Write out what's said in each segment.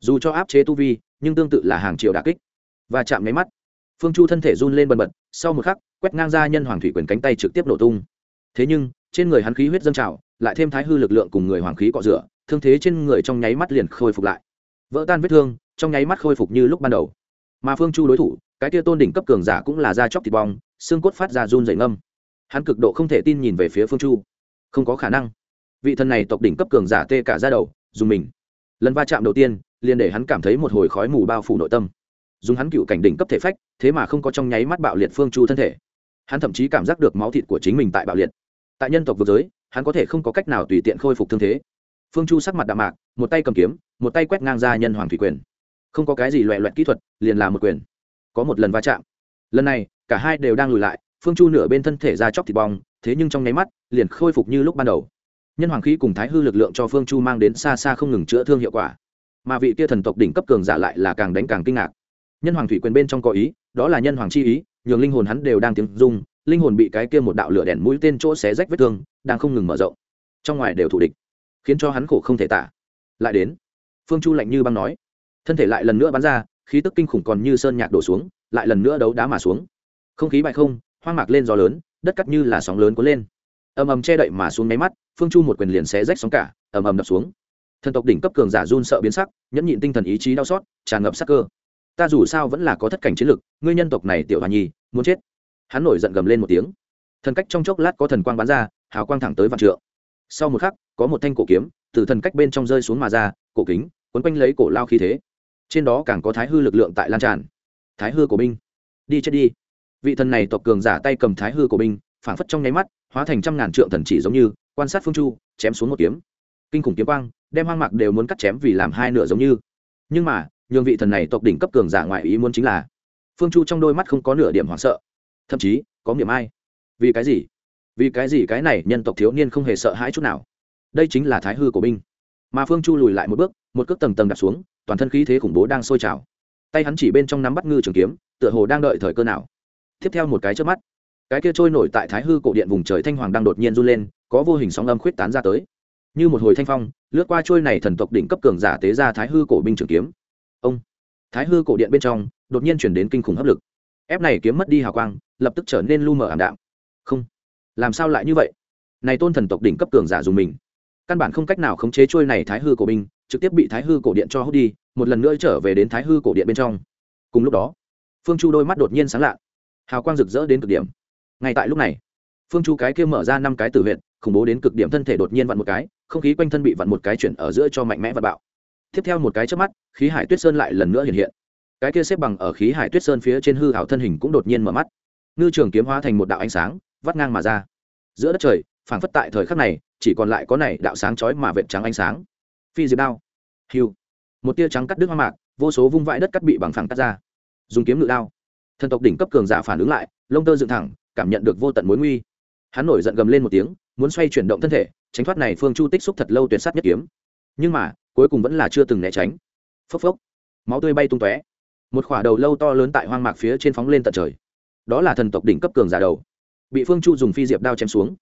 dù cho áp chế tu vi, nhưng tương tự là hàng triệu đà kích. Và chạm nháy mắt, phương chu thân thể run lên bần bật, sau một khắc, quét ngang ra nhân hoàng thủy quyền cánh tay trực tiếp nổ tung. Thế nhưng, trên người hắn khí huyết dâng trào, lại thêm thái hư lực lượng cùng người hoàng khí cọ rửa, thương thế trên người trong nháy mắt liền khôi phục lại. Vỡ tan vết thương, trong nháy mắt khôi phục như lúc ban đầu. Mà phương chu đối thủ, cái tia tôn đỉnh cấp cường giả cũng là da chóc thịt bong, xương cốt phát ra run dày ngâm. Hắn cực độ không thể tin nhìn về phía phương chu. Không có khả năng. Vị thần này tộc đỉnh cấp cường giả tê cả ra đầu, dùng mình. Lần va chạm đầu tiên liền để hắn cảm thấy một hồi khói mù bao phủ nội tâm. Dùng hắn cựu cảnh đỉnh cấp thể phách, thế mà không có trong nháy mắt bạo liệt phương chu thân thể. Hắn thậm chí cảm giác được máu thịt của chính mình tại bạo liệt. Tại nhân tộc vực giới, hắn có thể không có cách nào tùy tiện khôi phục thương thế. Phương chu sắc mặt đạm mạc, một tay cầm kiếm, một tay quét ngang ra nhân hoàng thủy quyền. Không có cái gì loẹ loẹt kỹ thuật, liền là một quyền. Có một lần va chạm. Lần này, cả hai đều đang lùi lại, phương chu nửa bên thân thể ra chóc thịt bong, thế nhưng trong nháy mắt, liền khôi phục như lúc ban đầu. Nhân hoàng khí cùng thái hư lực lượng cho phương chu mang đến xa xa không ngừng chữa thương hiệu quả mà vị kia thần tộc đỉnh cấp cường giả lại là càng đánh càng kinh ngạc. Nhân hoàng thủy quyền bên trong có ý, đó là nhân hoàng chi ý, nhường linh hồn hắn đều đang tiếng dung linh hồn bị cái kia một đạo lửa đèn mũi tên chỗ xé rách vết thương, đang không ngừng mở rộng. Trong ngoài đều thủ địch, khiến cho hắn khổ không thể tả. Lại đến, phương chu lạnh như băng nói, thân thể lại lần nữa bắn ra, khí tức kinh khủng còn như sơn nhạc đổ xuống, lại lần nữa đấu đá mà xuống. Không khí bại không, hoang mạc lên gió lớn, đất cắt như là sóng lớn cuốn lên. Ầm ầm che đậy mà xuống máy mắt, phương chu một quyền liền xé rách sóng cả, ầm ầm đập xuống thần tộc đỉnh cấp cường giả run sợ biến sắc, nhẫn nhịn tinh thần ý chí đau xót, tràn ngập sắc cơ. Ta dù sao vẫn là có thất cảnh chiến lực, ngươi nhân tộc này tiểu hòa nhi, muốn chết. Hắn nổi giận gầm lên một tiếng. Thần cách trong chốc lát có thần quang bắn ra, hào quang thẳng tới vạn trượng. Sau một khắc, có một thanh cổ kiếm từ thần cách bên trong rơi xuống mà ra, cổ kính, quấn quanh lấy cổ lao khí thế. Trên đó càng có thái hư lực lượng tại lan tràn. Thái hư của binh. Đi chết đi. Vị thần này tộc cường giả tay cầm thái hư của binh, phảng phất trong nháy mắt, hóa thành trăm ngàn trượng thần chỉ giống như, quan sát phương chu, chém xuống một kiếm. Kinh khủng kiếm quang đem hoang mạc đều muốn cắt chém vì làm hai nửa giống như. Nhưng mà, nhường vị thần này tộc đỉnh cấp cường giả ngoại ý muốn chính là, phương chu trong đôi mắt không có nửa điểm hoảng sợ. Thậm chí, có niềm ai. Vì cái gì? Vì cái gì cái này nhân tộc thiếu niên không hề sợ hãi chút nào? Đây chính là thái hư của binh. Mà phương chu lùi lại một bước, một cước tầng tầng đặt xuống, toàn thân khí thế khủng bố đang sôi trào. Tay hắn chỉ bên trong nắm bắt ngư trường kiếm, tựa hồ đang đợi thời cơ nào. Tiếp theo một cái trước mắt, cái kia trôi nổi tại thái hư cổ điện vùng trời thanh hoàng đang đột nhiên run lên, có vô hình sóng âm khuyết tán ra tới như một hồi thanh phong, lướt qua trôi này thần tộc đỉnh cấp cường giả tế ra thái hư cổ binh trường kiếm. Ông, thái hư cổ điện bên trong, đột nhiên chuyển đến kinh khủng hấp lực. Ép này kiếm mất đi hào quang, lập tức trở nên lu mờ ảm đạm. Không, làm sao lại như vậy? Này tôn thần tộc đỉnh cấp cường giả dùng mình. Căn bản không cách nào khống chế trôi này thái hư cổ binh, trực tiếp bị thái hư cổ điện cho hút đi, một lần nữa trở về đến thái hư cổ điện bên trong. Cùng lúc đó, phương chu đôi mắt đột nhiên sáng lạ. Hào quang rực rỡ đến cực điểm. Ngay tại lúc này, phương chu cái kia mở ra năm cái tử huyện khủng bố đến cực điểm thân thể đột nhiên vặn một cái, không khí quanh thân bị vặn một cái chuyển ở giữa cho mạnh mẽ và bạo. Tiếp theo một cái trước mắt, khí hải tuyết sơn lại lần nữa hiện hiện. Cái kia xếp bằng ở khí hải tuyết sơn phía trên hư hảo thân hình cũng đột nhiên mở mắt. Ngư trường kiếm hóa thành một đạo ánh sáng, vắt ngang mà ra. Giữa đất trời, phảng phất tại thời khắc này, chỉ còn lại có này đạo sáng chói mà vệt trắng ánh sáng. Phi diệp đao. Hiu một tia trắng cắt đứt hoa mạc, vô số vung vãi đất cắt bị bằng phẳng cắt ra. Dùng kiếm ngự đao. Thần tộc đỉnh cấp cường giả phản ứng lại, lông tơ dựng thẳng, cảm nhận được vô tận mối nguy. Hắn nổi giận gầm lên một tiếng muốn xoay chuyển động thân thể, tránh thoát này phương chu tích xúc thật lâu tuyệt sát nhất kiếm. Nhưng mà, cuối cùng vẫn là chưa từng né tránh. Phốc phốc. Máu tươi bay tung tóe. Một khỏa đầu lâu to lớn tại hoang mạc phía trên phóng lên tận trời. Đó là thần tộc đỉnh cấp cường giả đầu. Bị phương chu dùng phi diệp đao chém xuống.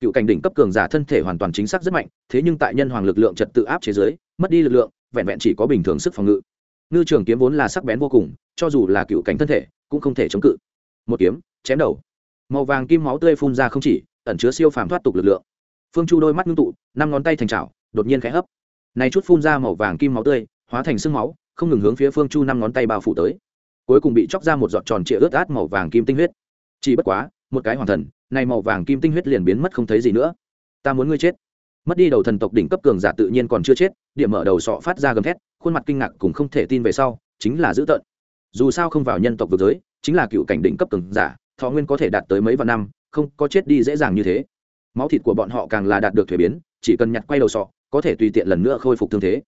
Cựu cảnh đỉnh cấp cường giả thân thể hoàn toàn chính xác rất mạnh, thế nhưng tại nhân hoàng lực lượng trật tự áp chế giới mất đi lực lượng, vẹn vẹn chỉ có bình thường sức phòng ngự. Ngư trường kiếm vốn là sắc bén vô cùng, cho dù là cựu cảnh thân thể, cũng không thể chống cự. Một kiếm, chém đầu. Màu vàng kim máu tươi phun ra không chỉ ẩn chứa siêu phàm thoát tục lực lượng. Phương chu đôi mắt ngưng tụ, năm ngón tay thành trào đột nhiên khẽ hấp. Này chút phun ra màu vàng kim máu tươi, hóa thành sương máu, không ngừng hướng phía phương chu năm ngón tay bao phủ tới. Cuối cùng bị chóc ra một giọt tròn trịa ướt át màu vàng kim tinh huyết. Chỉ bất quá, một cái hoàng thần, này màu vàng kim tinh huyết liền biến mất không thấy gì nữa. Ta muốn ngươi chết. Mất đi đầu thần tộc đỉnh cấp cường giả tự nhiên còn chưa chết, điểm mở đầu sọ phát ra gầm thét, khuôn mặt kinh ngạc cùng không thể tin về sau, chính là dữ tợn. Dù sao không vào nhân tộc vực giới, chính là cựu cảnh đỉnh cấp cường giả, thọ nguyên có thể đạt tới mấy vạn năm không có chết đi dễ dàng như thế. Máu thịt của bọn họ càng là đạt được thuế biến, chỉ cần nhặt quay đầu sọ, có thể tùy tiện lần nữa khôi phục thương thế.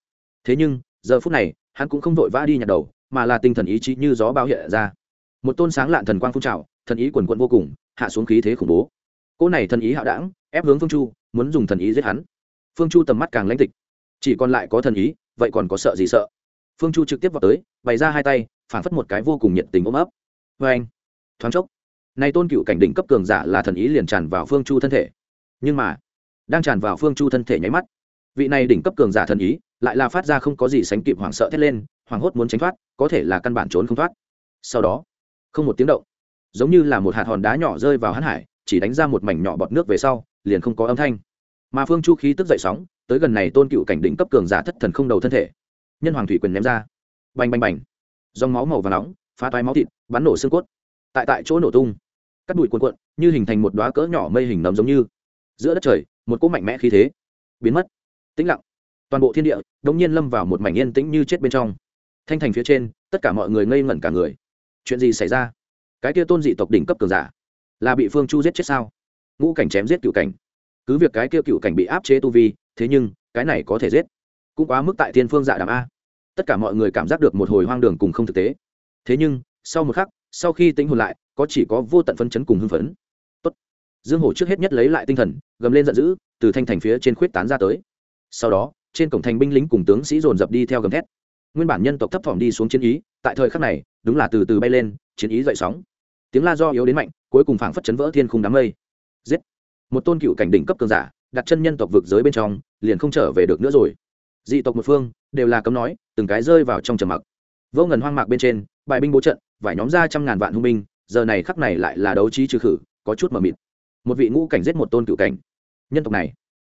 Thế nhưng, giờ phút này, hắn cũng không vội vã đi nhặt đầu, mà là tinh thần ý chí như gió bao hiện ra. Một tôn sáng lạn thần quang phun trào, thần ý quần quận vô cùng, hạ xuống khí thế khủng bố. Cỗ này thần ý hạo đảng, ép hướng phương chu, muốn dùng thần ý giết hắn. Phương chu tầm mắt càng lãnh tịch. Chỉ còn lại có thần ý, vậy còn có sợ gì sợ? Phương chu trực tiếp vào tới, bày ra hai tay phản phất một cái vô cùng nhiệt tình ôm ấp. Vê anh thoáng chốc nay tôn cựu cảnh đỉnh cấp cường giả là thần ý liền tràn vào phương chu thân thể. Nhưng mà, đang tràn vào phương chu thân thể nháy mắt, vị này đỉnh cấp cường giả thần ý lại là phát ra không có gì sánh kịp hoảng sợ thét lên, hoảng hốt muốn tránh thoát, có thể là căn bản trốn không thoát. Sau đó, không một tiếng động, giống như là một hạt hòn đá nhỏ rơi vào hắn hải, chỉ đánh ra một mảnh nhỏ bọt nước về sau, liền không có âm thanh. Mà phương chu khí tức dậy sóng, tới gần này tôn cựu cảnh đỉnh cấp cường giả thất thần không đầu thân thể. Nhân hoàng thủy quyền ném ra. Bành bành bành. Dòng máu màu và nóng, phá toái máu thịt, bắn nổ xương cốt. Tại tại chỗ nổ tung cắt bụi cuộn cuộn, như hình thành một đoá cỡ nhỏ mây hình nấm giống như. Giữa đất trời, một cỗ mạnh mẽ khí thế biến mất, tĩnh lặng. Toàn bộ thiên địa đống nhiên lâm vào một mảnh yên tĩnh như chết bên trong. Thanh thành phía trên, tất cả mọi người ngây ngẩn cả người. Chuyện gì xảy ra? Cái kia tôn dị tộc đỉnh cấp cường giả là bị phương chu giết chết sao? Ngũ cảnh chém giết cựu cảnh. Cứ việc cái kia cựu cảnh bị áp chế tu vi, thế nhưng cái này có thể giết. Cũng quá mức tại thiên phương dạ đàm a. Tất cả mọi người cảm giác được một hồi hoang đường cùng không thực tế. Thế nhưng, sau một khắc, sau khi tính hồn lại có chỉ có vô tận phân chấn cùng hưng phấn. Tốt. dương hổ trước hết nhất lấy lại tinh thần, gầm lên giận dữ, từ thanh thành phía trên khuyết tán ra tới. Sau đó, trên cổng thành binh lính cùng tướng sĩ dồn dập đi theo gầm thét. Nguyên bản nhân tộc thấp thỏm đi xuống chiến ý, tại thời khắc này, đúng là từ từ bay lên, chiến ý dậy sóng. Tiếng la do yếu đến mạnh, cuối cùng phảng phất chấn vỡ thiên khung đám mây. Giết. Một tôn cựu cảnh đỉnh cấp cường giả, đặt chân nhân tộc vực giới bên trong, liền không trở về được nữa rồi. Dị tộc một phương, đều là cấm nói, từng cái rơi vào trong trầm mặc. Vô ngần hoang mạc bên trên bài binh bố trận, vài nhóm ra trăm ngàn vạn hung binh giờ này khắc này lại là đấu trí trừ khử, có chút mờ mịt. Một vị ngũ cảnh giết một tôn cựu cảnh. Nhân tộc này,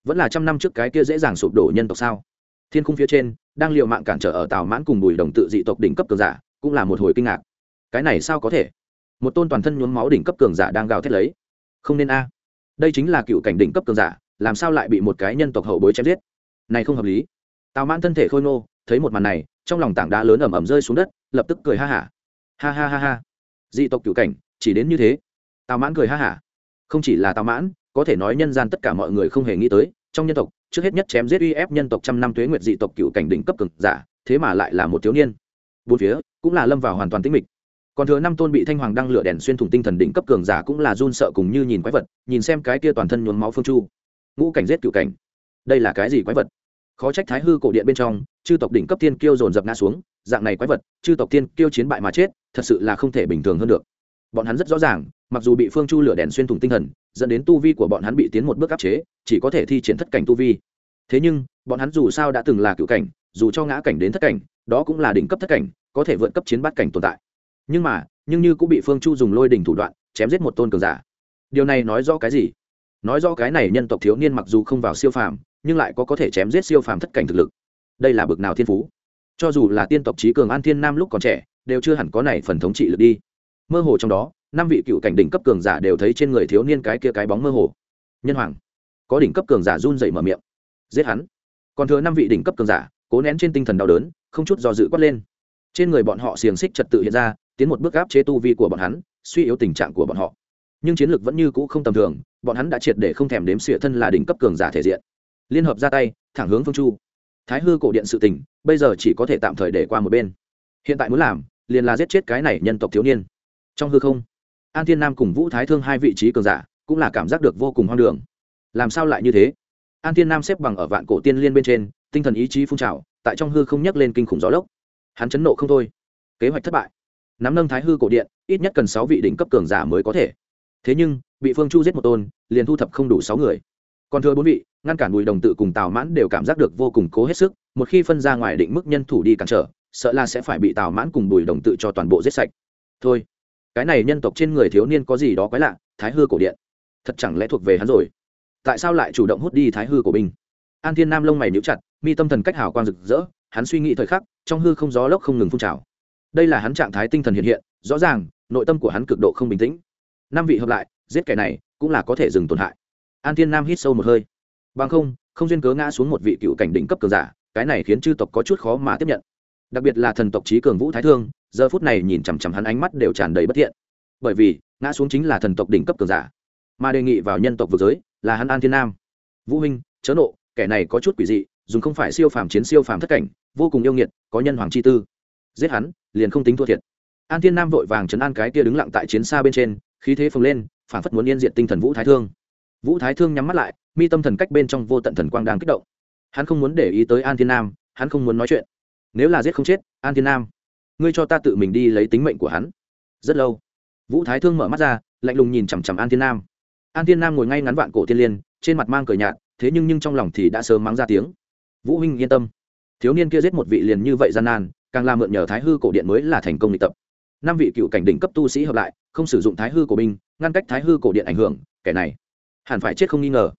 vẫn là trăm năm trước cái kia dễ dàng sụp đổ nhân tộc sao? Thiên khung phía trên, đang l mạng cản trở ở tào mãn cùng bùi đồng tự dị tộc đỉnh cấp cường giả, cũng là một hồi kinh ngạc. Cái này sao có thể? Một tôn toàn thân nhuốm máu đỉnh cấp cường giả đang gào thét lấy. Không nên a. Đây chính là cựu cảnh đỉnh cấp cường giả, làm sao lại bị một cái nhân tộc hậu bối chém giết? Này không hợp lý. Tào mãn thân thể khôi ngô, thấy một màn này, trong lòng tảng đá lớn ẩm ẩm rơi xuống đất, lập tức cười ha hả. Ha. ha ha ha ha dị tộc cựu cảnh, chỉ đến như thế. Tào mãn cười ha hả. Không chỉ là tào mãn, có thể nói nhân gian tất cả mọi người không hề nghĩ tới, trong nhân tộc, trước hết nhất chém giết uy ép nhân tộc trăm năm tuế nguyệt dị tộc cựu cảnh đỉnh cấp cực giả, thế mà lại là một thiếu niên. Bốn phía, cũng là lâm vào hoàn toàn tĩnh mịch. Còn thừa năm tôn bị thanh hoàng đăng lửa đèn xuyên thủng tinh thần đỉnh cấp cường giả cũng là run sợ cùng như nhìn quái vật, nhìn xem cái kia toàn thân nhuốm máu phương chu. Ngũ cảnh giết cựu cảnh. Đây là cái gì quái vật? Khó trách thái hư cổ điện bên trong, chư tộc đỉnh cấp tiên kiêu dồn dập ngã xuống dạng này quái vật, chư tộc tiên kêu chiến bại mà chết, thật sự là không thể bình thường hơn được. Bọn hắn rất rõ ràng, mặc dù bị phương chu lửa đèn xuyên thủng tinh thần, dẫn đến tu vi của bọn hắn bị tiến một bước áp chế, chỉ có thể thi triển thất cảnh tu vi. Thế nhưng, bọn hắn dù sao đã từng là cựu cảnh, dù cho ngã cảnh đến thất cảnh, đó cũng là đỉnh cấp thất cảnh, có thể vượt cấp chiến bát cảnh tồn tại. Nhưng mà, nhưng như cũng bị phương chu dùng lôi đỉnh thủ đoạn, chém giết một tôn cường giả. Điều này nói rõ cái gì? Nói rõ cái này nhân tộc thiếu niên mặc dù không vào siêu phàm, nhưng lại có có thể chém giết siêu phàm thất cảnh thực lực. Đây là bực nào thiên phú? Cho dù là tiên tộc trí cường an thiên nam lúc còn trẻ, đều chưa hẳn có này phần thống trị lực đi. Mơ hồ trong đó, năm vị cựu cảnh đỉnh cấp cường giả đều thấy trên người thiếu niên cái kia cái bóng mơ hồ. Nhân hoàng. Có đỉnh cấp cường giả run dậy mở miệng. Giết hắn. Còn thừa năm vị đỉnh cấp cường giả, cố nén trên tinh thần đau đớn, không chút do dự quát lên. Trên người bọn họ xiềng xích trật tự hiện ra, tiến một bước áp chế tu vi của bọn hắn, suy yếu tình trạng của bọn họ. Nhưng chiến lược vẫn như cũ không tầm thường, bọn hắn đã triệt để không thèm đếm xỉa thân là đỉnh cấp cường giả thể diện. Liên hợp ra tay, thẳng hướng phương chu. Thái hư cổ điện sự tình bây giờ chỉ có thể tạm thời để qua một bên. Hiện tại muốn làm, liền là giết chết cái này nhân tộc thiếu niên. Trong hư không, an thiên nam cùng vũ thái thương hai vị trí cường giả cũng là cảm giác được vô cùng hoang đường. Làm sao lại như thế? An thiên nam xếp bằng ở vạn cổ tiên liên bên trên, tinh thần ý chí phun trào, tại trong hư không nhắc lên kinh khủng gió lốc. Hắn chấn nộ không thôi. Kế hoạch thất bại. Nắm nâng thái hư cổ điện, ít nhất cần sáu vị đỉnh cấp cường giả mới có thể. Thế nhưng, bị phương chu giết một tôn, liền thu thập không đủ sáu người còn thừa bốn vị, ngăn cản bùi đồng tự cùng tào mãn đều cảm giác được vô cùng cố hết sức, một khi phân ra ngoài định mức nhân thủ đi cản trở, sợ là sẽ phải bị tào mãn cùng bùi đồng tự cho toàn bộ giết sạch. Thôi, cái này nhân tộc trên người thiếu niên có gì đó quái lạ, thái hư cổ điện. Thật chẳng lẽ thuộc về hắn rồi? Tại sao lại chủ động hút đi thái hư của binh? An thiên nam lông mày níu chặt, mi tâm thần cách hào quang rực rỡ, hắn suy nghĩ thời khắc, trong hư không gió lốc không ngừng phun trào. Đây là hắn trạng thái tinh thần hiện hiện, rõ ràng, nội tâm của hắn cực độ không bình tĩnh. Năm vị hợp lại, giết kẻ này, cũng là có thể dừng tổn hại an thiên nam hít sâu một hơi. Bằng không không duyên cớ ngã xuống một vị cựu cảnh đỉnh cấp cường giả, cái này khiến chư tộc có chút khó mà tiếp nhận. Đặc biệt là thần tộc trí cường vũ thái thương, giờ phút này nhìn chằm chằm hắn ánh mắt đều tràn đầy bất thiện. Bởi vì, ngã xuống chính là thần tộc đỉnh cấp cường giả, mà đề nghị vào nhân tộc vực giới là hắn an thiên nam. Vũ huynh, chớ nộ, kẻ này có chút quỷ dị, dùng không phải siêu phàm chiến siêu phàm thất cảnh, vô cùng yêu nghiệt, có nhân hoàng chi tư. Giết hắn, liền không tính thua thiệt. An thiên nam vội vàng chấn an cái kia đứng lặng tại chiến xa bên trên, khí thế phồng lên, phản phất muốn yên diện tinh thần vũ thái thương vũ thái thương nhắm mắt lại, mi tâm thần cách bên trong vô tận thần quang đang kích động. Hắn không muốn để ý tới an thiên nam, hắn không muốn nói chuyện. Nếu là giết không chết, an thiên nam, ngươi cho ta tự mình đi lấy tính mệnh của hắn. Rất lâu, vũ thái thương mở mắt ra, lạnh lùng nhìn chằm chằm an thiên nam. An thiên nam ngồi ngay ngắn vạn cổ Thiên liên, trên mặt mang cờ nhạt, thế nhưng nhưng trong lòng thì đã sớm mắng ra tiếng. Vũ huynh yên tâm. Thiếu niên kia giết một vị liền như vậy gian nan, càng làm mượn nhờ thái hư cổ điện mới là thành công luyện tập. Năm vị cựu cảnh đỉnh cấp tu sĩ hợp lại, không sử dụng thái hư cổ binh, ngăn cách thái hư cổ điện ảnh hưởng, kẻ này hẳn phải chết không nghi ngờ.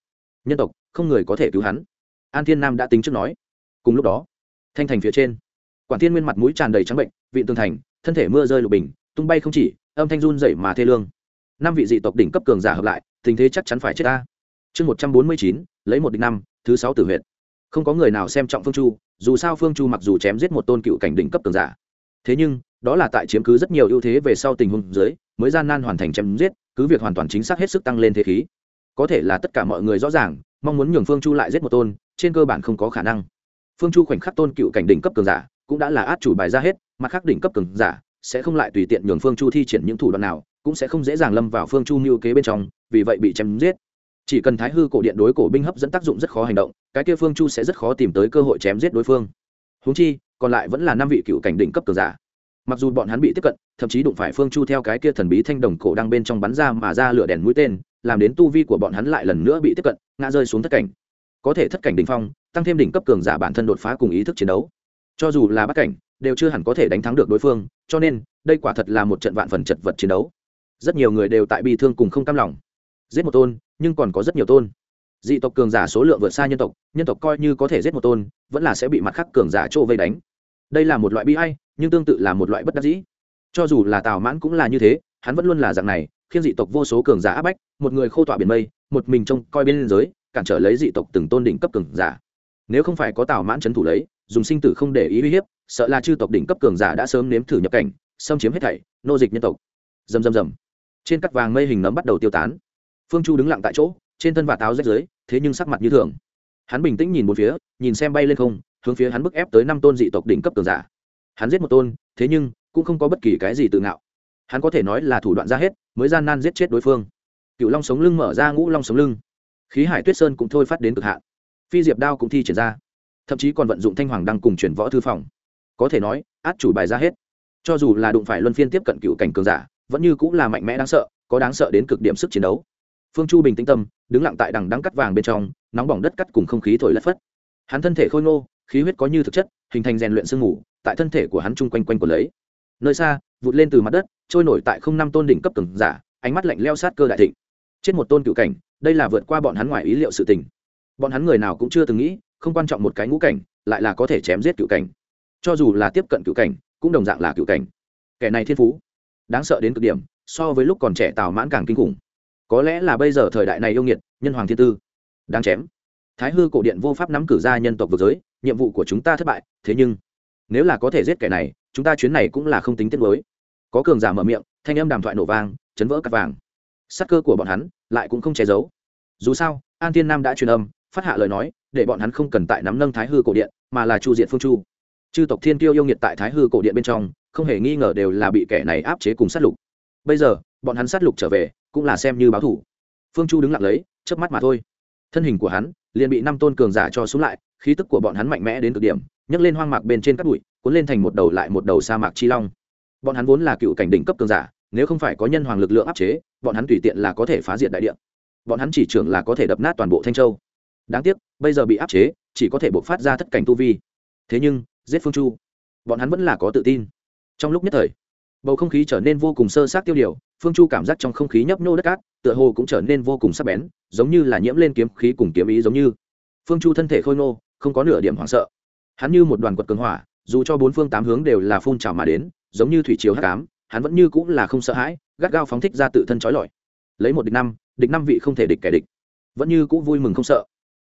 Nhân tộc, không người có thể cứu hắn. An thiên nam đã tính trước nói. Cùng lúc đó, thanh thành phía trên, quản thiên nguyên mặt mũi tràn đầy trắng bệnh, vị tường thành, thân thể mưa rơi lục bình, tung bay không chỉ, âm thanh run dậy mà thê lương. Năm vị dị tộc đỉnh cấp cường giả hợp lại, tình thế chắc chắn phải chết ta. Chương một trăm bốn mươi chín, lấy một địch năm, thứ sáu tử huyện không có người nào xem trọng phương chu, dù sao phương chu mặc dù chém giết một tôn cựu cảnh đỉnh cấp cường giả. Thế nhưng, đó là tại chiếm cứ rất nhiều ưu thế về sau tình huống dưới, mới gian nan hoàn thành chém giết, cứ việc hoàn toàn chính xác hết sức tăng lên thế khí có thể là tất cả mọi người rõ ràng, mong muốn nhường phương chu lại giết một tôn, trên cơ bản không có khả năng. Phương chu khoảnh khắc tôn cựu cảnh đỉnh cấp cường giả, cũng đã là át chủ bài ra hết, mặt khác đỉnh cấp cường giả sẽ không lại tùy tiện nhường phương chu thi triển những thủ đoạn nào, cũng sẽ không dễ dàng lâm vào phương chu mưu kế bên trong, vì vậy bị chém giết. Chỉ cần thái hư cổ điện đối cổ binh hấp dẫn tác dụng rất khó hành động, cái kia phương chu sẽ rất khó tìm tới cơ hội chém giết đối phương. Húng chi, còn lại vẫn là năm vị cựu cảnh đỉnh cấp cường giả. Mặc dù bọn hắn bị tiếp cận, thậm chí đụng phải phương chu theo cái kia thần bí thanh đồng cổ đang bên trong bắn ra mà ra lửa đèn mũi tên làm đến tu vi của bọn hắn lại lần nữa bị tiếp cận, ngã rơi xuống thất cảnh. Có thể thất cảnh đỉnh phong, tăng thêm đỉnh cấp cường giả bản thân đột phá cùng ý thức chiến đấu. Cho dù là bắt cảnh, đều chưa hẳn có thể đánh thắng được đối phương, cho nên, đây quả thật là một trận vạn phần chật vật chiến đấu. Rất nhiều người đều tại bi thương cùng không cam lòng. Giết một tôn, nhưng còn có rất nhiều tôn. Dị tộc cường giả số lượng vượt xa nhân tộc nhân tộc coi như có thể giết một tôn, vẫn là sẽ bị mặt khác cường giả trô vây đánh. Đây là một loại bi hay nhưng tương tự là một loại bất đắc dĩ. Cho dù là tào mãn cũng là như thế, hắn vẫn luôn là dạng này khiến dị tộc vô số cường giả áp bách một người khô tọa biển mây một mình trông coi bên dưới, giới cản trở lấy dị tộc từng tôn đỉnh cấp cường giả. Nếu không phải có tào mãn trấn thủ lấy dùng sinh tử không để ý uy hiếp sợ là chư tộc đỉnh cấp cường giả đã sớm nếm thử nhập cảnh xâm chiếm hết thảy nô dịch nhân tộc. Rầm rầm rầm, trên cắt vàng mây hình nấm bắt đầu tiêu tán. Phương chu đứng lặng tại chỗ trên thân và táo rách dưới thế nhưng sắc mặt như thường. Hắn bình tĩnh nhìn một phía nhìn xem bay lên không hướng phía hắn bức ép tới năm tôn dị tộc đỉnh cấp cường giả. Hắn giết một tôn thế nhưng cũng không có bất kỳ cái gì tự ngạo hắn có thể nói là thủ đoạn ra hết, mới gian nan giết chết đối phương. Cựu long sống lưng mở ra ngũ long sống lưng. Khí hải tuyết sơn cũng thôi phát đến cực hạn. Phi diệp đao cũng thi triển ra. Thậm chí còn vận dụng thanh hoàng đăng cùng chuyển võ thư phòng. Có thể nói, át chủ bài ra hết. Cho dù là đụng phải luân phiên tiếp cận cựu cảnh cường giả, vẫn như cũng là mạnh mẽ đáng sợ, có đáng sợ đến cực điểm sức chiến đấu. Phương chu bình tĩnh tâm, đứng lặng tại đằng đăng cắt vàng bên trong, nóng bỏng đất cắt cùng không khí thổi lất phất. Hắn thân thể khôi ngô, khí huyết có như thực chất, hình thành rèn luyện sương ngủ tại thân thể của hắn chung quanh quanh của lấy nơi xa, vụt lên từ mặt đất, trôi nổi tại không năm tôn đỉnh cấp cường giả, ánh mắt lạnh leo sát cơ đại thịnh. Trên một tôn cựu cảnh, đây là vượt qua bọn hắn ngoài ý liệu sự tình. Bọn hắn người nào cũng chưa từng nghĩ, không quan trọng một cái ngũ cảnh, lại là có thể chém giết cựu cảnh. Cho dù là tiếp cận cựu cảnh, cũng đồng dạng là cựu cảnh. Kẻ này thiên phú, đáng sợ đến cực điểm, so với lúc còn trẻ tào mãn càng kinh khủng. Có lẽ là bây giờ thời đại này yêu nghiệt, nhân hoàng thiên tư, đáng chém. Thái hư cổ điện vô pháp nắm cử ra nhân tộc vực giới, nhiệm vụ của chúng ta thất bại, thế nhưng, nếu là có thể giết kẻ này chúng ta chuyến này cũng là không tính tiết mới có cường giả mở miệng, thanh âm đàm thoại nổ vang, chấn vỡ cắt vàng. Sắc cơ của bọn hắn lại cũng không che giấu. Dù sao, an thiên nam đã truyền âm, phát hạ lời nói, để bọn hắn không cần tại nắm nâng thái hư cổ điện, mà là chu diện phương chu. Chư tộc thiên tiêu yêu nghiệt tại thái hư cổ điện bên trong, không hề nghi ngờ đều là bị kẻ này áp chế cùng sát lục. Bây giờ, bọn hắn sát lục trở về, cũng là xem như báo thủ. Phương chu đứng lặng lấy, chớp mắt mà thôi. Thân hình của hắn liền bị năm tôn cường giả cho xuống lại, khí tức của bọn hắn mạnh mẽ đến cực điểm, nhấc lên hoang mạc bên trên các bụi cuốn lên thành một đầu lại một đầu sa mạc chi long. Bọn hắn vốn là cựu cảnh đỉnh cấp cường giả, nếu không phải có nhân hoàng lực lượng áp chế, bọn hắn tùy tiện là có thể phá diệt đại địa. Bọn hắn chỉ trưởng là có thể đập nát toàn bộ thanh châu. Đáng tiếc, bây giờ bị áp chế, chỉ có thể buộc phát ra thất cảnh tu vi. Thế nhưng, giết phương chu, bọn hắn vẫn là có tự tin. Trong lúc nhất thời, bầu không khí trở nên vô cùng sơ sát tiêu điều, phương chu cảm giác trong không khí nhấp nhô đất cát, tựa hồ cũng trở nên vô cùng sắc bén, giống như là nhiễm lên kiếm khí cùng kiếm ý giống như. Phương chu thân thể khôi ngô, không có nửa điểm hoảng sợ. Hắn như một đoàn quật cường hỏa dù cho bốn phương tám hướng đều là phun trào mà đến, giống như thủy chiều hắc ám, hắn vẫn như cũng là không sợ hãi, gắt gao phóng thích ra tự thân trói lọi. Lấy một địch năm địch năm vị không thể địch kẻ địch. Vẫn như cũng vui mừng không sợ.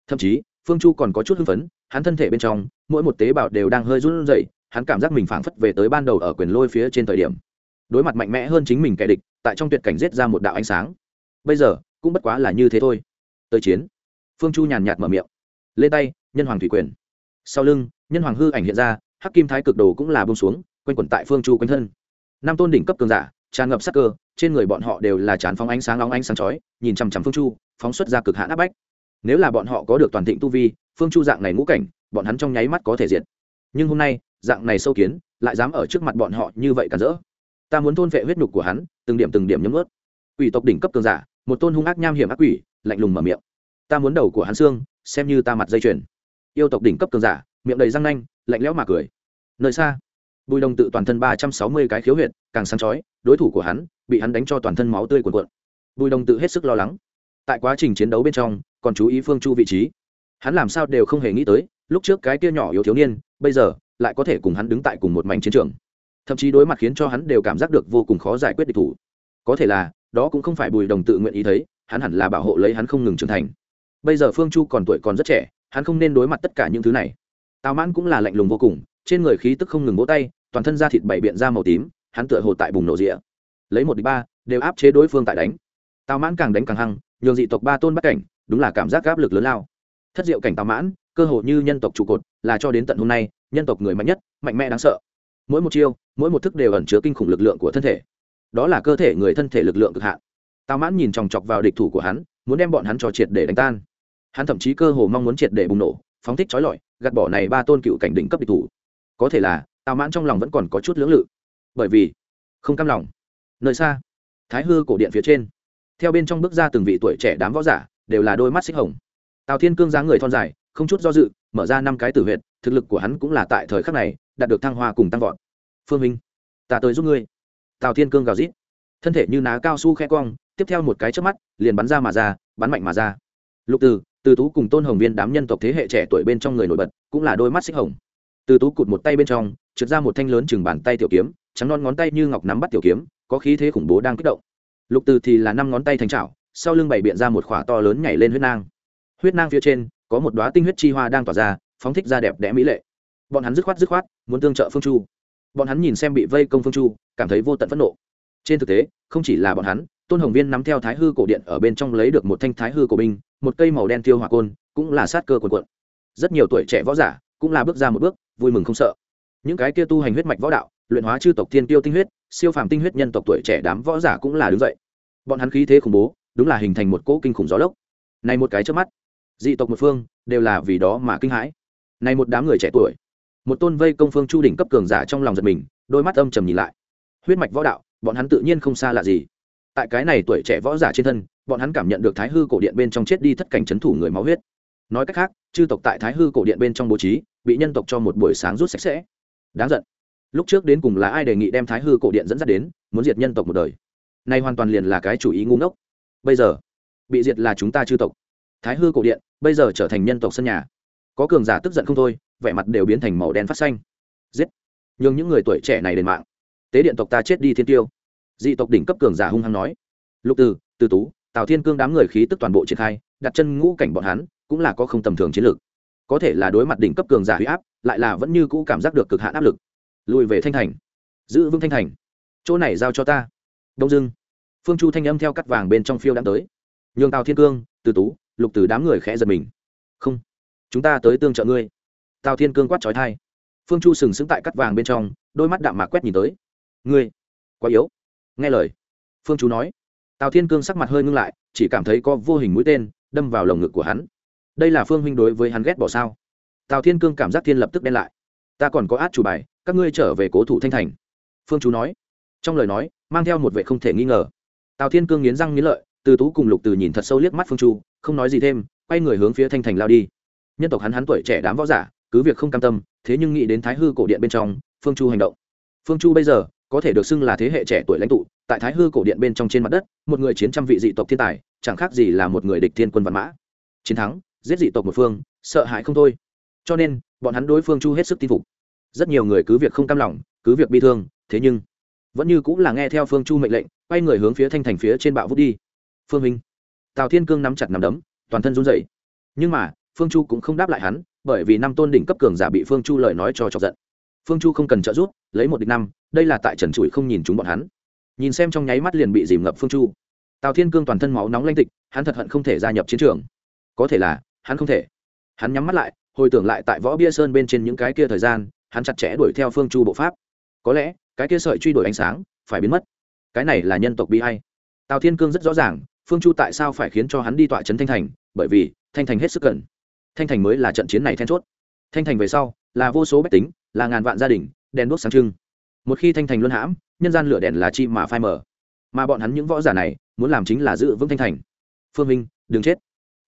Thậm chí, phương chu còn có chút hưng phấn, hắn thân thể bên trong, mỗi một tế bào đều đang hơi run rẩy, hắn cảm giác mình phảng phất về tới ban đầu ở quyền lôi phía trên thời điểm. Đối mặt mạnh mẽ hơn chính mình kẻ địch, tại trong tuyệt cảnh giết ra một đạo ánh sáng. Bây giờ, cũng bất quá là như thế thôi. Tới chiến. Phương chu nhàn nhạt mở miệng. Lên tay, nhân hoàng thủy quyền. Sau lưng, nhân hoàng hư ảnh hiện ra hắc kim thái cực đồ cũng là bông xuống, quanh quẩn tại phương chu quanh thân. Năm tôn đỉnh cấp cường giả, tràn ngập sắc cơ, trên người bọn họ đều là tràn phóng ánh sáng nóng ánh sáng chói, nhìn chằm chằm phương chu, phóng xuất ra cực hạn áp bách. Nếu là bọn họ có được toàn thịnh tu vi, phương chu dạng này ngũ cảnh, bọn hắn trong nháy mắt có thể diệt. Nhưng hôm nay, dạng này sâu kiến, lại dám ở trước mặt bọn họ như vậy cản rỡ. Ta muốn thôn vệ huyết nhục của hắn, từng điểm từng điểm nhấm ướt quỷ tộc đỉnh cấp cường giả, một tôn hung ác nham hiểm ác quỷ, lạnh lùng mở miệng. Ta muốn đầu của hắn xương, xem như ta mặt dây chuyền. Yêu tộc đỉnh cấp cường giả, miệng đầy răng nanh lạnh lẽo mà cười. Nơi xa, bùi đồng tự toàn thân ba trăm sáu mươi cái khiếu huyệt, càng sáng chói, đối thủ của hắn bị hắn đánh cho toàn thân máu tươi cuồn cuộn. Bùi đồng tự hết sức lo lắng. Tại quá trình chiến đấu bên trong, còn chú ý phương chu vị trí. Hắn làm sao đều không hề nghĩ tới, lúc trước cái kia nhỏ yếu thiếu niên, bây giờ lại có thể cùng hắn đứng tại cùng một mảnh chiến trường. Thậm chí đối mặt khiến cho hắn đều cảm giác được vô cùng khó giải quyết địch thủ. Có thể là, đó cũng không phải bùi đồng tự nguyện ý thấy, hắn hẳn là bảo hộ lấy hắn không ngừng trưởng thành. Bây giờ phương chu còn tuổi còn rất trẻ, hắn không nên đối mặt tất cả những thứ này tào mãn cũng là lạnh lùng vô cùng, trên người khí tức không ngừng vỗ tay, toàn thân da thịt bảy biện ra màu tím, hắn tựa hồ tại bùng nổ rịa. Lấy một đi ba, đều áp chế đối phương tại đánh. Tào mãn càng đánh càng hăng, nhường dị tộc ba tôn bắt cảnh, đúng là cảm giác áp lực lớn lao. Thất diệu cảnh tào mãn, cơ hồ như nhân tộc trụ cột, là cho đến tận hôm nay, nhân tộc người mạnh nhất, mạnh mẽ đáng sợ. Mỗi một chiêu, mỗi một thức đều ẩn chứa kinh khủng lực lượng của thân thể. Đó là cơ thể người thân thể lực lượng cực hạn. Tào mãn nhìn chòng chọc vào địch thủ của hắn, muốn đem bọn hắn cho triệt để đánh tan. Hắn thậm chí cơ hồ mong muốn triệt để bùng nổ, phóng thích trói lọi gạt bỏ này ba tôn cựu cảnh đỉnh cấp địch thủ. Có thể là, tào mãn trong lòng vẫn còn có chút lưỡng lự. Bởi vì, không cam lòng. Nơi xa, thái hư cổ điện phía trên. Theo bên trong bước ra từng vị tuổi trẻ đám võ giả, đều là đôi mắt xích hồng. Tào thiên cương dáng người thon dài, không chút do dự, mở ra năm cái tử huyệt, thực lực của hắn cũng là tại thời khắc này, đạt được thăng hoa cùng tăng vọt. Phương minh, ta tới giúp ngươi. Tào thiên cương gào rít. Thân thể như ná cao su khe cong, tiếp theo một cái trước mắt, liền bắn ra mà ra, bắn mạnh mà ra. Lục từ từ tú cùng tôn hồng viên đám nhân tộc thế hệ trẻ tuổi bên trong người nổi bật, cũng là đôi mắt xích hồng. Từ tú cụt một tay bên trong, trượt ra một thanh lớn chừng bàn tay tiểu kiếm, trắng non ngón tay như ngọc nắm bắt tiểu kiếm, có khí thế khủng bố đang kích động. Lục từ thì là năm ngón tay thành trào sau lưng bày biện ra một khỏa to lớn nhảy lên huyết nang. Huyết nang phía trên, có một đoá tinh huyết chi hoa đang tỏa ra, phóng thích ra đẹp đẽ mỹ lệ. Bọn hắn dứt khoát dứt khoát, muốn tương trợ phương chu. Bọn hắn nhìn xem bị vây công phương chu, cảm thấy vô tận phẫn nộ. Trên thực tế, không chỉ là bọn hắn tôn hồng viên nắm theo thái hư cổ điện ở bên trong lấy được một thanh thái hư cổ binh, một cây màu đen tiêu hỏa côn, cũng là sát cơ quần quận rất nhiều tuổi trẻ võ giả cũng là bước ra một bước, vui mừng không sợ. Những cái kia tu hành huyết mạch võ đạo, luyện hóa chư tộc thiên tiêu tinh huyết, siêu phàm tinh huyết nhân tộc tuổi trẻ đám võ giả cũng là đứng dậy. Bọn hắn khí thế khủng bố, đúng là hình thành một cỗ kinh khủng gió lốc. Này một cái trước mắt, dị tộc một phương đều là vì đó mà kinh hãi. Này một đám người trẻ tuổi, một tôn vây công phương chu đỉnh cấp cường giả trong lòng giật mình, đôi mắt âm trầm nhìn lại. Huyết mạch võ đạo, bọn hắn tự nhiên không xa lạ gì tại cái này tuổi trẻ võ giả trên thân, bọn hắn cảm nhận được thái hư cổ điện bên trong chết đi thất cảnh c h ấ n thủ người máu huyết. Nói cách khác, chư tộc tại thái hư cổ điện bên trong bố trí, bị nhân tộc cho một buổi sáng rút sạch sẽ. Đáng giận. Lúc trước đến cùng là ai đề nghị đem thái hư cổ điện dẫn dắt đến, muốn diệt nhân tộc một đời. Nay hoàn toàn liền là cái chủ ý ngu ngốc. Bây giờ, bị diệt là chúng ta chư tộc. Thái hư cổ điện, bây giờ trở thành nhân tộc sân nhà. Có cường giả tức giận không thôi, vẻ mặt đều biến thành màu đen phát xanh. Giết. Nhưng những người tuổi trẻ này đền mạng. Tế điện tộc ta chết đi thiên tiêu dị tộc đỉnh cấp cường giả hung hăng nói. Lục từ từ tú, tào thiên cương đám người khí tức toàn bộ triển khai, đặt chân ngũ cảnh bọn hắn, cũng là có không tầm thường chiến lược. Có thể là đối mặt đỉnh cấp cường giả huy áp, lại là vẫn như cũ cảm giác được cực hạn áp lực. Lùi về thanh thành. Giữ vững thanh thành. Chỗ này giao cho ta. Đông dưng phương chu thanh âm theo cắt vàng bên trong phiêu đã tới. Nhường tào thiên cương, từ tú, lục từ đám người khẽ giật mình. Không. Chúng ta tới tương trợ ngươi. Tào thiên cương quát trói thai phương chu sừng sững tại cắt vàng bên trong, đôi mắt đạm mạc quét nhìn tới. Ngươi, quá yếu nghe lời. Phương chú nói. Tào thiên cương sắc mặt hơi ngưng lại, chỉ cảm thấy có vô hình mũi tên đâm vào lồng ngực của hắn. Đây là phương huynh đối với hắn ghét bỏ sao? Tào thiên cương cảm giác thiên lập tức đen lại. Ta còn có át chủ bài, các ngươi trở về cố thủ thanh thành. Phương chú nói. Trong lời nói, mang theo một vệ không thể nghi ngờ. Tào thiên cương nghiến răng nghiến lợi, từ tú cùng lục từ nhìn thật sâu liếc mắt phương chu không nói gì thêm, quay người hướng phía thanh thành lao đi. Nhân tộc hắn hắn tuổi trẻ đám võ giả, cứ việc không cam tâm, thế nhưng nghĩ đến thái hư cổ điện bên trong, phương chu hành động. Phương chu bây giờ có thể được xưng là thế hệ trẻ tuổi lãnh tụ, tại thái hư cổ điện bên trong trên mặt đất, một người chiến trăm vị dị tộc thiên tài, chẳng khác gì là một người địch thiên quân văn mã. Chiến thắng, giết dị tộc một phương, sợ hãi không thôi. Cho nên, bọn hắn đối phương chu hết sức tin phục. Rất nhiều người cứ việc không cam lòng, cứ việc bi thương, thế nhưng, vẫn như cũng là nghe theo phương chu mệnh lệnh, quay người hướng phía thanh thành phía trên bạo vút đi. Phương minh, tào thiên cương nắm chặt nắm đấm, toàn thân run dậy nhưng mà, phương chu cũng không đáp lại hắn, bởi vì năm tôn đỉnh cấp cường giả bị phương chu lời nói cho chọc giận phương chu không cần trợ giúp, lấy một địch năm, đây là tại trần trụi không nhìn chúng bọn hắn. Nhìn xem trong nháy mắt liền bị dìm ngập phương chu. Tào thiên cương toàn thân máu nóng lanh tịch, hắn thật hận không thể gia nhập chiến trường. Có thể là, hắn không thể. Hắn nhắm mắt lại, hồi tưởng lại tại võ bia sơn bên trên những cái kia thời gian, hắn chặt chẽ đuổi theo phương chu bộ pháp. Có lẽ, cái kia sợi truy đuổi ánh sáng, phải biến mất. Cái này là nhân tộc bi hay tào thiên cương rất rõ ràng, phương chu tại sao phải khiến cho hắn đi tọa trấn thanh thành, bởi vì thanh thành hết sức cần. Thanh thành mới là trận chiến này then chốt. Thanh thành về sau, là vô số bách tính là ngàn vạn gia đình, đèn đuốc sáng trưng. Một khi thanh thành luân hãm, nhân gian lửa đèn là chi mà phai mở mà bọn hắn những võ giả này, muốn làm chính là giữ vững thanh thành. Phương minh, đừng chết.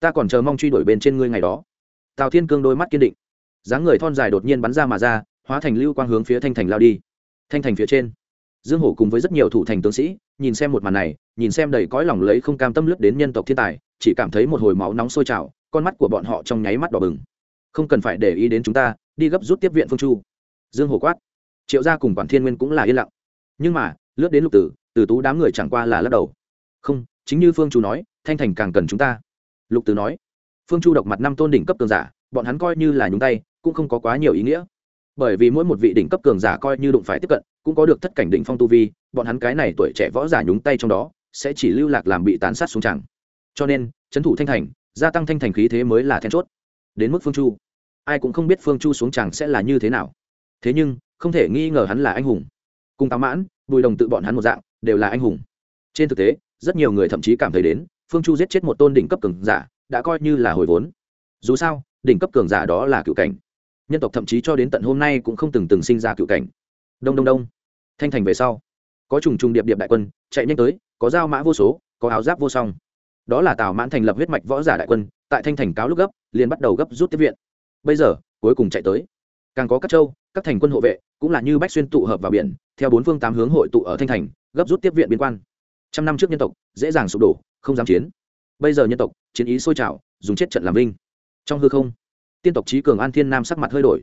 Ta còn chờ mong truy đuổi bên trên ngươi ngày đó. Tào thiên cương đôi mắt kiên định. Dáng người thon dài đột nhiên bắn ra mà ra, hóa thành lưu quang hướng phía thanh thành lao đi. Thanh thành phía trên. Dương hổ cùng với rất nhiều thủ thành tướng sĩ, nhìn xem một màn này, nhìn xem đầy cõi lòng lấy không cam tâm lướt đến nhân tộc thiên tài, chỉ cảm thấy một hồi máu nóng sôi trào, con mắt của bọn họ trong nháy mắt đỏ bừng. Không cần phải để ý đến chúng ta, đi gấp rút tiếp viện phương chu dương hổ quát. Triệu gia cùng quản thiên nguyên cũng là yên lặng. Nhưng mà, lướt đến lục tử từ tú đám người chẳng qua là lắc đầu. Không, chính như phương chu nói, thanh thành càng cần chúng ta. Lục tử nói. Phương chu độc mặt năm tôn đỉnh cấp cường giả, bọn hắn coi như là nhúng tay, cũng không có quá nhiều ý nghĩa. Bởi vì mỗi một vị đỉnh cấp cường giả coi như đụng phải tiếp cận, cũng có được thất cảnh đỉnh phong tu vi, bọn hắn cái này tuổi trẻ võ giả nhúng tay trong đó, sẽ chỉ lưu lạc làm bị tán sát xuống chẳng. Cho nên trấn thủ thanh thành, gia tăng thanh thành khí thế mới là then chốt. Đến mức phương chu, ai cũng không biết phương chu xuống chẳng sẽ là như thế nào thế nhưng, không thể nghi ngờ hắn là anh hùng. Cùng táo mãn, bùi đồng tự bọn hắn một dạng, đều là anh hùng. Trên thực tế, rất nhiều người thậm chí cảm thấy đến, phương chu giết chết một tôn đỉnh cấp cường giả, đã coi như là hồi vốn. Dù sao, đỉnh cấp cường giả đó là cựu cảnh. Nhân tộc thậm chí cho đến tận hôm nay cũng không từng từng sinh ra cựu cảnh. Đông đông đông. Thanh thành về sau, có trùng trùng điệp điệp đại quân, chạy nhanh tới, có dao mã vô số, có áo giáp vô song. Đó là tào mãn thành lập huyết mạch võ giả đại quân, tại thanh thành cáo lúc gấp, liền bắt đầu gấp rút tiếp viện. Bây giờ, cuối cùng chạy tới. Càng có các châu các thành quân hộ vệ cũng là như bách xuyên tụ hợp vào biển, theo bốn phương tám hướng hội tụ ở thanh thành, gấp rút tiếp viện biên quan. Trăm năm trước nhân tộc, dễ dàng sụp đổ, không dám chiến. Bây giờ nhân tộc, chiến ý sôi trào, dùng chết trận làm vinh. Trong hư không, tiên tộc trí cường an thiên nam sắc mặt hơi đổi.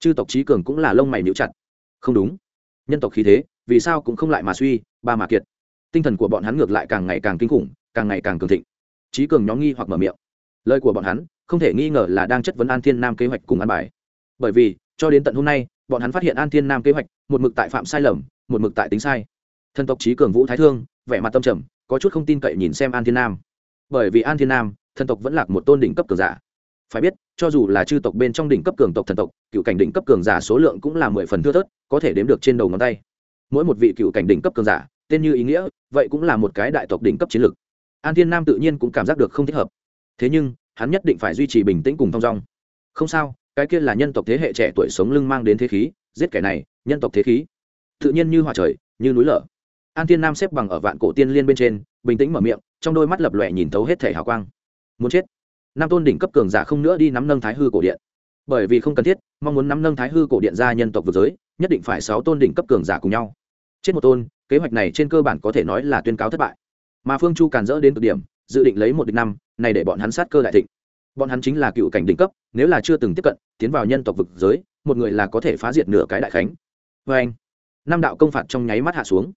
Chư tộc trí cường cũng là lông mày níu chặt. Không đúng. Nhân tộc khí thế, vì sao cũng không lại mà suy, ba mà kiệt. Tinh thần của bọn hắn ngược lại càng ngày càng kinh khủng, càng ngày càng cường thịnh. Trí cường nhóm nghi hoặc mở miệng. Lời của bọn hắn không thể nghi ngờ là đang chất vấn an thiên nam kế hoạch cùng an bài. Bởi vì, cho đến tận hôm nay bọn hắn phát hiện an thiên nam kế hoạch, một mực tại phạm sai lầm, một mực tại tính sai. Thần tộc trí cường vũ thái thương, vẻ mặt tâm trầm, có chút không tin cậy nhìn xem an thiên nam. Bởi vì an thiên nam, thần tộc vẫn lạc một tôn đỉnh cấp cường giả. Phải biết, cho dù là chư tộc bên trong đỉnh cấp cường tộc thần tộc, cựu cảnh đỉnh cấp cường giả số lượng cũng là mười phần thưa thớt, có thể đếm được trên đầu ngón tay. Mỗi một vị cựu cảnh đỉnh cấp cường giả, tên như ý nghĩa, vậy cũng là một cái đại tộc đỉnh cấp chiến lược. An thiên nam tự nhiên cũng cảm giác được không thích hợp. Thế nhưng, hắn nhất định phải duy trì bình tĩnh cùng thong dong. Không sao cái kia là nhân tộc thế hệ trẻ tuổi sống lưng mang đến thế khí, giết kẻ này, nhân tộc thế khí. Tự nhiên như hòa trời, như núi lở. An thiên nam xếp bằng ở vạn cổ tiên liên bên trên, bình tĩnh mở miệng, trong đôi mắt lập lòe nhìn thấu hết thể hào quang. Muốn chết. Nam tôn đỉnh cấp cường giả không nữa đi nắm nâng thái hư cổ điện. Bởi vì không cần thiết, mong muốn nắm nâng thái hư cổ điện ra nhân tộc vực giới, nhất định phải sáu tôn đỉnh cấp cường giả cùng nhau. Chết một tôn, kế hoạch này trên cơ bản có thể nói là tuyên cáo thất bại. Mà phương chu càn dỡ đến cực điểm, dự định lấy một địch năm, này để bọn hắn sát cơ đại thịnh bọn hắn chính là cựu cảnh đỉnh cấp, nếu là chưa từng tiếp cận, tiến vào nhân tộc vực giới, một người là có thể phá diệt nửa cái đại khánh. Vê anh, năm đạo công phạt trong nháy mắt hạ xuống.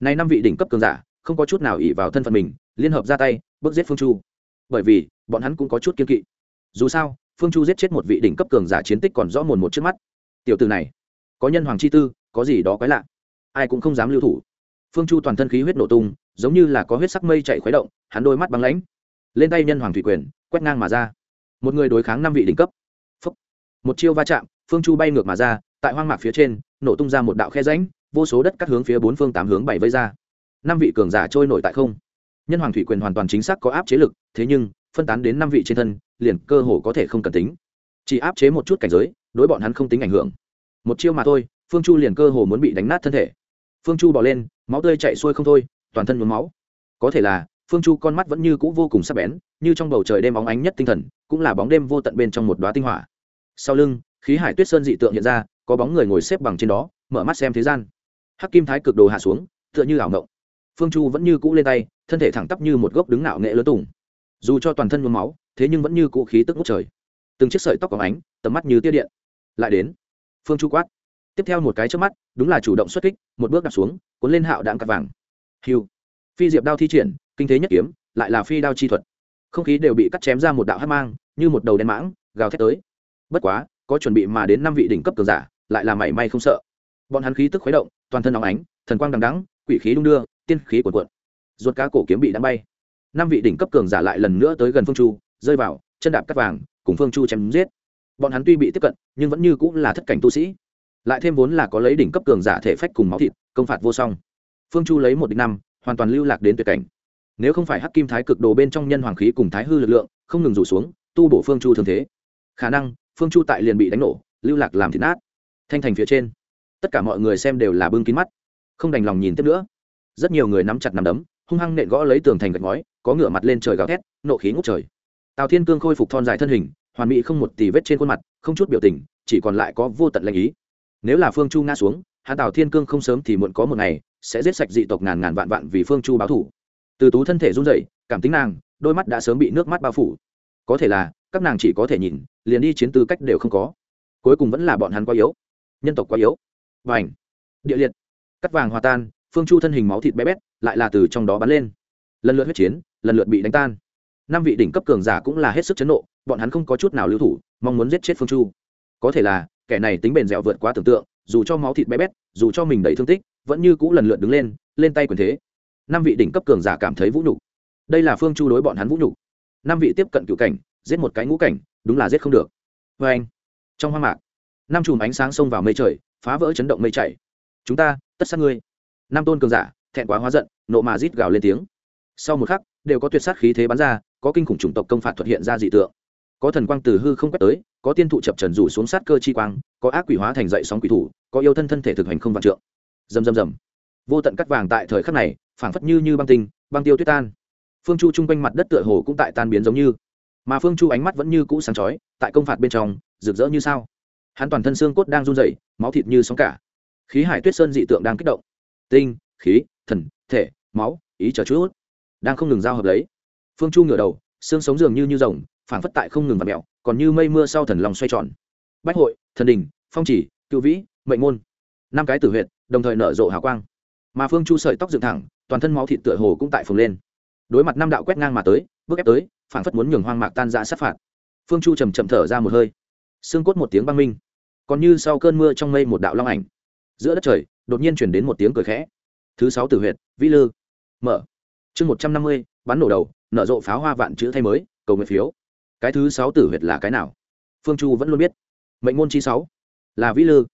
Nay năm vị đỉnh cấp cường giả, không có chút nào ỉ vào thân phận mình, liên hợp ra tay bước giết phương chu. Bởi vì, bọn hắn cũng có chút kiên kỵ. Dù sao, phương chu giết chết một vị đỉnh cấp cường giả chiến tích còn rõ mồn một trước mắt. Tiểu từ này, có nhân hoàng chi tư, có gì đó quái lạ. Ai cũng không dám lưu thủ. Phương chu toàn thân khí huyết nổ tung, giống như là có huyết sắc mây chạy khuấy động, hắn đôi mắt băng lãnh. Lên tay nhân hoàng thủy quyền, quét ngang mà ra một người đối kháng năm vị đỉnh cấp. Phúc. một chiêu va chạm, phương chu bay ngược mà ra, tại hoang mạc phía trên, nổ tung ra một đạo khe rãnh, vô số đất cắt hướng phía bốn phương tám hướng bảy vây ra. Năm vị cường giả trôi nổi tại không. Nhân hoàng thủy quyền hoàn toàn chính xác có áp chế lực, thế nhưng, phân tán đến năm vị trên thân, liền cơ hồ có thể không cần tính. Chỉ áp chế một chút cảnh giới, đối bọn hắn không tính ảnh hưởng. Một chiêu mà thôi, phương chu liền cơ hồ muốn bị đánh nát thân thể. Phương chu bỏ lên, máu tươi chạy xuôi không thôi, toàn thân nhuốm máu. Có thể là phương chu con mắt vẫn như c ũ vô cùng sắc bén, như trong bầu trời đêm bóng ánh nhất tinh thần, cũng là bóng đêm vô tận bên trong một đoá tinh hỏa. Sau lưng, khí hải tuyết sơn dị tượng hiện ra, có bóng người ngồi xếp bằng trên đó, mở mắt xem thế gian. Hắc kim thái cực đồ hạ xuống, tựa như ảo ngộng phương chu vẫn như cũ lên tay, thân thể thẳng tắp như một gốc đứng nạo nghệ lớn tùng. Dù cho toàn thân nhuốm máu, thế nhưng vẫn như cũ khí tức ngút trời. Từng chiếc sợi tóc có ánh, tầm mắt như tia điện. Lại đến, phương chu quát. Tiếp theo một cái trước mắt, đúng là chủ động xuất kích, một bước đặt xuống, cuốn lên hạo đạn cặp vàng. Hiu. Phi diệp đao thi triển kinh thế nhất kiếm, lại là phi đao chi thuật. Không khí đều bị cắt chém ra một đạo hát mang, như một đầu đen mãng, gào thét tới. Bất quá, có chuẩn bị mà đến năm vị đỉnh cấp cường giả, lại là mảy may không sợ. Bọn hắn khí tức khuấy động, toàn thân óng ánh, thần quang đằng đắng quỷ khí đung đưa, tiên khí cuộn cuộn. Ruột cá cổ kiếm bị đắng bay. Năm vị đỉnh cấp cường giả lại lần nữa tới gần phương chu, rơi vào, chân đạp cắt vàng, cùng phương chu chém giết. Bọn hắn tuy bị tiếp cận, nhưng vẫn như cũng là thất cảnh tu sĩ. Lại thêm vốn là có lấy đỉnh cấp cường giả thể phách cùng máu thịt, công phạt vô song. Phương chu lấy một địch năm, hoàn toàn lưu lạc đến tuyệt cảnh nếu không phải hắc kim thái cực đồ bên trong nhân hoàng khí cùng thái hư lực lượng, không ngừng rủ xuống, tu bổ phương chu thường thế. Khả năng, phương chu tại liền bị đánh nổ, lưu lạc làm thịt nát. Thanh thành phía trên, tất cả mọi người xem đều là bưng kín mắt, không đành lòng nhìn tiếp nữa. Rất nhiều người nắm chặt nằm đấm, hung hăng nện gõ lấy tường thành gạch ngói, có ngửa mặt lên trời gào thét, nộ khí ngút trời. Tào thiên cương khôi phục thon dài thân hình, hoàn mỹ không một tì vết trên khuôn mặt, không chút biểu tình, chỉ còn lại có vô tận lệnh ý. Nếu là phương chu ngã xuống hạ tào thiên cương không sớm thì muộn có một ngày, sẽ giết sạch dị tộc ngàn ngàn vạn vạn vì phương chu báo thủ từ tú thân thể run rẩy, cảm tính nàng, đôi mắt đã sớm bị nước mắt bao phủ. Có thể là, các nàng chỉ có thể nhìn, liền đi chiến tư cách đều không có. Cuối cùng vẫn là bọn hắn quá yếu. Nhân tộc quá yếu. Và ảnh địa liệt. Cắt vàng hòa tan, phương chu thân hình máu thịt bé bét, lại là từ trong đó bắn lên. Lần lượt huyết chiến, lần lượt bị đánh tan. Năm vị đỉnh cấp cường giả cũng là hết sức chấn nộ, bọn hắn không có chút nào lưu thủ, mong muốn giết chết phương chu. Có thể là, kẻ này tính bền dẻo vượt quá tưởng tượng, dù cho máu thịt bé bét, dù cho mình đầy thương tích, vẫn như cũ lần lượt đứng lên lên tay quyền thế năm vị đỉnh cấp cường giả cảm thấy vũ nhục. Đây là phương chu đối bọn hắn vũ nhục. Năm vị tiếp cận cựu cảnh giết một cái ngũ cảnh đúng là giết không được. Vê anh trong hoang mạc năm chùm ánh sáng xông vào mây trời phá vỡ chấn động mây chảy. Chúng ta tất sát ngươi. Năm tôn cường giả thẹn quá hóa giận nộ mà rít gào lên tiếng. Sau một khắc đều có tuyệt sát khí thế bắn ra có kinh khủng chủng tộc công phạt thuật hiện ra dị tượng. Có thần quang từ hư không quét tới có tiên thụ chập trần rủ xuống sát cơ chi quang có ác quỷ hóa thành dậy sóng quỷ thủ có yêu thân thân thể thực hành không vạn trượng. Rầm rầm rầm, vô tận cắt vàng tại thời khắc này phảng phất như như băng tinh, băng tiêu tuyết tan. Phương chu chung quanh mặt đất tựa hồ cũng tại tan biến giống như. Mà phương chu ánh mắt vẫn như cũ sáng chói, tại công phạt bên trong, rực rỡ như sao. Hắn toàn thân xương cốt đang run rẩy, máu thịt như sóng cả. Khí hải tuyết sơn dị tượng đang kích động. Tinh, khí, thần, thể, máu, ý chờ chút. Đang không ngừng giao hợp lấy. Phương chu ngửa đầu, xương sống dường như như rồng, phảng phất tại không ngừng vặt mẹo còn như mây mưa sau thần lòng xoay tròn. Bách hội, thần đình, phong chỉ, cựu vĩ, mệnh môn. Năm cái tử huyệt, đồng thời nở rộ hào quang. Mà phương chu sợi tóc dựng thẳng toàn thân máu thịt tựa hồ cũng tại phồng lên. Đối mặt năm đạo quét ngang mà tới, bước ép tới, phảng phất muốn nhường hoang mạc tan ra sát phạt. Phương chu trầm chậm thở ra một hơi. Xương cốt một tiếng băng minh. Còn như sau cơn mưa trong mây một đạo long ảnh. Giữa đất trời, đột nhiên chuyển đến một tiếng cười khẽ. Thứ sáu tử huyệt, vĩ lư. Mở. Chương một trăm năm mươi, bắn nổ đầu, nở rộ pháo hoa vạn chữ thay mới, cầu nguyện phiếu. Cái thứ sáu tử huyệt là cái nào? Phương chu vẫn luôn biết. Mệnh môn chi sáu, là vĩ lư.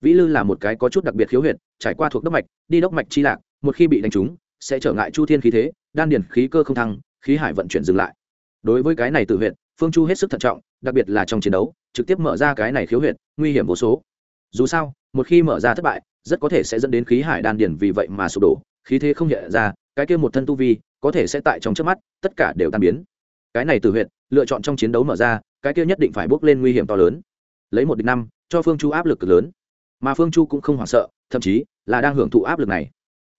Vĩ lư là một cái có chút đặc biệt khiếu huyệt, trải qua thuộc đốc mạch, đi đốc mạch chi lạc, một khi bị đánh trúng sẽ trở ngại chu thiên khí thế, đan điền khí cơ không thăng, khí hải vận chuyển dừng lại. Đối với cái này tự huyện phương chu hết sức thận trọng, đặc biệt là trong chiến đấu, trực tiếp mở ra cái này khiếu huyện nguy hiểm vô số. Dù sao, một khi mở ra thất bại, rất có thể sẽ dẫn đến khí hải đan điền vì vậy mà sụp đổ, khí thế không hiện ra, cái kia một thân tu vi, có thể sẽ tại trong trước mắt, tất cả đều tan biến. Cái này từ huyện lựa chọn trong chiến đấu mở ra, cái kia nhất định phải bước lên nguy hiểm to lớn. Lấy một địch năm, cho phương chu áp lực cực lớn. Mà phương chu cũng không hoảng sợ, thậm chí là đang hưởng thụ áp lực này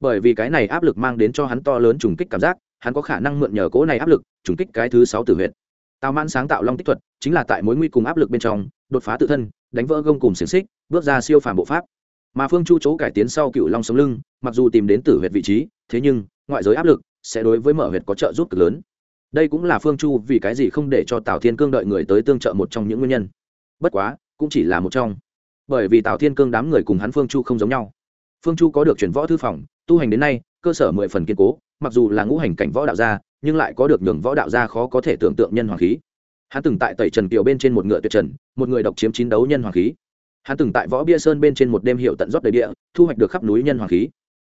bởi vì cái này áp lực mang đến cho hắn to lớn trùng kích cảm giác, hắn có khả năng mượn nhờ cỗ này áp lực trùng kích cái thứ sáu tử huyệt. Tào mãn sáng tạo long tích thuật, chính là tại mối nguy cùng áp lực bên trong, đột phá tự thân, đánh vỡ gông cùng xiềng xích, bước ra siêu phàm bộ pháp. Mà phương chu chỗ cải tiến sau cựu long sống lưng, mặc dù tìm đến tử huyệt vị trí, thế nhưng, ngoại giới áp lực sẽ đối với mở huyệt có trợ giúp cực lớn. Đây cũng là phương chu vì cái gì không để cho tào thiên cương đợi người tới tương trợ một trong những nguyên nhân. Bất quá, cũng chỉ là một trong. Bởi vì tào thiên cương đám người cùng hắn phương chu không giống nhau. Phương chu có được chuyển võ thư phòng tu hành đến nay, cơ sở mười phần kiên cố, mặc dù là ngũ hành cảnh võ đạo gia, nhưng lại có được nhường võ đạo gia khó có thể tưởng tượng nhân hoàng khí. Hắn từng tại tẩy trần kiều bên trên một ngựa tuyệt trần, một người độc chiếm chiến đấu nhân hoàng khí. Hắn từng tại võ bia sơn bên trên một đêm hiệu tận rót đầy địa, thu hoạch được khắp núi nhân hoàng khí.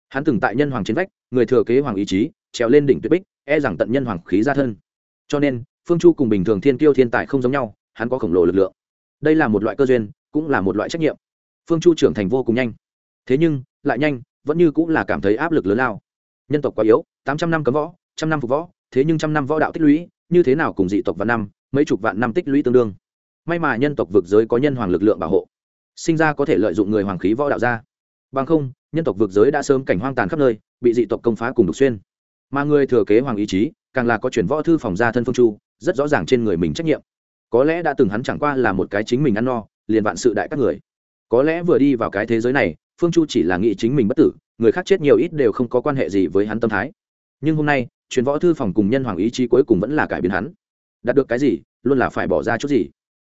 Hắn từng tại nhân hoàng chiến vách, người thừa kế hoàng ý chí, trèo lên đỉnh tuyệt bích e rằng tận nhân hoàng khí ra thân. Cho nên, phương chu cùng bình thường thiên kiêu thiên tài không giống nhau, hắn có khổng lồ lực lượng. Đây là một loại cơ duyên, cũng là một loại trách nhiệm. Phương chu trưởng thành vô cùng nhanh. Thế nhưng, lại nhanh vẫn như cũng là cảm thấy áp lực lớn lao. Nhân tộc quá yếu, tám trăm năm cấm võ, trăm năm phục võ, thế nhưng trăm năm võ đạo tích lũy, như thế nào cùng dị tộc vạn năm, mấy chục vạn năm tích lũy tương đương. May mà nhân tộc vực giới có nhân hoàng lực lượng bảo hộ, sinh ra có thể lợi dụng người hoàng khí võ đạo ra. Bằng không, nhân tộc vực giới đã sớm cảnh hoang tàn khắp nơi, bị dị tộc công phá cùng đục xuyên. Mà người thừa kế hoàng ý chí, càng là có chuyển võ thư phòng gia thân phương chu, rất rõ ràng trên người mình trách nhiệm. Có lẽ đã từng hắn chẳng qua là một cái chính mình ăn no, liền vạn sự đại các người. Có lẽ vừa đi vào cái thế giới này phương chu chỉ là nghĩ chính mình bất tử, người khác chết nhiều ít đều không có quan hệ gì với hắn tâm thái. Nhưng hôm nay chuyến võ thư phòng cùng nhân hoàng ý chí cuối cùng vẫn là cải biến hắn. Đạt được cái gì, luôn là phải bỏ ra chút gì.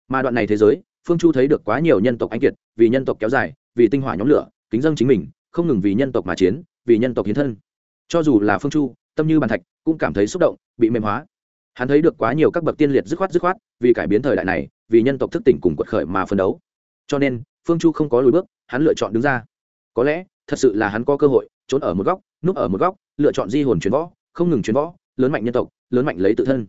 Mà đoạn này thế giới, phương chu thấy được quá nhiều nhân tộc anh kiệt, vì nhân tộc kéo dài, vì tinh hỏa nhóm lửa, kính dân chính mình, không ngừng vì nhân tộc mà chiến, vì nhân tộc hiến thân. Cho dù là phương chu, tâm như bàn thạch, cũng cảm thấy xúc động, bị mềm hóa. Hắn thấy được quá nhiều các bậc tiên liệt dứt khoát dứt khoát, vì cải biến thời đại này, vì nhân tộc thức tỉnh cùng quật khởi mà phấn đấu. Cho nên, phương chu không có lùi bước, hắn lựa chọn đứng ra có lẽ, thật sự là hắn có cơ hội, trốn ở một góc, núp ở một góc, lựa chọn di hồn chuyển võ, không ngừng chuyển võ, lớn mạnh nhân tộc, lớn mạnh lấy tự thân.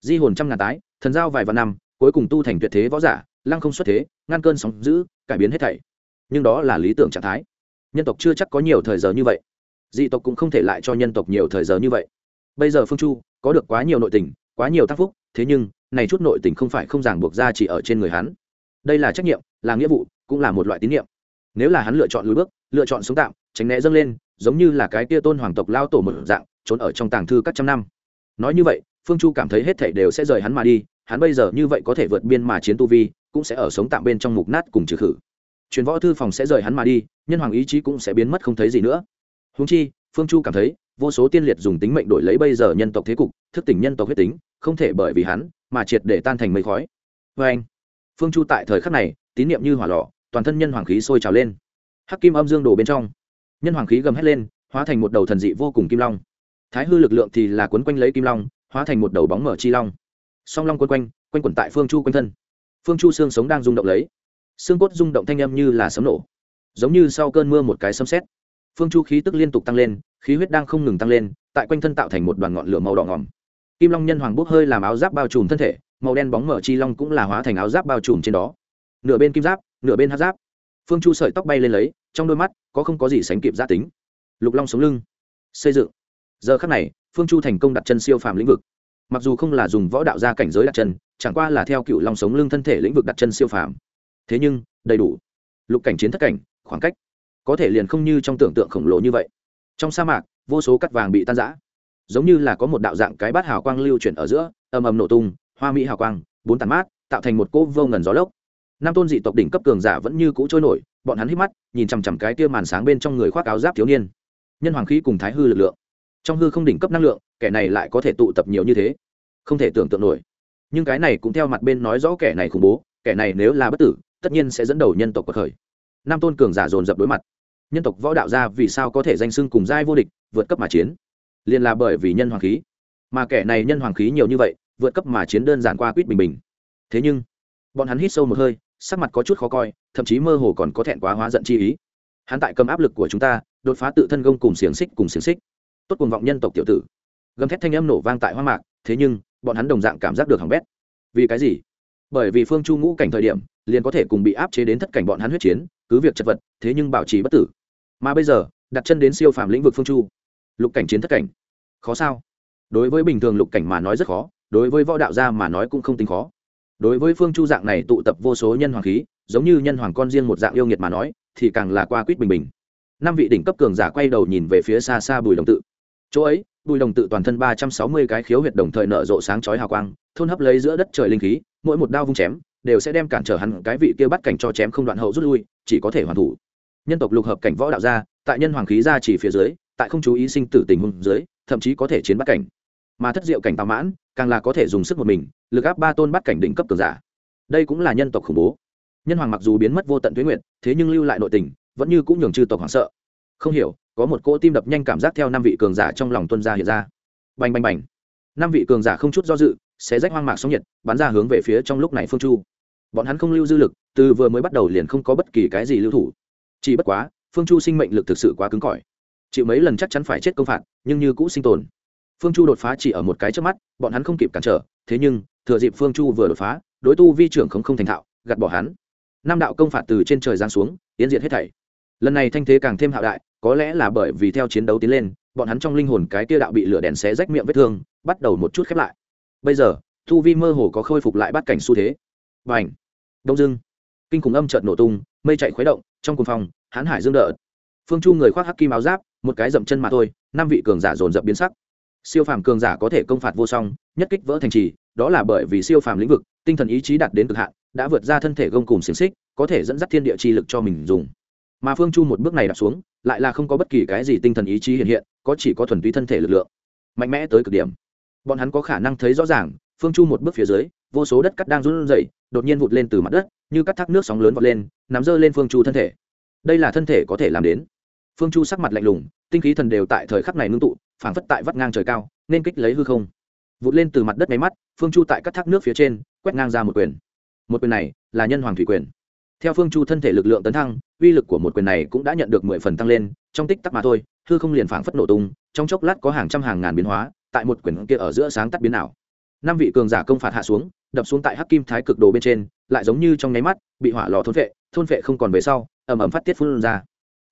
Di hồn trăm ngàn tái, thần giao vài vạn năm, cuối cùng tu thành tuyệt thế võ giả, lăng không xuất thế, ngăn cơn sóng giữ cải biến hết thảy. Nhưng đó là lý tưởng trạng thái. Nhân tộc chưa chắc có nhiều thời giờ như vậy. Dị tộc cũng không thể lại cho nhân tộc nhiều thời giờ như vậy. Bây giờ phương chu, có được quá nhiều nội tình, quá nhiều tác phúc, thế nhưng, này chút nội tình không phải không ràng buộc ra chỉ ở trên người hắn. Đây là trách nhiệm, là nghĩa vụ, cũng là một loại tín nhiệm. Nếu là hắn lựa chọn lùi bước lựa chọn sống tạm, tránh né dâng lên, giống như là cái tia tôn hoàng tộc lao tổ một dạng, trốn ở trong tàng thư các trăm năm. Nói như vậy, phương chu cảm thấy hết thảy đều sẽ rời hắn mà đi, hắn bây giờ như vậy có thể vượt biên mà chiến tu vi, cũng sẽ ở sống tạm bên trong mục nát cùng trừ khử. Truyền võ thư phòng sẽ rời hắn mà đi, nhân hoàng ý chí cũng sẽ biến mất không thấy gì nữa. Húng chi, phương chu cảm thấy, vô số tiên liệt dùng tính mệnh đổi lấy bây giờ nhân tộc thế cục, thức tỉnh nhân tộc huyết tính, không thể bởi vì hắn mà triệt để tan thành mây khói. Vê anh phương chu tại thời khắc này, tín niệm như hỏa lò, toàn thân nhân hoàng khí sôi trào lên hắc kim âm dương đổ bên trong. Nhân hoàng khí gầm hét lên, hóa thành một đầu thần dị vô cùng kim long. Thái hư lực lượng thì là quấn quanh lấy kim long, hóa thành một đầu bóng mở chi long. Song long quấn quanh quanh quẩn tại phương chu quanh thân. Phương chu xương sống đang rung động lấy. Xương cốt rung động thanh âm như là sấm nổ. Giống như sau cơn mưa một cái sấm sét. Phương chu khí tức liên tục tăng lên, khí huyết đang không ngừng tăng lên, tại quanh thân tạo thành một đoàn ngọn lửa màu đỏ ngòm. Kim long nhân hoàng bốc hơi làm áo giáp bao trùm thân thể, màu đen bóng mở chi long cũng là hóa thành áo giáp bao trùm trên đó. Nửa bên kim giáp, nửa bên hát giáp phương chu sợi tóc bay lên lấy, trong đôi mắt có không có gì sánh kịp gia tính. Lục long sống lưng. Xây dựng. Giờ khắc này, phương chu thành công đặt chân siêu phàm lĩnh vực. Mặc dù không là dùng võ đạo gia cảnh giới đặt chân, chẳng qua là theo cựu long sống lưng thân thể lĩnh vực đặt chân siêu phàm. Thế nhưng, đầy đủ. Lục cảnh chiến thất cảnh, khoảng cách. Có thể liền không như trong tưởng tượng khổng lồ như vậy. Trong sa mạc, vô số cắt vàng bị tan rã. Giống như là có một đạo dạng cái bát hào quang lưu chuyển ở giữa, ầm ầm nổ tung, hoa mỹ hào quang, bốn tàn mát, tạo thành một cỗ vô ngần gió lốc năm tôn dị tộc đỉnh cấp cường giả vẫn như cũ trôi nổi, bọn hắn hít mắt, nhìn chằm chằm cái kia màn sáng bên trong người khoác áo giáp thiếu niên. Nhân hoàng khí cùng thái hư lực lượng. Trong hư không đỉnh cấp năng lượng, kẻ này lại có thể tụ tập nhiều như thế. Không thể tưởng tượng nổi. Nhưng cái này cũng theo mặt bên nói rõ kẻ này khủng bố, kẻ này nếu là bất tử, tất nhiên sẽ dẫn đầu nhân tộc cuộc khởi. Nam tôn cường giả dồn dập đối mặt. Nhân tộc võ đạo gia vì sao có thể danh xưng cùng giai vô địch, vượt cấp mà chiến? Liền là bởi vì nhân hoàng khí. Mà kẻ này nhân hoàng khí nhiều như vậy, vượt cấp mà chiến đơn giản qua quýt bình bình. Thế nhưng, bọn hắn hít sâu một hơi sắc mặt có chút khó coi, thậm chí mơ hồ còn có thẹn quá hóa giận chi ý. Hắn tại cầm áp lực của chúng ta, đột phá tự thân gông cùng xiềng xích cùng xiềng xích. Tốt cuồng vọng nhân tộc tiểu tử. Gầm thét thanh âm nổ vang tại hoa mạc, thế nhưng, bọn hắn đồng dạng cảm giác được hỏng bét. Vì cái gì? Bởi vì phương chu ngũ cảnh thời điểm, liền có thể cùng bị áp chế đến thất cảnh bọn hắn huyết chiến, cứ việc chật vật, thế nhưng bảo trì bất tử. Mà bây giờ, đặt chân đến siêu phàm lĩnh vực phương chu. Lục cảnh chiến thất cảnh. Khó sao? Đối với bình thường lục cảnh mà nói rất khó, đối với võ đạo gia mà nói cũng không tính khó đối với phương chu dạng này tụ tập vô số nhân hoàng khí, giống như nhân hoàng con riêng một dạng yêu nghiệt mà nói, thì càng là qua quýt bình bình. Năm vị đỉnh cấp cường giả quay đầu nhìn về phía xa xa bùi đồng tự. Chỗ ấy, bùi đồng tự toàn thân ba trăm sáu mươi cái khiếu huyệt đồng thời nở rộ sáng chói hào quang, thôn hấp lấy giữa đất trời linh khí, mỗi một đao vung chém, đều sẽ đem cản trở hẳn cái vị kia bắt cảnh cho chém không đoạn hậu rút lui, chỉ có thể hoàn thủ. Nhân tộc lục hợp cảnh võ đạo gia tại nhân hoàng khí ra chỉ phía dưới, tại không chú ý sinh tử tình huống dưới, thậm chí có thể chiến bắt cảnh. Mà thất diệu cảnh tào mãn càng là có thể dùng sức một mình, lực áp ba tôn bắt cảnh đỉnh cấp cường giả. Đây cũng là nhân tộc khủng bố. Nhân hoàng mặc dù biến mất vô tận tuyến nguyện thế nhưng lưu lại nội tình, vẫn như cũng nhường chư tộc hoảng sợ. Không hiểu, có một cỗ tim đập nhanh cảm giác theo năm vị cường giả trong lòng tuân gia hiện ra. Bành bành bành. Năm vị cường giả không chút do dự sẽ rách hoang mạc sóng nhiệt, bắn ra hướng về phía trong lúc này phương chu. Bọn hắn không lưu dư lực, từ vừa mới bắt đầu liền không có bất kỳ cái gì lưu thủ. Chỉ bất quá, phương chu sinh mệnh lực thực sự quá cứng cỏi. Chịu mấy lần chắc chắn phải chết công phạt, nhưng như cũ sinh tồn phương chu đột phá chỉ ở một cái trước mắt, bọn hắn không kịp cản trở, thế nhưng, thừa dịp phương chu vừa đột phá, đối tu vi trưởng không không thành thạo, gạt bỏ hắn. Nam đạo công phạt từ trên trời giáng xuống tiến diệt hết thảy. Lần này thanh thế càng thêm hạo đại, có lẽ là bởi vì theo chiến đấu tiến lên, bọn hắn trong linh hồn cái kia đạo bị lửa đèn xé rách miệng vết thương, bắt đầu một chút khép lại. Bây giờ, tu vi mơ hồ có khôi phục lại bắt cảnh xu thế. B à n h đông dưng kinh khủng âm trợn nổ tung, mây chạy khuấy động, trong cùng phòng, hãn hải dương đỡ phương chu người khoác hắc kim áo giáp, một cái dậm chân mà thôi, năm vị cường giả dồn dập biến sắc siêu phàm cường giả có thể công phạt vô song, nhất kích vỡ thành trì, đó là bởi vì siêu phàm lĩnh vực, tinh thần ý chí đạt đến cực hạn, đã vượt ra thân thể gông cùng xiềng xích, có thể dẫn dắt thiên địa chi lực cho mình dùng. Mà phương chu một bước này đặt xuống, lại là không có bất kỳ cái gì tinh thần ý chí hiện hiện, có chỉ có thuần túy thân thể lực lượng. Mạnh mẽ tới cực điểm. Bọn hắn có khả năng thấy rõ ràng, phương chu một bước phía dưới, vô số đất cắt đang run rẩy, đột nhiên vụt lên từ mặt đất, như cắt thác nước sóng lớn vọt lên, nắm dơ lên phương chu thân thể. Đây là thân thể có thể làm đến. Phương chu sắc mặt lạnh lùng, tinh khí thần đều tại thời khắc này ngưng tụ phảng phất tại vắt ngang trời cao, nên kích lấy hư không. Vụt lên từ mặt đất máy mắt, phương chu tại các thác nước phía trên, quét ngang ra một quyền. Một quyền này là nhân hoàng thủy quyền. Theo phương chu thân thể lực lượng tấn thăng, uy lực của một quyền này cũng đã nhận được mười phần tăng lên, trong tích tắc mà thôi, hư không liền phảng phất nổ tung, trong chốc lát có hàng trăm hàng ngàn biến hóa, tại một quyền kia ở giữa sáng tắt biến ảo. Năm vị cường giả công phạt hạ xuống, đập xuống tại hắc kim thái cực đồ bên trên, lại giống như trong nháy mắt, bị hỏa lò thôn vệ thôn vệ không còn về sau, ầm ầm phát tiết phun ra.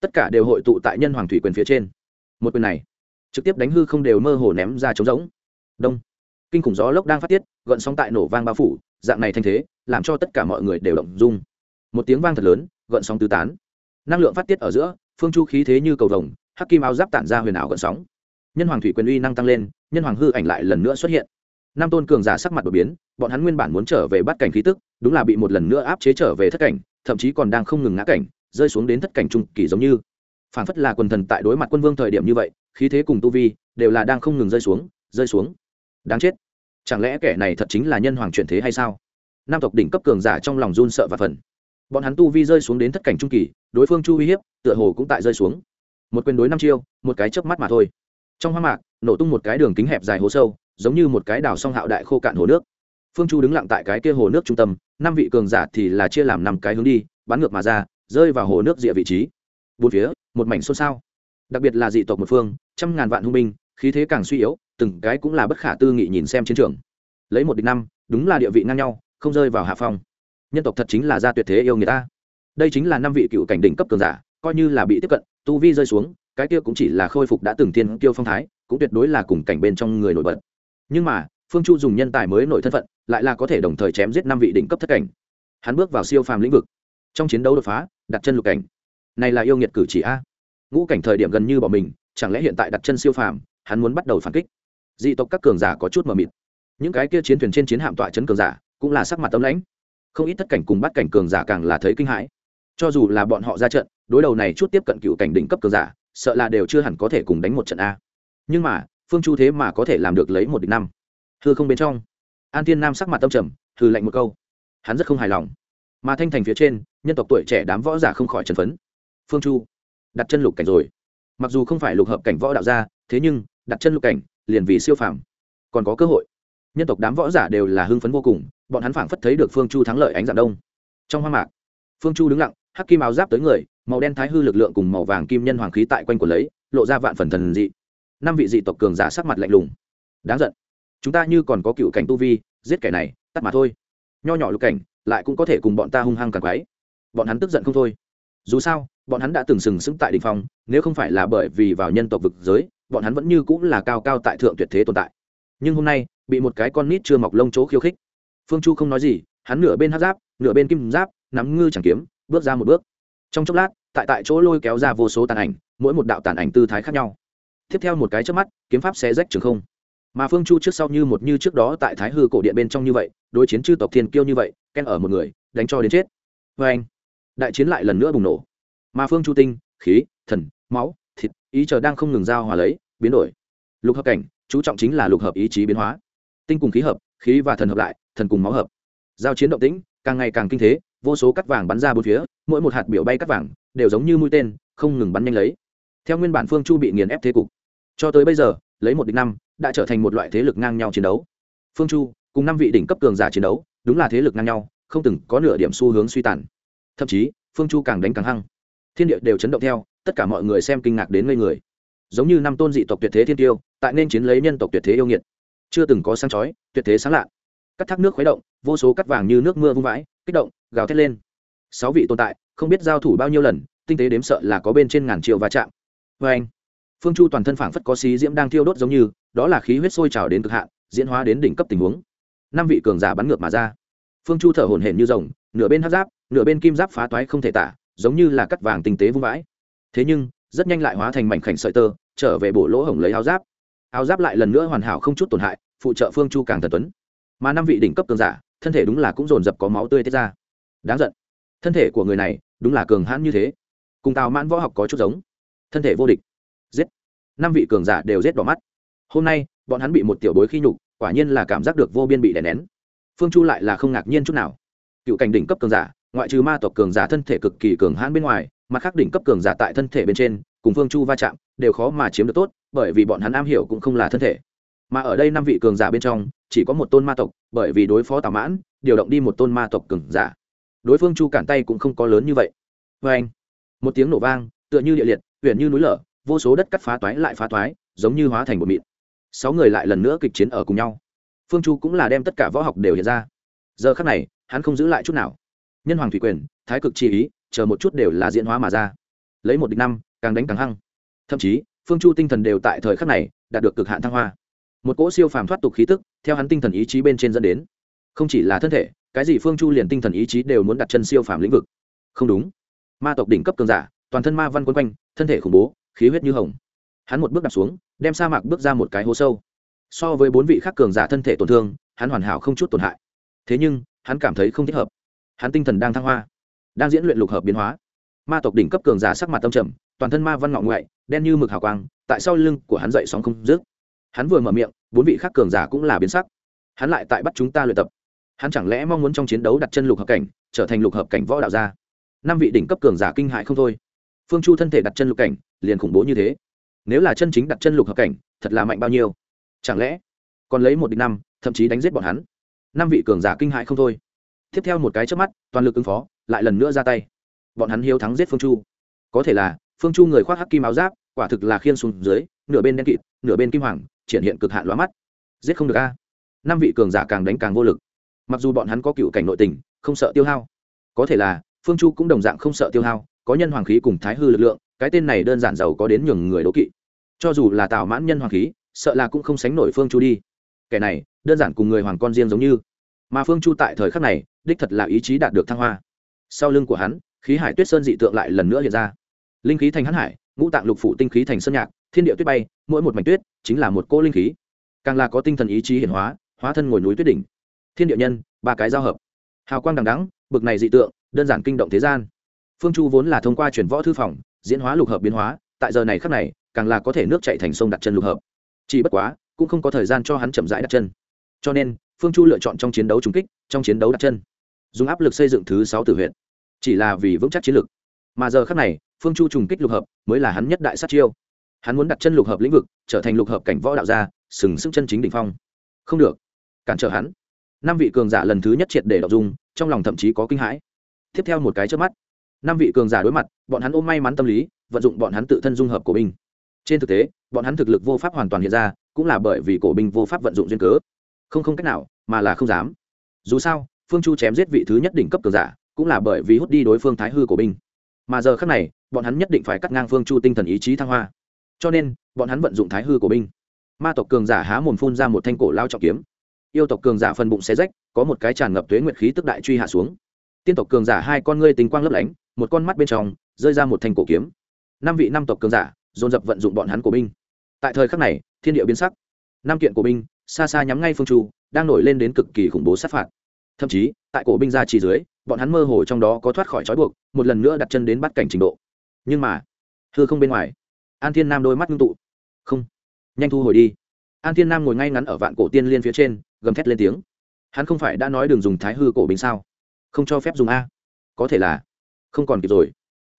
Tất cả đều hội tụ tại nhân hoàng thủy quyền phía trên. Một quyền này trực tiếp đánh hư không đều mơ hồ ném ra trống rỗng. Đông. Kinh khủng gió lốc đang phát tiết, gợn sóng tại nổ vang bao phủ, dạng này thanh thế, làm cho tất cả mọi người đều động dung. Một tiếng vang thật lớn, gợn sóng tứ tán. Năng lượng phát tiết ở giữa, phương chu khí thế như cầu vồng, hắc kim áo giáp tản ra huyền ảo gợn sóng. Nhân hoàng thủy quyền uy năng tăng lên, nhân hoàng hư ảnh lại lần nữa xuất hiện. Nam tôn cường giả sắc mặt đột biến, bọn hắn nguyên bản muốn trở về bắt cảnh khí tức, đúng là bị một lần nữa áp chế trở về thất cảnh, thậm chí còn đang không ngừng ngã cảnh, rơi xuống đến thất cảnh trung kỳ giống như. Phản phất là quần thần tại đối mặt quân vương thời điểm như vậy khí thế cùng tu vi, đều là đang không ngừng rơi xuống rơi xuống. Đáng chết. Chẳng lẽ kẻ này thật chính là nhân hoàng chuyển thế hay sao? Nam tộc đỉnh cấp cường giả trong lòng run sợ và phần bọn hắn tu vi rơi xuống đến thất cảnh trung kỳ, đối phương chu uy hiếp, tựa hồ cũng tại rơi xuống. Một quyền đối năm chiêu, một cái chớp mắt mà thôi. Trong hoa mạc, nổ tung một cái đường kính hẹp dài hố sâu, giống như một cái đảo song hạo đại khô cạn hồ nước. Phương chu đứng lặng tại cái kia hồ nước trung tâm, năm vị cường giả thì là chia làm năm cái hướng đi, bắn ngược mà ra, rơi vào hồ nước rìa vị trí. Bốn phía, một mảnh xôn xao. Đặc biệt là dị tộc một phương trăm ngàn vạn hung binh, khí thế càng suy yếu, từng cái cũng là bất khả tư nghị nhìn xem chiến trường. Lấy một địch năm, đúng là địa vị ngang nhau, không rơi vào hạ phong. Nhân tộc thật chính là gia tuyệt thế yêu người ta. Đây chính là năm vị cựu cảnh đỉnh cấp cường giả, coi như là bị tiếp cận, tu vi rơi xuống, cái kia cũng chỉ là khôi phục đã từng thiên kiêu phong thái, cũng tuyệt đối là cùng cảnh bên trong người nổi bật. Nhưng mà, phương chu dùng nhân tài mới nổi thân phận, lại là có thể đồng thời chém giết năm vị đỉnh cấp thất cảnh. Hắn bước vào siêu phàm lĩnh vực, trong chiến đấu đột phá, đặt chân lục cảnh. Này là yêu nghiệt cử chỉ a. Ngũ cảnh thời điểm gần như bỏ mình chẳng lẽ hiện tại đặt chân siêu phàm, hắn muốn bắt đầu phản kích? Dị tộc các cường giả có chút mờ mịt. Những cái kia chiến thuyền trên chiến hạm tọa chấn cường giả cũng là sắc mặt tấm lãnh. Không ít thất cảnh cùng bắt cảnh cường giả càng là thấy kinh hãi. Cho dù là bọn họ ra trận, đối đầu này chút tiếp cận cựu cảnh đỉnh cấp cường giả, sợ là đều chưa hẳn có thể cùng đánh một trận a. Nhưng mà, phương chu thế mà có thể làm được lấy một địch năm. Hư không bên trong, an tiên nam sắc mặt tâm trầm hư lạnh một câu. Hắn rất không hài lòng. Mà thanh thành phía trên, nhân tộc tuổi trẻ đám võ giả không khỏi trần phấn. Phương chu, đặt chân lục cảnh rồi mặc dù không phải lục hợp cảnh võ đạo gia, thế nhưng, đặt chân lục cảnh, liền vì siêu phàm. Còn có cơ hội. Nhân tộc đám võ giả đều là hưng phấn vô cùng, bọn hắn phảng phất thấy được phương chu thắng lợi ánh dạng đông. Trong hoa mạc, phương chu đứng lặng, hắc kim áo giáp tới người, màu đen thái hư lực lượng cùng màu vàng kim nhân hoàng khí tại quanh của lấy, lộ ra vạn phần thần dị. Năm vị dị tộc cường giả sắc mặt lạnh lùng. Đáng giận. Chúng ta như còn có cựu cảnh tu vi, giết kẻ này, tắt mà thôi. Nho nhỏ lục cảnh, lại cũng có thể cùng bọn ta hung hăng càng quái. Bọn hắn tức giận không thôi dù sao, bọn hắn đã từng sừng sững tại đ ỉ n h phong, nếu không phải là bởi vì vào nhân tộc vực giới, bọn hắn vẫn như cũng là cao cao tại thượng tuyệt thế tồn tại. Nhưng hôm nay, bị một cái con nít chưa mọc lông chỗ khiêu khích. Phương chu không nói gì, hắn nửa bên hát giáp, nửa bên kim giáp, nắm ngư chẳng kiếm, bước ra một bước. Trong chốc lát, tại tại chỗ lôi kéo ra vô số tàn ảnh, mỗi một đạo tàn ảnh tư thái khác nhau. Tiếp theo một cái trước mắt, kiếm pháp sẽ rách trường không. Mà phương chu trước sau như một như trước đó tại thái hư cổ điện bên trong như vậy, đối chiến chư tộc thiên kiêu như vậy, ken ở một người, đánh cho đến chết. Vê anh đại chiến lại lần nữa bùng nổ. Mà phương chu tinh, khí, thần, máu, thịt, ý chờ đang không ngừng giao hòa lấy, biến đổi. Lục hợp cảnh, chú trọng chính là lục hợp ý chí biến hóa. Tinh cùng khí hợp, khí và thần hợp lại, thần cùng máu hợp. Giao chiến động tĩnh, càng ngày càng kinh thế, vô số cắt vàng bắn ra bốn phía, mỗi một hạt biểu bay cắt vàng, đều giống như mũi tên, không ngừng bắn nhanh lấy. Theo nguyên bản phương chu bị nghiền ép thế cục, cho tới bây giờ, lấy một địch năm, đã trở thành một loại thế lực ngang nhau chiến đấu. Phương chu, cùng năm vị đỉnh cấp cường giả chiến đấu, đúng là thế lực ngang nhau, không từng có nửa điểm xu hướng suy tàn thậm chí, phương chu càng đánh càng hăng. Thiên địa đều chấn động theo, tất cả mọi người xem kinh ngạc đến ngây người. Giống như năm tôn dị tộc tuyệt thế thiên tiêu, tại nên chiến lấy nhân tộc tuyệt thế yêu nghiệt. Chưa từng có sáng chói, tuyệt thế sáng lạ. Cắt thác nước khuấy động, vô số cắt vàng như nước mưa vung vãi, kích động, gào thét lên. Sáu vị tồn tại, không biết giao thủ bao nhiêu lần, tinh tế đếm sợ là có bên trên ngàn triệu va chạm. Vê anh, phương chu toàn thân phảng phất có xí diễm đang thiêu đốt giống như, đó là khí huyết sôi trào đến cực hạn, diễn hóa đến đỉnh cấp tình huống. Năm vị cường giả bắn ngược mà ra. Phương chu thở hổn hển như rồng, nửa bên hát giáp nửa bên kim giáp phá toái không thể tả, giống như là cắt vàng tinh tế vung vãi. Thế nhưng, rất nhanh lại hóa thành mảnh khảnh sợi tơ, trở về bộ lỗ hổng lấy áo giáp. Áo giáp lại lần nữa hoàn hảo không chút tổn hại, phụ trợ phương chu càng thần tuấn. Mà năm vị đỉnh cấp cường giả, thân thể đúng là cũng dồn dập có máu tươi tiết ra. Đáng giận. Thân thể của người này, đúng là cường hãn như thế. Cùng tào mãn võ học có chút giống. Thân thể vô địch. Giết. Năm vị cường giả đều giết đỏ mắt. Hôm nay, bọn hắn bị một tiểu bối khi nhục, quả nhiên là cảm giác được vô biên bị đè nén. Phương chu lại là không ngạc nhiên chút nào. Cựu cảnh đỉnh cấp cường giả ngoại trừ ma tộc cường giả thân thể cực kỳ cường hãn bên ngoài, mặt khác đỉnh cấp cường giả tại thân thể bên trên, cùng phương chu va chạm, đều khó mà chiếm được tốt, bởi vì bọn hắn am hiểu cũng không là thân thể. Mà ở đây năm vị cường giả bên trong, chỉ có một tôn ma tộc, bởi vì đối phó tào mãn, điều động đi một tôn ma tộc cường giả. Đối phương chu cản tay cũng không có lớn như vậy. Vê anh. Một tiếng nổ vang, tựa như địa liệt huyện như núi lở, vô số đất cắt phá toái lại phá toái, giống như hóa thành một mịn. Sáu người lại lần nữa kịch chiến ở cùng nhau. Phương chu cũng là đem tất cả võ học đều hiện ra. Giờ khắc này, hắn không giữ lại chút nào nhân hoàng thủy quyền, thái cực chi ý, chờ một chút đều là diễn hóa mà ra. Lấy một địch năm, càng đánh càng hăng. Thậm chí, phương chu tinh thần đều tại thời khắc này đạt được cực hạn thăng hoa. Một cỗ siêu phàm thoát tục khí tức, theo hắn tinh thần ý chí bên trên dẫn đến. Không chỉ là thân thể, cái gì phương chu liền tinh thần ý chí đều muốn đặt chân siêu phàm lĩnh vực. Không đúng. Ma tộc đỉnh cấp cường giả, toàn thân ma văn quấn quanh, thân thể khủng bố, khí huyết như hồng. Hắn một bước đặt xuống, đem sa mạc bước ra một cái hố sâu. So với bốn vị khác cường giả thân thể tổn thương, hắn hoàn hảo không chút tổn hại. Thế nhưng, hắn cảm thấy không thích hợp hắn tinh thần đang thăng hoa, đang diễn luyện lục hợp biến hóa. Ma tộc đỉnh cấp cường giả sắc mặt tâm trầm, toàn thân ma văn ngọ ngoại, đen như mực hào quang, tại sau lưng của hắn dậy sóng không dứt. Hắn vừa mở miệng, bốn vị khác cường giả cũng là biến sắc. Hắn lại tại bắt chúng ta luyện tập. Hắn chẳng lẽ mong muốn trong chiến đấu đặt chân lục hợp cảnh, trở thành lục hợp cảnh võ đạo gia? Năm vị đỉnh cấp cường giả kinh hại không thôi. Phương chu thân thể đặt chân lục cảnh, liền khủng bố như thế. Nếu là chân chính đặt chân lục hợp cảnh, thật là mạnh bao nhiêu? Chẳng lẽ còn lấy một địch năm, thậm chí đánh giết bọn hắn? Năm vị cường giả kinh hại không thôi tiếp theo một cái trước mắt, toàn lực ứng phó, lại lần nữa ra tay. Bọn hắn hiếu thắng giết phương chu. Có thể là, phương chu người khoác hắc kim áo giáp, quả thực là khiên xuống dưới, nửa bên đen kịt, nửa bên kim hoàng, triển hiện cực hạn lóa mắt. Giết không được a. Năm vị cường giả càng đánh càng vô lực. Mặc dù bọn hắn có cựu cảnh nội tình, không sợ tiêu hao. Có thể là, phương chu cũng đồng dạng không sợ tiêu hao, có nhân hoàng khí cùng thái hư lực lượng, cái tên này đơn giản giàu có đến nhường người đố kỵ. Cho dù là tào mãn nhân hoàng khí, sợ là cũng không sánh nổi phương chu đi. Kẻ này, đơn giản cùng người hoàng con riêng giống như. Mà phương chu tại thời khắc này đích thật là ý chí đạt được thăng hoa. Sau lưng của hắn, khí hải tuyết sơn dị tượng lại lần nữa hiện ra. Linh khí thành hắn hải, ngũ tạng lục phủ tinh khí thành sơn nhạc, thiên địa tuyết bay, mỗi một mảnh tuyết chính là một cô linh khí. Càng là có tinh thần ý chí hiển hóa hóa thân ngồi núi tuyết đỉnh. Thiên địa nhân, ba cái giao hợp. Hào quang đằng đắng bực này dị tượng, đơn giản kinh động thế gian. Phương chu vốn là thông qua chuyển võ thư phòng, diễn hóa lục hợp biến hóa, tại giờ này khắc này, càng là có thể nước chạy thành sông đặt chân lục hợp. Chỉ bất quá, cũng không có thời gian cho hắn chậm rãi đặt chân. Cho nên, phương chu lựa chọn trong chiến đấu trúng kích, trong chiến đấu đặt chân dùng áp lực xây dựng thứ sáu tử huyện chỉ là vì vững chắc chiến lược. Mà giờ khắc này, phương chu trùng kích lục hợp mới là hắn nhất đại sát chiêu. Hắn muốn đặt chân lục hợp lĩnh vực, trở thành lục hợp cảnh võ đạo gia, sừng sức chân chính đ ỉ n h phong. Không được. Cản trở hắn. Năm vị cường giả lần thứ nhất triệt để đọc dung, trong lòng thậm chí có kinh hãi. Tiếp theo một cái trước mắt, năm vị cường giả đối mặt, bọn hắn ôm may mắn tâm lý, vận dụng bọn hắn tự thân dung hợp của binh. Trên thực tế, bọn hắn thực lực vô pháp hoàn toàn hiện ra, cũng là bởi vì cổ binh vô pháp vận dụng duyên cớ. Không không cách nào, mà là không dám. Dù sao phương chu chém giết vị thứ nhất đỉnh cấp cường giả, cũng là bởi vì hút đi đối phương thái hư của binh. Mà giờ khác này, bọn hắn nhất định phải cắt ngang phương chu tinh thần ý chí thăng hoa. Cho nên, bọn hắn vận dụng thái hư của binh. Ma tộc cường giả há mồm phun ra một thanh cổ lao trọng kiếm. Yêu tộc cường giả phần bụng xé rách, có một cái tràn ngập tuế nguyệt khí tức đại truy hạ xuống. Tiên tộc cường giả hai con ngươi tính quang lấp lánh, một con mắt bên trong, rơi ra một thanh cổ kiếm. Năm vị năm tộc cường giả, dồn dập vận dụng bọn hắn của binh. Tại thời khắc này, thiên địa biến sắc. Năm kiện của binh, xa xa nhắm ngay phương chu, đang nổi lên đến cực kỳ khủng bố sát phạt thậm chí, tại cổ binh gia chỉ dưới, bọn hắn mơ hồ trong đó có thoát khỏi trói buộc, một lần nữa đặt chân đến bắt cảnh trình độ. Nhưng mà, hư không bên ngoài, an thiên nam đôi mắt ngưng tụ. Không, nhanh thu hồi đi. An thiên nam ngồi ngay ngắn ở vạn cổ tiên liên phía trên, gầm thét lên tiếng. Hắn không phải đã nói đừng dùng thái hư cổ binh sao? Không cho phép dùng a. Có thể là, không còn kịp rồi.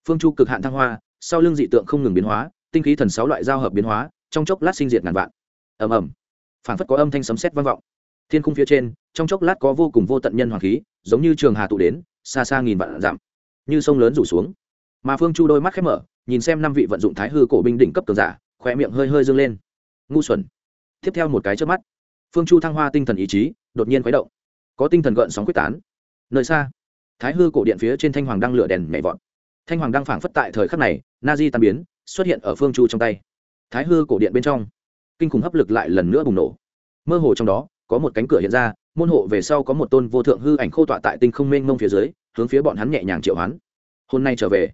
Phương chu cực hạn thăng hoa, sau lưng dị tượng không ngừng biến hóa, tinh khí thần sáu loại giao hợp biến hóa, trong chốc lát sinh diệt ngàn vạn. Ầm ầm. Phảng phất có âm thanh sấm sét vang vọng thiên khung phía trên, trong chốc lát có vô cùng vô tận nhân hoàng khí, giống như trường hà tụ đến, xa xa nghìn vạn dặm, như sông lớn rủ xuống. Mà phương chu đôi mắt khép mở, nhìn xem năm vị vận dụng thái hư cổ binh đỉnh cấp cường giả khỏe miệng hơi hơi dâng lên. Ngu xuẩn. Tiếp theo một cái trước mắt, phương chu thăng hoa tinh thần ý chí, đột nhiên khuấy động. Có tinh thần gợn sóng quyết tán. Nơi xa, thái hư cổ điện phía trên thanh hoàng đang lửa đèn nhảy vọt. Thanh hoàng đang phảng phất tại thời khắc này, na di tan biến, xuất hiện ở phương chu trong tay. Thái hư cổ điện bên trong, kinh khủng hấp lực lại lần nữa bùng nổ. Mơ hồ trong đó có một cánh cửa hiện ra, môn hộ về sau có một tôn vô thượng hư ảnh khô tọa tại tinh không mênh mông phía dưới, hướng phía bọn hắn nhẹ nhàng triệu hoán. Hôm nay trở về,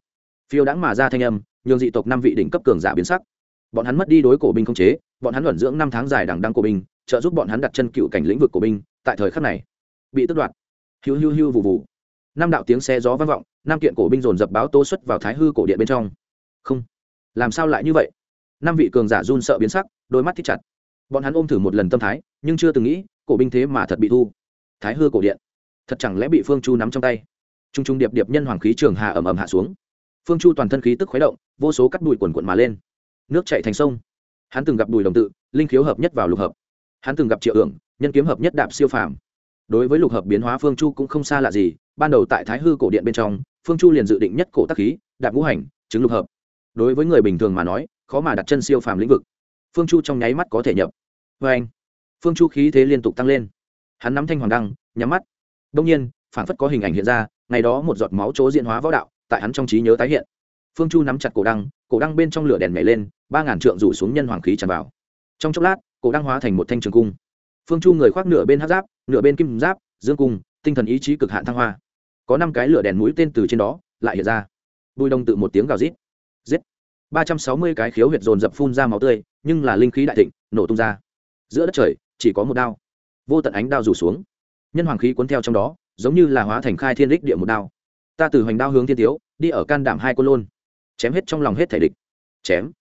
phiêu đãng mà ra thanh âm, nhường dị tộc năm vị đỉnh cấp cường giả biến sắc. Bọn hắn mất đi đối cổ binh không chế, bọn hắn luẩn dưỡng năm tháng dài đằng đăng cổ binh, trợ giúp bọn hắn đặt chân cựu cảnh lĩnh vực của binh, tại thời khắc này, bị tước đoạt. Hiu hiu hiu vụ vụ năm đạo tiếng xe gió vang vọng, năm kiện cổ binh dồn dập báo tô xuất vào thái hư cổ điện bên trong. Không, làm sao lại như vậy? Năm vị cường giả run sợ biến sắc, đôi mắt thích chặt. Bọn hắn ôm thử một lần tâm thái nhưng chưa từng nghĩ, cổ binh thế mà thật bị thu. Thái hư cổ điện, thật chẳng lẽ bị phương chu nắm trong tay? T r u n g t r u n g điệp điệp nhân hoàng khí trường hà ẩm ẩm hạ xuống. Phương chu toàn thân khí tức khuấy động, vô số cắt đùi quần quận mà lên. Nước chạy thành sông. Hắn từng gặp đùi đồng tự, linh khiếu hợp nhất vào lục hợp. Hắn từng gặp triệu ưởng, nhân kiếm hợp nhất đạp siêu phàm. Đối với lục hợp biến hóa phương chu cũng không xa lạ gì, ban đầu tại thái hư cổ điện bên trong, phương chu liền dự định nhất cổ tắc khí, đạp ngũ hành, chứng lục hợp. Đối với người bình thường mà nói, khó mà đặt chân siêu phàm lĩnh vực. Phương chu trong nháy mắt có thể nhập. Vê anh phương chu khí thế liên tục tăng lên. Hắn nắm thanh hoàng đăng, nhắm mắt. Đông nhiên, phản phất có hình ảnh hiện ra, ngày đó một giọt máu chỗ diễn hóa võ đạo, tại hắn trong trí nhớ tái hiện. Phương chu nắm chặt cổ đăng cổ đăng bên trong lửa đèn nhảy lên, ba ngàn trượng rủ xuống nhân hoàng khí tràn vào. Trong chốc lát, cổ đăng hóa thành một thanh trường cung. Phương chu người khoác nửa bên hát giáp, nửa bên kim giáp, dương cung, tinh thần ý chí cực hạn thăng hoa. Có năm cái lửa đèn mũi tên từ trên đó, lại hiện ra. Bùi đông tự một tiếng gào rít. Giết. Ba trăm sáu mươi cái khiếu huyệt dồn dập phun ra máu tươi, nhưng là linh khí đại thịnh, nổ tung ra. Giữa đất trời chỉ có một đao. Vô tận ánh đao rủ xuống. Nhân hoàng khí cuốn theo trong đó, giống như là hóa thành khai thiên đích địa một đao. Ta từ hoành đao hướng thiên tiếu, đi ở can đảm hai côn lôn. Chém hết trong lòng hết thể địch. Chém.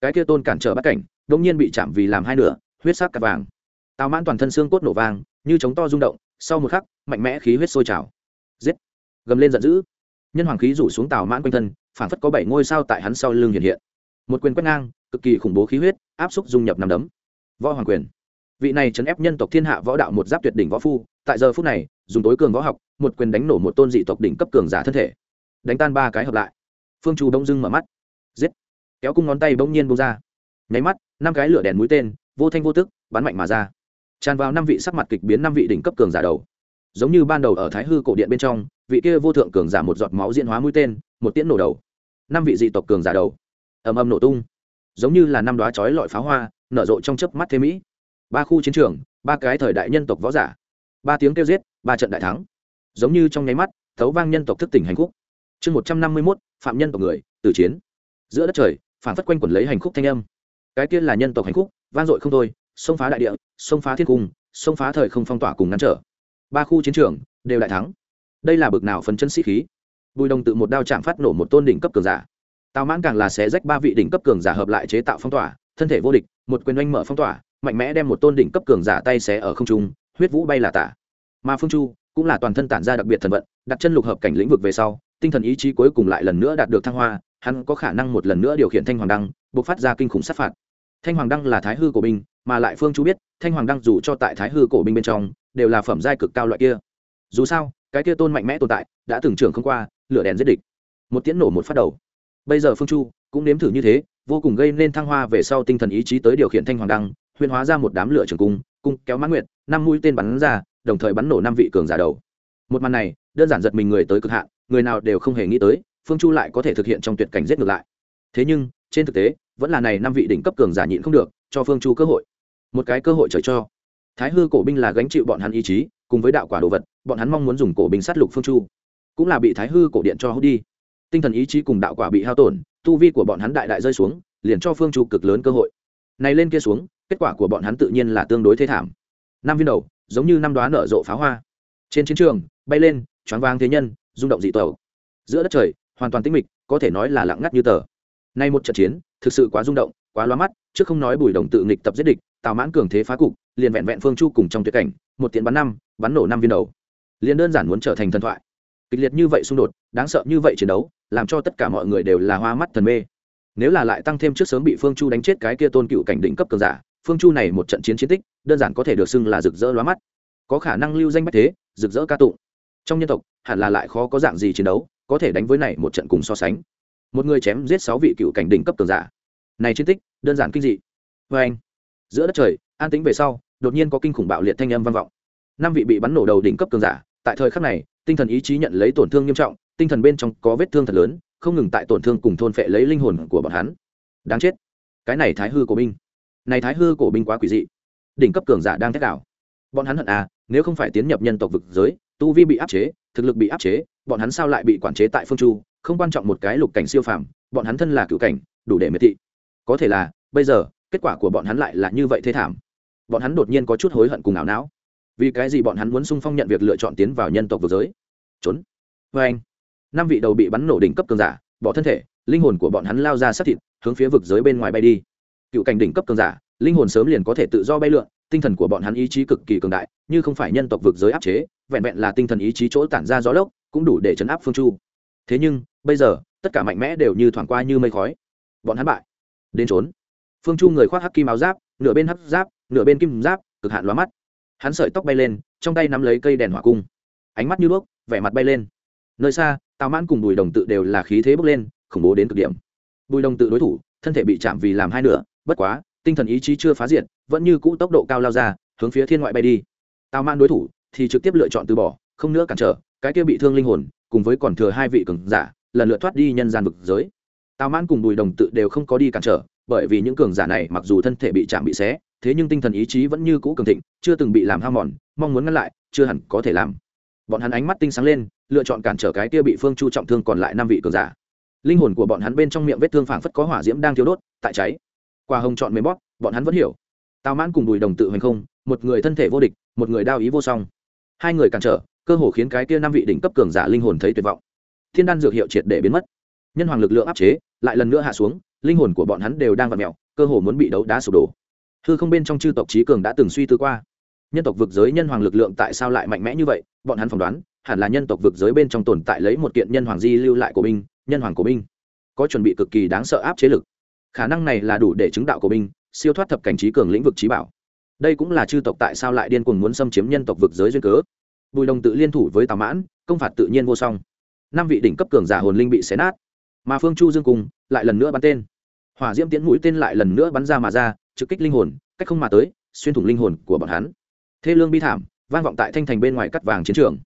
Cái kia tôn cản trở bắt cảnh đông nhiên bị chạm vì làm hai nửa, huyết sắc cặp vàng. Tào mãn toàn thân xương cốt nổ vàng như chống to rung động, sau một khắc, mạnh mẽ khí huyết sôi trào. Giết. Gầm lên giận dữ. Nhân hoàng khí rủ xuống tào mãn quanh thân, phản phất có bảy ngôi sao tại hắn sau lưng hiện hiện. Một quyền quét ngang, cực kỳ khủng bố khí huyết, áp xúc dung nhập nằm đấm. Võ hoàng quyền vị này chấn ép nhân tộc thiên hạ võ đạo một giáp tuyệt đỉnh võ phu, tại giờ phút này, dùng tối cường võ học, một quyền đánh nổ một tôn dị tộc đỉnh cấp cường giả thân thể. Đánh tan ba cái hợp lại. Phương chu đông dưng mở mắt. Giết. Kéo cung ngón tay bỗng nhiên bông ra. Nháy mắt, năm cái lửa đèn mũi tên, vô thanh vô tức, bắn mạnh mà ra. Tràn vào năm vị sắc mặt kịch biến năm vị đỉnh cấp cường giả đầu. Giống như ban đầu ở thái hư cổ điện bên trong, vị kia vô thượng cường giả một giọt máu diễn hóa mũi tên, một tiễn nổ đầu. Năm vị dị tộc cường giả đầu. Ầm ầm nổ tung. Giống như là năm đoá chói lọi pháo hoa, nở rộ trong chớp mắt thế mỹ ba khu chiến trường, ba cái thời đại nhân tộc võ giả. Ba tiếng kêu giết, ba trận đại thắng. Giống như trong nháy mắt, thấu vang nhân tộc thức tỉnh hành khúc. Chương một trăm năm mươi mốt, phạm nhân tộc người, tử chiến. Giữa đất trời phản phất quanh quẩn lấy hành khúc thanh âm. Cái tiên là nhân tộc hành khúc, vang dội không thôi, xông phá đại địa, xông phá thiên cung, xông phá thời không phong tỏa cùng ngăn trở. Ba khu chiến trường, đều đại thắng. Đây là bực nào phấn chân sĩ khí? Bùi đồng tự một đao chạm phát nổ một tôn đỉnh cấp cường giả. Tào mãn càng là xé rách ba vị đỉnh cấp cường giả hợp lại chế tạo phong tỏa, thân thể vô địch, một quyền oanh mở phong tỏa mạnh mẽ đem một tôn đỉnh cấp cường giả tay xé ở không trung, huyết vũ bay là tả. Mà phương chu cũng là toàn thân tản ra đặc biệt thần vận, đặt chân lục hợp cảnh lĩnh vực về sau, tinh thần ý chí cuối cùng lại lần nữa đạt được thăng hoa, hắn có khả năng một lần nữa điều khiển thanh hoàng đăng buộc phát ra kinh khủng sát phạt. Thanh hoàng đăng là thái hư của binh, mà lại phương chu biết, thanh hoàng đăng dù cho tại thái hư cổ binh bên trong, đều là phẩm giai cực cao loại kia. Dù sao, cái kia tôn mạnh mẽ tồn tại, đã từng trưởng không qua, lửa đèn giết địch. Một tiễn nổ một phát đầu. Bây giờ phương chu cũng nếm thử như thế, vô cùng gây nên thăng hoa về sau tinh thần ý chí tới điều khiển thanh hoàng đăng huyền hóa ra một đám lửa trường cung cung kéo mãn nguyệt, năm mũi tên bắn ra, đồng thời bắn nổ năm vị cường giả đầu. Một màn này, đơn giản giật mình người tới cực hạn, người nào đều không hề nghĩ tới, phương chu lại có thể thực hiện trong tuyệt cảnh giết ngược lại. Thế nhưng, trên thực tế, vẫn là này năm vị đỉnh cấp cường giả nhịn không được, cho phương chu cơ hội. Một cái cơ hội trời cho. Thái hư cổ binh là gánh chịu bọn hắn ý chí, cùng với đạo quả đồ vật, bọn hắn mong muốn dùng cổ binh sát lục phương chu. Cũng là bị thái hư cổ điện cho hút đi. Tinh thần ý chí cùng đạo quả bị hao tổn, tu vi của bọn hắn đại đại rơi xuống, liền cho phương chu cực lớn cơ hội. Này lên kia xuống kết quả của bọn hắn tự nhiên là tương đối thế thảm. Năm viên đầu, giống như năm đoá nở rộ pháo hoa. Trên chiến trường, bay lên, choáng vang thế nhân, rung động dị tàu giữa đất trời, hoàn toàn tĩnh mịch, có thể nói là lặng ngắt như tờ. Nay một trận chiến, thực sự quá rung động, quá loa mắt, trước không nói bùi đồng tự nghịch tập giết địch, tào mãn cường thế phá cục, liền vẹn vẹn phương chu cùng trong tuyệt cảnh, một tiện bắn năm, bắn nổ năm viên đầu. Liền đơn giản muốn trở thành thần thoại. Kịch liệt như vậy xung đột, đáng sợ như vậy chiến đấu, làm cho tất cả mọi người đều là hoa mắt thần mê. Nếu là lại tăng thêm trước sớm bị phương chu đánh chết cái kia tôn cựu cảnh đỉnh cấp cường giả phương chu này một trận chiến chiến tích, đơn giản có thể được xưng là rực rỡ lóa mắt. Có khả năng lưu danh bách thế, rực rỡ ca tụng. Trong nhân tộc, hẳn là lại khó có dạng gì chiến đấu, có thể đánh với này một trận cùng so sánh. Một người chém giết sáu vị cựu cảnh đỉnh cấp cường giả. Này chiến tích, đơn giản kinh dị. Vê anh, giữa đất trời, an tĩnh về sau, đột nhiên có kinh khủng bạo liệt thanh âm vang vọng. Năm vị bị bắn nổ đầu đỉnh cấp cường giả, tại thời khắc này, tinh thần ý chí nhận lấy tổn thương nghiêm trọng, tinh thần bên trong có vết thương thật lớn, không ngừng tại tổn thương cùng thôn phệ lấy linh hồn của bọn hắn. Đáng chết. Cái này thái hư của binh này thái hư cổ binh quá quỷ dị. Đỉnh cấp cường giả đang thét đảo bọn hắn hận à nếu không phải tiến nhập nhân tộc vực giới, tu vi bị áp chế, thực lực bị áp chế, bọn hắn sao lại bị quản chế tại phương chu, không quan trọng một cái lục cảnh siêu phàm, bọn hắn thân là cựu cảnh, đủ để miệt thị. Có thể là, bây giờ, kết quả của bọn hắn lại là như vậy thế thảm. Bọn hắn đột nhiên có chút hối hận cùng ảo não. Vì cái gì bọn hắn muốn sung phong nhận việc lựa chọn tiến vào nhân tộc vực giới? Trốn. Vê anh, năm vị đầu bị bắn nổ đỉnh cấp cường giả, bỏ thân thể, linh hồn của bọn hắn lao ra sát thịt, hướng phía vực giới bên ngoài bay đi cựu cảnh đỉnh cấp cường giả, linh hồn sớm liền có thể tự do bay lượn, tinh thần của bọn hắn ý chí cực kỳ cường đại, như không phải nhân tộc vực giới áp chế, vẹn vẹn là tinh thần ý chí chỗ tản ra gió lốc, cũng đủ để chấn áp phương chu. Thế nhưng, bây giờ, tất cả mạnh mẽ đều như thoảng qua như mây khói. Bọn hắn bại. Đến trốn. Phương chu người khoác hắc kim áo giáp, nửa bên hắc giáp, nửa bên kim giáp, cực hạn lóa mắt. Hắn sợi tóc bay lên, trong tay nắm lấy cây đèn hỏa cung. Ánh mắt như đuốc, vẻ mặt bay lên. Nơi xa, tào mãn cùng bùi đồng tự đều là khí thế bốc lên, khủng bố đến cực điểm. Bùi đồng tự đối thủ, thân thể bị chạm vì làm hai nửa bất quá, tinh thần ý chí chưa phá diện vẫn như cũ tốc độ cao lao ra, hướng phía thiên ngoại bay đi. Tào man đối thủ thì trực tiếp lựa chọn từ bỏ, không nữa cản trở, cái kia bị thương linh hồn, cùng với còn thừa hai vị cường giả, lần lượt thoát đi nhân gian vực giới. Tào man cùng bùi đồng tự đều không có đi cản trở, bởi vì những cường giả này mặc dù thân thể bị chạm bị xé, thế nhưng tinh thần ý chí vẫn như cũ cường thịnh, chưa từng bị làm ham mòn, mong muốn ngăn lại, chưa hẳn có thể làm. Bọn hắn ánh mắt tinh sáng lên, lựa chọn cản trở cái kia bị phương chu trọng thương còn lại năm vị cường giả. Linh hồn của bọn hắn bên trong miệng vết thương phảng phất có hỏa diễm đang thiếu đốt, tại cháy qua hồng chọn mềm bóp, bọn hắn vẫn hiểu. Tào mãn cùng bùi đồng tự hành không, một người thân thể vô địch, một người đao ý vô song. Hai người cản trở, cơ hồ khiến cái kia năm vị đỉnh cấp cường giả linh hồn thấy tuyệt vọng. Thiên đan dược hiệu triệt để biến mất. Nhân hoàng lực lượng áp chế, lại lần nữa hạ xuống, linh hồn của bọn hắn đều đang vặn mẹo cơ hồ muốn bị đấu đá sụp đổ. Hư không bên trong chư tộc trí cường đã từng suy tư qua. Nhân tộc vực giới nhân hoàng lực lượng tại sao lại mạnh mẽ như vậy? Bọn hắn phỏng đoán, hẳn là nhân tộc vực giới bên trong tồn tại lấy một kiện nhân hoàng di lưu lại của binh, nhân hoàng của binh. Có chuẩn bị cực kỳ đáng sợ áp chế lực khả năng này là đủ để chứng đạo của binh, siêu thoát thập cảnh trí cường lĩnh vực trí bảo. Đây cũng là chư tộc tại sao lại điên cuồng muốn xâm chiếm nhân tộc vực giới duyên cớ. Bùi đồng tự liên thủ với tào mãn, công phạt tự nhiên vô song. Năm vị đỉnh cấp cường giả hồn linh bị xé nát. Mà phương chu dương cùng, lại lần nữa bắn tên. Hỏa diễm tiễn mũi tên lại lần nữa bắn ra mà ra, trực kích linh hồn, cách không mà tới, xuyên thủng linh hồn của bọn hắn. Thê lương bi thảm, vang vọng tại thanh thành bên ngoài cắt vàng chiến trường.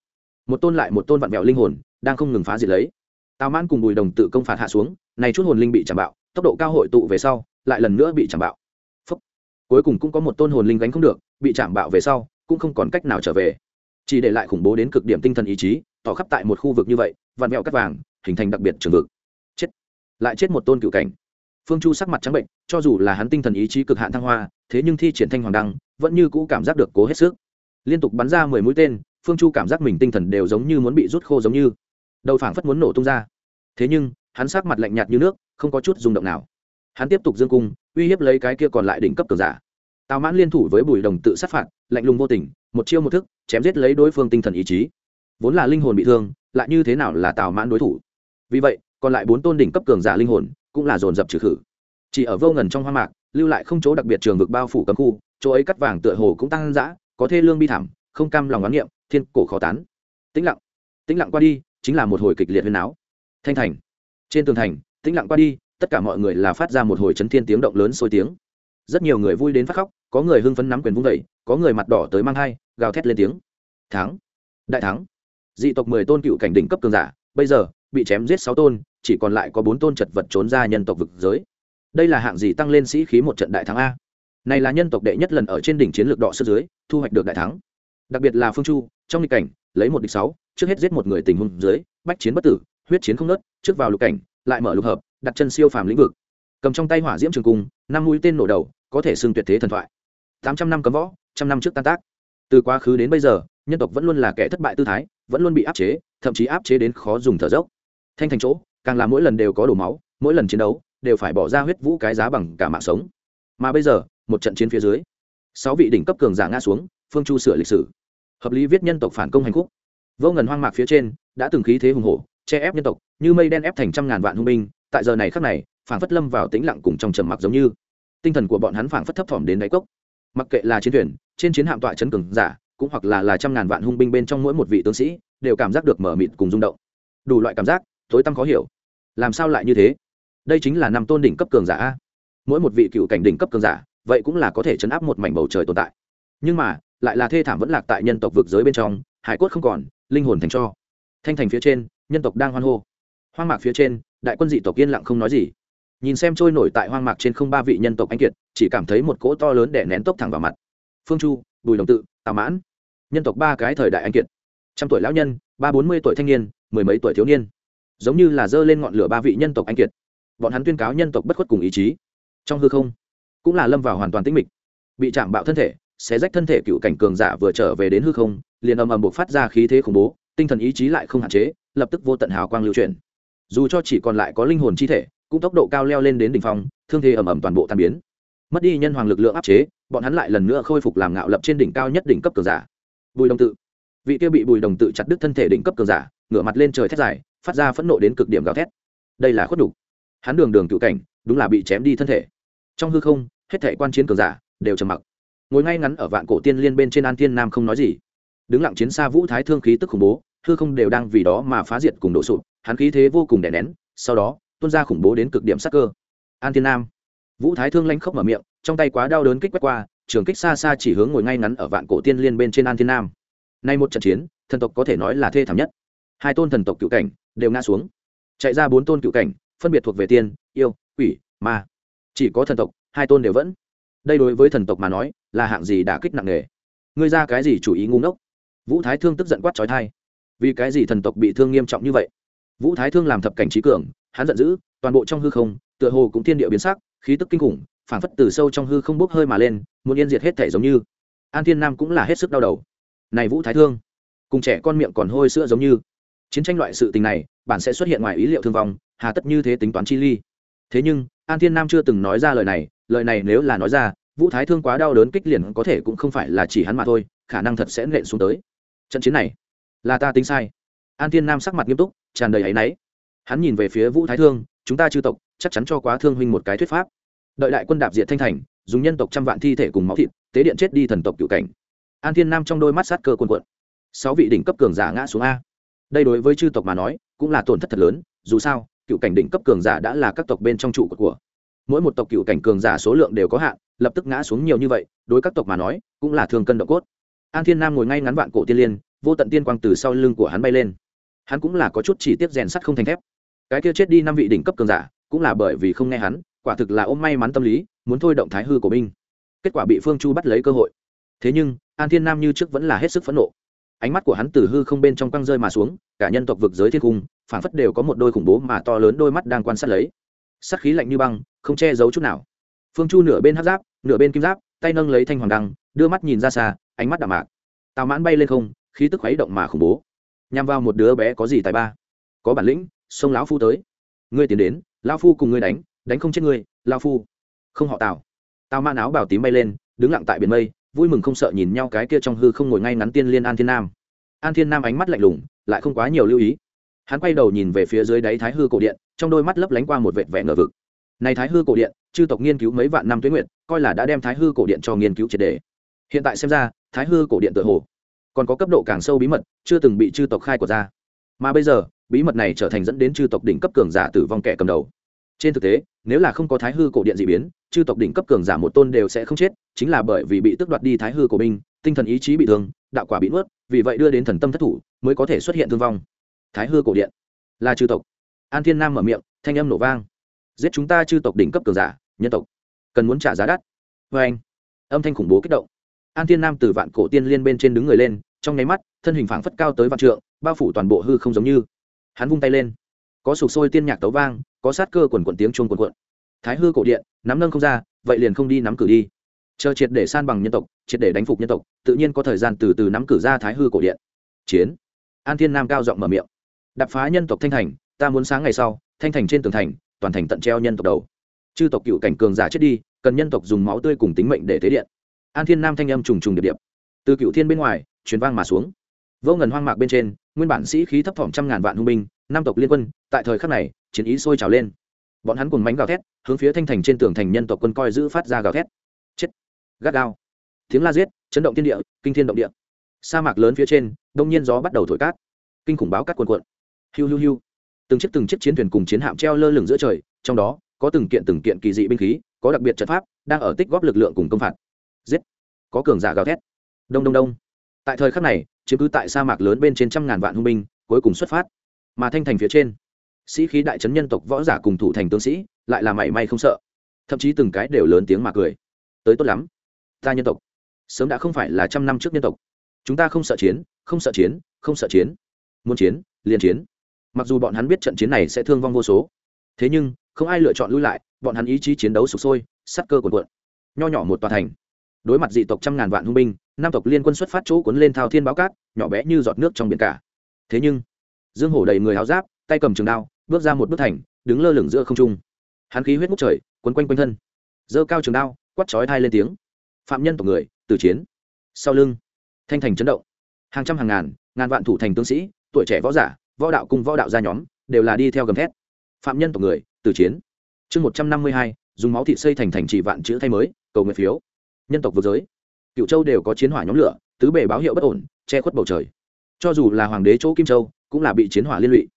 Một tôn lại một tôn vặn vẹo linh hồn, đang không ngừng phá diệt lấy. Tào mãn cùng bùi đồng tự công phạt hạ xuống, này chút hồn linh bị chạm bạo tốc độ cao hội tụ về sau, lại lần nữa bị chạm bạo. Phúc. cuối cùng cũng có một tôn hồn linh gánh không được, bị chạm bạo về sau, cũng không còn cách nào trở về. Chỉ để lại khủng bố đến cực điểm tinh thần ý chí, tỏ khắp tại một khu vực như vậy, vạn mẹo cắt vàng, hình thành đặc biệt trường vực. Chết. Lại chết một tôn cựu cảnh. Phương chu sắc mặt trắng bệnh, cho dù là hắn tinh thần ý chí cực hạn thăng hoa, thế nhưng thi triển thanh hoàng đăng, vẫn như cũ cảm giác được cố hết sức. Liên tục bắn ra mười mũi tên, phương chu cảm giác mình tinh thần đều giống như muốn bị rút khô giống như. Đầu phảng phất muốn nổ tung ra. Thế nhưng hắn sắc mặt lạnh nhạt như nước, không có chút rung động nào. Hắn tiếp tục dương cung, uy hiếp lấy cái kia còn lại đỉnh cấp cường giả. Tào mãn liên thủ với bùi đồng tự sát phạt, lạnh lùng vô tình, một chiêu một thức, chém giết lấy đối phương tinh thần ý chí. Vốn là linh hồn bị thương, lại như thế nào là tào mãn đối thủ? Vì vậy, còn lại bốn tôn đỉnh cấp cường giả linh hồn cũng là dồn dập trừ khử. Chỉ ở vô ngần trong hoa mạc, lưu lại không chỗ đặc biệt trường vực bao phủ cấm khu, chỗ ấy cắt vàng tựa hồ cũng tăng dã, có thê lương bi thảm, không cam lòng oán niệm, thiên cổ khó tán. Tĩnh lặng tĩnh lặng qua đi, chính là một hồi kịch liệt huyên áo thanh thành trên tường thành, tĩnh lặng qua đi, tất cả mọi người là phát ra một hồi chấn thiên tiếng động lớn sôi tiếng. Rất nhiều người vui đến phát khóc, có người hưng phấn nắm quyền vung vẩy có người mặt đỏ tới mang hai, gào thét lên tiếng. Thắng! Đại thắng! Dị tộc mười tôn cựu cảnh đỉnh cấp cường giả, bây giờ, bị chém giết sáu tôn, chỉ còn lại có bốn tôn chật vật trốn ra nhân tộc vực giới. Đây là hạng gì tăng lên sĩ khí một trận đại thắng a? Này là nhân tộc đệ nhất lần ở trên đỉnh chiến lược đỏ sức dưới, thu hoạch được đại thắng. Đặc biệt là phương chu, trong nghịch cảnh, lấy một địch sáu, trước hết giết một người tình huống dưới, bách chiến bất tử huyết chiến không nớt, trước vào lục cảnh, lại mở lục hợp, đặt chân siêu phàm lĩnh vực. Cầm trong tay hỏa diễm trường cung, năm mũi tên nổ đầu, có thể xưng tuyệt thế thần thoại. Tám trăm năm cấm võ, trăm năm trước tan tác. Từ quá khứ đến bây giờ, nhân tộc vẫn luôn là kẻ thất bại tư thái, vẫn luôn bị áp chế, thậm chí áp chế đến khó dùng thở dốc. Thanh thành chỗ, càng là mỗi lần đều có đổ máu, mỗi lần chiến đấu, đều phải bỏ ra huyết vũ cái giá bằng cả mạng sống. Mà bây giờ, một trận chiến phía dưới, sáu vị đỉnh cấp cường giả ngã xuống, phương chu sửa lịch sử. Hợp lý viết nhân tộc phản công hành khúc. Vô ngần hoang mạc phía trên, đã từng khí thế hùng hổ che ép nhân tộc, như mây đen ép thành trăm ngàn vạn hung binh, tại giờ này khắc này, phảng phất lâm vào tĩnh lặng cùng trong trầm mặc giống như. Tinh thần của bọn hắn phảng phất thấp thỏm đến đáy cốc. Mặc kệ là chiến thuyền, trên chiến hạm tọa chấn cường giả, cũng hoặc là là trăm ngàn vạn hung binh bên trong mỗi một vị tướng sĩ, đều cảm giác được mở mịt cùng rung động. Đủ loại cảm giác, tối tăm khó hiểu. Làm sao lại như thế? Đây chính là năm tôn đỉnh cấp cường giả mỗi một vị cựu cảnh đỉnh cấp cường giả, vậy cũng là có thể chấn áp một mảnh bầu trời tồn tại. Nhưng mà, lại là thê thảm vẫn lạc tại nhân tộc vực giới bên trong, hải cốt không còn, linh hồn thành cho thanh thành phía trên nhân tộc đang hoan hô. Hoang mạc phía trên, đại quân dị tộc yên lặng không nói gì. Nhìn xem trôi nổi tại hoang mạc trên không ba vị nhân tộc anh kiệt, chỉ cảm thấy một cỗ to lớn để nén tốc thẳng vào mặt. Phương chu, bùi đồng tự, tào mãn. Nhân tộc ba cái thời đại anh kiệt. Trăm tuổi lão nhân, ba bốn mươi tuổi thanh niên, mười mấy tuổi thiếu niên. Giống như là dơ lên ngọn lửa ba vị nhân tộc anh kiệt. Bọn hắn tuyên cáo nhân tộc bất khuất cùng ý chí. Trong hư không, cũng là lâm vào hoàn toàn tĩnh mịch. Bị chạm bạo thân thể, xé rách thân thể cựu cảnh cường giả vừa trở về đến hư không, liền ầm ầm buộc phát ra khí thế khủng bố tinh thần ý chí lại không hạn chế, lập tức vô tận hào quang lưu truyền dù cho chỉ còn lại có linh hồn chi thể, cũng tốc độ cao leo lên đến đỉnh phong, thương thế ầm ầm toàn bộ tan biến. Mất đi nhân hoàng lực lượng áp chế, bọn hắn lại lần nữa khôi phục làm ngạo lập trên đỉnh cao nhất đỉnh cấp cường giả. Bùi đồng tự. Vị kia bị bùi đồng tự chặt đứt thân thể đỉnh cấp cường giả, ngửa mặt lên trời thét dài, phát ra phẫn nộ đến cực điểm gào thét. Đây là khuất đủ. Hắn đường đường cựu cảnh, đúng là bị chém đi thân thể. Trong hư không, hết thể quan chiến cường giả đều trầm mặc. Ngồi ngay ngắn ở vạn cổ tiên liên bên trên an thiên nam không nói gì đứng lặng chiến xa vũ thái thương khí tức khủng bố, hư không đều đang vì đó mà phá diệt cùng đổ sụp, hắn khí thế vô cùng đè nén, sau đó, tuôn ra khủng bố đến cực điểm sắc cơ. An thiên nam. Vũ thái thương lanh khóc mở miệng, trong tay quá đau đớn kích quét qua, trường kích xa xa chỉ hướng ngồi ngay ngắn ở vạn cổ tiên liên bên trên an thiên nam. Nay một trận chiến, thần tộc có thể nói là thê thảm nhất. Hai tôn thần tộc cựu cảnh đều ngã xuống. Chạy ra bốn tôn cựu cảnh, phân biệt thuộc về tiên, yêu, quỷ, ma. Chỉ có thần tộc, hai tôn đều vẫn. Đây đối với thần tộc mà nói, là hạng gì đã kích nặng nề. Ngươi ra cái gì chủ ý ngu ngốc? Vũ thái thương tức giận quát trói thai. Vì cái gì thần tộc bị thương nghiêm trọng như vậy? Vũ thái thương làm thập cảnh trí cường, hắn giận dữ, toàn bộ trong hư không, tựa hồ cũng thiên địa biến sắc, khí tức kinh khủng, phảng phất từ sâu trong hư không bốc hơi mà lên, muốn yên diệt hết thể giống như. An thiên nam cũng là hết sức đau đầu. Này vũ thái thương, cùng trẻ con miệng còn hôi sữa giống như. Chiến tranh loại sự tình này, bản sẽ xuất hiện ngoài ý liệu thương vong, hà tất như thế tính toán chi ly. Thế nhưng, an thiên nam chưa từng nói ra lời này lời này nếu là nói ra, vũ thái thương quá đau đớn kích liền có thể cũng không phải là chỉ hắn mà thôi, khả năng thật sẽ nện xuống tới trận chiến này là ta tính sai. An thiên nam sắc mặt nghiêm túc, tràn đầy áy náy. Hắn nhìn về phía vũ thái thương, chúng ta chư tộc, chắc chắn cho quá thương huynh một cái thuyết pháp. Đợi đại quân đạp diện thanh thành, dùng nhân tộc trăm vạn thi thể cùng máu thịt, tế điện chết đi thần tộc cựu cảnh. An thiên nam trong đôi mắt sát cơ quân quận sáu vị đỉnh cấp cường giả ngã xuống a. Đây đối với chư tộc mà nói, cũng là tổn thất thật lớn, dù sao, cựu cảnh đỉnh cấp cường giả đã là các tộc bên trong trụ của. Mỗi một tộc cựu cảnh cường giả số lượng đều có hạn, lập tức ngã xuống nhiều như vậy, đối các tộc mà nói, cũng là thường cân độ cốt an thiên nam ngồi ngay ngắn vạn cổ tiên liên, vô tận tiên quang từ sau lưng của hắn bay lên. Hắn cũng là có chút chỉ tiếp rèn sắt không thành thép. Cái kia chết đi năm vị đỉnh cấp cường giả, cũng là bởi vì không nghe hắn, quả thực là ôm may mắn tâm lý, muốn thôi động thái hư của binh. Kết quả bị phương chu bắt lấy cơ hội. Thế nhưng, an thiên nam như trước vẫn là hết sức phẫn nộ. Ánh mắt của hắn từ hư không bên trong căng rơi mà xuống, cả nhân tộc vực giới thiên cung phản phất đều có một đôi khủng bố mà to lớn đôi mắt đang quan sát lấy. Sắc khí lạnh như băng, không che giấu chút nào. Phương chu nửa bên hát giáp, nửa bên kim giáp, tay nâng lấy thanh hoàng đăng, đưa mắt nhìn ra xa ánh mắt đạm mạc. Tào mãn bay lên không, khí tức khuấy động mà khủng bố. Nhằm vào một đứa bé có gì tài ba? Có bản lĩnh, xông lão phu tới. Ngươi tiến đến, lão phu cùng ngươi đánh đánh không chết ngươi, lão phu. Không họ tào. Tào mãn áo bảo tím bay lên, đứng lặng tại biển mây, vui mừng không sợ nhìn nhau cái kia trong hư không ngồi ngay ngắn tiên liên an thiên nam. An thiên nam ánh mắt lạnh lùng, lại không quá nhiều lưu ý. Hắn quay đầu nhìn về phía dưới đáy thái hư cổ điện, trong đôi mắt lấp lánh qua một vệt vẻ ngờ vực. Này thái hư cổ điện, chư tộc nghiên cứu mấy vạn năm tuế nguyện coi là đã đem thái hư cổ điện cho nghiên cứu triệt đề hiện tại xem ra, thái hư cổ điện tự hồ còn có cấp độ càng sâu bí mật, chưa từng bị chư tộc khai của ra. Mà bây giờ, bí mật này trở thành dẫn đến chư tộc đỉnh cấp cường giả tử vong kẻ cầm đầu. Trên thực tế, nếu là không có thái hư cổ điện d ị biến, chư tộc đỉnh cấp cường giả một tôn đều sẽ không chết, chính là bởi vì bị tước đoạt đi thái hư cổ binh, tinh thần ý chí bị thương, đạo quả bị nuốt, vì vậy đưa đến thần tâm thất thủ, mới có thể xuất hiện thương vong. Thái hư cổ điện là chư tộc. An thiên nam mở miệng, thanh âm nổ vang. Giết chúng ta chư tộc đỉnh cấp cường giả, nhân tộc, cần muốn trả giá đắt. Vê anh. Âm thanh khủng bố kích động an thiên nam từ vạn cổ tiên liên bên trên đứng người lên, trong nháy mắt, thân hình phảng phất cao tới vạn trượng, bao phủ toàn bộ hư không giống như. Hắn vung tay lên. Có sụp sôi tiên nhạc tấu vang, có sát cơ quần quần tiếng chuông quần quận thái hư cổ điện, nắm nâng không ra, vậy liền không đi nắm cử đi. Chờ triệt để san bằng nhân tộc, triệt để đánh phục nhân tộc, tự nhiên có thời gian từ từ nắm cử ra thái hư cổ điện. Chiến. An thiên nam cao giọng mở miệng. Đập phá nhân tộc thanh thành, ta muốn sáng ngày sau, thanh thành trên tường thành, toàn thành tận treo nhân tộc đầu. Chư tộc cựu cảnh cường giả chết đi, cần nhân tộc dùng máu tươi cùng tính mệnh để thế điện an thiên nam thanh âm trùng trùng điệp điệp. Từ cựu thiên bên ngoài, truyền vang mà xuống. Vô ngần hoang mạc bên trên, nguyên bản sĩ khí thấp thỏm trăm ngàn vạn hung binh, năm tộc liên quân, tại thời khắc này, chiến ý sôi trào lên. Bọn hắn cùng mánh gào thét, hướng phía thanh thành trên tường thành nhân tộc quân coi giữ phát ra gào thét. Chết. Gắt gao. Tiếng la giết, chấn động thiên địa, kinh thiên động địa. Sa mạc lớn phía trên, đông nhiên gió bắt đầu thổi cát. Kinh khủng báo cát quần quận hiu hiu hiu. Từng chiếc từng chiếc chiến thuyền cùng chiến hạm treo lơ lửng giữa trời, trong đó, có từng kiện từng kiện kỳ dị binh khí, có đặc biệt trận pháp, đang ở tích góp lực lượng cùng công phạt giết. Có cường giả gào thét. Đông đông đông. Tại thời khắc này chứng cứ tại sa mạc lớn bên trên trăm ngàn vạn hung binh, cuối cùng xuất phát. Mà thanh thành phía trên, sĩ khí đại trấn nhân tộc võ giả cùng thủ thành tướng sĩ lại là mảy may không sợ. Thậm chí từng cái đều lớn tiếng mà cười. Tới tốt lắm. Ta nhân tộc, sớm đã không phải là trăm năm trước nhân tộc. Chúng ta không sợ chiến, không sợ chiến, không sợ chiến. Muốn chiến, liền chiến. Mặc dù bọn hắn biết trận chiến này sẽ thương vong vô số. Thế nhưng, không ai lựa chọn lui lại, bọn hắn ý chí chiến đấu sụp sôi sắt cơ cuộn cuộn. Nho nhỏ một tòa thành đối mặt dị tộc trăm ngàn vạn hung binh nam tộc liên quân xuất phát chỗ cuốn lên thao thiên báo cát, nhỏ bé như giọt nước trong biển cả. Thế nhưng, dương hổ đầy người háo giáp, tay cầm trường đao, bước ra một bước thành, đứng lơ lửng giữa không trung. Hắn khí huyết ngút trời, quấn quanh quanh thân. Giơ cao trường đao quắt chói thai lên tiếng. Phạm nhân tộc người từ chiến. Sau lưng, thanh thành chấn động. Hàng trăm hàng ngàn ngàn vạn thủ thành tướng sĩ, tuổi trẻ võ giả, võ đạo cùng võ đạo gia nhóm, đều là đi theo gầm thét. Phạm nhân tộc người từ chiến. Chương một trăm năm mươi hai, dùng máu thị xây thành thành trị vạn chữ thay mới, cầu nguyện phiếu nhân tộc vừa giới. Cựu châu đều có chiến hỏa nhóm lửa, tứ bề báo hiệu bất ổn, che khuất bầu trời. Cho dù là hoàng đế chỗ kim châu, cũng là bị chiến hỏa liên lụy.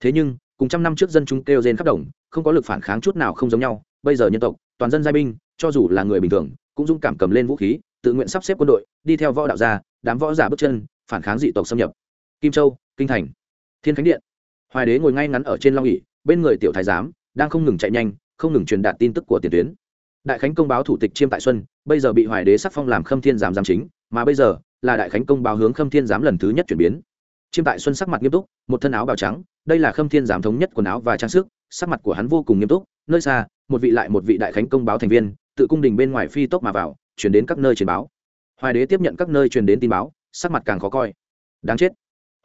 Thế nhưng, cùng trăm năm trước dân chúng kêu rên khắp đồng, không có lực phản kháng chút nào không giống nhau. Bây giờ nhân tộc, toàn dân giai binh, cho dù là người bình thường, cũng dũng cảm cầm lên vũ khí, tự nguyện sắp xếp quân đội, đi theo võ đạo gia, đám võ giả bước chân, phản kháng dị tộc xâm nhập. Kim châu, kinh thành, thiên khánh điện. Hoài đế ngồi ngay ngắn ở trên long ỉ bên người tiểu thái giám, đang không ngừng chạy nhanh, không ngừng truyền đạt tin tức của tiền tuyến đại khánh công báo thủ tịch chiêm tại xuân, bây giờ bị hoài đế sắc phong làm khâm thiên giám giám chính, mà bây giờ là đại khánh công báo hướng khâm thiên giám lần thứ nhất chuyển biến. Chiêm tại xuân sắc mặt nghiêm túc, một thân áo bào trắng, đây là khâm thiên giám thống nhất quần áo và trang sức, sắc mặt của hắn vô cùng nghiêm túc, nơi xa, một vị lại một vị đại khánh công báo thành viên, tự cung đình bên ngoài phi tốc mà vào, chuyển đến các nơi truyền báo. Hoài đế tiếp nhận các nơi truyền đến tin báo, sắc mặt càng khó coi. Đáng chết.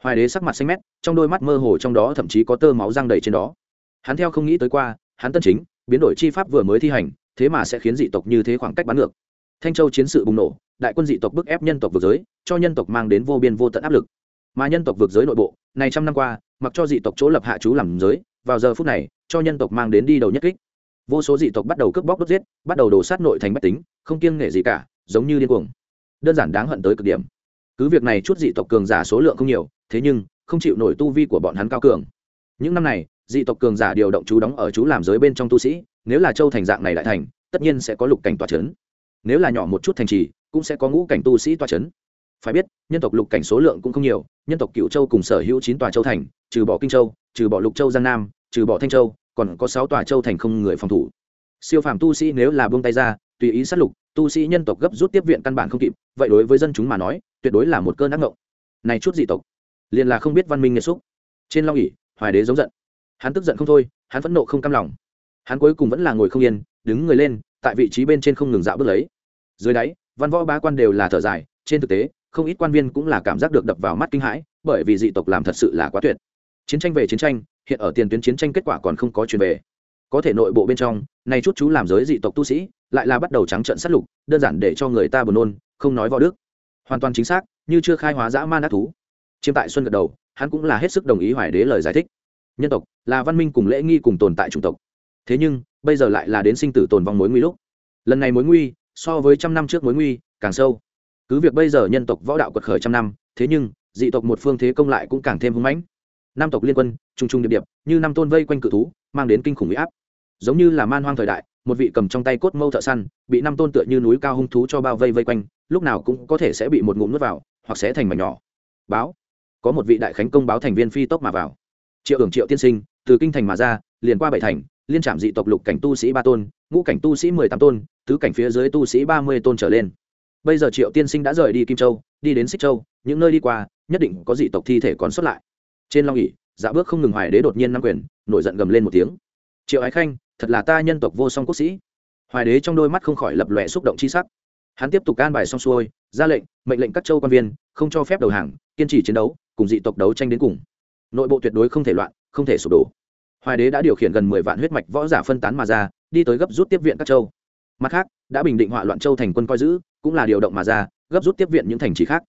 Hoài đế sắc mặt xanh mét, trong đôi mắt mơ hồ trong đó thậm chí có tơ máu răng đầy trên đó. Hắn theo không nghĩ tới qua, hắn tân chính, biến đổi chi pháp vừa mới thi hành thế mà sẽ khiến dị tộc như thế khoảng cách bắn ngược. Thanh châu chiến sự bùng nổ, đại quân dị tộc bức ép nhân tộc vượt giới, cho nhân tộc mang đến vô biên vô tận áp lực. Mà nhân tộc vượt giới nội bộ, này trăm năm qua, mặc cho dị tộc chỗ lập hạ chú làm giới, vào giờ phút này, cho nhân tộc mang đến đi đầu nhất kích. Vô số dị tộc bắt đầu cướp bóc đốt giết, bắt đầu đổ sát nội thành bách tính, không kiêng nghệ gì cả, giống như điên cuồng. Đơn giản đáng hận tới cực điểm. Cứ việc này chút dị tộc cường giả số lượng không nhiều, thế nhưng, không chịu nổi tu vi của bọn hắn cao cường. Những năm này, dị tộc cường giả điều động chú đóng ở chú làm giới bên trong tu sĩ nếu là châu thành dạng này lại thành, tất nhiên sẽ có lục cảnh tòa c h ấ n nếu là nhỏ một chút thành trì, cũng sẽ có ngũ cảnh tu sĩ tòa c h ấ n phải biết, nhân tộc lục cảnh số lượng cũng không nhiều, nhân tộc cựu châu cùng sở hữu chín tòa châu thành, trừ bỏ kinh châu, trừ bỏ lục châu, giang nam, trừ bỏ thanh châu, còn có sáu tòa châu thành không người phòng thủ. Siêu phàm tu sĩ nếu là buông tay ra, tùy ý sát lục, tu sĩ nhân tộc gấp rút tiếp viện căn bản không kịp, vậy đối với dân chúng mà nói, tuyệt đối là một cơn ác ngộng này chút dị tộc, liền là không biết văn minh nghệ xúc. Trên long ỉ hoài đế giống giận. Hắn tức giận không thôi, hắn phẫn nộ không cam lòng hắn cuối cùng vẫn là ngồi không yên, đứng người lên, tại vị trí bên trên không ngừng dạo bước lấy. Dưới đáy, văn võ ba quan đều là thở dài, trên thực tế, không ít quan viên cũng là cảm giác được đập vào mắt kinh hãi, bởi vì dị tộc làm thật sự là quá tuyệt. Chiến tranh về chiến tranh, hiện ở tiền tuyến chiến tranh kết quả còn không có chuyển về. Có thể nội bộ bên trong này chút chú làm giới dị tộc tu sĩ, lại là bắt đầu trắng trận sát lục, đơn giản để cho người ta buồn nôn, không nói võ đức. Hoàn toàn chính xác, như chưa khai hóa dã man ác thú. Chiêm tại xuân gật đầu, hắn cũng là hết sức đồng ý hoài đế lời giải thích. Nhân tộc, là văn minh cùng lễ nghi cùng tồn tại chủng tộc thế nhưng, bây giờ lại là đến sinh tử tồn vong mối nguy lúc. Lần này mối nguy, so với trăm năm trước mối nguy, càng sâu. Cứ việc bây giờ nhân tộc võ đạo quật khởi trăm năm, thế nhưng, dị tộc một phương thế công lại cũng càng thêm hưng mãnh. Nam tộc liên quân trung trung điệp điệp, như năm tôn vây quanh cự thú, mang đến kinh khủng huy áp. Giống như là man hoang thời đại, một vị cầm trong tay cốt mâu thợ săn, bị năm tôn tựa như núi cao hung thú cho bao vây vây quanh, lúc nào cũng có thể sẽ bị một ngụm nuốt vào, hoặc sẽ thành mảnh nhỏ. Báo. Có một vị đại khánh công báo thành viên phi tốc mà vào. Triệu hưởng triệu tiên sinh, từ kinh thành mà ra, liền qua bảy thành liên trạm dị tộc lục cảnh tu sĩ ba tôn, ngũ cảnh tu sĩ mười tám tôn, tứ cảnh phía dưới tu sĩ ba mươi tôn trở lên. Bây giờ triệu tiên sinh đã rời đi kim châu, đi đến xích châu, những nơi đi qua, nhất định có dị tộc thi thể còn xuất lại. Trên long ỉ dạ bước không ngừng hoài đế đột nhiên nắm quyền, nổi giận gầm lên một tiếng. Triệu ái khanh, thật là ta nhân tộc vô song quốc sĩ. Hoài đế trong đôi mắt không khỏi lập lòe xúc động chi sắc. Hắn tiếp tục can bài xong xuôi, ra lệnh, mệnh lệnh các châu quan viên, không cho phép đầu hàng, kiên trì chiến đấu, cùng dị tộc đấu tranh đến cùng. Nội bộ tuyệt đối không thể loạn, không thể sụp đổ hoài đế đã điều khiển gần mười vạn huyết mạch võ giả phân tán mà ra, đi tới gấp rút tiếp viện các châu. Mặt khác, đã bình định họa loạn châu thành quân coi giữ, cũng là điều động mà ra, gấp rút tiếp viện những thành trì khác.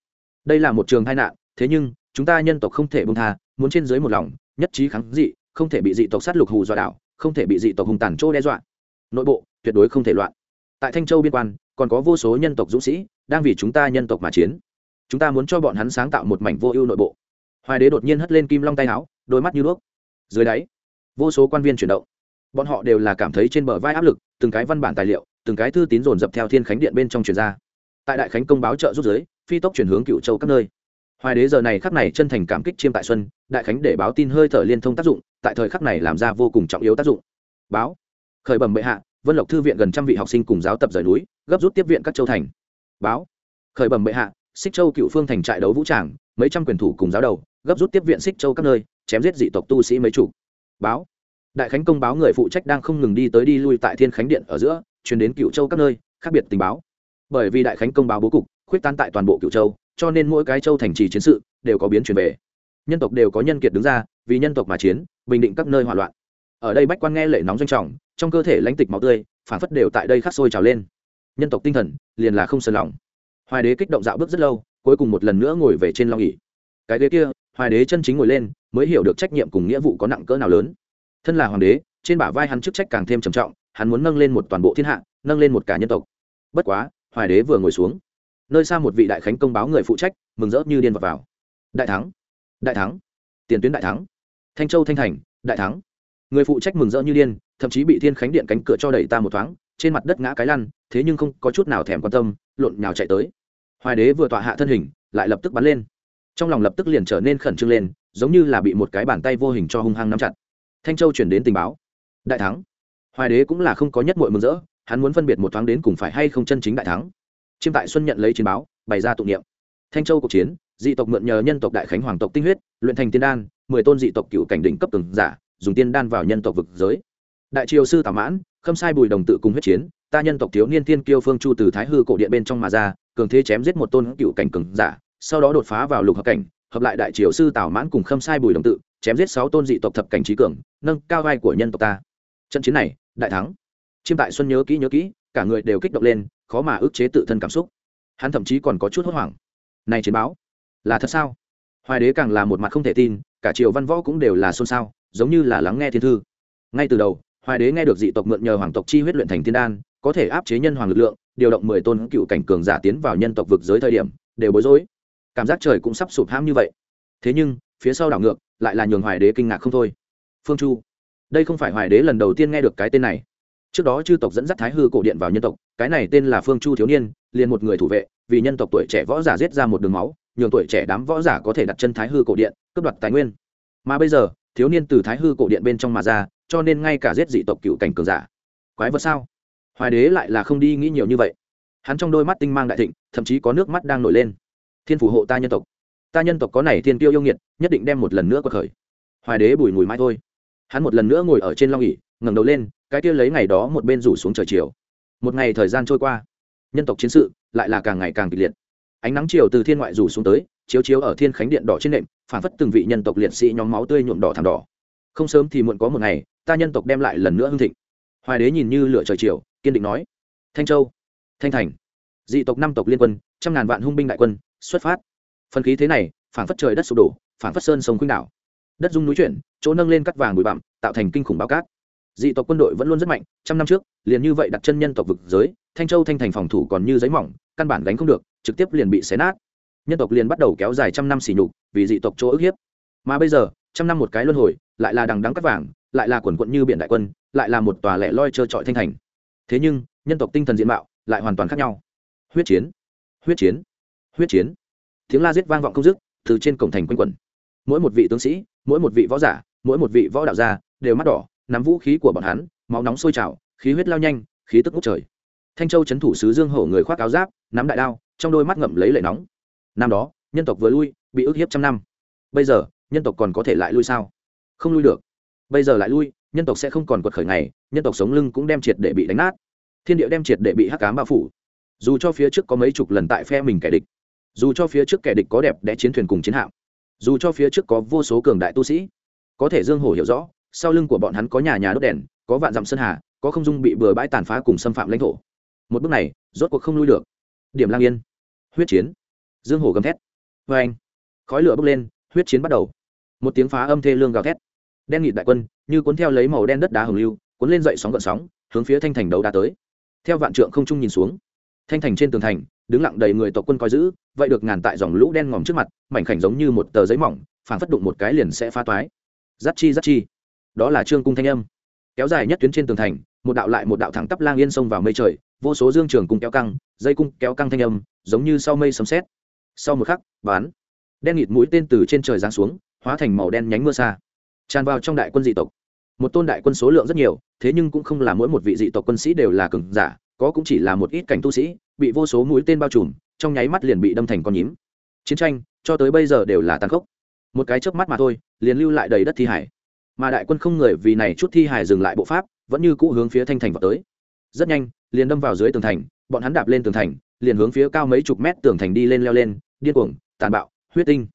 Đây là một trường tai nạn, thế nhưng, chúng ta nhân tộc không thể bông tha, muốn trên dưới một lòng, nhất trí kháng dị, không thể bị dị tộc sát lục hù dọa đảo, không thể bị dị tộc hùng tàn chỗ đe dọa. Nội bộ, tuyệt đối không thể loạn. Tại thanh châu biên quan, còn có vô số nhân tộc dũng sĩ, đang vì chúng ta nhân tộc mà chiến. Chúng ta muốn cho bọn hắn sáng tạo một mảnh vô ưu nội bộ. Hoài đế đột nhiên hất lên kim long tay áo, đôi mắt như đuốc. Dưới đáy vô số quan viên chuyển động. Bọn họ đều là cảm thấy trên bờ vai áp lực, từng cái văn bản tài liệu, từng cái thư tín dồn dập theo thiên khánh điện bên trong truyền ra. Tại đại khánh công báo trợ rút giới, phi tốc chuyển hướng cựu châu các nơi. Hoài đế giờ này khắc này chân thành cảm kích chiêm tại xuân, đại khánh để báo tin hơi thở liên thông tác dụng, tại thời khắc này làm ra vô cùng trọng yếu tác dụng. Báo. Khởi bẩm bệ hạ, vân lộc thư viện gần trăm vị học sinh cùng giáo tập rời núi, gấp rút tiếp viện các châu thành. Báo. Khởi bẩm bệ hạ, xích châu cựu phương thành trại đấu vũ tràng, mấy trăm quyền thủ cùng giáo đầu, gấp rút tiếp viện xích châu các nơi, chém giết dị tộc tu sĩ mấy chủ báo. Đại khánh công báo người phụ trách đang không ngừng đi tới đi lui tại thiên khánh điện ở giữa chuyển đến cựu châu các nơi, khác biệt tình báo. Bởi vì đại khánh công báo bố cục, khuyết tán tại toàn bộ cựu châu, cho nên mỗi cái châu thành trì chiến sự đều có biến chuyển về. Nhân tộc đều có nhân kiệt đứng ra, vì nhân tộc mà chiến, bình định các nơi hỏa loạn. Ở đây bách quan nghe lệ nóng doanh trọng, trong cơ thể lãnh tịch máu tươi, phản phất đều tại đây khắc sôi trào lên. Nhân tộc tinh thần, liền là không sờn lòng. Hoài đế kích động dạo bước rất lâu, cuối cùng một lần nữa ngồi về trên long ỉ cái ghế kia hoài đế chân chính ngồi lên mới hiểu được trách nhiệm cùng nghĩa vụ có nặng cỡ nào lớn. Thân là hoàng đế trên bả vai hắn chức trách càng thêm trầm trọng hắn muốn nâng lên một toàn bộ thiên hạ nâng lên một cả nhân tộc. Bất quá hoài đế vừa ngồi xuống nơi xa một vị đại khánh công báo người phụ trách mừng rỡ như điên vào, vào. đại thắng đại thắng tiền tuyến đại thắng thanh châu thanh thành đại thắng. Người phụ trách mừng rỡ như điên thậm chí bị thiên khánh điện cánh cửa cho đẩy ta một thoáng trên mặt đất ngã cái lăn thế nhưng không có chút nào thèm quan tâm lộn nhào chạy tới. Hoài đế vừa tọa hạ thân hình lại lập tức bắn lên trong lòng lập tức liền trở nên khẩn trương lên, giống như là bị một cái bàn tay vô hình cho hung hăng nắm chặt. Thanh châu chuyển đến tình báo. Đại thắng. Hoài đế cũng là không có nhất mội mừng rỡ, hắn muốn phân biệt một thoáng đến cùng phải hay không chân chính đại thắng. Chiêm tại xuân nhận lấy chiến báo, bày ra tụ niệm. Thanh châu cuộc chiến, dị tộc mượn nhờ nhân tộc đại khánh hoàng tộc tinh huyết, luyện thành tiên đan, mười tôn dị tộc cựu cảnh đỉnh cấp từng giả, dùng tiên đan vào nhân tộc vực giới. Đại triều sư tào mãn, khâm sai bùi đồng tự cùng huyết chiến, ta nhân tộc thiếu niên tiên kiêu phương chu từ thái hư cổ điện bên trong mà ra, cường thế chém giết một tôn cựu cảnh cường giả sau đó đột phá vào lục hợp cảnh, hợp lại đại triều sư tào mãn cùng khâm sai bùi đồng tự, chém giết sáu tôn dị tộc thập cảnh trí cường, nâng cao vai của nhân tộc ta. Trận chiến này, đại thắng. Chiêm tại xuân nhớ kỹ nhớ kỹ, cả người đều kích động lên, khó mà ức chế tự thân cảm xúc. Hắn thậm chí còn có chút hốt hoảng. Này chiến báo, là thật sao? Hoài đế càng là một mặt không thể tin, cả triều văn võ cũng đều là xôn xao, giống như là lắng nghe thiên thư. Ngay từ đầu, hoài đế nghe được dị tộc mượn nhờ hoàng tộc chi huyết luyện thành thiên đan, có thể áp chế nhân hoàng lực lượng, điều động mười tôn cựu cảnh cường giả tiến vào nhân tộc vực giới thời điểm, đều bối rối cảm giác trời cũng sắp sụp hãm như vậy. Thế nhưng, phía sau đảo ngược, lại là nhường hoài đế kinh ngạc không thôi. Phương chu, đây không phải hoài đế lần đầu tiên nghe được cái tên này. Trước đó chư tộc dẫn dắt thái hư cổ điện vào nhân tộc, cái này tên là phương chu thiếu niên, liền một người thủ vệ, vì nhân tộc tuổi trẻ võ giả giết ra một đường máu, nhường tuổi trẻ đám võ giả có thể đặt chân thái hư cổ điện, cướp đoạt tài nguyên. Mà bây giờ, thiếu niên từ thái hư cổ điện bên trong mà ra, cho nên ngay cả giết dị tộc cựu cảnh cường giả. Quái vật sao? Hoài đế lại là không đi nghĩ nhiều như vậy. Hắn trong đôi mắt tinh mang đại thịnh, thậm chí có nước mắt đang nổi lên thiên phù hộ ta nhân tộc. Ta nhân tộc có này thiên tiêu yêu nghiệt, nhất định đem một lần nữa qua khởi. Hoài đế bùi mùi mãi thôi. Hắn một lần nữa ngồi ở trên long ỉ ngẩng đầu lên, cái kia lấy ngày đó một bên rủ xuống trời chiều. Một ngày thời gian trôi qua, nhân tộc chiến sự lại là càng ngày càng kịch liệt. Ánh nắng chiều từ thiên ngoại rủ xuống tới, chiếu chiếu ở thiên khánh điện đỏ trên nệm phản phất từng vị nhân tộc liệt sĩ nhóm máu tươi nhuộm đỏ thảm đỏ. Không sớm thì muộn có một ngày, ta nhân tộc đem lại lần nữa hưng thịnh. Hoài đế nhìn như lửa trời chiều, kiên định nói, thanh châu, thanh thành, dị tộc năm tộc liên quân, trăm ngàn vạn hung binh đại quân xuất phát. Phần khí thế này phản phất trời đất sụp đổ phản phất sơn sông khuynh đảo. Đất dung núi chuyển, chỗ nâng lên cắt vàng bụi bặm, tạo thành kinh khủng bao cát. Dị tộc quân đội vẫn luôn rất mạnh, trăm năm trước, liền như vậy đặt chân nhân tộc vực giới, thanh châu thanh thành phòng thủ còn như giấy mỏng, căn bản gánh không được, trực tiếp liền bị xé nát. Nhân tộc liền bắt đầu kéo dài trăm năm xỉ nhục, vì dị tộc chỗ ức hiếp. Mà bây giờ, trăm năm một cái luân hồi, lại là đằng đắng cắt vàng, lại là quần quận như biển đại quân, lại là một tòa lẻ loi trơ trọi thanh thành. Thế nhưng, nhân tộc tinh thần diện mạo lại hoàn toàn khác nhau. Huyết chiến huyết chiến huyết chiến. Tiếng la giết vang vọng không dứt, từ trên cổng thành quanh quẩn. Mỗi một vị tướng sĩ, mỗi một vị võ giả, mỗi một vị võ đạo gia đều mắt đỏ, nắm vũ khí của bọn hắn, máu nóng sôi trào, khí huyết lao nhanh, khí tức ngút trời. Thanh châu c h ấ n thủ sứ dương hổ người khoác áo giáp, nắm đại đao, trong đôi mắt ngậm lấy lệ nóng. Năm đó, nhân tộc vừa lui, bị ức hiếp trăm năm. Bây giờ, nhân tộc còn có thể lại lui sao? Không lui được. Bây giờ lại lui, nhân tộc sẽ không còn quật khởi ngày, nhân tộc sống lưng cũng đem triệt để bị đánh nát. Thiên địa đem triệt để bị hắc cám bao phủ. Dù cho phía trước có mấy chục lần tại phe mình kẻ địch dù cho phía trước kẻ địch có đẹp đẽ chiến thuyền cùng chiến hạm, dù cho phía trước có vô số cường đại tu sĩ, có thể dương hổ hiểu rõ, sau lưng của bọn hắn có nhà nhà đốt đèn, có vạn dặm sơn hà, có không dung bị bừa bãi tàn phá cùng xâm phạm lãnh thổ. Một bước này, rốt cuộc không lui được. Điểm lang yên. Huyết chiến. Dương hổ gầm thét. Vê anh, khói lửa bốc lên, huyết chiến bắt đầu. Một tiếng phá âm thê lương gào thét. Đen nghịt đại quân, như cuốn theo lấy màu đen đất đá hồng lưu, cuốn lên dậy sóng gợn sóng, hướng phía thanh thành đấu đá tới. Theo vạn trượng không trung nhìn xuống, thanh thành trên tường thành đứng lặng đầy người tộc quân coi giữ, vậy được ngàn tại dòng lũ đen ngòm trước mặt, mảnh khảnh giống như một tờ giấy mỏng phản phất đụng một cái liền sẽ phá toái. Giắt chi giắt chi. Đó là trương cung thanh âm. Kéo dài nhất tuyến trên tường thành, một đạo lại một đạo thẳng tắp lang yên sông vào mây trời, vô số dương trường cung kéo căng, dây cung kéo căng thanh âm, giống như sau mây sấm sét. Sau một khắc bán đen nghịt mũi tên từ trên trời giáng xuống, hóa thành màu đen nhánh mưa xa, tràn vào trong đại quân dị tộc. Một tôn đại quân số lượng rất nhiều, thế nhưng cũng không là mỗi một vị dị tộc quân sĩ đều là cường giả, có cũng chỉ là một ít cảnh tu sĩ bị vô số mũi tên bao trùm, trong nháy mắt liền bị đâm thành con nhím. Chiến tranh, cho tới bây giờ đều là tàn khốc. Một cái chớp mắt mà thôi, liền lưu lại đầy đất thi hải. Mà đại quân không người vì này chút thi hải dừng lại bộ pháp, vẫn như cũ hướng phía thanh thành vào tới. Rất nhanh, liền đâm vào dưới tường thành, bọn hắn đạp lên tường thành, liền hướng phía cao mấy chục mét tường thành đi lên leo lên, điên cuồng, tàn bạo, huyết tinh.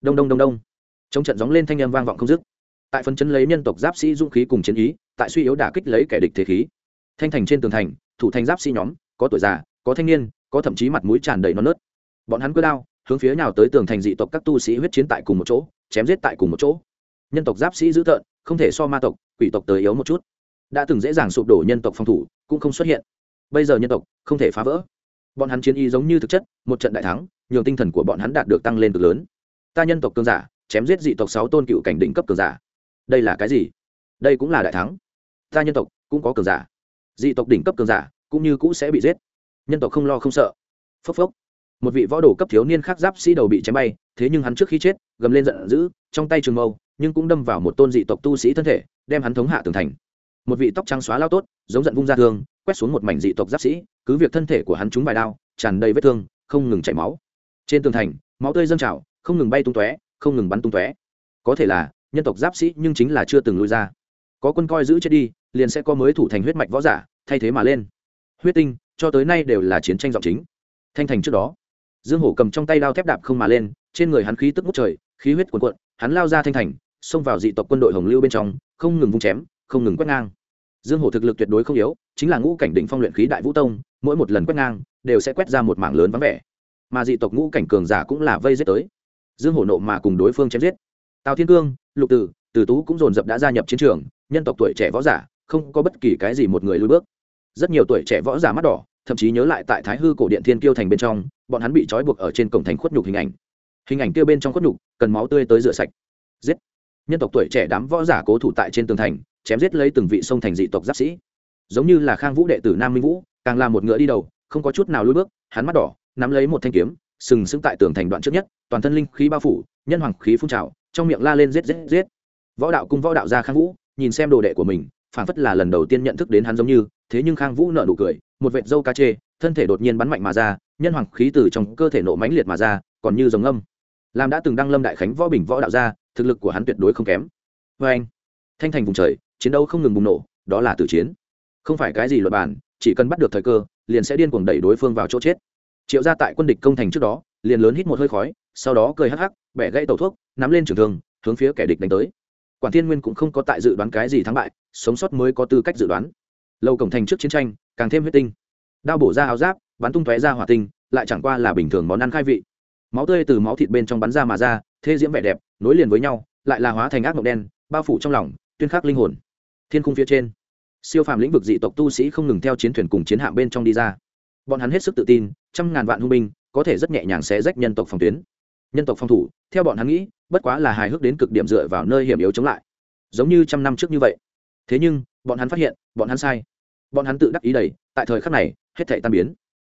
Đông đông đông đông. Trong trận gióng lên thanh âm vang vọng không dứt. Tại phần chân lấy nhân tộc giáp sĩ dũng khí cùng chiến ý, tại suy yếu đả kích lấy kẻ địch thế khí. Thanh thành trên tường thành, thủ thành giáp sĩ nhóm, có tuổi già có thanh niên, có thậm chí mặt mũi tràn đầy non nớt. Bọn hắn cứ đao, hướng phía nào tới tường thành dị tộc các tu sĩ huyết chiến tại cùng một chỗ, chém giết tại cùng một chỗ. Nhân tộc giáp sĩ dữ tợn, không thể so ma tộc, quỷ tộc tới yếu một chút. Đã từng dễ dàng sụp đổ nhân tộc phòng thủ, cũng không xuất hiện. Bây giờ nhân tộc không thể phá vỡ. Bọn hắn chiến y giống như thực chất, một trận đại thắng, nhường tinh thần của bọn hắn đạt được tăng lên cực lớn. Ta nhân tộc cường giả, chém giết dị tộc sáu tôn cựu cảnh đỉnh cấp cường giả. Đây là cái gì? Đây cũng là đại thắng. Ta nhân tộc cũng có cường giả. Dị tộc đỉnh cấp cường giả cũng như cũ sẽ bị giết nhân tộc không lo không sợ. Phốc phốc. Một vị võ đồ cấp thiếu niên khác giáp sĩ đầu bị chém bay, thế nhưng hắn trước khi chết, gầm lên giận dữ, trong tay trường mâu, nhưng cũng đâm vào một tôn dị tộc tu sĩ thân thể, đem hắn thống hạ tường thành. Một vị tóc trắng xóa lao tốt, giống giận vung ra thương, quét xuống một mảnh dị tộc giáp sĩ, cứ việc thân thể của hắn trúng vài đao, tràn đầy vết thương, không ngừng chảy máu. Trên tường thành, máu tươi dâng trào, không ngừng bay tung tóe, không ngừng bắn tung tóe. Có thể là, nhân tộc giáp sĩ nhưng chính là chưa từng lui ra. Có quân coi giữ chết đi, liền sẽ có mới thủ thành huyết mạch võ giả, thay thế mà lên. Huyết tinh cho tới nay đều là chiến tranh giọng chính. Thanh thành trước đó, dương hổ cầm trong tay đao thép đạp không mà lên, trên người hắn khí tức ngút trời, khí huyết cuồn cuộn, hắn lao ra thanh thành, xông vào dị tộc quân đội hồng lưu bên trong, không ngừng vung chém, không ngừng quét ngang. Dương hổ thực lực tuyệt đối không yếu, chính là ngũ cảnh định phong luyện khí đại vũ tông, mỗi một lần quét ngang, đều sẽ quét ra một mảng lớn vắng vẻ. Mà dị tộc ngũ cảnh cường giả cũng là vây giết tới. Dương hổ nộ mà cùng đối phương chém giết. Tào thiên cương, lục tử, từ tú cũng dồn dập đã gia nhập chiến trường, nhân tộc tuổi trẻ võ giả, không có bất kỳ cái gì một người lùi bước. Rất nhiều tuổi trẻ võ giả mắt đỏ thậm chí nhớ lại tại thái hư cổ điện thiên kiêu thành bên trong, bọn hắn bị trói buộc ở trên cổng thành khuất nhục hình ảnh. Hình ảnh kia bên trong khuất nhục, cần máu tươi tới rửa sạch. Giết! Nhân tộc tuổi trẻ đám võ giả cố thủ tại trên tường thành, chém giết lấy từng vị sông thành dị tộc giáp sĩ. Giống như là khang vũ đệ tử nam minh vũ, càng là một ngựa đi đầu, không có chút nào lùi bước, hắn mắt đỏ, nắm lấy một thanh kiếm, sừng sững tại tường thành đoạn trước nhất, toàn thân linh khí bao phủ, nhân hoàng khí phun trào, trong miệng la lên giết giết giết. Võ đạo cung võ đạo gia khang vũ, nhìn xem đồ đệ của mình phản phất là lần đầu tiên nhận thức đến hắn giống như, thế nhưng khang vũ nợ nụ cười một vệt dâu cá chê thân thể đột nhiên bắn mạnh mà ra nhân hoàng khí từ trong cơ thể nổ mãnh liệt mà ra còn như giống âm. Làm đã từng đăng lâm đại khánh võ bình võ đạo ra, thực lực của hắn tuyệt đối không kém. Vê anh thanh thành vùng trời chiến đấu không ngừng bùng nổ đó là tử chiến. Không phải cái gì luật bản chỉ cần bắt được thời cơ liền sẽ điên cuồng đẩy đối phương vào chỗ chết. Triệu ra tại quân địch công thành trước đó liền lớn hít một hơi khói sau đó cười hắc hắc bẻ gãy tàu thuốc nắm lên trường thương hướng phía kẻ địch đánh tới. Quản thiên nguyên cũng không có tại dự đoán cái gì thắng bại sống sót mới có tư cách dự đoán lâu cổng thành trước chiến tranh, càng thêm huyết tinh. Đao bổ ra áo giáp, bắn tung tóe ra hỏa tinh, lại chẳng qua là bình thường món ăn khai vị. Máu tươi từ máu thịt bên trong bắn ra mà ra thế diễm vẻ đẹp, nối liền với nhau, lại là hóa thành ác mộng đen, bao phủ trong lòng, tuyên khắc linh hồn. Thiên khung phía trên, siêu phàm lĩnh vực dị tộc tu sĩ không ngừng theo chiến thuyền cùng chiến hạm bên trong đi ra. Bọn hắn hết sức tự tin, trăm ngàn vạn hung binh, có thể rất nhẹ nhàng xé rách nhân tộc phòng tuyến. Nhân tộc phòng thủ, theo bọn hắn nghĩ, bất quá là hài hước đến cực điểm dựa vào nơi hiểm yếu chống lại. Giống như trăm năm trước như vậy. Thế nhưng bọn hắn phát hiện, bọn hắn sai. Bọn hắn tự đắc ý đầy, tại thời khắc này, hết thể tan biến.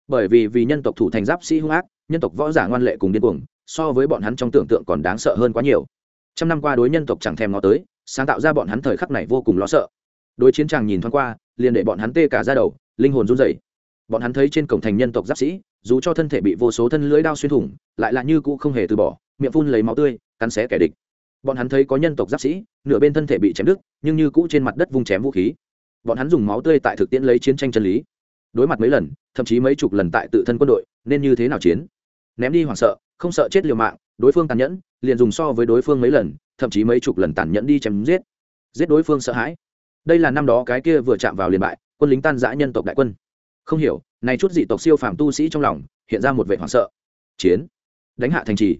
Bởi vì vì nhân tộc thủ thành giáp sĩ hung ác, nhân tộc võ giả ngoan lệ cùng điên cuồng, so với bọn hắn trong tưởng tượng còn đáng sợ hơn quá nhiều. Trăm năm qua đối nhân tộc chẳng thèm ngó tới, sáng tạo ra bọn hắn thời khắc này vô cùng lo sợ. Đối chiến tràng nhìn thoáng qua, liền để bọn hắn tê cả ra đầu, linh hồn run rẩy. Bọn hắn thấy trên cổng thành nhân tộc giáp sĩ, dù cho thân thể bị vô số thân lưỡi đao xuyên thủng, lại là như cũ không hề từ bỏ, miệng phun lấy máu tươi, cắn xé kẻ địch bọn hắn thấy có nhân tộc giáp sĩ, nửa bên thân thể bị chém đứt, nhưng như cũ trên mặt đất vung chém vũ khí. Bọn hắn dùng máu tươi tại thực tiễn lấy chiến tranh chân lý. Đối mặt mấy lần, thậm chí mấy chục lần tại tự thân quân đội, nên như thế nào chiến? Ném đi hoảng sợ, không sợ chết liều mạng, đối phương tàn nhẫn, liền dùng so với đối phương mấy lần, thậm chí mấy chục lần tàn nhẫn đi chém giết. Giết đối phương sợ hãi. Đây là năm đó cái kia vừa chạm vào liền bại, quân lính tan giã nhân tộc đại quân. Không hiểu, này chút dị tộc siêu phàm tu sĩ trong lòng, hiện ra một vệ hoảng sợ. Chiến. Đánh hạ thành trì.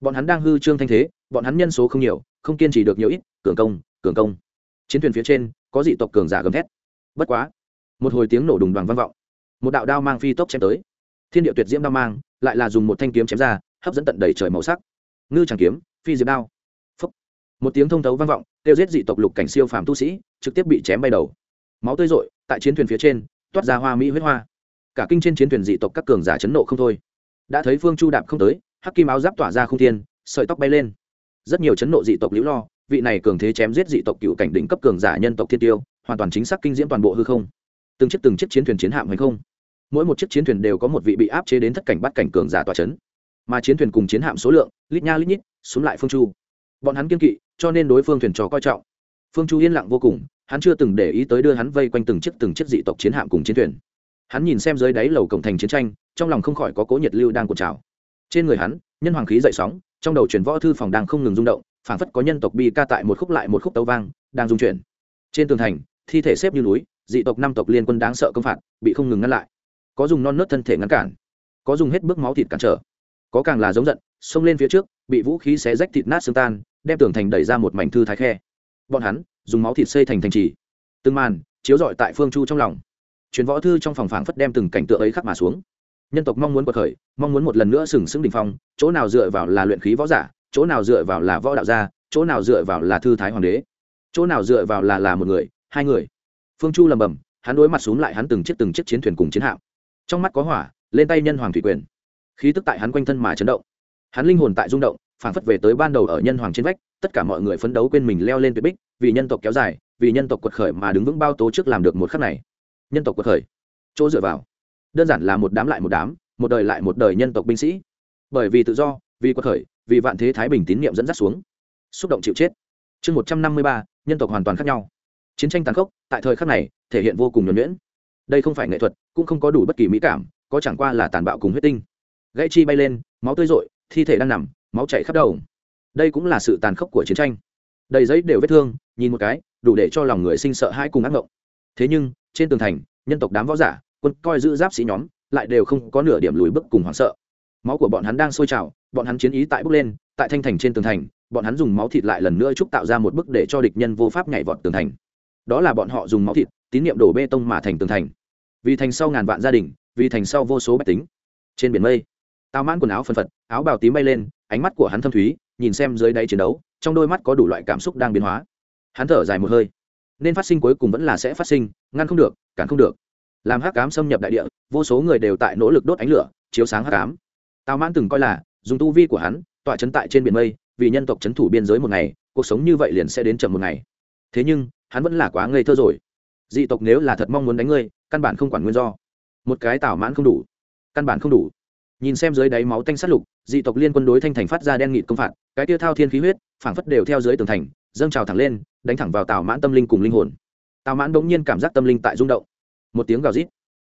Bọn hắn đang hư trương thanh thế bọn hắn nhân số không nhiều, không kiên trì được nhiều ít, cường công cường công. Chiến thuyền phía trên, có dị tộc cường giả gầm thét. Bất quá, một hồi tiếng nổ đùng đoàn vang vọng. Một đạo đao mang phi tốc chém tới. Thiên địa tuyệt diễm đao mang, lại là dùng một thanh kiếm chém ra, hấp dẫn tận đầy trời màu sắc. Ngư tràng kiếm, phi diệp đao. Phúc. một tiếng thông thấu vang vọng, tiêu giết dị tộc lục cảnh siêu phàm tu sĩ, trực tiếp bị chém bay đầu. Máu tươi rội, tại chiến thuyền phía trên, toát ra hoa mỹ huyết hoa. Cả kinh trên chiến thuyền dị tộc các cường giả chấn nộ không thôi. Đã thấy phương chu đạp không tới, hắc kim áo giáp tỏa ra không thiên, sợi tóc bay lên rất nhiều chấn nộ dị tộc liễu lo, vị này cường thế chém giết dị tộc cựu cảnh đỉnh cấp cường giả nhân tộc thiên tiêu, hoàn toàn chính xác kinh diễm toàn bộ hư không. Từng chiếc từng chiếc chiến thuyền chiến hạm hay không. Mỗi một chiếc chiến thuyền đều có một vị bị áp chế đến thất cảnh bắt cảnh cường giả tòa chấn. Mà chiến thuyền cùng chiến hạm số lượng, lít nha lít nhít, xuống lại phương chu. Bọn hắn kiên kỵ, cho nên đối phương thuyền trò coi trọng. Phương chu yên lặng vô cùng, hắn chưa từng để ý tới đưa hắn vây quanh từng chiếc từng chiếc dị tộc chiến hạm cùng chiến thuyền. Hắn nhìn xem dưới đáy lầu cổng thành chiến tranh, trong lòng không khỏi có cố nhiệt lưu đang cuộn trào. Trên người hắn, nhân hoàng khí dậy sóng trong đầu truyền võ thư phòng đang không ngừng rung động, phảng phất có nhân tộc bi ca tại một khúc lại một khúc tấu vang, đang dung chuyển. Trên tường thành, thi thể xếp như núi, dị tộc năm tộc liên quân đáng sợ công phạt, bị không ngừng ngăn lại. Có dùng non nớt thân thể ngăn cản, có dùng hết bước máu thịt cản trở, có càng là giống giận, xông lên phía trước, bị vũ khí xé rách thịt nát xương tan, đem tường thành đẩy ra một mảnh thư thái khe. Bọn hắn, dùng máu thịt xây thành thành trì. Từng màn, chiếu rọi tại phương chu trong lòng. Truyền võ thư trong phòng phảng phất đem từng cảnh tượng ấy khắc mà xuống nhân tộc mong muốn quật khởi, mong muốn một lần nữa sừng sững đỉnh phong, chỗ nào dựa vào là luyện khí võ giả, chỗ nào dựa vào là võ đạo gia, chỗ nào dựa vào là thư thái hoàng đế, chỗ nào dựa vào là là một người, hai người. Phương chu lầm bầm hắn đối mặt xuống lại hắn từng chiếc từng chiếc chiến thuyền cùng chiến hạm. Trong mắt có hỏa, lên tay nhân hoàng thủy quyền. Khí tức tại hắn quanh thân mà chấn động. Hắn linh hồn tại rung động phản phất về tới ban đầu ở nhân hoàng trên vách, tất cả mọi người phấn đấu quên mình leo lên tuyệt bích, vì nhân tộc kéo dài, vì nhân tộc quật khởi mà đứng vững bao tố trước làm được một khắc này. Nhân tộc quật khởi. Chỗ dựa vào đơn giản là một đám lại một đám, một đời lại một đời nhân tộc binh sĩ. Bởi vì tự do, vì quật khởi, vì vạn thế thái bình tín nhiệm dẫn dắt xuống. Xúc động chịu chết. Chương một trăm năm mươi ba, nhân tộc hoàn toàn khác nhau. Chiến tranh tàn khốc, tại thời khắc này, thể hiện vô cùng nhuẩn nhuyễn. Đây không phải nghệ thuật, cũng không có đủ bất kỳ mỹ cảm, có chẳng qua là tàn bạo cùng huyết tinh. Gãy chi bay lên, máu tươi rội, thi thể đang nằm, máu chảy khắp đầu. Đây cũng là sự tàn khốc của chiến tranh. Đầy giấy đều vết thương, nhìn một cái, đủ để cho lòng người sinh sợ hai cùng ác mộng thế nhưng, trên tường thành, nhân tộc đám võ giả quân coi giữ giáp sĩ nhóm, lại đều không có nửa điểm lùi bước cùng hoảng sợ. Máu của bọn hắn đang sôi trào, bọn hắn chiến ý tại bước lên, tại thanh thành trên tường thành, bọn hắn dùng máu thịt lại lần nữa chúc tạo ra một bức để cho địch nhân vô pháp nhảy vọt tường thành. Đó là bọn họ dùng máu thịt, tín nhiệm đổ bê tông mà thành tường thành. Vì thành sau ngàn vạn gia đình, vì thành sau vô số bách tính. Trên biển mây, tao mãn quần áo phân phật, áo bào tím bay lên, ánh mắt của hắn thâm thúy, nhìn xem dưới đáy chiến đấu, trong đôi mắt có đủ loại cảm xúc đang biến hóa. Hắn thở dài một hơi. Nên phát sinh cuối cùng vẫn là sẽ phát sinh, ngăn không được, cản không được làm hắc cám xâm nhập đại địa, vô số người đều tại nỗ lực đốt ánh lửa, chiếu sáng hắc cám tào mãn từng coi là, dùng tu vi của hắn, tọa chấn tại trên biển mây, vì nhân tộc chấn thủ biên giới một ngày, cuộc sống như vậy liền sẽ đến chậm một ngày. Thế nhưng, hắn vẫn là quá ngây thơ rồi. Dị tộc nếu là thật mong muốn đánh ngươi, căn bản không quản nguyên do. Một cái tào mãn không đủ. Căn bản không đủ. Nhìn xem dưới đáy máu tanh sát lục, dị tộc liên quân đối thanh thành phát ra đen nghịt công phạt, cái tiêu thao thiên khí huyết, phảng phất đều theo dưới tường thành, dâng trào thẳng lên, đánh thẳng vào tào mãn tâm linh cùng linh hồn. Tào mãn bỗng nhiên cảm giác tâm linh tại rung động một tiếng gào rít.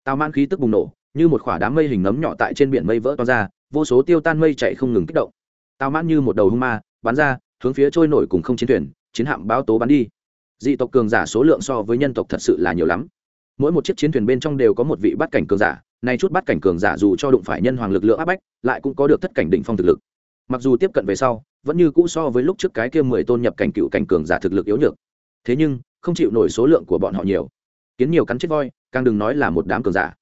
Tào man khí tức bùng nổ, như một khoả đám mây hình nấm nhỏ tại trên biển mây vỡ to ra, vô số tiêu tan mây chạy không ngừng kích động. Tào man như một đầu hung ma, bắn ra, hướng phía trôi nổi cùng không chiến thuyền, chiến hạm báo tố bắn đi. Dị tộc cường giả số lượng so với nhân tộc thật sự là nhiều lắm. Mỗi một chiếc chiến thuyền bên trong đều có một vị bắt cảnh cường giả, nay chút bắt cảnh cường giả dù cho đụng phải nhân hoàng lực lượng áp bách, lại cũng có được thất cảnh đỉnh phong thực lực. Mặc dù tiếp cận về sau, vẫn như cũ so với lúc trước cái kia mười tôn nhập cảnh cựu cảnh cường giả thực lực yếu nhược. Thế nhưng, không chịu nổi số lượng của bọn họ nhiều. Kiến nhiều cắn chết voi càng đừng nói là một đám cường giả.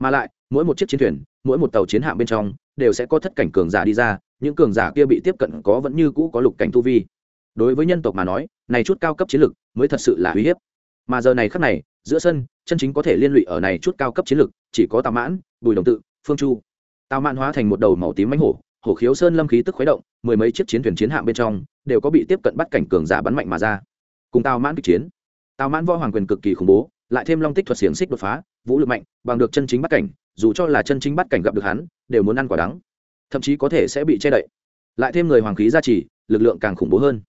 Mà lại, mỗi một chiếc chiến thuyền, mỗi một tàu chiến hạm bên trong, đều sẽ có thất cảnh cường giả đi ra, những cường giả kia bị tiếp cận có vẫn như cũ có lục cảnh tu vi. Đối với nhân tộc mà nói, này chút cao cấp chiến lực mới thật sự là uy hiếp. Mà giờ này khắc này, giữa sân, chân chính có thể liên lụy ở này chút cao cấp chiến lực, chỉ có tào mãn, bùi đồng tự, phương chu. Tào mãn hóa thành một đầu màu tím mánh hổ hổ khiếu sơn lâm khí tức khuấy động, mười mấy chiếc chiến thuyền chiến hạm bên trong đều có bị tiếp cận bắt cảnh cường giả bắn mạnh mà ra. Cùng tào mãn kịch chiến, tào mãn võ hoàng quyền cực kỳ khủng bố lại thêm long tích thuật xiềng xích đột phá, vũ lực mạnh, bằng được chân chính bắt cảnh, dù cho là chân chính bắt cảnh gặp được hắn, đều muốn ăn quả đắng. Thậm chí có thể sẽ bị che đậy. Lại thêm người hoàng khí gia trì, lực lượng càng khủng bố hơn.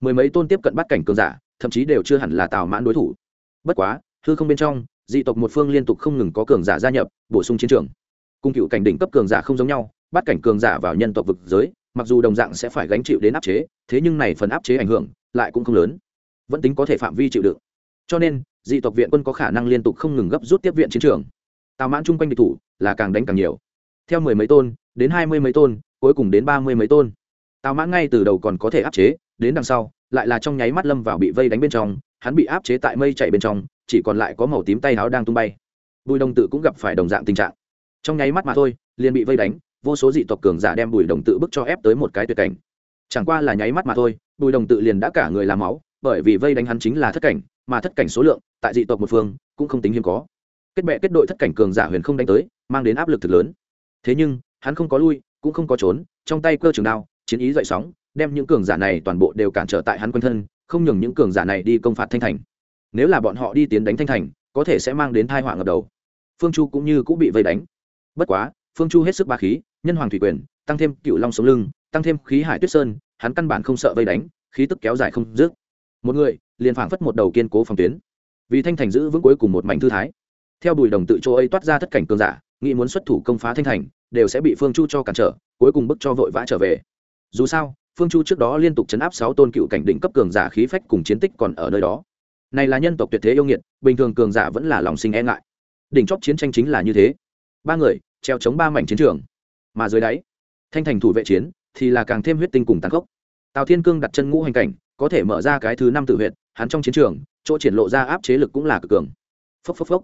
Mười mấy tôn tiếp cận bắt cảnh cường giả, thậm chí đều chưa hẳn là tào mãn đối thủ. Bất quá, hư không bên trong, dị tộc một phương liên tục không ngừng có cường giả gia nhập, bổ sung chiến trường. Cung cựu cảnh đỉnh cấp cường giả không giống nhau, bắt cảnh cường giả vào nhân tộc vực giới, mặc dù đồng dạng sẽ phải gánh chịu đến áp chế, thế nhưng này phần áp chế ảnh hưởng, lại cũng không lớn. Vẫn tính có thể phạm vi chịu đựng. Cho nên dị tộc viện quân có khả năng liên tục không ngừng gấp rút tiếp viện chiến trường. Tào mãn chung quanh địch thủ là càng đánh càng nhiều. Theo mười mấy tôn, đến hai mươi mấy tôn, cuối cùng đến ba mươi mấy tôn. Tào mãn ngay từ đầu còn có thể áp chế, đến đằng sau, lại là trong nháy mắt lâm vào bị vây đánh bên trong, hắn bị áp chế tại mây chạy bên trong, chỉ còn lại có màu tím tay áo đang tung bay. Bùi đồng tự cũng gặp phải đồng dạng tình trạng. Trong nháy mắt mà thôi, liền bị vây đánh, vô số dị tộc cường giả đem bùi đồng tự bức cho ép tới một cái tuyệt cảnh. Chẳng qua là nháy mắt mà thôi, bùi đồng tự liền đã cả người làm máu, bởi vì vây đánh hắn chính là thất cảnh, mà thất cảnh số lượng tại dị tộc một phương, cũng không tính hiếm có. Kết bệ kết đội thất cảnh cường giả huyền không đánh tới, mang đến áp lực thật lớn. Thế nhưng, hắn không có lui, cũng không có trốn, trong tay cơ trường đao, chiến ý dậy sóng, đem những cường giả này toàn bộ đều cản trở tại hắn quanh thân, không nhường những cường giả này đi công phạt thanh thành. Nếu là bọn họ đi tiến đánh thanh thành, có thể sẽ mang đến thai họa ngập đầu. Phương chu cũng như cũng bị vây đánh. Bất quá, phương chu hết sức ba khí, nhân hoàng thủy quyền, tăng thêm cựu long sống lưng, tăng thêm khí hải tuyết sơn, hắn căn bản không sợ vây đánh, khí tức kéo dài không dứt. Một người, liền phảng phất một đầu kiên cố phòng tuyến vì thanh thành giữ vững cuối cùng một mảnh thư thái. Theo bùi đồng tự chỗ ấy toát ra thất cảnh cường giả, nghĩ muốn xuất thủ công phá thanh thành, đều sẽ bị phương chu cho cản trở, cuối cùng bức cho vội vã trở về. Dù sao, phương chu trước đó liên tục chấn áp sáu tôn cựu cảnh đỉnh cấp cường giả khí phách cùng chiến tích còn ở nơi đó. Này là nhân tộc tuyệt thế yêu nghiệt, bình thường cường giả vẫn là lòng sinh e ngại. Đỉnh chóp chiến tranh chính là như thế. Ba người, treo chống ba mảnh chiến trường. Mà dưới đáy, thanh thành thủ vệ chiến thì là càng thêm huyết tinh cùng tàn khốc. Tào thiên cương đặt chân ngũ hành cảnh có thể mở ra cái thứ năm tự huyện hắn trong chiến trường, chỗ triển lộ ra áp chế lực cũng là cực cường. Phốc phốc phốc.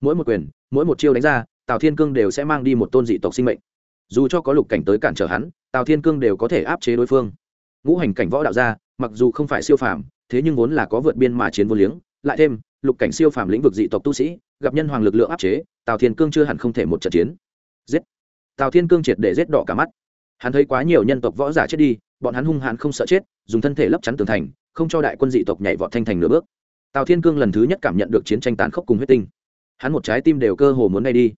Mỗi một quyền, mỗi một chiêu đánh ra, tào thiên cương đều sẽ mang đi một tôn dị tộc sinh mệnh. Dù cho có lục cảnh tới cản trở hắn, tào thiên cương đều có thể áp chế đối phương. Ngũ hành cảnh võ đạo ra, mặc dù không phải siêu phàm, thế nhưng vốn là có vượt biên mà chiến vô liếng, lại thêm, lục cảnh siêu phàm lĩnh vực dị tộc tu sĩ, gặp nhân hoàng lực lượng áp chế, tào thiên cương chưa hẳn không thể một trận chiến. Giết. Tào thiên cương triệt để giết đỏ cả mắt. Hắn thấy quá nhiều nhân tộc võ giả chết đi bọn hắn hung hãn không sợ chết, dùng thân thể lấp chắn tường thành, không cho đại quân dị tộc nhảy vọt thanh thành nửa bước. Tào thiên cương lần thứ nhất cảm nhận được chiến tranh tàn khốc cùng huyết tinh. Hắn một trái tim đều cơ hồ muốn ngay đi.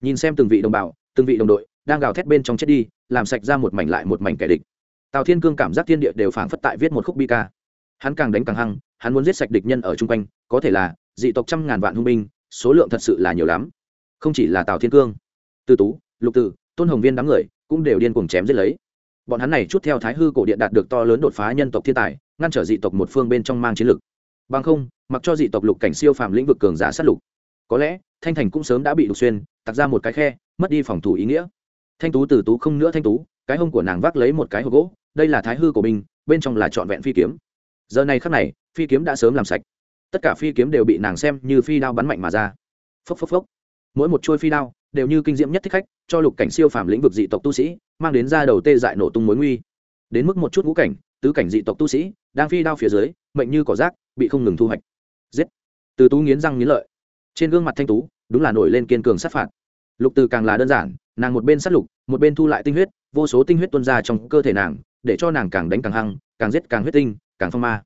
Nhìn xem từng vị đồng bào, từng vị đồng đội đang gào thét bên trong chết đi, làm sạch ra một mảnh lại một mảnh kẻ địch. Tào thiên cương cảm giác thiên địa đều phảng phất tại viết một khúc bi ca. Hắn càng đánh càng hăng, hắn muốn giết sạch địch nhân ở chung quanh, có thể là dị tộc trăm ngàn vạn hung binh, số lượng thật sự là nhiều lắm. Không chỉ là tào thiên cương, tư tú, lục tử, tôn hồng viên đám người cũng đều điên cuồng chém giết lấy bọn hắn này chút theo thái hư cổ điện đạt được to lớn đột phá nhân tộc thiên tài, ngăn trở dị tộc một phương bên trong mang chiến lực. Bằng không, mặc cho dị tộc lục cảnh siêu phàm lĩnh vực cường giả sát lục. Có lẽ, thanh thành cũng sớm đã bị lục xuyên tặc ra một cái khe, mất đi phòng thủ ý nghĩa. Thanh tú từ tú không nữa thanh tú, cái hông của nàng vác lấy một cái hộp gỗ, đây là thái hư của mình bên trong là trọn vẹn phi kiếm. Giờ này khắc này, phi kiếm đã sớm làm sạch. Tất cả phi kiếm đều bị nàng xem như phi đao bắn mạnh mà ra. Phốc phốc phốc. Mỗi một chuôi phi đao đều như kinh diễm nhất thích khách, cho lục cảnh siêu phàm lĩnh vực dị tộc tu sĩ, mang đến ra đầu tê dại nổ tung mối nguy. Đến mức một chút ngũ cảnh, tứ cảnh dị tộc tu sĩ, đang phi đao phía dưới, mệnh như cỏ rác, bị không ngừng thu hoạch. Giết. Từ tú nghiến răng nghiến lợi. Trên gương mặt thanh tú, đúng là nổi lên kiên cường sát phạt. Lục từ càng là đơn giản, nàng một bên sát lục, một bên thu lại tinh huyết, vô số tinh huyết tuôn ra trong cơ thể nàng, để cho nàng càng đánh càng hăng, càng giết càng huyết tinh, càng phong ma.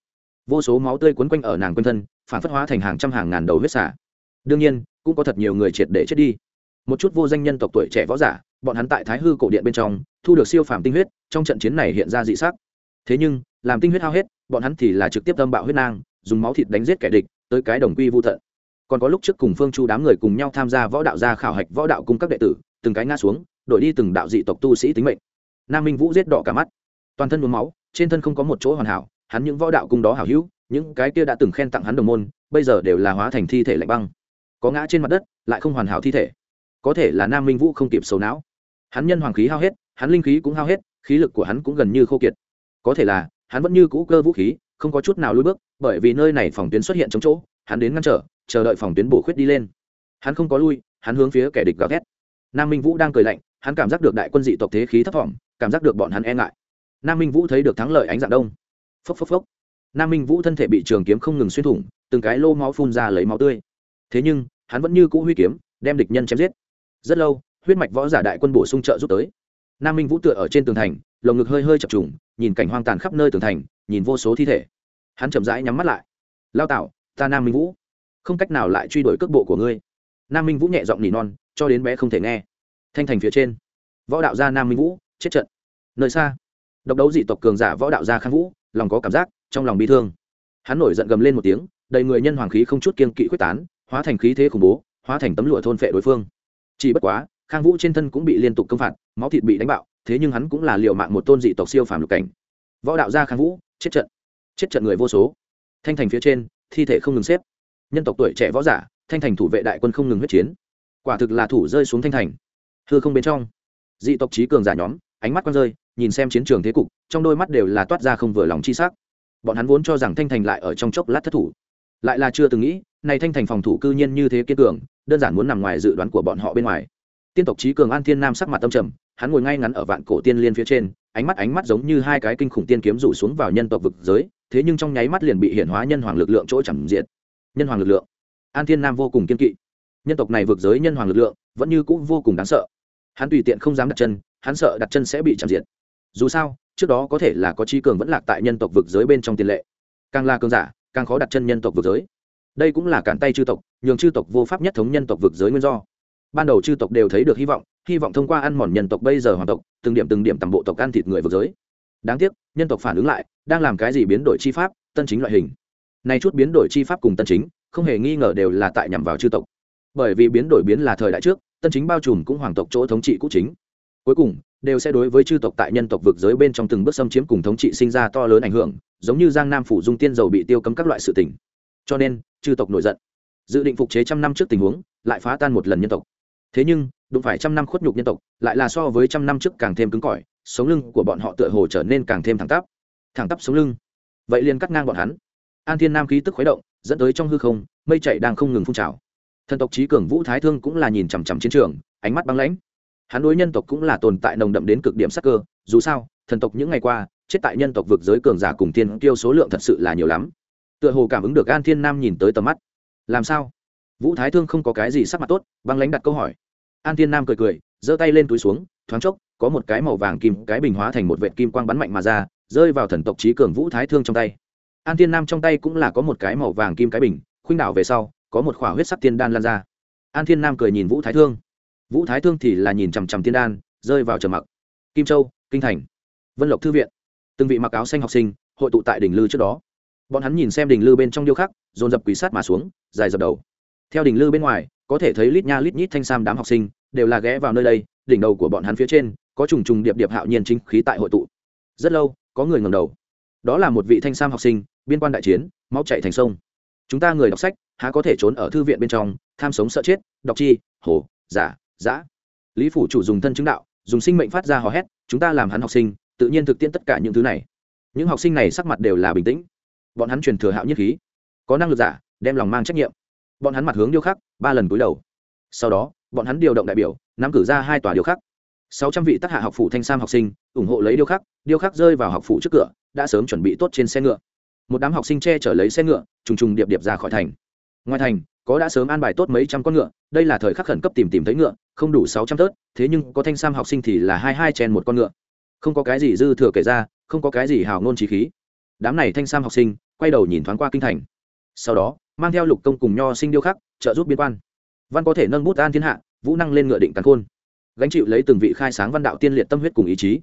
Vô số máu tươi quấn quanh ở nàng quanh thân, phản phất hóa thành hàng trăm hàng ngàn đầu huyết xả. Đương nhiên, cũng có thật nhiều người triệt để chết đi một chút vô danh nhân tộc tuổi trẻ võ giả, bọn hắn tại thái hư cổ điện bên trong, thu được siêu phàm tinh huyết, trong trận chiến này hiện ra dị sắc. Thế nhưng, làm tinh huyết hao hết, bọn hắn thì là trực tiếp tâm bạo huyết nang, dùng máu thịt đánh giết kẻ địch, tới cái đồng quy vô tận. Còn có lúc trước cùng phương chu đám người cùng nhau tham gia võ đạo gia khảo hạch võ đạo cung các đệ tử, từng cái ngã xuống, đổi đi từng đạo dị tộc tu sĩ tính mệnh. Nam minh vũ giết đỏ cả mắt. Toàn thân nhuốm máu, trên thân không có một chỗ hoàn hảo, hắn những võ đạo cung đó hảo hữu, những cái kia đã từng khen tặng hắn đồng môn, bây giờ đều là hóa thành thi thể lạnh băng. Có ngã trên mặt đất, lại không hoàn hảo thi thể có thể là nam minh vũ không kịp sầu não. Hắn nhân hoàng khí hao hết, hắn linh khí cũng hao hết, khí lực của hắn cũng gần như khô kiệt. Có thể là, hắn vẫn như cũ cơ vũ khí, không có chút nào lùi bước, bởi vì nơi này phòng tuyến xuất hiện trong chỗ, hắn đến ngăn trở, chờ đợi phòng tuyến bổ khuyết đi lên. Hắn không có lui, hắn hướng phía kẻ địch gào thét. Nam minh vũ đang cười lạnh, hắn cảm giác được đại quân dị tộc thế khí thấp thỏm, cảm giác được bọn hắn e ngại. Nam minh vũ thấy được thắng lợi ánh dạng đông. Phốc phốc phốc. Nam minh vũ thân thể bị trường kiếm không ngừng xuyên thủng, từng cái lô máu phun ra lấy máu tươi. Thế nhưng, hắn vẫn như cũ huy kiếm, đem địch nhân chém giết rất lâu, huyết mạch võ giả đại quân bổ sung trợ giúp tới. Nam minh vũ tựa ở trên tường thành, lồng ngực hơi hơi chập trùng, nhìn cảnh hoang tàn khắp nơi tường thành, nhìn vô số thi thể. Hắn chậm rãi nhắm mắt lại. Lao tạo ta nam minh vũ. Không cách nào lại truy đuổi cước bộ của ngươi. Nam minh vũ nhẹ giọng nỉ non, cho đến bé không thể nghe. Thanh thành phía trên, võ đạo gia nam minh vũ, chết trận. Nơi xa, độc đấu dị tộc cường giả võ đạo gia khang vũ, lòng có cảm giác, trong lòng bi thương. Hắn nổi giận gầm lên một tiếng, đầy người nhân hoàng khí không chút kiên kỵ quyết tán, hóa thành khí thế khủng bố, hóa thành tấm lụa thôn phệ đối phương chỉ bất quá, khang vũ trên thân cũng bị liên tục công phạt, máu thịt bị đánh bạo, thế nhưng hắn cũng là liệu mạng một tôn dị tộc siêu phàm lục cảnh. Võ đạo gia khang vũ, chết trận. Chết trận người vô số. Thanh thành phía trên, thi thể không ngừng xếp. Nhân tộc tuổi trẻ võ giả, thanh thành thủ vệ đại quân không ngừng huyết chiến. Quả thực là thủ rơi xuống thanh thành. Thưa không bên trong, dị tộc trí cường giả nhóm, ánh mắt quang rơi, nhìn xem chiến trường thế cục, trong đôi mắt đều là toát ra không vừa lòng chi sắc. Bọn hắn vốn cho rằng thanh thành lại ở trong chốc lát thất thủ. Lại là chưa từng nghĩ, này thanh thành phòng thủ cư nhiên như thế kiên cường đơn giản muốn nằm ngoài dự đoán của bọn họ bên ngoài. Tiên tộc trí cường an thiên nam sắc mặt tâm trầm, hắn ngồi ngay ngắn ở vạn cổ tiên liên phía trên, ánh mắt ánh mắt giống như hai cái kinh khủng tiên kiếm rủ xuống vào nhân tộc vực giới, thế nhưng trong nháy mắt liền bị hiển hóa nhân hoàng lực lượng chỗ chẳng diệt nhân hoàng lực lượng. An thiên nam vô cùng kiên kỵ. Nhân tộc này vượt giới nhân hoàng lực lượng vẫn như cũng vô cùng đáng sợ. Hắn tùy tiện không dám đặt chân, hắn sợ đặt chân sẽ bị chạm diệt dù sao, trước đó có thể là có trí cường vẫn lạc tại nhân tộc vực giới bên trong tiền lệ. Càng là cường giả, càng khó đặt chân nhân tộc vực giới. Đây cũng là cản tay chư tộc nhường chư tộc vô pháp nhất thống nhân tộc vực giới nguyên do. Ban đầu chư tộc đều thấy được hy vọng hy vọng thông qua ăn mòn nhân tộc bây giờ hoàng tộc, từng điểm từng điểm tầm bộ tộc ăn thịt người vực giới. Đáng tiếc, nhân tộc phản ứng lại, đang làm cái gì biến đổi chi pháp, tân chính loại hình. Này chút biến đổi chi pháp cùng tân chính, không hề nghi ngờ đều là tại nhằm vào chư tộc. Bởi vì biến đổi biến là thời đại trước, tân chính bao trùm cũng hoàng tộc chỗ thống trị cũ chính. Cuối cùng, đều sẽ đối với chư tộc tại nhân tộc vực giới bên trong từng bước xâm chiếm cùng thống trị sinh ra to lớn ảnh hưởng, giống như giang nam phủ dung tiên dầu bị tiêu cấm các loại sự tỉnh cho nên, chư tộc nổi giận dự định phục chế trăm năm trước tình huống, lại phá tan một lần nhân tộc. Thế nhưng, đụng phải trăm năm khuất nhục nhân tộc, lại là so với trăm năm trước càng thêm cứng cỏi, sống lưng của bọn họ tựa hồ trở nên càng thêm thẳng tắp. Thẳng tắp sống lưng. Vậy liền cắt ngang bọn hắn. An thiên nam khí tức khuấy động, dẫn tới trong hư không, mây chạy đang không ngừng phun trào. Thần tộc trí cường vũ thái thương cũng là nhìn chằm chằm chiến trường, ánh mắt băng lãnh. Hắn đối nhân tộc cũng là tồn tại nồng đậm đến cực điểm sắc cơ, dù sao, thần tộc những ngày qua, chết tại nhân tộc vực giới cường giả cùng thiên tiêu số lượng thật sự là nhiều lắm. Tựa hồ cảm ứng được an thiên nam nhìn tới tầm mắt làm sao? Vũ thái thương không có cái gì sắc mặt tốt, băng lãnh đặt câu hỏi. An thiên nam cười cười, giơ tay lên túi xuống, thoáng chốc, có một cái màu vàng kim, cái bình hóa thành một vệt kim quang bắn mạnh mà ra, rơi vào thần tộc trí cường vũ thái thương trong tay. An thiên nam trong tay cũng là có một cái màu vàng kim cái bình, khuynh đảo về sau, có một khỏa huyết sắc tiên đan lan ra. An thiên nam cười nhìn vũ thái thương. Vũ thái thương thì là nhìn chằm chằm tiên đan, rơi vào trầm mặc. Kim châu, kinh thành, vân lộc thư viện. Từng vị mặc áo xanh học sinh hội tụ tại đỉnh lư trước đó. Bọn hắn nhìn xem đỉnh lư bên trong điêu khắc, dồn dập quỷ sát mà xuống dài dập đầu. Theo đỉnh lư bên ngoài, có thể thấy lít nha lít nhít thanh sam đám học sinh đều là ghé vào nơi đây, đỉnh đầu của bọn hắn phía trên, có trùng trùng điệp điệp hạo nhiên chính khí tại hội tụ. Rất lâu, có người ngầm đầu. Đó là một vị thanh sam học sinh, biên quan đại chiến, máu chạy thành sông. Chúng ta người đọc sách, há có thể trốn ở thư viện bên trong, tham sống sợ chết, đọc chi, hồ, giả, giã. Lý phủ chủ dùng thân chứng đạo, dùng sinh mệnh phát ra hò hét, chúng ta làm hắn học sinh, tự nhiên thực tiễn tất cả những thứ này. Những học sinh này sắc mặt đều là bình tĩnh. Bọn hắn truyền thừa hạo nhất khí. Có năng lực giả đem lòng mang trách nhiệm. Bọn hắn mặt hướng điêu khắc, ba lần cúi đầu. Sau đó, bọn hắn điều động đại biểu, nắm cử ra hai tòa điêu khắc. Sáu trăm vị tác hạ học phủ thanh sam học sinh, ủng hộ lấy điêu khắc điêu khắc rơi vào học phủ trước cửa, đã sớm chuẩn bị tốt trên xe ngựa. Một đám học sinh che chở lấy xe ngựa, trùng trùng điệp điệp ra khỏi thành. Ngoài thành, có đã sớm an bài tốt mấy trăm con ngựa, đây là thời khắc khẩn cấp tìm tìm thấy ngựa, không đủ sáu trăm tớt, thế nhưng có thanh sam học sinh thì là hai hai chen một con ngựa. Không có cái gì dư thừa kể ra, không có cái gì hào ngôn trí khí. Đám này thanh sam học sinh, quay đầu nhìn thoáng qua kinh thành. Sau đó mang theo lục công cùng nho sinh điêu khắc, trợ giúp biên quan. Văn có thể nâng bút an thiên hạ, vũ năng lên ngựa định cắn khôn. Gánh chịu lấy từng vị khai sáng văn đạo tiên liệt tâm huyết cùng ý chí.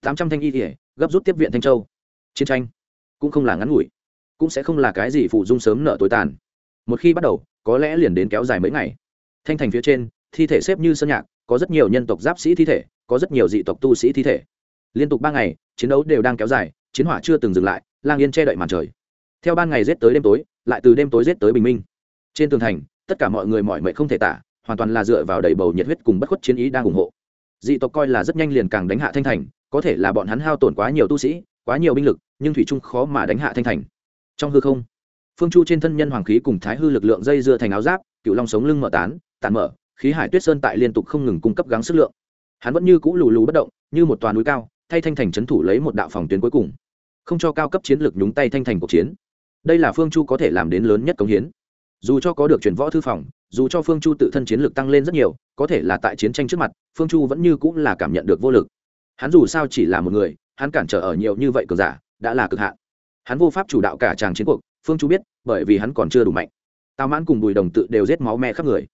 Tám trăm thanh y thể gấp rút tiếp viện thanh châu. Chiến tranh cũng không là ngắn ngủi, cũng sẽ không là cái gì phụ dung sớm nợ tối tàn. Một khi bắt đầu, có lẽ liền đến kéo dài mấy ngày. Thanh thành phía trên, thi thể xếp như sơn nhạc, có rất nhiều nhân tộc giáp sĩ thi thể, có rất nhiều dị tộc tu sĩ thi thể. Liên tục ba ngày, chiến đấu đều đang kéo dài, chiến hỏa chưa từng dừng lại, lang yên che đậy màn trời theo ban ngày rét tới đêm tối, lại từ đêm tối rét tới bình minh. Trên tường thành, tất cả mọi người mọi mệnh không thể tả, hoàn toàn là dựa vào đầy bầu nhiệt huyết cùng bất khuất chiến ý đang ủng hộ. Dị tộc coi là rất nhanh liền càng đánh hạ thanh thành, có thể là bọn hắn hao tổn quá nhiều tu sĩ, quá nhiều binh lực, nhưng thủy trung khó mà đánh hạ thanh thành. Trong hư không, phương chu trên thân nhân hoàng khí cùng thái hư lực lượng dây dưa thành áo giáp, cựu long sống lưng mở tán tàn mở, khí hải tuyết sơn tại liên tục không ngừng cung cấp gắng sức lượng. Hắn vẫn như cũ lù lù bất động, như một toàn núi cao, thay thanh thành c h ấ n thủ lấy một đạo phòng tuyến cuối cùng. Không cho cao cấp chiến lược nhúng tay thanh thành cuộc chiến đây là phương chu có thể làm đến lớn nhất công hiến dù cho có được chuyển võ thư phòng dù cho phương chu tự thân chiến lược tăng lên rất nhiều có thể là tại chiến tranh trước mặt phương chu vẫn như cũng là cảm nhận được vô lực hắn dù sao chỉ là một người hắn cản trở ở nhiều như vậy cờ giả đã là cực hạn hắn vô pháp chủ đạo cả tràng chiến cuộc phương chu biết bởi vì hắn còn chưa đủ mạnh tào mãn cùng bùi đồng tự đều rết máu me khắp người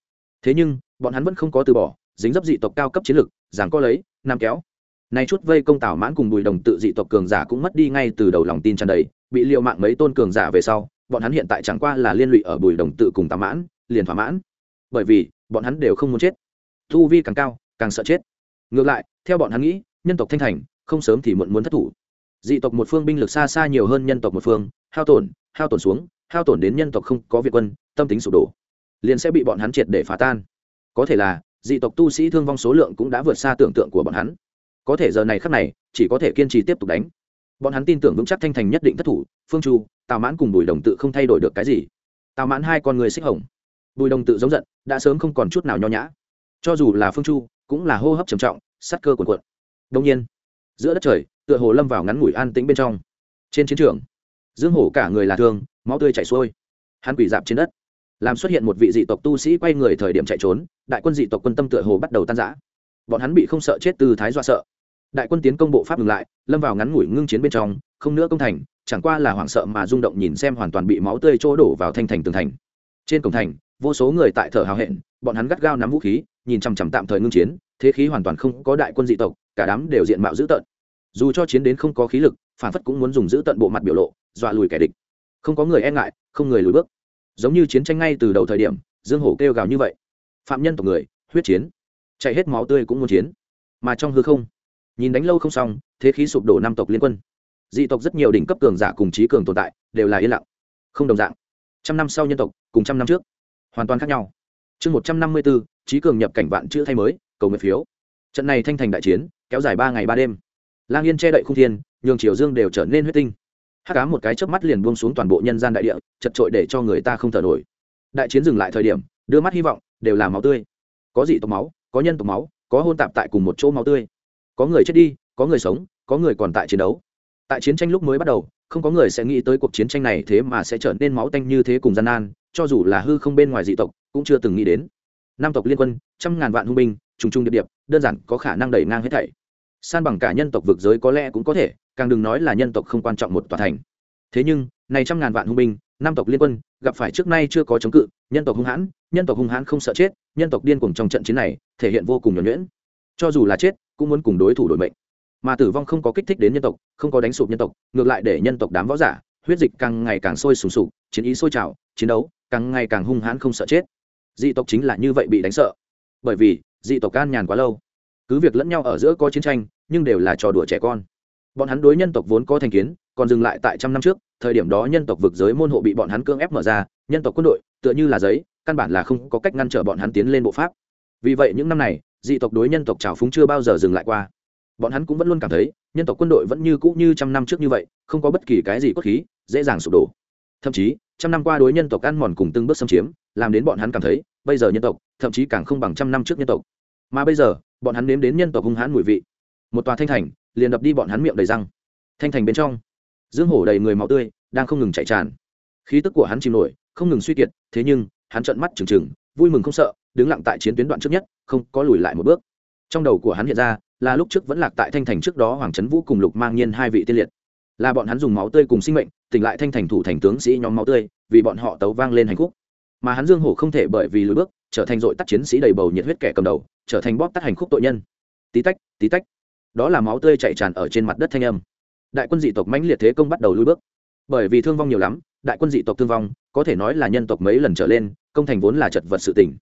thế nhưng bọn hắn vẫn không có từ bỏ dính dấp dị tộc cao cấp chiến lược giảng co lấy nam kéo nay chút vây công tào mãn cùng bùi đồng tự dị tộc cường giả cũng mất đi ngay từ đầu lòng tin tràn đầy bị liều mạng mấy tôn cường giả về sau, bọn hắn hiện tại chẳng qua là liên lụy ở bùi đồng tự cùng tam mãn, liền thỏa mãn. Bởi vì, bọn hắn đều không muốn chết. Thu vi càng cao, càng sợ chết. Ngược lại, theo bọn hắn nghĩ, nhân tộc thanh thành, không sớm thì muộn muốn thất thủ. Dị tộc một phương binh lực xa xa nhiều hơn nhân tộc một phương, hao tổn hao tổn xuống, hao tổn đến nhân tộc không có việt quân, tâm tính sụp đổ, liền sẽ bị bọn hắn triệt để phá tan. Có thể là, dị tộc tu sĩ thương vong số lượng cũng đã vượt xa tưởng tượng của bọn hắn. Có thể giờ này khắc này, chỉ có thể kiên trì tiếp tục đánh bọn hắn tin tưởng vững chắc thanh thành nhất định thất thủ, phương chu, tào mãn cùng bùi đồng tự không thay đổi được cái gì. Tào mãn hai con người xích hồng. Bùi đồng tự giống giận, đã sớm không còn chút nào nho nhã. Cho dù là phương chu, cũng là hô hấp trầm trọng sắt cơ cuộn cuộn. Đông nhiên, giữa đất trời, tựa hồ lâm vào ngắn ngủi an tĩnh bên trong. Trên chiến trường, dương hổ cả người là thương, máu tươi chảy xuôi. Hắn quỷ dạp trên đất, làm xuất hiện một vị dị tộc tu sĩ quay người thời điểm chạy trốn, đại quân dị tộc quân tâm tựa hồ bắt đầu tan rã. Bọn hắn bị không sợ chết từ thái dọa sợ đại quân tiến công bộ pháp ngừng lại, lâm vào ngắn ngủi ngưng chiến bên trong, không nữa công thành, chẳng qua là hoảng sợ mà rung động nhìn xem hoàn toàn bị máu tươi trôi đổ vào thanh thành tường thành. Trên cổng thành, vô số người tại thở hào hẹn, bọn hắn gắt gao nắm vũ khí, nhìn chằm chằm tạm thời ngưng chiến, thế khí hoàn toàn không có đại quân dị tộc, cả đám đều diện mạo dữ tợn. Dù cho chiến đến không có khí lực, phản phất cũng muốn dùng giữ tận bộ mặt biểu lộ, dọa lùi kẻ địch. Không có người e ngại, không người lùi bước. Giống như chiến tranh ngay từ đầu thời điểm, dương hổ kêu gào như vậy. Phạm nhân tộc người, huyết chiến. Chạy hết máu tươi cũng muốn chiến. Mà trong hư không nhìn đánh lâu không xong, thế khí sụp đổ năm tộc liên quân. Dị tộc rất nhiều đỉnh cấp cường giả cùng trí cường tồn tại, đều là yên lặng. Không đồng dạng. Trăm năm sau nhân tộc, cùng trăm năm trước. Hoàn toàn khác nhau. Chương một trăm năm mươi bốn, trí cường nhập cảnh vạn chữ thay mới, cầu nguyện phiếu. Trận này thanh thành đại chiến, kéo dài ba ngày ba đêm. Lang yên che đậy khung thiên, nhường triều dương đều trở nên huyết tinh. Hát cá một cái chớp mắt liền buông xuống toàn bộ nhân gian đại địa, chật trội để cho người ta không thở nổi. Đại chiến dừng lại thời điểm, đưa mắt hy vọng, đều là máu tươi. Có dị tộc máu, có nhân tộc máu, có hôn tạp tại cùng một chỗ máu tươi có người chết đi, có người sống, có người còn tại chiến đấu. Tại chiến tranh lúc mới bắt đầu, không có người sẽ nghĩ tới cuộc chiến tranh này thế mà sẽ trở nên máu tanh như thế cùng gian nan, cho dù là hư không bên ngoài dị tộc cũng chưa từng nghĩ đến. Nam tộc liên quân, trăm ngàn vạn hung binh, trùng trùng điệp điệp, đơn giản có khả năng đẩy ngang hết thảy. San bằng cả nhân tộc vực giới có lẽ cũng có thể, càng đừng nói là nhân tộc không quan trọng một tòa thành. Thế nhưng, này trăm ngàn vạn hung binh, năm tộc liên quân, gặp phải trước nay chưa có chống cự, nhân tộc hung hãn, nhân tộc hung hãn không sợ chết, nhân tộc điên cuồng trong trận chiến này, thể hiện vô cùng nhuẩn nhuyễn. Cho dù là chết cũng muốn cùng đối thủ đổi mệnh. Mà tử vong không có kích thích đến nhân tộc, không có đánh sụp nhân tộc, ngược lại để nhân tộc đám võ giả, huyết dịch càng ngày càng sôi sùng sục, chiến ý sôi trào, chiến đấu càng ngày càng hung hãn không sợ chết. Dị tộc chính là như vậy bị đánh sợ. Bởi vì, dị tộc can nhàn quá lâu. Cứ việc lẫn nhau ở giữa có chiến tranh, nhưng đều là trò đùa trẻ con. Bọn hắn đối nhân tộc vốn có thành kiến, còn dừng lại tại trăm năm trước, thời điểm đó nhân tộc vực giới môn hộ bị bọn hắn cưỡng ép mở ra, nhân tộc quân đội, tựa như là giấy, căn bản là không có cách ngăn trở bọn hắn tiến lên bộ pháp. Vì vậy những năm này dị tộc đối nhân tộc trào phúng chưa bao giờ dừng lại qua. Bọn hắn cũng vẫn luôn cảm thấy, nhân tộc quân đội vẫn như cũ như trăm năm trước như vậy, không có bất kỳ cái gì cốt khí, dễ dàng sụp đổ. Thậm chí, trăm năm qua đối nhân tộc ăn mòn cùng từng bước xâm chiếm, làm đến bọn hắn cảm thấy, bây giờ nhân tộc, thậm chí càng không bằng trăm năm trước nhân tộc. Mà bây giờ, bọn hắn nếm đến nhân tộc hung hãn mùi vị. Một tòa thanh thành, liền đập đi bọn hắn miệng đầy răng. Thanh thành bên trong, dương hổ đầy người máu tươi, đang không ngừng chạy tràn. Khí tức của hắn chìm nổi, không ngừng suy kiệt, thế nhưng, hắn trợn mắt trừng trừng vui mừng không sợ, đứng lặng tại chiến tuyến đoạn trước nhất, không có lùi lại một bước. Trong đầu của hắn hiện ra là lúc trước vẫn lạc tại thanh thành trước đó hoàng trấn vũ cùng lục mang nhiên hai vị tiên liệt. Là bọn hắn dùng máu tươi cùng sinh mệnh, tỉnh lại thanh thành thủ thành tướng sĩ nhóm máu tươi, vì bọn họ tấu vang lên hành khúc. Mà hắn dương hổ không thể bởi vì lùi bước, trở thành dội tắt chiến sĩ đầy bầu nhiệt huyết kẻ cầm đầu, trở thành bóp tắt hành khúc tội nhân. Tí tách tí tách. Đó là máu tươi chạy tràn ở trên mặt đất thanh âm. Đại quân dị tộc mãnh liệt thế công bắt đầu lùi bước bởi vì thương vong nhiều lắm, đại quân dị tộc thương vong, có thể nói là nhân tộc mấy lần trở lên, công thành vốn là chật vật sự tỉnh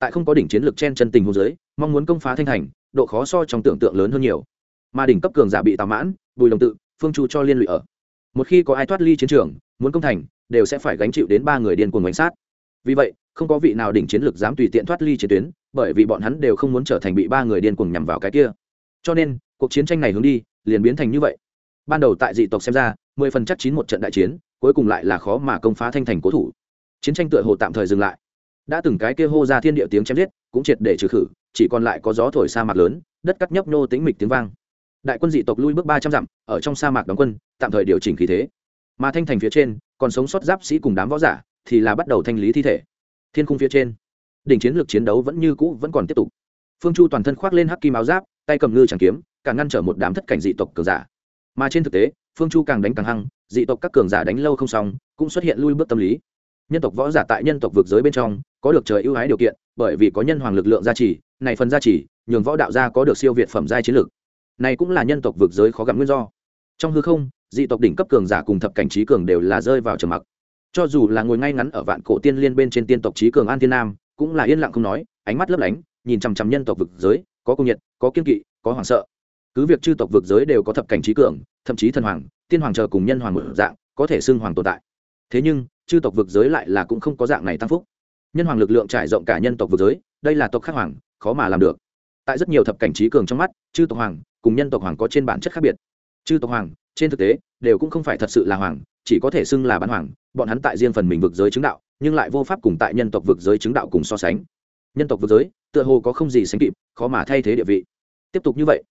tại không có đỉnh chiến lược chen chân tình hồ dưới, mong muốn công phá thanh thành, độ khó so trong tưởng tượng lớn hơn nhiều. Mà đỉnh cấp cường giả bị tào mãn, bùi đồng tự, phương chu cho liên lụy ở. Một khi có ai thoát ly chiến trường, muốn công thành, đều sẽ phải gánh chịu đến ba người điên cuồng bánh sát. Vì vậy, không có vị nào đỉnh chiến lược dám tùy tiện thoát ly chiến tuyến, bởi vì bọn hắn đều không muốn trở thành bị ba người điên cuồng nhằm vào cái kia. Cho nên, cuộc chiến tranh này hướng đi, liền biến thành như vậy. Ban đầu tại dị tộc xem ra mười phần chắc chín một trận đại chiến, cuối cùng lại là khó mà công phá thanh thành cố thủ. Chiến tranh tựa hồ tạm thời dừng lại. Đã từng cái kia hô ra thiên địa tiếng chém giết, cũng triệt để trừ khử, chỉ còn lại có gió thổi sa mạc lớn, đất cắt nhấp nô tính mịch tiếng vang. Đại quân dị tộc lui bước ba trăm dặm, ở trong sa mạc đóng quân, tạm thời điều chỉnh khí thế. Mà thanh thành phía trên, còn sống sót giáp sĩ cùng đám võ giả, thì là bắt đầu thanh lý thi thể. Thiên khung phía trên, đỉnh chiến lược chiến đấu vẫn như cũ vẫn còn tiếp tục. Phương chu toàn thân khoác lên hắc kim áo giáp, tay cầm ngư tràng kiếm càng ngăn trở một đám thất cảnh dị tộc cường giả. Mà trên thực tế phương chu càng đánh càng hăng, dị tộc các cường giả đánh lâu không xong, cũng xuất hiện lui bước tâm lý. Nhân tộc võ giả tại nhân tộc vực giới bên trong, có được trời ưu ái điều kiện, bởi vì có nhân hoàng lực lượng gia trì, này phần gia trì, nhường võ đạo gia có được siêu việt phẩm giai chiến lược này cũng là nhân tộc vực giới khó gặp nguyên do. Trong hư không, dị tộc đỉnh cấp cường giả cùng thập cảnh trí cường đều là rơi vào trầm mặc. Cho dù là ngồi ngay ngắn ở vạn cổ tiên liên bên trên tiên tộc trí cường an thiên nam, cũng là yên lặng không nói, ánh mắt lấp lánh, nhìn chằm chằm nhân tộc vực giới, có công nhiệt, có kiên kỵ, có hoảng sợ cứ việc chư tộc vực giới đều có thập cảnh trí cường, thậm chí thần hoàng, tiên hoàng chờ cùng nhân hoàng một dạng, có thể xưng hoàng tồn tại. Thế nhưng, chư tộc vực giới lại là cũng không có dạng này tăng phúc. Nhân hoàng lực lượng trải rộng cả nhân tộc vực giới, đây là tộc khắc hoàng, khó mà làm được. Tại rất nhiều thập cảnh trí cường trong mắt, chư tộc hoàng cùng nhân tộc hoàng có trên bản chất khác biệt. Chư tộc hoàng, trên thực tế, đều cũng không phải thật sự là hoàng, chỉ có thể xưng là bán hoàng, bọn hắn tại riêng phần mình vực giới chứng đạo, nhưng lại vô pháp cùng tại nhân tộc vực giới chứng đạo cùng so sánh. Nhân tộc vực giới, tựa hồ có không gì sánh kịp, khó mà thay thế địa vị. Tiếp tục như vậy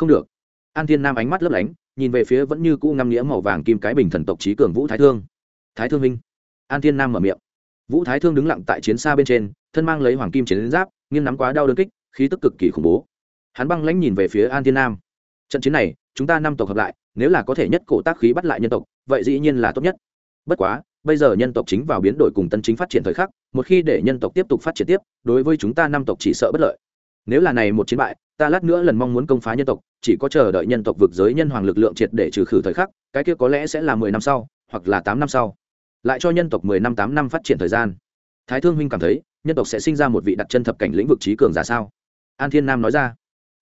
không được. An thiên nam ánh mắt lấp lánh, nhìn về phía vẫn như cũ ngăm nghĩa màu vàng kim cái bình thần tộc trí cường vũ thái thương. Thái thương minh. An thiên nam mở miệng. Vũ thái thương đứng lặng tại chiến xa bên trên, thân mang lấy hoàng kim chiến giáp, nghiêng nắm quá đau đơn kích, khí tức cực kỳ khủng bố. Hắn băng lãnh nhìn về phía an thiên nam. Trận chiến này, chúng ta năm tộc hợp lại, nếu là có thể nhất cổ tác khí bắt lại nhân tộc, vậy dĩ nhiên là tốt nhất. Bất quá, bây giờ nhân tộc chính vào biến đổi cùng tân chính phát triển thời khắc, một khi để nhân tộc tiếp tục phát triển tiếp, đối với chúng ta năm tộc chỉ sợ bất lợi. Nếu là này một chiến bại ta lát nữa lần mong muốn công phá nhân tộc, chỉ có chờ đợi nhân tộc vực giới nhân hoàng lực lượng triệt để trừ khử thời khắc, cái kia có lẽ sẽ là mười năm sau, hoặc là tám năm sau. Lại cho nhân tộc mười năm tám năm phát triển thời gian. Thái thương huynh cảm thấy, nhân tộc sẽ sinh ra một vị đặt chân thập cảnh lĩnh vực trí cường giả sao? An thiên nam nói ra.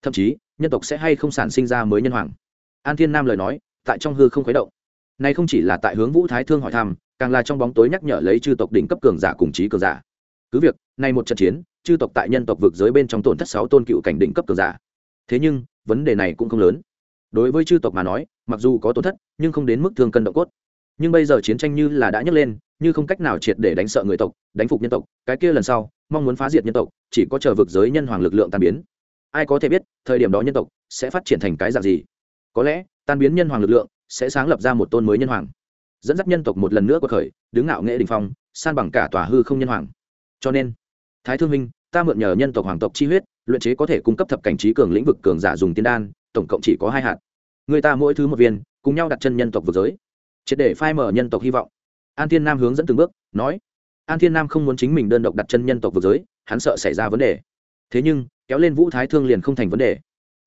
Thậm chí, nhân tộc sẽ hay không sản sinh ra mới nhân hoàng? An thiên nam lời nói, tại trong hư không khuấy động. Nay không chỉ là tại hướng vũ thái thương hỏi thăm, càng là trong bóng tối nhắc nhở lấy chư tộc đỉnh cấp cường giả cùng trí cường giả. Cứ việc, nay một trận chiến chư tộc tại nhân tộc vực giới bên trong tổn thất sáu tôn cựu cảnh đỉnh cấp cường giả. Thế nhưng, vấn đề này cũng không lớn. Đối với chư tộc mà nói, mặc dù có tổn thất, nhưng không đến mức thương cân động cốt. Nhưng bây giờ chiến tranh như là đã nhấc lên, như không cách nào triệt để đánh sợ người tộc, đánh phục nhân tộc, cái kia lần sau, mong muốn phá diệt nhân tộc, chỉ có chờ vực giới nhân hoàng lực lượng tan biến. Ai có thể biết, thời điểm đó nhân tộc sẽ phát triển thành cái dạng gì? Có lẽ, tan biến nhân hoàng lực lượng sẽ sáng lập ra một tôn mới nhân hoàng. Dẫn dắt nhân tộc một lần nữa cuộc khởi, đứng ngạo nghệ đình phong, san bằng cả tòa hư không nhân hoàng. Cho nên thái thương minh, ta mượn nhờ nhân tộc hoàng tộc chi huyết, luyện chế có thể cung cấp thập cảnh trí cường lĩnh vực cường giả dùng tiên đan, tổng cộng chỉ có hai hạt. Người ta mỗi thứ một viên, cùng nhau đặt chân nhân tộc vực giới. Triệt để phai mở nhân tộc hy vọng. An Thiên nam hướng dẫn từng bước, nói. An thiên nam không muốn chính mình đơn độc đặt chân nhân tộc vực giới, hắn sợ xảy ra vấn đề. Thế nhưng, kéo lên vũ thái thương liền không thành vấn đề.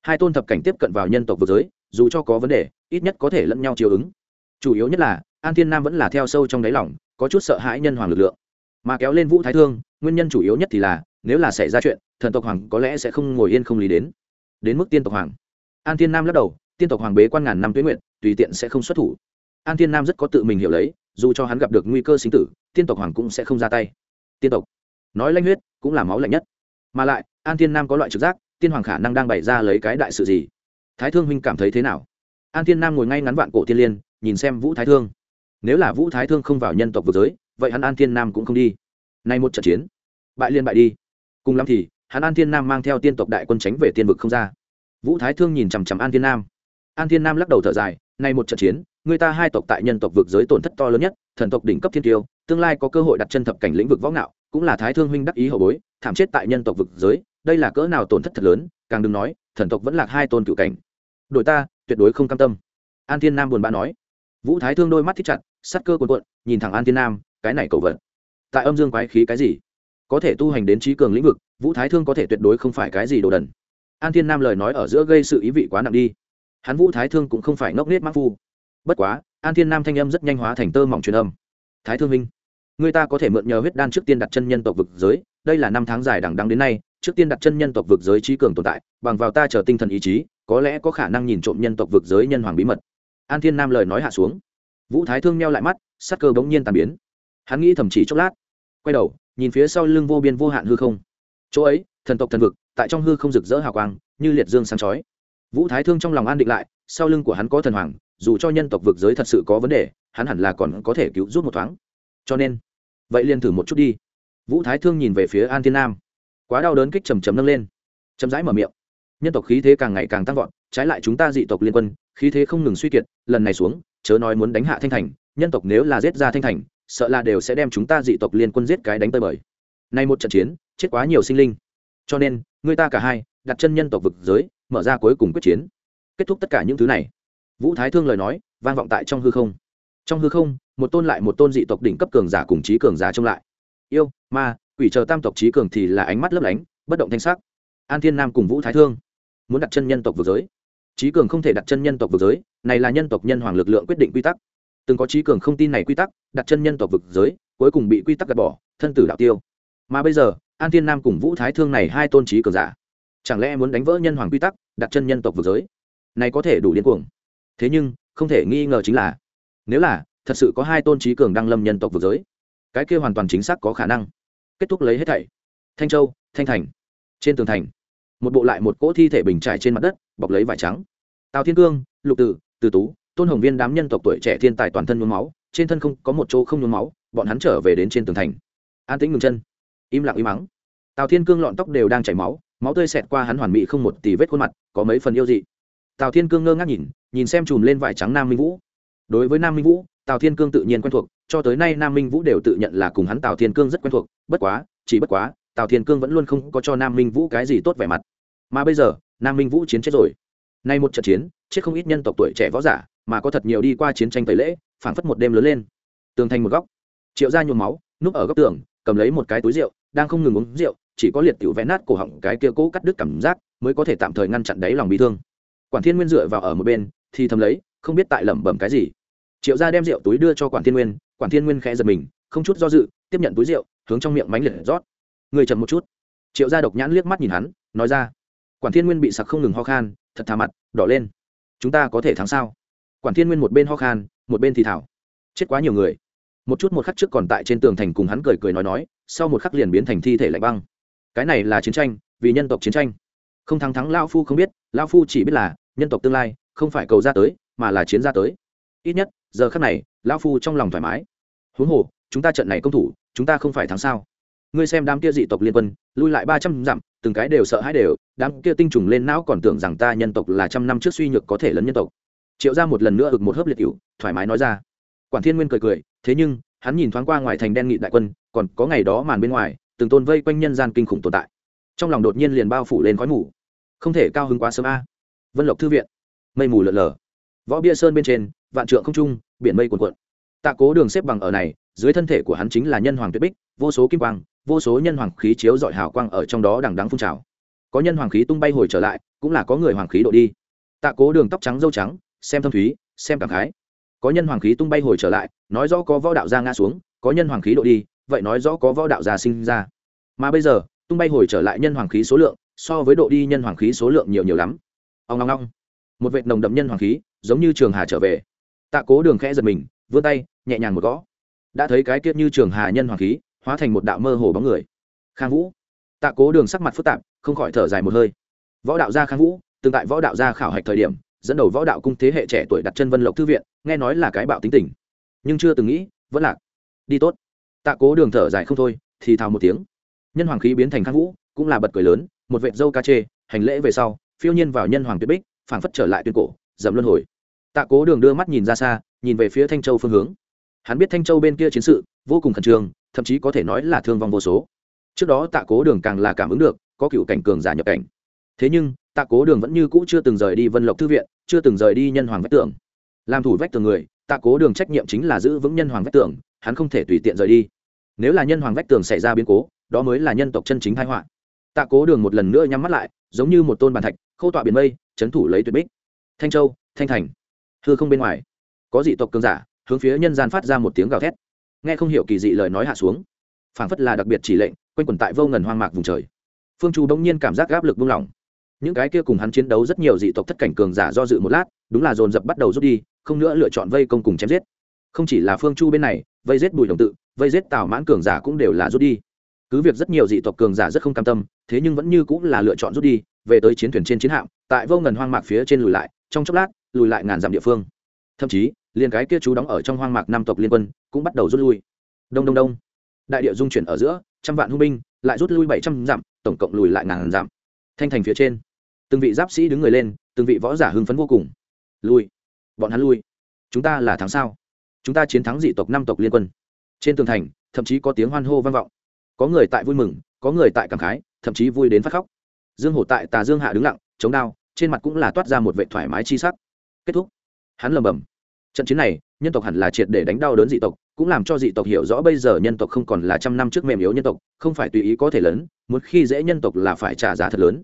Hai tôn thập cảnh tiếp cận vào nhân tộc vực giới, dù cho có vấn đề, ít nhất có thể lẫn nhau chiều ứng. Chủ yếu nhất là, an thiên nam vẫn là theo sâu trong đáy lỏng có chút sợ hãi nhân hoàng lực lượng mà kéo lên vũ thái thương, nguyên nhân chủ yếu nhất thì là, nếu là xảy ra chuyện, thần tộc hoàng có lẽ sẽ không ngồi yên không lý đến. Đến mức tiên tộc hoàng. An thiên nam lắc đầu, tiên tộc hoàng bế quan ngàn năm tuyến nguyện tùy tiện sẽ không xuất thủ. An thiên nam rất có tự mình hiểu lấy, dù cho hắn gặp được nguy cơ sinh tử, tiên tộc hoàng cũng sẽ không ra tay. Tiên tộc. Nói lanh huyết, cũng là máu lạnh nhất. Mà lại, an thiên nam có loại trực giác, tiên hoàng khả năng đang bày ra lấy cái đại sự gì? Thái thương huynh cảm thấy thế nào? An thiên nam ngồi ngay ngắn vạn cổ thiên liên, nhìn xem vũ thái thương. Nếu là vũ thái thương không vào nhân tộc vực giới vậy hắn an thiên nam cũng không đi. Nay một trận chiến, bại liên bại đi. Cùng lắm thì, hắn an thiên nam mang theo tiên tộc đại quân tránh về tiên vực không ra. Vũ thái thương nhìn chằm chằm an thiên nam. An thiên nam lắc đầu thở dài, nay một trận chiến, người ta hai tộc tại nhân tộc vực giới tổn thất to lớn nhất, thần tộc đỉnh cấp thiên tiêu, tương lai có cơ hội đặt chân thập cảnh lĩnh vực võ ngạo, cũng là thái thương huynh đắc ý hậu bối, thảm chết tại nhân tộc vực giới, đây là cỡ nào tổn thất thật lớn, càng đừng nói, thần tộc vẫn là hai tôn cựu cảnh. Đội ta, tuyệt đối không cam tâm. An thiên nam buồn bã nói. Vũ thái thương đôi mắt thích chặt sắt cơ cuồn cuộn, nhìn thẳng an thiên nam cái này cầu vật. Tại âm dương quái khí cái gì? Có thể tu hành đến trí cường lĩnh vực, vũ thái thương có thể tuyệt đối không phải cái gì đồ đần. An thiên nam lời nói ở giữa gây sự ý vị quá nặng đi. Hắn vũ thái thương cũng không phải ngốc nết mắc phu. Bất quá, an thiên nam thanh âm rất nhanh hóa thành tơ mỏng truyền âm. Thái thương minh, người ta có thể mượn nhờ huyết đan trước tiên đặt chân nhân tộc vực giới, đây là năm tháng dài đằng đắng đến nay, trước tiên đặt chân nhân tộc vực giới trí cường tồn tại, bằng vào ta chờ tinh thần ý chí, có lẽ có khả năng nhìn trộm nhân tộc vực giới nhân hoàng bí mật. An thiên nam lời nói hạ xuống. Vũ thái thương meo lại mắt, sắc cơ bỗng nhiên tàn biến hắn nghĩ thầm chỉ chốc lát, quay đầu, nhìn phía sau lưng vô biên vô hạn hư không. Chỗ ấy, thần tộc thần vực, tại trong hư không rực rỡ hào quang, như liệt dương sáng chói. Vũ thái thương trong lòng an định lại, sau lưng của hắn có thần hoàng, dù cho nhân tộc vực giới thật sự có vấn đề, hắn hẳn là còn có thể cứu giúp một thoáng. Cho nên, vậy liền thử một chút đi. Vũ thái thương nhìn về phía an thiên nam. Quá đau đớn kích trầm trầm nâng lên. Chậm rãi mở miệng. Nhân tộc khí thế càng ngày càng tăng vọt, trái lại chúng ta dị tộc liên quân, khí thế không ngừng suy kiệt, lần này xuống, chớ nói muốn đánh hạ thanh thành, nhân tộc nếu là giết ra thanh thành sợ là đều sẽ đem chúng ta dị tộc liên quân giết cái đánh tơi bời. Nay một trận chiến, chết quá nhiều sinh linh. Cho nên, người ta cả hai, đặt chân nhân tộc vực giới, mở ra cuối cùng quyết chiến. Kết thúc tất cả những thứ này. Vũ thái thương lời nói, vang vọng tại trong hư không. Trong hư không, một tôn lại một tôn dị tộc đỉnh cấp cường giả cùng trí cường giả trông lại. Yêu, ma, quỷ chờ tam tộc trí cường thì là ánh mắt lấp lánh, bất động thanh sắc. An thiên nam cùng vũ thái thương muốn đặt chân nhân tộc vực giới. Trí cường không thể đặt chân nhân tộc vực giới, này là nhân tộc nhân hoàng lực lượng quyết định quy tắc từng có trí cường không tin này quy tắc, đặt chân nhân tộc vực giới, cuối cùng bị quy tắc gạt bỏ, thân tử đạo tiêu. Mà bây giờ, an thiên nam cùng vũ thái thương này hai tôn trí cường giả. Chẳng lẽ muốn đánh vỡ nhân hoàng quy tắc, đặt chân nhân tộc vực giới? Này có thể đủ điên cuồng. Thế nhưng, không thể nghi ngờ chính là, nếu là, thật sự có hai tôn trí cường đang lâm nhân tộc vực giới, cái kia hoàn toàn chính xác có khả năng. Kết thúc lấy hết thảy. Thanh châu, thanh thành. Trên tường thành, một bộ lại một cỗ thi thể bình trải trên mặt đất, bọc lấy vải trắng. Tào thiên cương, lục tử, từ tú tôn hồng viên đám nhân tộc tuổi trẻ thiên tài toàn thân nhuốm máu, trên thân không có một chỗ không nhuốm máu, bọn hắn trở về đến trên tường thành. An tĩnh ngừng chân. Im lặng im mắng. Tào thiên cương lọn tóc đều đang chảy máu máu tươi xẹt qua hắn hoàn mỹ không một tỷ vết khuôn mặt, có mấy phần yêu dị. Tào thiên cương ngơ ngác nhìn nhìn xem chùm lên vải trắng nam minh vũ. Đối với nam minh vũ, tào thiên cương tự nhiên quen thuộc, cho tới nay nam minh vũ đều tự nhận là cùng hắn tào thiên cương rất quen thuộc, bất quá, chỉ bất quá, tào thiên cương vẫn luôn không có cho nam minh vũ cái gì tốt vẻ mặt. Mà bây giờ, nam minh vũ chiến chết rồi. Nay một trận chiến, chết không ít nhân tộc tuổi trẻ võ giả mà có thật nhiều đi qua chiến tranh tẩy lễ, phảng phất một đêm lớn lên. Tường thành một góc. Triệu ra nhuộm máu, núp ở góc tường, cầm lấy một cái túi rượu, đang không ngừng uống rượu, chỉ có liệt tiểu vẽ nát cổ họng cái kia cố cắt đứt cảm giác, mới có thể tạm thời ngăn chặn đáy lòng bị thương. Quản thiên nguyên dựa vào ở một bên, thì thầm lấy, không biết tại lẩm bẩm cái gì. Triệu gia đem rượu túi đưa cho quản thiên nguyên, quản thiên nguyên khẽ giật mình, không chút do dự, tiếp nhận túi rượu, hướng trong miệng mánh liệt rót. Người chậm một chút. Triệu gia độc nhãn liếc mắt nhìn hắn, nói ra. Quản thiên nguyên bị sặc không ngừng ho khan, thật thà mặt, đỏ lên. Chúng ta có thể thắng sao? Quản thiên nguyên một bên ho khan, một bên thì thảo. Chết quá nhiều người. Một chút một khắc trước còn tại trên tường thành cùng hắn cười cười nói nói, sau một khắc liền biến thành thi thể lạnh băng. Cái này là chiến tranh, vì nhân tộc chiến tranh. Không thắng thắng lao phu không biết lao phu chỉ biết là nhân tộc tương lai, không phải cầu ra tới, mà là chiến ra tới. Ít nhất, giờ khắc này lao phu trong lòng thoải mái. Huống hồ, chúng ta trận này công thủ, chúng ta không phải thắng sao? Ngươi xem đám kia dị tộc liên quân, lui lại ba trăm dặm, từng cái đều sợ hãi đều, đám kia tinh trùng lên não còn tưởng rằng ta nhân tộc là trăm năm trước suy nhược có thể lấn nhân tộc triệu ra một lần nữa ực một hớp liệt cựu thoải mái nói ra. Quản thiên nguyên cười cười, thế nhưng, hắn nhìn thoáng qua ngoài thành đen nghị đại quân, còn có ngày đó màn bên ngoài, từng tôn vây quanh nhân gian kinh khủng tồn tại. Trong lòng đột nhiên liền bao phủ lên khói mù. Không thể cao hứng quá sớm a. Vân lộc thư viện. Mây mù lợn lờ võ bia sơn bên trên, vạn trượng không trung, biển mây cuồn cuộn. Tạ cố đường xếp bằng ở này, dưới thân thể của hắn chính là nhân hoàng tuyết bích, vô số kim quang, vô số nhân hoàng khí chiếu dọi hào quang ở trong đó đằng đắng phun trào. Có nhân hoàng khí tung bay hồi trở lại, cũng là có người hoàng khí độ đi. Tạ cố đường tóc trắng dâu trắng xem thâm thúy, xem cảm khái. Có nhân hoàng khí tung bay hồi trở lại, nói rõ có võ đạo gia ngã xuống, có nhân hoàng khí độ đi, vậy nói rõ có võ đạo gia sinh ra. Mà bây giờ, tung bay hồi trở lại nhân hoàng khí số lượng, so với độ đi nhân hoàng khí số lượng nhiều nhiều lắm. Ông long long một vệt nồng đậm nhân hoàng khí, giống như trường hà trở về. Tạ cố đường khẽ giật mình, vươn tay, nhẹ nhàng một gõ. Đã thấy cái kiết như trường hà nhân hoàng khí, hóa thành một đạo mơ hồ bóng người. Khang vũ. Tạ cố đường sắc mặt phức tạp, không khỏi thở dài một hơi. Võ đạo gia khang vũ, từng tại võ đạo gia khảo hạch thời điểm dẫn đầu võ đạo cung thế hệ trẻ tuổi đặt chân vân lộc thư viện, nghe nói là cái bạo tính tình. Nhưng chưa từng nghĩ, vẫn lạc. Đi tốt. Tạ cố đường thở dài không thôi, thì thào một tiếng. Nhân hoàng khí biến thành khang vũ, cũng là bật cười lớn, một vệt dâu ca chê, hành lễ về sau, phiêu nhiên vào nhân hoàng tuyệt bích, phảng phất trở lại tuyên cổ dầm luân hồi. Tạ cố đường đưa mắt nhìn ra xa, nhìn về phía thanh châu phương hướng. Hắn biết thanh châu bên kia chiến sự, vô cùng khẩn trương, thậm chí có thể nói là thương vong vô số. Trước đó tạ cố đường càng là cảm ứng được, có cựu cảnh cường giả nhập cảnh. Thế nhưng tạ cố đường vẫn như cũ chưa từng rời đi vân lộc thư viện, chưa từng rời đi nhân hoàng vách tường. Làm thủ vách tường người, tạ cố đường trách nhiệm chính là giữ vững nhân hoàng vách tường, hắn không thể tùy tiện rời đi. Nếu là nhân hoàng vách tường xảy ra biến cố, đó mới là nhân tộc chân chính thái họa. Tạ cố đường một lần nữa nhắm mắt lại, giống như một tôn bàn thạch khâu tọa biển mây, trấn thủ lấy tuyệt bích. Thanh châu, thanh thành. Hư không bên ngoài. Có dị tộc cường giả, hướng phía nhân gian phát ra một tiếng gào thét. Nghe không hiểu kỳ dị lời nói hạ xuống. Phảng phất là đặc biệt chỉ lệnh, quanh quẩn tại vô ngần hoang mạc vùng trời. Phương chu bỗng nhiên cảm giác áp lực buông lỏng những cái kia cùng hắn chiến đấu rất nhiều dị tộc thất cảnh cường giả do dự một lát, đúng là dồn dập bắt đầu rút đi, không nữa lựa chọn vây công cùng chém giết. Không chỉ là phương chu bên này, vây giết bùi đồng tự, vây giết tào mãn cường giả cũng đều là rút đi. Cứ việc rất nhiều dị tộc cường giả rất không cam tâm, thế nhưng vẫn như cũng là lựa chọn rút đi, về tới chiến thuyền trên chiến hạm, tại vô ngần hoang mạc phía trên lùi lại, trong chốc lát, lùi lại ngàn dặm địa phương. Thậm chí, liền cái kia chú đóng ở trong hoang mạc năm tộc liên quân cũng bắt đầu rút lui. Đông đông đông. Đại địa dung chuyển ở giữa, trăm vạn hung binh, lại rút lui bảy trăm dặm, tổng cộng lùi lại ngàn dặm. Thanh thành phía trên từng vị giáp sĩ đứng người lên, từng vị võ giả hưng phấn vô cùng. Lui. Bọn hắn lui. Chúng ta là thắng sao? Chúng ta chiến thắng dị tộc năm tộc liên quân. Trên tường thành, thậm chí có tiếng hoan hô vang vọng. Có người tại vui mừng, có người tại cảm khái, thậm chí vui đến phát khóc. Dương hổ tại tà dương hạ đứng lặng, chống đao, trên mặt cũng là toát ra một vệ thoải mái chi sắc. Kết thúc. Hắn lầm bầm trận chiến này, nhân tộc hẳn là triệt để đánh đau đớn dị tộc, cũng làm cho dị tộc hiểu rõ bây giờ nhân tộc không còn là trăm năm trước mềm yếu nhân tộc, không phải tùy ý có thể lớn muốn khi dễ nhân tộc là phải trả giá thật lớn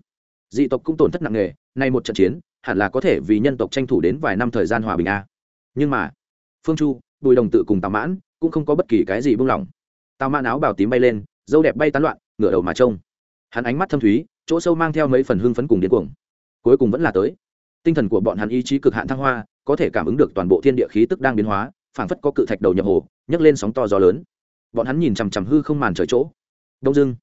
dị tộc cũng tổn thất nặng nề, nay một trận chiến, hẳn là có thể vì nhân tộc tranh thủ đến vài năm thời gian hòa bình a. Nhưng mà, phương chu, bùi đồng tự cùng tào mãn cũng không có bất kỳ cái gì buông lỏng. Tào mãn áo bào tím bay lên, dâu đẹp bay tán loạn, ngửa đầu mà trông. Hắn ánh mắt thâm thúy, chỗ sâu mang theo mấy phần hưng phấn cùng điên cuồng. Cuối cùng vẫn là tới. Tinh thần của bọn hắn ý chí cực hạn thăng hoa, có thể cảm ứng được toàn bộ thiên địa khí tức đang biến hóa, phảng phất có cự thạch đầu nhập hồ, nhấc lên sóng to gió lớn. Bọn hắn nhìn chằm chằm hư không màn trời chỗ. Đông dưng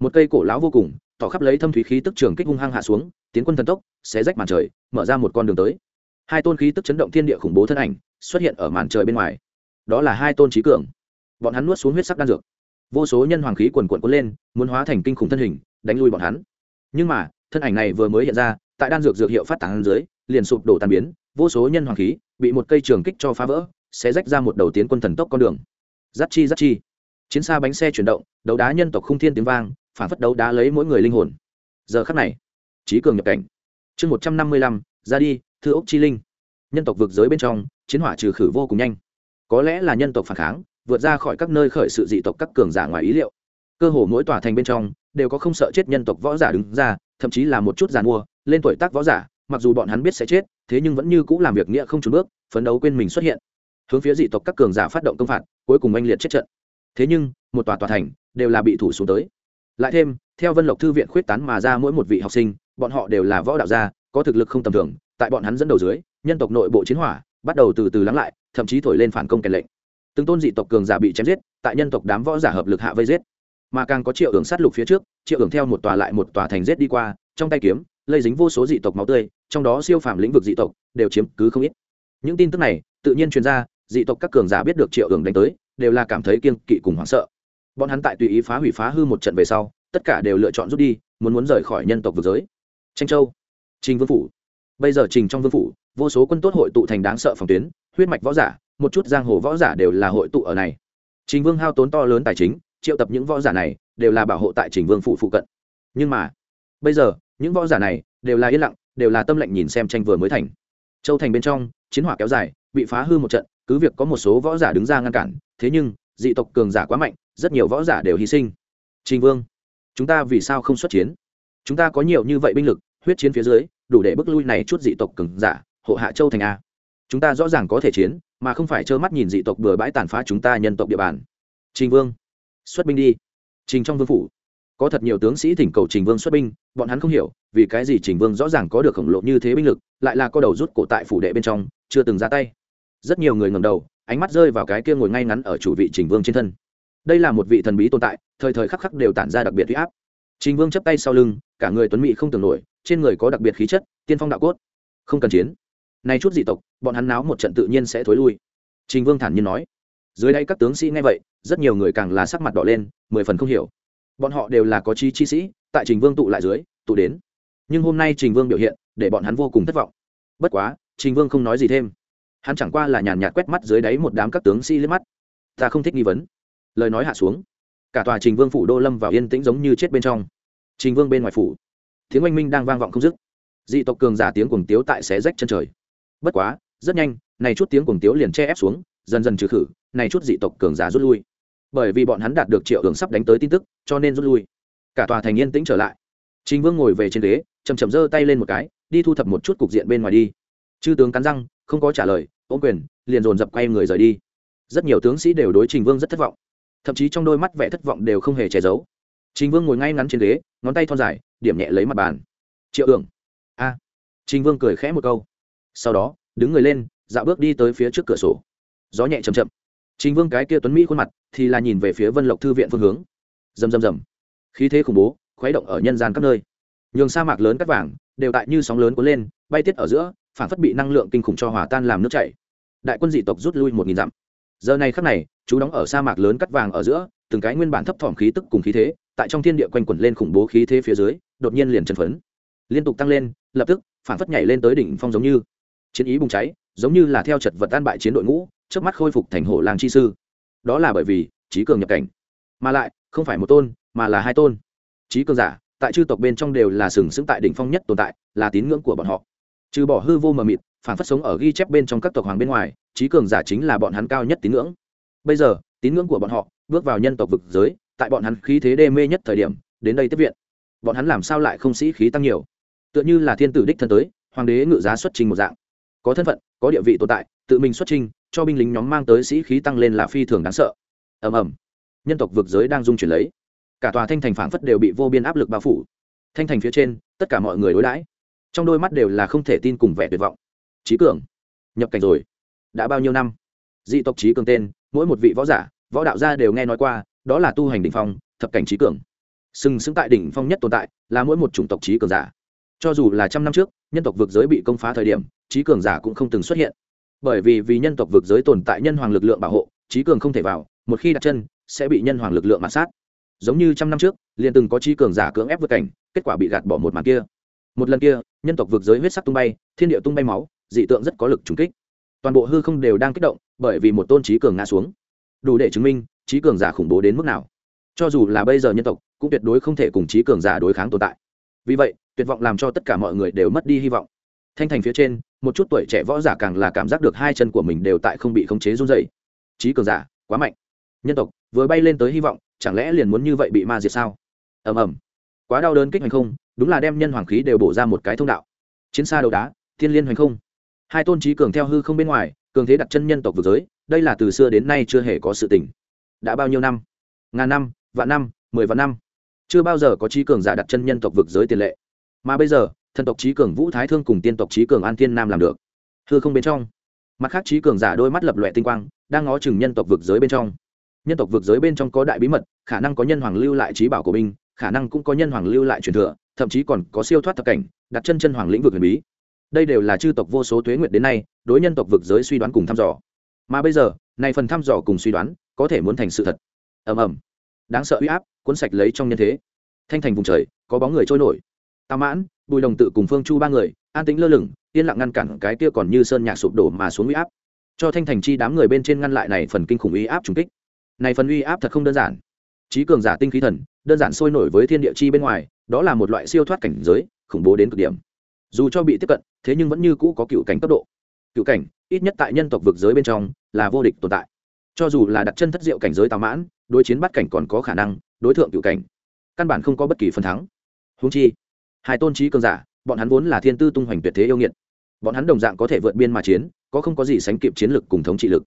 một cây cổ lão vô cùng tỏ khắp lấy thâm thúy khí tức trường kích hung hăng hạ xuống, tiến quân thần tốc, xé rách màn trời, mở ra một con đường tới. Hai tôn khí tức chấn động thiên địa khủng bố thân ảnh xuất hiện ở màn trời bên ngoài. Đó là hai tôn trí cường. Bọn hắn nuốt xuống huyết sắc đan dược. Vô số nhân hoàng khí quần quận cuốn lên, muốn hóa thành kinh khủng thân hình, đánh lui bọn hắn. Nhưng mà, thân ảnh này vừa mới hiện ra, tại đan dược dược hiệu phát tán dưới, liền sụp đổ tan biến, vô số nhân hoàng khí bị một cây trường kích cho phá vỡ sẽ rách ra một đầu tiến quân thần tốc con đường. Giắt chi giắt chi. Chiến xa bánh xe chuyển động, đấu đá nhân tộc không thiên tiếng vang phản phất đấu đá lấy mỗi người linh hồn. Giờ khắc này, trí cường nhập cảnh. Chương một trăm năm mươi lăm, ra đi, thư ốc chi linh. Nhân tộc vực giới bên trong, chiến hỏa trừ khử vô cùng nhanh. Có lẽ là nhân tộc phản kháng, vượt ra khỏi các nơi khởi sự dị tộc các cường giả ngoài ý liệu. Cơ hồ mỗi tòa thành bên trong, đều có không sợ chết nhân tộc võ giả đứng ra, thậm chí là một chút giàn mua, lên tuổi tác võ giả, mặc dù bọn hắn biết sẽ chết, thế nhưng vẫn như cũ làm việc nghĩa không trùn bước, phấn đấu quên mình xuất hiện. Hướng phía dị tộc các cường giả phát động công phạt, cuối cùng oanh liệt chết trận. Thế nhưng, một tòa tòa thành, đều là bị thủ xuống tới lại thêm, theo vân lộc thư viện khuyết tán mà ra mỗi một vị học sinh, bọn họ đều là võ đạo gia, có thực lực không tầm thường, tại bọn hắn dẫn đầu dưới, nhân tộc nội bộ chiến hỏa bắt đầu từ từ lắng lại, thậm chí thổi lên phản công kèn lệnh. Từng tôn dị tộc cường giả bị chém giết, tại nhân tộc đám võ giả hợp lực hạ vây giết. Mà càng có triệu hưởng sát lục phía trước, triệu hưởng theo một tòa lại một tòa thành giết đi qua, trong tay kiếm, lây dính vô số dị tộc máu tươi, trong đó siêu phàm lĩnh vực dị tộc đều chiếm cứ không ít. Những tin tức này, tự nhiên truyền ra, dị tộc các cường giả biết được triệu hưởng đánh tới, đều là cảm thấy kiêng kỵ cùng hoảng sợ bọn hắn tại tùy ý phá hủy phá hư một trận về sau, tất cả đều lựa chọn rút đi, muốn muốn rời khỏi nhân tộc vực giới. Tranh châu, trình vương phủ. Bây giờ trình trong vương phủ, vô số quân tốt hội tụ thành đáng sợ phòng tuyến, huyết mạch võ giả, một chút giang hồ võ giả đều là hội tụ ở này. Trình vương hao tốn to lớn tài chính, triệu tập những võ giả này đều là bảo hộ tại trình vương phủ phụ cận. Nhưng mà, bây giờ, những võ giả này đều là yên lặng, đều là tâm lệnh nhìn xem tranh vừa mới thành. Châu thành bên trong, chiến hỏa kéo dài, bị phá hư một trận, cứ việc có một số võ giả đứng ra ngăn cản, thế nhưng, dị tộc cường giả quá mạnh rất nhiều võ giả đều hy sinh. Trình vương, chúng ta vì sao không xuất chiến? Chúng ta có nhiều như vậy binh lực, huyết chiến phía dưới, đủ để bức lui này chút dị tộc cường giả, hộ hạ châu thành a. Chúng ta rõ ràng có thể chiến, mà không phải trơ mắt nhìn dị tộc bừa bãi tàn phá chúng ta nhân tộc địa bàn. Trình vương, xuất binh đi. Trình trong vương phủ, có thật nhiều tướng sĩ thỉnh cầu trình vương xuất binh, bọn hắn không hiểu, vì cái gì trình vương rõ ràng có được khổng lồ như thế binh lực, lại là có đầu rút cổ tại phủ đệ bên trong, chưa từng ra tay. Rất nhiều người ngầm đầu, ánh mắt rơi vào cái kia ngồi ngay ngắn ở chủ vị trình vương trên thân đây là một vị thần bí tồn tại, thời thời khắc khắc đều tản ra đặc biệt huy áp. Trình vương chấp tay sau lưng, cả người tuấn mỹ không tưởng nổi, trên người có đặc biệt khí chất, tiên phong đạo cốt. Không cần chiến. Nay chút dị tộc, bọn hắn náo một trận tự nhiên sẽ thối lui. Trình vương thản nhiên nói. Dưới đây các tướng sĩ nghe vậy, rất nhiều người càng là sắc mặt đỏ lên, mười phần không hiểu. Bọn họ đều là có chi chi sĩ, tại trình vương tụ lại dưới, tụ đến. Nhưng hôm nay trình vương biểu hiện, để bọn hắn vô cùng thất vọng. Bất quá, trình vương không nói gì thêm. Hắn chẳng qua là nhàn nhạt quét mắt dưới đáy một đám các tướng sĩ liếc mắt. Ta không thích nghi vấn lời nói hạ xuống. Cả tòa trình vương phủ đô lâm vào yên tĩnh giống như chết bên trong. Trình vương bên ngoài phủ, tiếng oanh minh đang vang vọng không dứt. Dị tộc cường giả tiếng cuồng tiếu tại xé rách chân trời. Bất quá, rất nhanh, này chút tiếng cuồng tiếu liền che ép xuống, dần dần trừ khử, này chút dị tộc cường giả rút lui. Bởi vì bọn hắn đạt được triệu hưởng sắp đánh tới tin tức, cho nên rút lui. Cả tòa thành yên tĩnh trở lại. Trình vương ngồi về trên ghế chầm chầm giơ tay lên một cái, đi thu thập một chút cục diện bên ngoài đi. Chư tướng cắn răng, không có trả lời ô quyền, liền dồn dập quay người rời đi. Rất nhiều tướng sĩ đều đối trình vương rất thất vọng thậm chí trong đôi mắt vẻ thất vọng đều không hề che giấu. Trình vương ngồi ngay ngắn trên ghế, ngón tay thon dài, điểm nhẹ lấy mặt bàn. Triệu ưởng a. Trình vương cười khẽ một câu. Sau đó, đứng người lên, dạo bước đi tới phía trước cửa sổ. Gió nhẹ chầm chậm. Trình vương cái kia tuấn mỹ khuôn mặt thì là nhìn về phía vân lộc thư viện phương hướng. Rầm rầm rầm. Khí thế khủng bố, khuấy động ở nhân gian các nơi. Nhường sa mạc lớn cắt vàng, đều tại như sóng lớn cuốn lên, bay tiết ở giữa phản phất bị năng lượng kinh khủng cho hòa tan làm nước chảy. Đại quân dị tộc rút lui một nghìn dặm giờ này khắc này, chú đóng ở sa mạc lớn cắt vàng ở giữa, từng cái nguyên bản thấp thỏm khí tức cùng khí thế, tại trong thiên địa quanh quẩn lên khủng bố khí thế phía dưới, đột nhiên liền chân phấn. Liên tục tăng lên, lập tức, phản phất nhảy lên tới đỉnh phong giống như. Chiến ý bùng cháy, giống như là theo chật vật tan bại chiến đội ngũ trước mắt khôi phục thành hổ làng chi sư. Đó là bởi vì, trí cường nhập cảnh. Mà lại, không phải một tôn, mà là hai tôn. Trí cường giả, tại chư tộc bên trong đều là sừng sững tại đỉnh phong nhất tồn tại, là tín ngưỡng của bọn họ. Trừ bỏ hư vô mờ mịt phản phất sống ở ghi chép bên trong các tộc hoàng bên ngoài, trí cường giả chính là bọn hắn cao nhất tín ngưỡng. Bây giờ, tín ngưỡng của bọn họ bước vào nhân tộc vực giới, tại bọn hắn khí thế đê mê nhất thời điểm, đến đây tiếp viện. Bọn hắn làm sao lại không sĩ khí tăng nhiều? Tựa như là thiên tử đích thân tới, hoàng đế ngự giá xuất trình một dạng. Có thân phận, có địa vị tồn tại, tự mình xuất trình, cho binh lính nhóm mang tới sĩ khí tăng lên là phi thường đáng sợ. Ầm ầm. Nhân tộc vực giới đang dung chuyển lấy. Cả tòa thanh thành phảng phất đều bị vô biên áp lực bao phủ. Thanh thành phía trên, tất cả mọi người đối đãi. Trong đôi mắt đều là không thể tin cùng vẻ tuyệt vọng trí cường. Nhập cảnh rồi. Đã bao nhiêu năm? Dị tộc trí cường tên, mỗi một vị võ giả, võ đạo gia đều nghe nói qua, đó là tu hành đỉnh phong, thập cảnh trí cường. Sừng sững tại đỉnh phong nhất tồn tại là mỗi một chủng tộc trí cường giả. Cho dù là trăm năm trước, nhân tộc vực giới bị công phá thời điểm trí cường giả cũng không từng xuất hiện. Bởi vì vì nhân tộc vực giới tồn tại nhân hoàng lực lượng bảo hộ trí cường không thể vào, một khi đặt chân, sẽ bị nhân hoàng lực lượng mạt sát. Giống như trăm năm trước, liền từng có trí cường giả cưỡng ép vượt cảnh, kết quả bị gạt bỏ một màn kia. Một lần kia, nhân tộc vực giới huyết sắc tung bay, thiên địa tung bay máu dị tượng rất có lực trùng kích. Toàn bộ hư không đều đang kích động, bởi vì một tôn trí cường ngã xuống. Đủ để chứng minh, trí cường giả khủng bố đến mức nào. Cho dù là bây giờ nhân tộc, cũng tuyệt đối không thể cùng trí cường giả đối kháng tồn tại. Vì vậy, tuyệt vọng làm cho tất cả mọi người đều mất đi hy vọng. Thanh thành phía trên, một chút tuổi trẻ võ giả càng là cảm giác được hai chân của mình đều tại không bị khống chế run dày trí cường giả, quá mạnh. Nhân tộc, vừa bay lên tới hy vọng, chẳng lẽ liền muốn như vậy bị ma diệt sao? Ầm ầm. Quá đau đớn kích hành không, đúng là đem nhân hoàng khí đều bổ ra một cái thông đạo. Chiến xa đầu đá, thiên liên hành không hai tôn trí cường theo hư không bên ngoài, cường thế đặt chân nhân tộc vực giới, đây là từ xưa đến nay chưa hề có sự tình. Đã bao nhiêu năm? Ngàn năm, vạn năm, mười vạn năm. Chưa bao giờ có trí cường giả đặt chân nhân tộc vực giới tiền lệ. Mà bây giờ, thần tộc trí cường vũ thái thương cùng tiên tộc trí cường an thiên nam làm được. Hư không bên trong. Mặt khác trí cường giả đôi mắt lập lòe tinh quang, đang ngó chừng nhân tộc vực giới bên trong. Nhân tộc vực giới bên trong có đại bí mật, khả năng có nhân hoàng lưu lại trí bảo của binh khả năng cũng có nhân hoàng lưu lại truyền thừa, thậm chí còn có siêu thoát thập cảnh, đặt chân chân hoàng lĩnh vực huyền bí đây đều là chư tộc vô số tuế nguyệt đến nay, đối nhân tộc vực giới suy đoán cùng thăm dò. Mà bây giờ, này phần thăm dò cùng suy đoán, có thể muốn thành sự thật. Ầm ầm. Đáng sợ uy áp, cuốn sạch lấy trong nhân thế. Thanh thành vùng trời, có bóng người trôi nổi. Tào mãn, bùi đồng tự cùng phương chu ba người, an tĩnh lơ lửng, yên lặng ngăn cản cái kia còn như sơn nhạc sụp đổ mà xuống uy áp. Cho thanh thành chi đám người bên trên ngăn lại này phần kinh khủng uy áp trùng kích. Này phần uy áp thật không đơn giản. Trí cường giả tinh khí thần, đơn giản sôi nổi với thiên địa chi bên ngoài, đó là một loại siêu thoát cảnh giới, khủng bố đến cực điểm dù cho bị tiếp cận, thế nhưng vẫn như cũ có cựu cảnh cấp độ. Cựu cảnh, ít nhất tại nhân tộc vực giới bên trong, là vô địch tồn tại. Cho dù là đặt chân thất diệu cảnh giới tào mãn, đối chiến bắt cảnh còn có khả năng, đối tượng cựu cảnh, căn bản không có bất kỳ phần thắng. Húng chi, hai tôn trí cường giả, bọn hắn vốn là thiên tư tung hoành tuyệt thế yêu nghiệt. Bọn hắn đồng dạng có thể vượt biên mà chiến, có không có gì sánh kịp chiến lực cùng thống trị lực.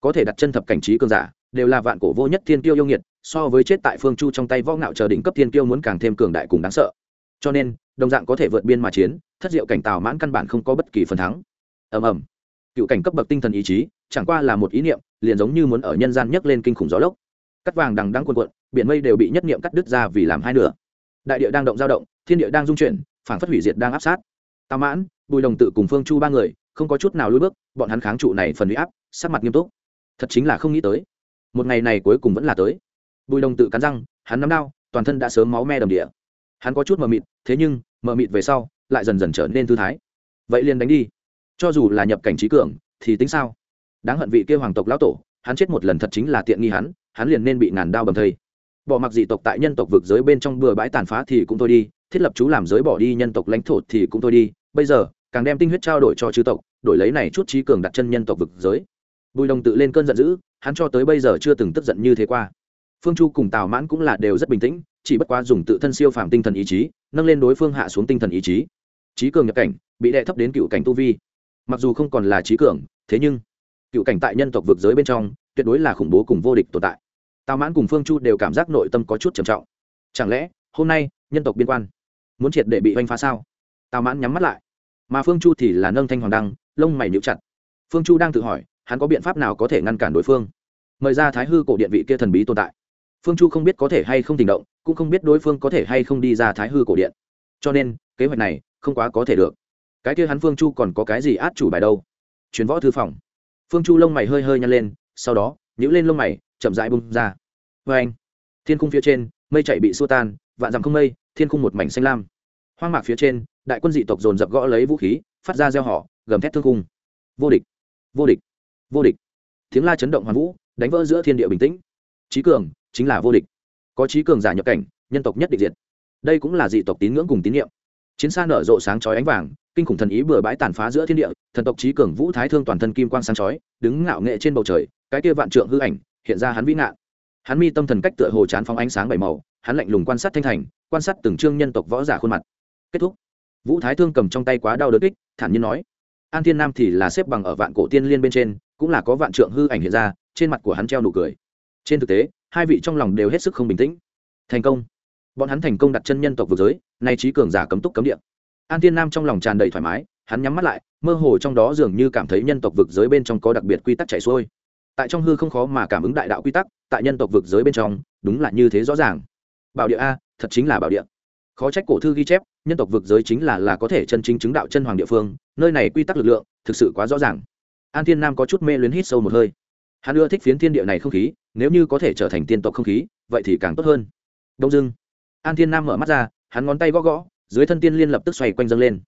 Có thể đặt chân thập cảnh trí cường giả, đều là vạn cổ vô nhất thiên tiêu yêu nghiệt, so với chết tại phương chu trong tay võ ngạo chờ đỉnh cấp thiên tiêu muốn càng thêm cường đại cùng đáng sợ. Cho nên, đồng dạng có thể vượt biên mà chiến thất diệu cảnh tào mãn căn bản không có bất kỳ phần thắng. Ầm ầm. Cựu cảnh cấp bậc tinh thần ý chí, chẳng qua là một ý niệm, liền giống như muốn ở nhân gian nhấc lên kinh khủng gió lốc. Cắt vàng đằng đang cuộn cuộn, biển mây đều bị nhất niệm cắt đứt ra vì làm hai nửa. Đại địa đang động dao động, thiên địa đang dung chuyển phản phất hủy diệt đang áp sát. Tào mãn, bùi đồng tự cùng phương chu ba người, không có chút nào lùi bước, bọn hắn kháng trụ này phần huy áp, sắc mặt nghiêm túc. Thật chính là không nghĩ tới. Một ngày này cuối cùng vẫn là tới. Bùi đồng tự cắn răng, hắn nắm đau toàn thân đã sớm máu me đầm địa. Hắn có chút mờ mịt, thế nhưng, mờ mịt về sau lại dần dần trở nên thư thái. Vậy liền đánh đi. Cho dù là nhập cảnh trí cường, thì tính sao? Đáng hận vị kia hoàng tộc lão tổ, hắn chết một lần thật chính là tiện nghi hắn hắn liền nên bị ngàn đao bầm thây. Bỏ mặc dị tộc tại nhân tộc vực giới bên trong bừa bãi tàn phá thì cũng thôi đi, thiết lập chú làm giới bỏ đi nhân tộc lãnh thổ thì cũng thôi đi. Bây giờ, càng đem tinh huyết trao đổi cho chư tộc, đổi lấy này chút trí cường đặt chân nhân tộc vực giới. Bùi đồng tự lên cơn giận dữ, hắn cho tới bây giờ chưa từng tức giận như thế qua. Phương chu cùng tào mãn cũng là đều rất bình tĩnh, chỉ bất quá dùng tự thân siêu phàm tinh thần ý chí, nâng lên đối phương hạ xuống tinh thần ý chí trí cường nhập cảnh, bị đệ thấp đến cựu cảnh tu vi. Mặc dù không còn là trí cường, thế nhưng, cựu cảnh tại nhân tộc vực giới bên trong, tuyệt đối là khủng bố cùng vô địch tồn tại. Tào mãn cùng phương chu đều cảm giác nội tâm có chút trầm trọng. Chẳng lẽ, hôm nay, nhân tộc biên quan, muốn triệt để bị oanh phá sao? Tào mãn nhắm mắt lại. Mà phương chu thì là nâng thanh hoàng đăng, lông mày níu chặt. Phương chu đang tự hỏi, hắn có biện pháp nào có thể ngăn cản đối phương? Mời ra thái hư cổ điện vị kia thần bí tồn tại. Phương chu không biết có thể hay không tình động, cũng không biết đối phương có thể hay không đi ra thái hư cổ điện. Cho nên, kế hoạch này không quá có thể được. Cái kia hắn phương chu còn có cái gì át chủ bài đâu? Chuyến võ thư phòng. Phương chu lông mày hơi hơi nhăn lên, sau đó nhữ lên lông mày, chậm rãi bung ra. Vê anh, thiên khung phía trên, mây chạy bị xua tan, vạn dặm không mây, thiên khung một mảnh xanh lam. Hoang mạc phía trên, đại quân dị tộc dồn dập gõ lấy vũ khí, phát ra gieo họ gầm thét thương khung. Vô địch vô địch vô địch. Tiếng la chấn động hoàn vũ, đánh vỡ giữa thiên địa bình tĩnh. Trí cường, chính là vô địch. Có trí cường giả nhập cảnh, nhân tộc nhất định diệt. Đây cũng là dị tộc tín ngưỡng cùng tín nhiệm chiến xa nở rộ sáng chói ánh vàng, kinh khủng thần ý bừa bãi tàn phá giữa thiên địa, thần tộc trí cường vũ thái thương toàn thân kim quang sáng chói, đứng ngạo nghệ trên bầu trời, cái kia vạn trượng hư ảnh, hiện ra hắn vĩ ngạn. Hắn mi tâm thần cách tựa hồ chán phóng ánh sáng bảy màu, hắn lạnh lùng quan sát thanh thành, quan sát từng trương nhân tộc võ giả khuôn mặt. Kết thúc. Vũ thái thương cầm trong tay quá đau đớn kích, thản nhiên nói, an thiên nam thì là xếp bằng ở vạn cổ tiên liên bên trên, cũng là có vạn trượng hư ảnh hiện ra, trên mặt của hắn treo nụ cười. Trên thực tế, hai vị trong lòng đều hết sức không bình tĩnh. Thành công bọn hắn thành công đặt chân nhân tộc vực giới, nay trí cường giả cấm túc cấm địa. An thiên nam trong lòng tràn đầy thoải mái, hắn nhắm mắt lại, mơ hồ trong đó dường như cảm thấy nhân tộc vực giới bên trong có đặc biệt quy tắc chảy xuôi. Tại trong hư không khó mà cảm ứng đại đạo quy tắc, tại nhân tộc vực giới bên trong, đúng là như thế rõ ràng. Bảo địa a, thật chính là bảo địa. Khó trách cổ thư ghi chép, nhân tộc vực giới chính là là có thể chân chính chứng đạo chân hoàng địa phương, nơi này quy tắc lực lượng, thực sự quá rõ ràng. An thiên nam có chút mê luyến hít sâu một hơi. Hắn ưa thích phiến thiên địa này không khí, nếu như có thể trở thành tiên tộc không khí, vậy thì càng tốt hơn. Đông dưng an thiên nam mở mắt ra, hắn ngón tay gõ gõ, dưới thân tiên liên lập tức xoay quanh dâng lên.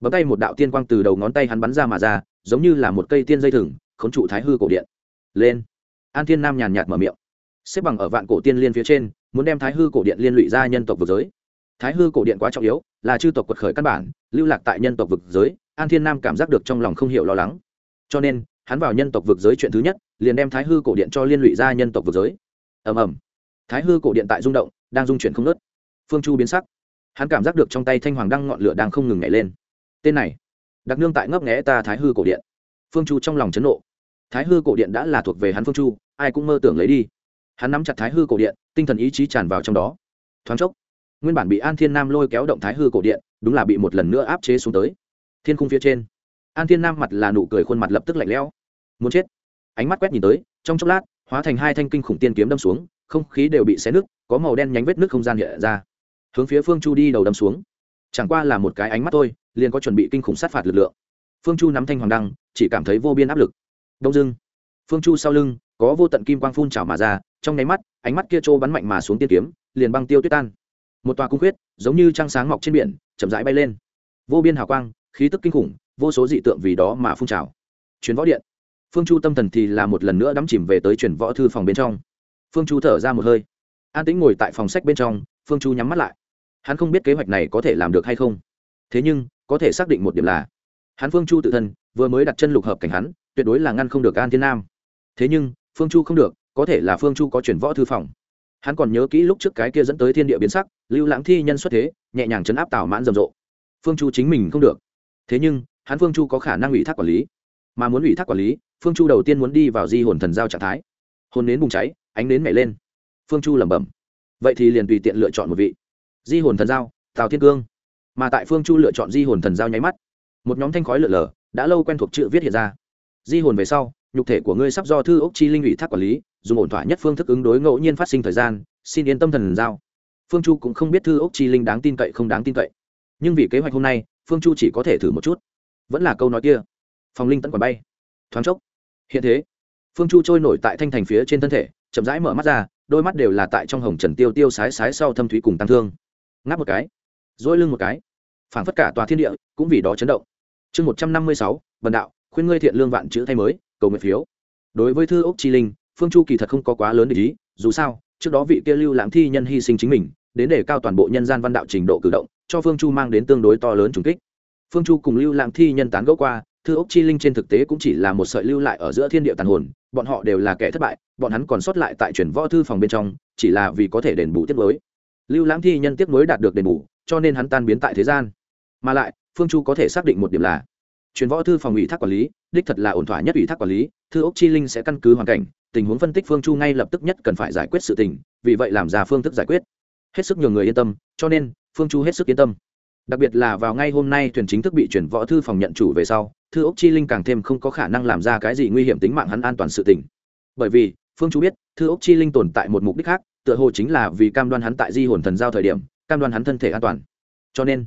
Bấm tay một đạo tiên quang từ đầu ngón tay hắn bắn ra mà ra, giống như là một cây tiên dây thừng, khống trụ thái hư cổ điện. Lên. An thiên nam nhàn nhạt mở miệng. Xếp bằng ở vạn cổ tiên liên phía trên, muốn đem thái hư cổ điện liên lụy ra nhân tộc vực giới. Thái hư cổ điện quá trọng yếu, là chư tộc quật khởi căn bản, lưu lạc tại nhân tộc vực giới, an thiên nam cảm giác được trong lòng không hiểu lo lắng. Cho nên, hắn vào nhân tộc vực giới chuyện thứ nhất, liền đem thái hư cổ điện cho liên lụy ra nhân tộc vực giới. Ầm ầm. Thái hư cổ điện tại rung động, đang dung chuyển không nớt phương chu biến sắc. Hắn cảm giác được trong tay thanh hoàng đăng ngọn lửa đang không ngừng nhảy lên. Tên này, đặc nương tại ngấp nghẽ ta thái hư cổ điện. Phương chu trong lòng chấn nộ. Thái hư cổ điện đã là thuộc về hắn phương chu, ai cũng mơ tưởng lấy đi. Hắn nắm chặt thái hư cổ điện, tinh thần ý chí tràn vào trong đó. Thoáng chốc, nguyên bản bị an thiên nam lôi kéo động thái hư cổ điện, đúng là bị một lần nữa áp chế xuống tới. Thiên khung phía trên, an thiên nam mặt là nụ cười khuôn mặt lập tức lạnh lẽo. Muốn chết. Ánh mắt quét nhìn tới, trong chốc lát, hóa thành hai thanh kinh khủng tiên kiếm đâm xuống, không khí đều bị xé nứt, có màu đen nhánh vết nước không gian hiện ra hướng phía phương chu đi đầu đâm xuống. Chẳng qua là một cái ánh mắt thôi, liền có chuẩn bị kinh khủng sát phạt lực lượng. Phương chu nắm thanh hoàng đăng, chỉ cảm thấy vô biên áp lực. Đông dưng phương chu sau lưng, có vô tận kim quang phun trào mà ra, trong nháy mắt, ánh mắt kia trô bắn mạnh mà xuống tiên kiếm, liền băng tiêu tuyết tan. Một tòa cung khuyết, giống như trăng sáng mọc trên biển, chậm rãi bay lên. Vô biên hào quang, khí tức kinh khủng, vô số dị tượng vì đó mà phun trào. Chuyến võ điện. Phương chu tâm thần thì là một lần nữa đắm chìm về tới chuyển võ thư phòng bên trong. Phương chu thở ra một hơi. An tĩnh ngồi tại phòng sách bên trong, phương chu nhắm mắt lại hắn không biết kế hoạch này có thể làm được hay không. Thế nhưng, có thể xác định một điểm là, hắn phương chu tự thân vừa mới đặt chân lục hợp cảnh hắn, tuyệt đối là ngăn không được an thiên nam. Thế nhưng, phương chu không được, có thể là phương chu có chuyển võ thư phòng. Hắn còn nhớ kỹ lúc trước cái kia dẫn tới thiên địa biến sắc, lưu lãng thi nhân xuất thế, nhẹ nhàng chấn áp tào mãn rầm rộ. Phương chu chính mình không được. Thế nhưng, hắn phương chu có khả năng ủy thác quản lý. Mà muốn ủy thác quản lý, phương chu đầu tiên muốn đi vào di hồn thần giao trạng thái. Hồn nến bùng cháy, ánh nến mẻ lên. Phương chu lẩm bẩm. Vậy thì liền tùy tiện lựa chọn một vị di hồn thần giao, tào thiên cương. Mà tại phương chu lựa chọn di hồn thần giao nháy mắt, một nhóm thanh khói lượn lờ đã lâu quen thuộc chữ viết hiện ra. Di hồn về sau, nhục thể của ngươi sắp do thư ốc chi linh ủy thác quản lý, dùng ổn thỏa nhất phương thức ứng đối ngẫu nhiên phát sinh thời gian, xin yên tâm thần giao. Phương chu cũng không biết thư ốc chi linh đáng tin cậy không đáng tin cậy. Nhưng vì kế hoạch hôm nay, phương chu chỉ có thể thử một chút. Vẫn là câu nói kia. Phòng linh tẫn quản bay. Thoáng chốc. Hiện thế, phương chu trôi nổi tại thanh thành phía trên thân thể, chậm rãi mở mắt ra, đôi mắt đều là tại trong hồng trần tiêu tiêu sái sái sau thâm thúy cùng tăng thương ngáp một cái dỗi lưng một cái, phảng phất cả tòa thiên địa cũng vì đó chấn động. Chương một trăm năm mươi sáu vần đạo, khuyên ngươi thiện lương vạn chữ thay mới, cầu nguyện phiếu. Đối với thư ốc chi linh, phương chu kỳ thật không có quá lớn để ý, dù sao, trước đó vị kia lưu lãng thi nhân hy sinh chính mình, đến để cao toàn bộ nhân gian văn đạo trình độ cử động, cho phương chu mang đến tương đối to lớn trùng kích. Phương chu cùng lưu lãng thi nhân tán gẫu qua, thư ốc chi linh trên thực tế cũng chỉ là một sợi lưu lại ở giữa thiên địa tàn hồn, bọn họ đều là kẻ thất bại, bọn hắn còn sót lại tại truyền võ thư phòng bên trong, chỉ là vì có thể đền bù tiết mới lưu lãng thi nhân tiếp nối đạt được đền bù, cho nên hắn tan biến tại thế gian. Mà lại, phương chu có thể xác định một điểm là, truyền võ thư phòng ủy thác quản lý, đích thật là ổn thỏa nhất ủy thác quản lý, thư ốc chi linh sẽ căn cứ hoàn cảnh, tình huống phân tích phương chu ngay lập tức nhất cần phải giải quyết sự tình, vì vậy làm ra phương thức giải quyết. Hết sức nhiều người yên tâm, cho nên, phương chu hết sức yên tâm. Đặc biệt là vào ngay hôm nay thuyền chính thức bị chuyển võ thư phòng nhận chủ về sau, thư ốc chi linh càng thêm không có khả năng làm ra cái gì nguy hiểm tính mạng hắn an toàn sự tình. Bởi vì, phương Chu biết, thư ốc chi linh tồn tại một mục đích khác tựa hồ chính là vì cam đoan hắn tại di hồn thần giao thời điểm, cam đoan hắn thân thể an toàn. Cho nên,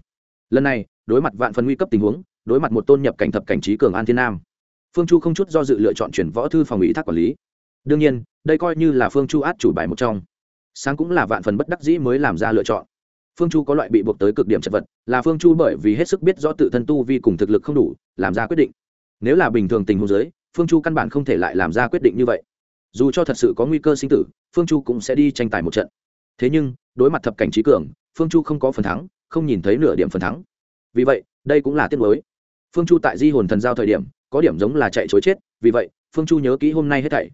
lần này, đối mặt vạn phần nguy cấp tình huống, đối mặt một tôn nhập cảnh thập cảnh trí cường an thiên nam, phương chu không chút do dự lựa chọn chuyển võ thư phòng ủy thác quản lý. Đương nhiên, đây coi như là phương chu át chủ bài một trong. Sáng cũng là vạn phần bất đắc dĩ mới làm ra lựa chọn. Phương chu có loại bị buộc tới cực điểm chật vật, là phương chu bởi vì hết sức biết rõ tự thân tu vi cùng thực lực không đủ, làm ra quyết định. Nếu là bình thường tình huống giới phương chu căn bản không thể lại làm ra quyết định như vậy dù cho thật sự có nguy cơ sinh tử, phương chu cũng sẽ đi tranh tài một trận. Thế nhưng, đối mặt thập cảnh trí cường, phương chu không có phần thắng, không nhìn thấy nửa điểm phần thắng. Vì vậy, đây cũng là tiết mới phương chu tại di hồn thần giao thời điểm, có điểm giống là chạy chối chết, vì vậy, phương chu nhớ kỹ hôm nay hết thảy.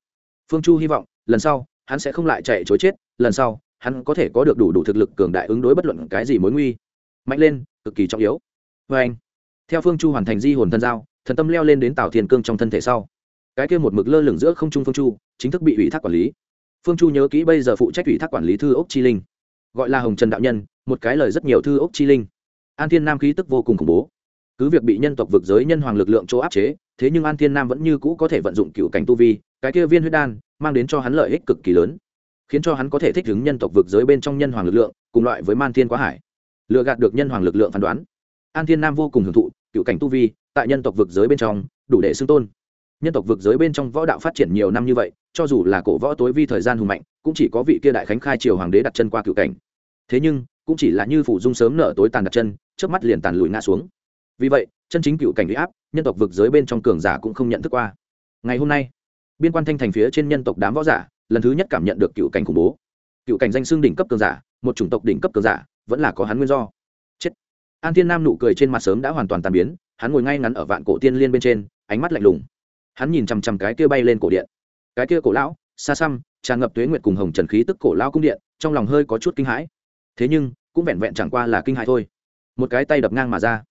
Phương chu hy vọng, lần sau, hắn sẽ không lại chạy chối chết, lần sau, hắn có thể có được đủ đủ thực lực cường đại ứng đối bất luận cái gì mối nguy. Mạnh lên, cực kỳ trọng yếu. Vê anh, theo phương chu hoàn thành di hồn thần giao, thần tâm leo lên đến tào thiên cương trong thân thể sau. Cái kia một mực lơ lửng giữa không trung phương chu chính thức bị ủy thác quản lý. Phương chu nhớ kỹ bây giờ phụ trách ủy thác quản lý thư ốc chi linh. Gọi là hồng trần đạo nhân, một cái lời rất nhiều thư ốc chi linh. An thiên nam khí tức vô cùng khủng bố. Cứ việc bị nhân tộc vực giới nhân hoàng lực lượng chỗ áp chế, thế nhưng an thiên nam vẫn như cũ có thể vận dụng cựu cảnh tu vi, cái kia viên huyết đan, mang đến cho hắn lợi ích cực kỳ lớn, khiến cho hắn có thể thích ứng nhân tộc vực giới bên trong nhân hoàng lực lượng, cùng loại với man thiên quá hải. Lựa gạt được nhân hoàng lực lượng phán đoán. An thiên nam vô cùng hưởng thụ cựu cảnh tu vi, tại nhân tộc vực giới bên trong, đủ để xưng tôn nhân tộc vực giới bên trong võ đạo phát triển nhiều năm như vậy, cho dù là cổ võ tối vi thời gian hùng mạnh, cũng chỉ có vị kia đại khánh khai triều hoàng đế đặt chân qua cựu cảnh. Thế nhưng, cũng chỉ là như phủ dung sớm nở tối tàn đặt chân trước mắt liền tàn lùi ngã xuống. Vì vậy, chân chính cựu cảnh bị áp, nhân tộc vực giới bên trong cường giả cũng không nhận thức qua. Ngày hôm nay, biên quan thanh thành phía trên nhân tộc đám võ giả, lần thứ nhất cảm nhận được cựu cảnh khủng bố. Cựu cảnh danh xương đỉnh cấp cường giả, một chủng tộc đỉnh cấp cường giả, vẫn là có hắn nguyên do. Chết. An thiên nam nụ cười trên mặt sớm đã hoàn toàn tàn biến, hắn ngồi ngay ngắn ở vạn cổ tiên liên bên trên, ánh mắt lạnh lùng hắn nhìn chằm chằm cái kia bay lên cổ điện. Cái kia cổ lão xa xăm tràn ngập tuế nguyệt cùng hồng trần khí tức cổ lao cung điện, trong lòng hơi có chút kinh hãi. Thế nhưng, cũng vẹn vẹn chẳng qua là kinh hãi thôi. Một cái tay đập ngang mà ra.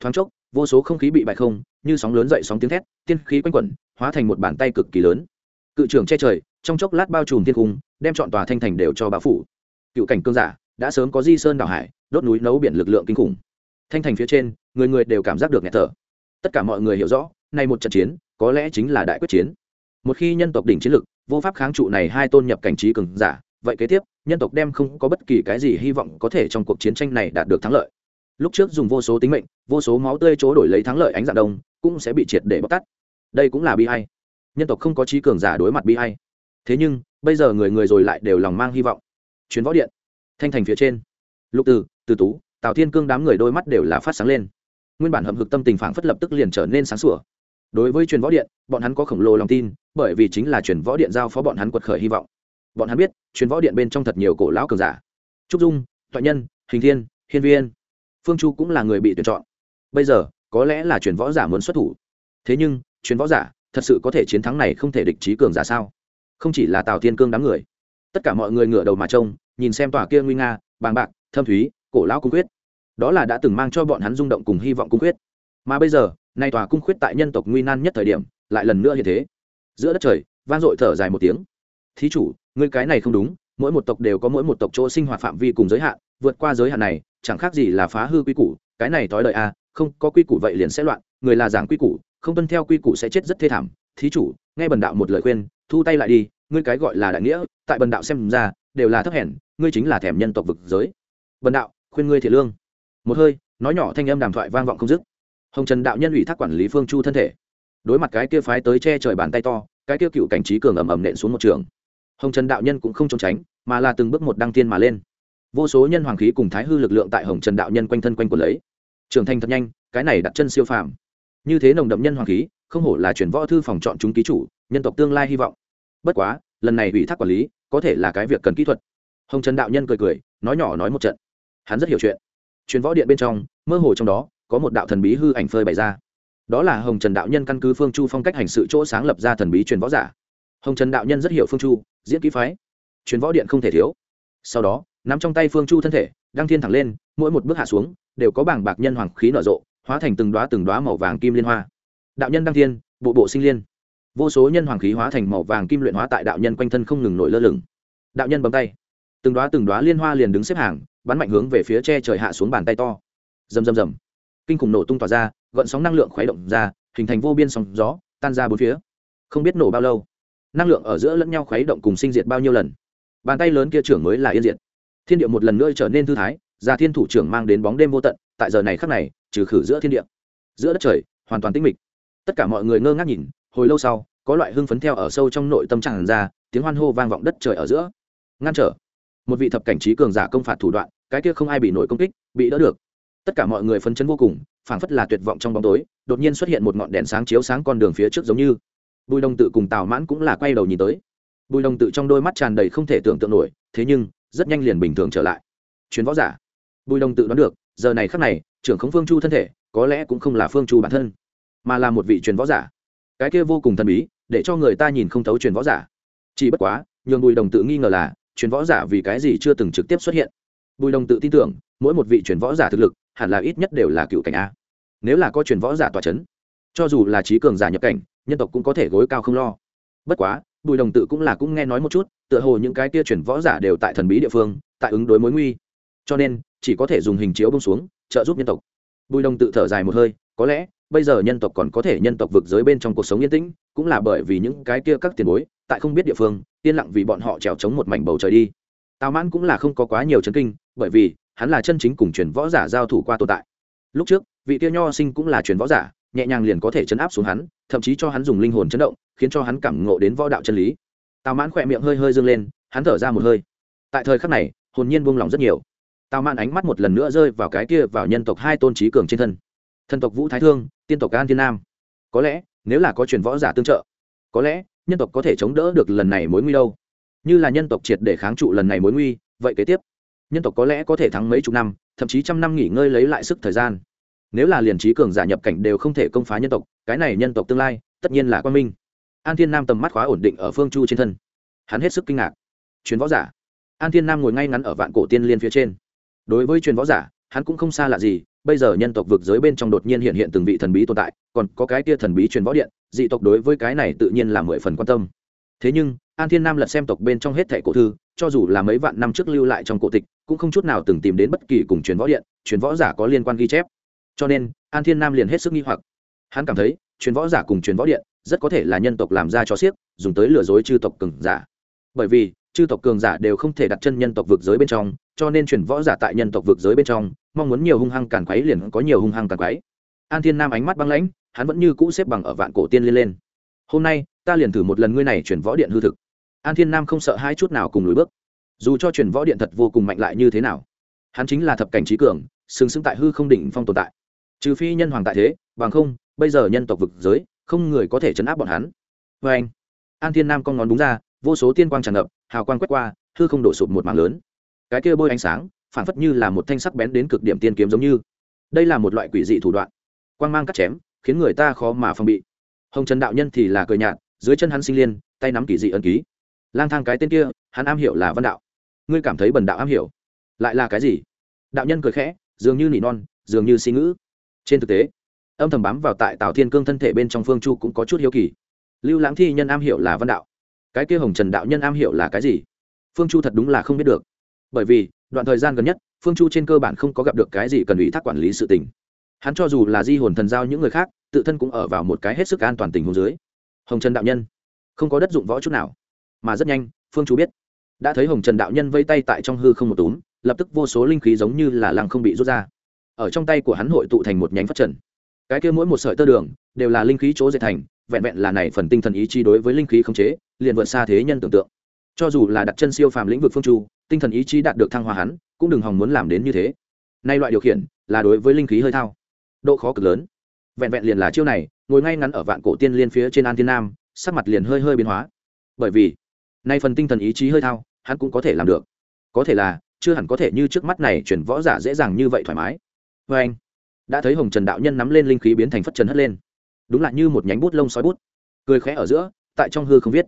Thoáng chốc, vô số không khí bị bại không, như sóng lớn dậy sóng tiếng thét, tiên khí quanh quẩn, hóa thành một bàn tay cực kỳ lớn. Cự trưởng che trời, trong chốc lát bao trùm thiên cung, đem chọn tòa thanh thành đều cho bá phủ. Cựu cảnh cương giả, đã sớm có di sơn đảo hải, đốt núi nấu biển lực lượng kinh khủng. Thanh thành phía trên, người người đều cảm giác được nghẹt thở. Tất cả mọi người hiểu rõ, nay một trận chiến có lẽ chính là đại quyết chiến. Một khi nhân tộc đỉnh chiến lực vô pháp kháng trụ này hai tôn nhập cảnh trí cường giả, vậy kế tiếp, nhân tộc đem không có bất kỳ cái gì hy vọng có thể trong cuộc chiến tranh này đạt được thắng lợi. Lúc trước dùng vô số tính mệnh, vô số máu tươi chối đổi lấy thắng lợi ánh dạng đông, cũng sẽ bị triệt để bóc tắt đây cũng là bi hay nhân tộc không có trí cường giả đối mặt bi hay thế nhưng, bây giờ người người rồi lại đều lòng mang hy vọng. Chuyến võ điện, thanh thành phía trên. Lục từ từ tú, tào thiên cương đám người đôi mắt đều là phát sáng lên. Nguyên bản hậm hực tâm tình phản phất lập tức liền trở nên sáng sủa đối với truyền võ điện, bọn hắn có khổng lồ lòng tin, bởi vì chính là truyền võ điện giao phó bọn hắn quật khởi hy vọng. Bọn hắn biết, truyền võ điện bên trong thật nhiều cổ lão cường giả. Trúc dung, thoại nhân, hình thiên, hiên viên, phương chu cũng là người bị tuyển chọn. Bây giờ, có lẽ là truyền võ giả muốn xuất thủ. Thế nhưng, truyền võ giả thật sự có thể chiến thắng này không thể địch trí cường giả sao? Không chỉ là tào thiên cương đám người. Tất cả mọi người ngửa đầu mà trông, nhìn xem tòa kia nguy nga, bàng bạc, thâm thúy, cổ lão cung quyết. Đó là đã từng mang cho bọn hắn rung động cùng hy vọng cung quyết. Mà bây giờ nay tòa cung khuyết tại nhân tộc nguy nan nhất thời điểm lại lần nữa như thế. Giữa đất trời vang dội thở dài một tiếng. Thí chủ ngươi cái này không đúng mỗi một tộc đều có mỗi một tộc chỗ sinh hoạt phạm vi cùng giới hạn vượt qua giới hạn này chẳng khác gì là phá hư quy củ cái này thói đời a à, không có quy củ vậy liền sẽ loạn người là giảng quy củ không tuân theo quy củ sẽ chết rất thê thảm. Thí chủ nghe bần đạo một lời khuyên thu tay lại đi ngươi cái gọi là đại nghĩa tại bần đạo xem ra đều là thấp hèn ngươi chính là thèm nhân tộc vực giới. Bần đạo khuyên ngươi thiệt lương. Một hơi nói nhỏ thanh âm đàm thoại vang vọng không dứt hồng trần đạo nhân ủy thác quản lý phương chu thân thể đối mặt cái kia phái tới che trời bàn tay to cái kia cựu cảnh trí cường ầm ầm nện xuống một trường hồng trần đạo nhân cũng không trốn tránh mà là từng bước một đăng tiên mà lên vô số nhân hoàng khí cùng thái hư lực lượng tại hồng trần đạo nhân quanh thân quanh quần lấy trưởng thành thật nhanh cái này đặt chân siêu phàm như thế nồng đậm nhân hoàng khí không hổ là chuyển võ thư phòng chọn chúng ký chủ nhân tộc tương lai hy vọng bất quá lần này ủy thác quản lý có thể là cái việc cần kỹ thuật hồng trần đạo nhân cười cười nói nhỏ nói một trận hắn rất hiểu chuyện chuyến võ điện bên trong mơ hồ trong đó có một đạo thần bí hư ảnh phơi bày ra. Đó là hồng trần đạo nhân căn cứ phương chu phong cách hành sự chỗ sáng lập ra thần bí truyền võ giả. Hồng trần đạo nhân rất hiểu phương chu, diễn kỹ phái, truyền võ điện không thể thiếu. Sau đó, nắm trong tay phương chu thân thể, đăng thiên thẳng lên, mỗi một bước hạ xuống, đều có bảng bạc nhân hoàng khí nở rộ, hóa thành từng đoá từng đoá màu vàng kim liên hoa. Đạo nhân đăng thiên, bộ bộ sinh liên. Vô số nhân hoàng khí hóa thành màu vàng kim luyện hóa tại đạo nhân quanh thân không ngừng nổi lơ lửng. Đạo nhân bấm tay. Từng đoá từng đoá liên hoa liền đứng xếp hàng, bắn mạnh hướng về phía che trời hạ xuống bàn tay to. Rầm rầm rầm kinh khủng nổ tung tỏa ra, gợn sóng năng lượng khuấy động ra, hình thành vô biên sóng gió, tan ra bốn phía. Không biết nổ bao lâu, năng lượng ở giữa lẫn nhau khuấy động cùng sinh diệt bao nhiêu lần. Bàn tay lớn kia trưởng mới là yên diệt. Thiên địa một lần nữa trở nên thư thái già thiên thủ trưởng mang đến bóng đêm vô tận, tại giờ này khắc này, trừ khử giữa thiên địa, giữa đất trời, hoàn toàn tĩnh mịch. Tất cả mọi người ngơ ngác nhìn, hồi lâu sau, có loại hưng phấn theo ở sâu trong nội tâm tràn ra, tiếng hoan hô vang vọng đất trời ở giữa. Ngăn trở. Một vị thập cảnh trí cường giả công phạt thủ đoạn, cái kia không ai bị nổi công kích, bị đỡ được tất cả mọi người phấn chấn vô cùng, phảng phất là tuyệt vọng trong bóng tối, đột nhiên xuất hiện một ngọn đèn sáng chiếu sáng con đường phía trước giống như. Bùi đồng tự cùng tào mãn cũng là quay đầu nhìn tới. Bùi đồng tự trong đôi mắt tràn đầy không thể tưởng tượng nổi, thế nhưng, rất nhanh liền bình thường trở lại. Chuyến võ giả. Bùi đồng tự đoán được, giờ này khắc này, trưởng khống phương chu thân thể, có lẽ cũng không là phương chu bản thân, mà là một vị truyền võ giả. Cái kia vô cùng thần bí, để cho người ta nhìn không thấu truyền võ giả. Chỉ bất quá, nhường bùi đồng tự nghi ngờ là, truyền võ giả vì cái gì chưa từng trực tiếp xuất hiện bùi đồng tự tin tưởng, mỗi một vị truyền võ giả thực lực, hẳn là ít nhất đều là cựu cảnh a. Nếu là có truyền võ giả tòa c h ấ n cho dù là trí cường giả nhập cảnh, nhân tộc cũng có thể gối cao không lo. Bất quá, bùi đồng tự cũng là cũng nghe nói một chút, tựa hồ những cái kia truyền võ giả đều tại thần bí địa phương, tại ứng đối mối nguy. Cho nên, chỉ có thể dùng hình chiếu bông xuống, trợ giúp nhân tộc. Bùi đồng tự thở dài một hơi, có lẽ, bây giờ nhân tộc còn có thể nhân tộc vực giới bên trong cuộc sống yên tĩnh, cũng là bởi vì những cái kia các tiền bối, tại không biết địa phương, yên lặng vì bọn họ trèo chống một mảnh bầu trời đi tào mãn cũng là không có quá nhiều chấn kinh, bởi vì hắn là chân chính cùng truyền võ giả giao thủ qua tồn tại. Lúc trước, vị tiêu nho sinh cũng là truyền võ giả, nhẹ nhàng liền có thể chấn áp xuống hắn, thậm chí cho hắn dùng linh hồn chấn động, khiến cho hắn cảm ngộ đến võ đạo chân lý. Tào mãn khỏe miệng hơi hơi dâng lên, hắn thở ra một hơi. Tại thời khắc này, hồn nhiên buông lỏng rất nhiều. Tào mãn ánh mắt một lần nữa rơi vào cái kia vào nhân tộc hai tôn trí cường trên thân. Thần tộc vũ thái thương, tiên tộc an thiên nam. Có lẽ, nếu là có truyền võ giả tương trợ, có lẽ nhân tộc có thể chống đỡ được lần này mối nguy đâu như là nhân tộc triệt để kháng trụ lần này mối nguy, vậy kế tiếp, nhân tộc có lẽ có thể thắng mấy chục năm, thậm chí trăm năm nghỉ ngơi lấy lại sức thời gian. Nếu là liền trí cường giả nhập cảnh đều không thể công phá nhân tộc, cái này nhân tộc tương lai, tất nhiên là quan minh. An thiên nam tầm mắt khóa ổn định ở phương chu trên thân. Hắn hết sức kinh ngạc. Chuyến võ giả. An thiên nam ngồi ngay ngắn ở vạn cổ tiên liên phía trên. Đối với truyền võ giả, hắn cũng không xa lạ gì, bây giờ nhân tộc vực giới bên trong đột nhiên hiện hiện từng vị thần bí tồn tại, còn có cái tia thần bí truyền võ điện, dị tộc đối với cái này tự nhiên là mười phần quan tâm. Thế nhưng an thiên nam lật xem tộc bên trong hết thẻ cổ thư, cho dù là mấy vạn năm trước lưu lại trong cổ tịch, cũng không chút nào từng tìm đến bất kỳ cùng truyền võ điện, truyền võ giả có liên quan ghi chép. Cho nên, an thiên nam liền hết sức nghi hoặc. Hắn cảm thấy, truyền võ giả cùng truyền võ điện, rất có thể là nhân tộc làm ra cho xiếc dùng tới lừa dối chư tộc cường giả. Bởi vì, chư tộc cường giả đều không thể đặt chân nhân tộc vực giới bên trong, cho nên truyền võ giả tại nhân tộc vực giới bên trong, mong muốn nhiều hung hăng càn quấy liền có nhiều hung hăng càn quấy. An thiên nam ánh mắt băng lãnh, hắn vẫn như cũ xếp bằng ở vạn cổ tiên liên lên. Hôm nay ta liền thử một lần ngươi này chuyển võ điện hư thực. An thiên nam không sợ hai chút nào cùng lùi bước. Dù cho chuyển võ điện thật vô cùng mạnh lại như thế nào, hắn chính là thập cảnh trí cường xứng xứng tại hư không đỉnh phong tồn tại. Trừ phi nhân hoàng tại thế, bằng không, bây giờ nhân tộc vực giới, không người có thể chấn áp bọn hắn. Vê anh, an thiên nam con ngón đúng ra, vô số tiên quang tràn ngập, hào quang quét qua, hư không đổ sụp một mảng lớn. Cái kia bôi ánh sáng, phản phất như là một thanh sắc bén đến cực điểm tiên kiếm giống như. Đây là một loại quỷ dị thủ đoạn. Quang mang cắt chém, khiến người ta khó mà phòng bị. Hồng trần đạo nhân thì là cười nhạt dưới chân hắn sinh liên, tay nắm kỳ dị ân ký. Lang thang cái tên kia, hắn am hiểu là văn đạo. Ngươi cảm thấy bần đạo am hiểu? Lại là cái gì? Đạo nhân cười khẽ, dường như nỉ non, dường như si ngữ. Trên thực tế, âm thầm bám vào tại tào thiên cương thân thể bên trong phương chu cũng có chút hiếu kỳ. Lưu lãng thi nhân am hiểu là văn đạo. Cái kia hồng trần đạo nhân am hiểu là cái gì? Phương chu thật đúng là không biết được. Bởi vì, đoạn thời gian gần nhất, phương chu trên cơ bản không có gặp được cái gì cần ủy thác quản lý sự tình. Hắn cho dù là di hồn thần giao những người khác, tự thân cũng ở vào một cái hết sức an toàn tình hồ dưới hồng trần đạo nhân. Không có đất dụng võ chút nào, mà rất nhanh, phương chu biết. Đã thấy hồng trần đạo nhân vây tay tại trong hư không một túm, lập tức vô số linh khí giống như là lăng không bị rút ra. Ở trong tay của hắn hội tụ thành một nhánh phát trần. Cái kia mỗi một sợi tơ đường, đều là linh khí chỗ dệt thành, vẹn vẹn là này phần tinh thần ý chí đối với linh khí khống chế, liền vượt xa thế nhân tưởng tượng. Cho dù là đặt chân siêu phàm lĩnh vực phương chu, tinh thần ý chí đạt được thăng hoa hắn, cũng đừng hòng muốn làm đến như thế. Nay loại điều khiển, là đối với linh khí hơi thao. Độ khó cực lớn. Vẹn vẹn liền là chiêu này ngồi ngay ngắn ở vạn cổ tiên liên phía trên an thiên nam, sắc mặt liền hơi hơi biến hóa. Bởi vì, nay phần tinh thần ý chí hơi thao, hắn cũng có thể làm được. Có thể là, chưa hẳn có thể như trước mắt này chuyển võ giả dễ dàng như vậy thoải mái. Vê anh, đã thấy hồng trần đạo nhân nắm lên linh khí biến thành phất trần hất lên. Đúng là như một nhánh bút lông sói bút. Cười khẽ ở giữa, tại trong hư không viết.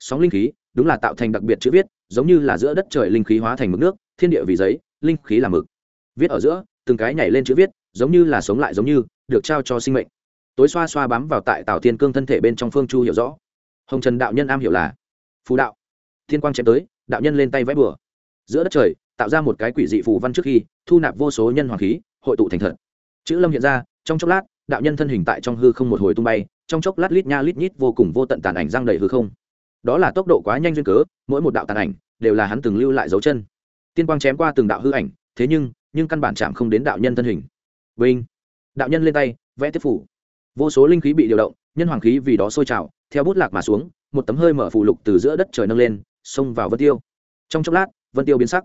Sóng linh khí, đúng là tạo thành đặc biệt chữ viết, giống như là giữa đất trời linh khí hóa thành mực nước, thiên địa vì giấy, linh khí là mực. Viết ở giữa, từng cái nhảy lên chữ viết, giống như là sống lại giống như, được trao cho sinh mệnh tối xoa xoa bám vào tại tào thiên cương thân thể bên trong phương chu hiểu rõ hồng trần đạo nhân am hiểu là phù đạo thiên quang chém tới đạo nhân lên tay vẽ bừa giữa đất trời tạo ra một cái quỷ dị phù văn trước khi thu nạp vô số nhân hoàng khí hội tụ thành thật chữ lâm hiện ra trong chốc lát đạo nhân thân hình tại trong hư không một hồi tung bay trong chốc lát lít nha lít nhít vô cùng vô tận tàn ảnh răng đầy hư không đó là tốc độ quá nhanh duyên cớ mỗi một đạo tàn ảnh đều là hắn từng lưu lại dấu chân tiên quang chém qua từng đạo hư ảnh thế nhưng nhưng căn bản chạm không đến đạo nhân thân hình vinh đạo nhân lên tay vẽ tiếp phủ vô số linh khí bị điều động, nhân hoàng khí vì đó sôi trào, theo bút lạc mà xuống, một tấm hơi mở phù lục từ giữa đất trời nâng lên, xông vào vân tiêu. Trong chốc lát, vân tiêu biến sắc.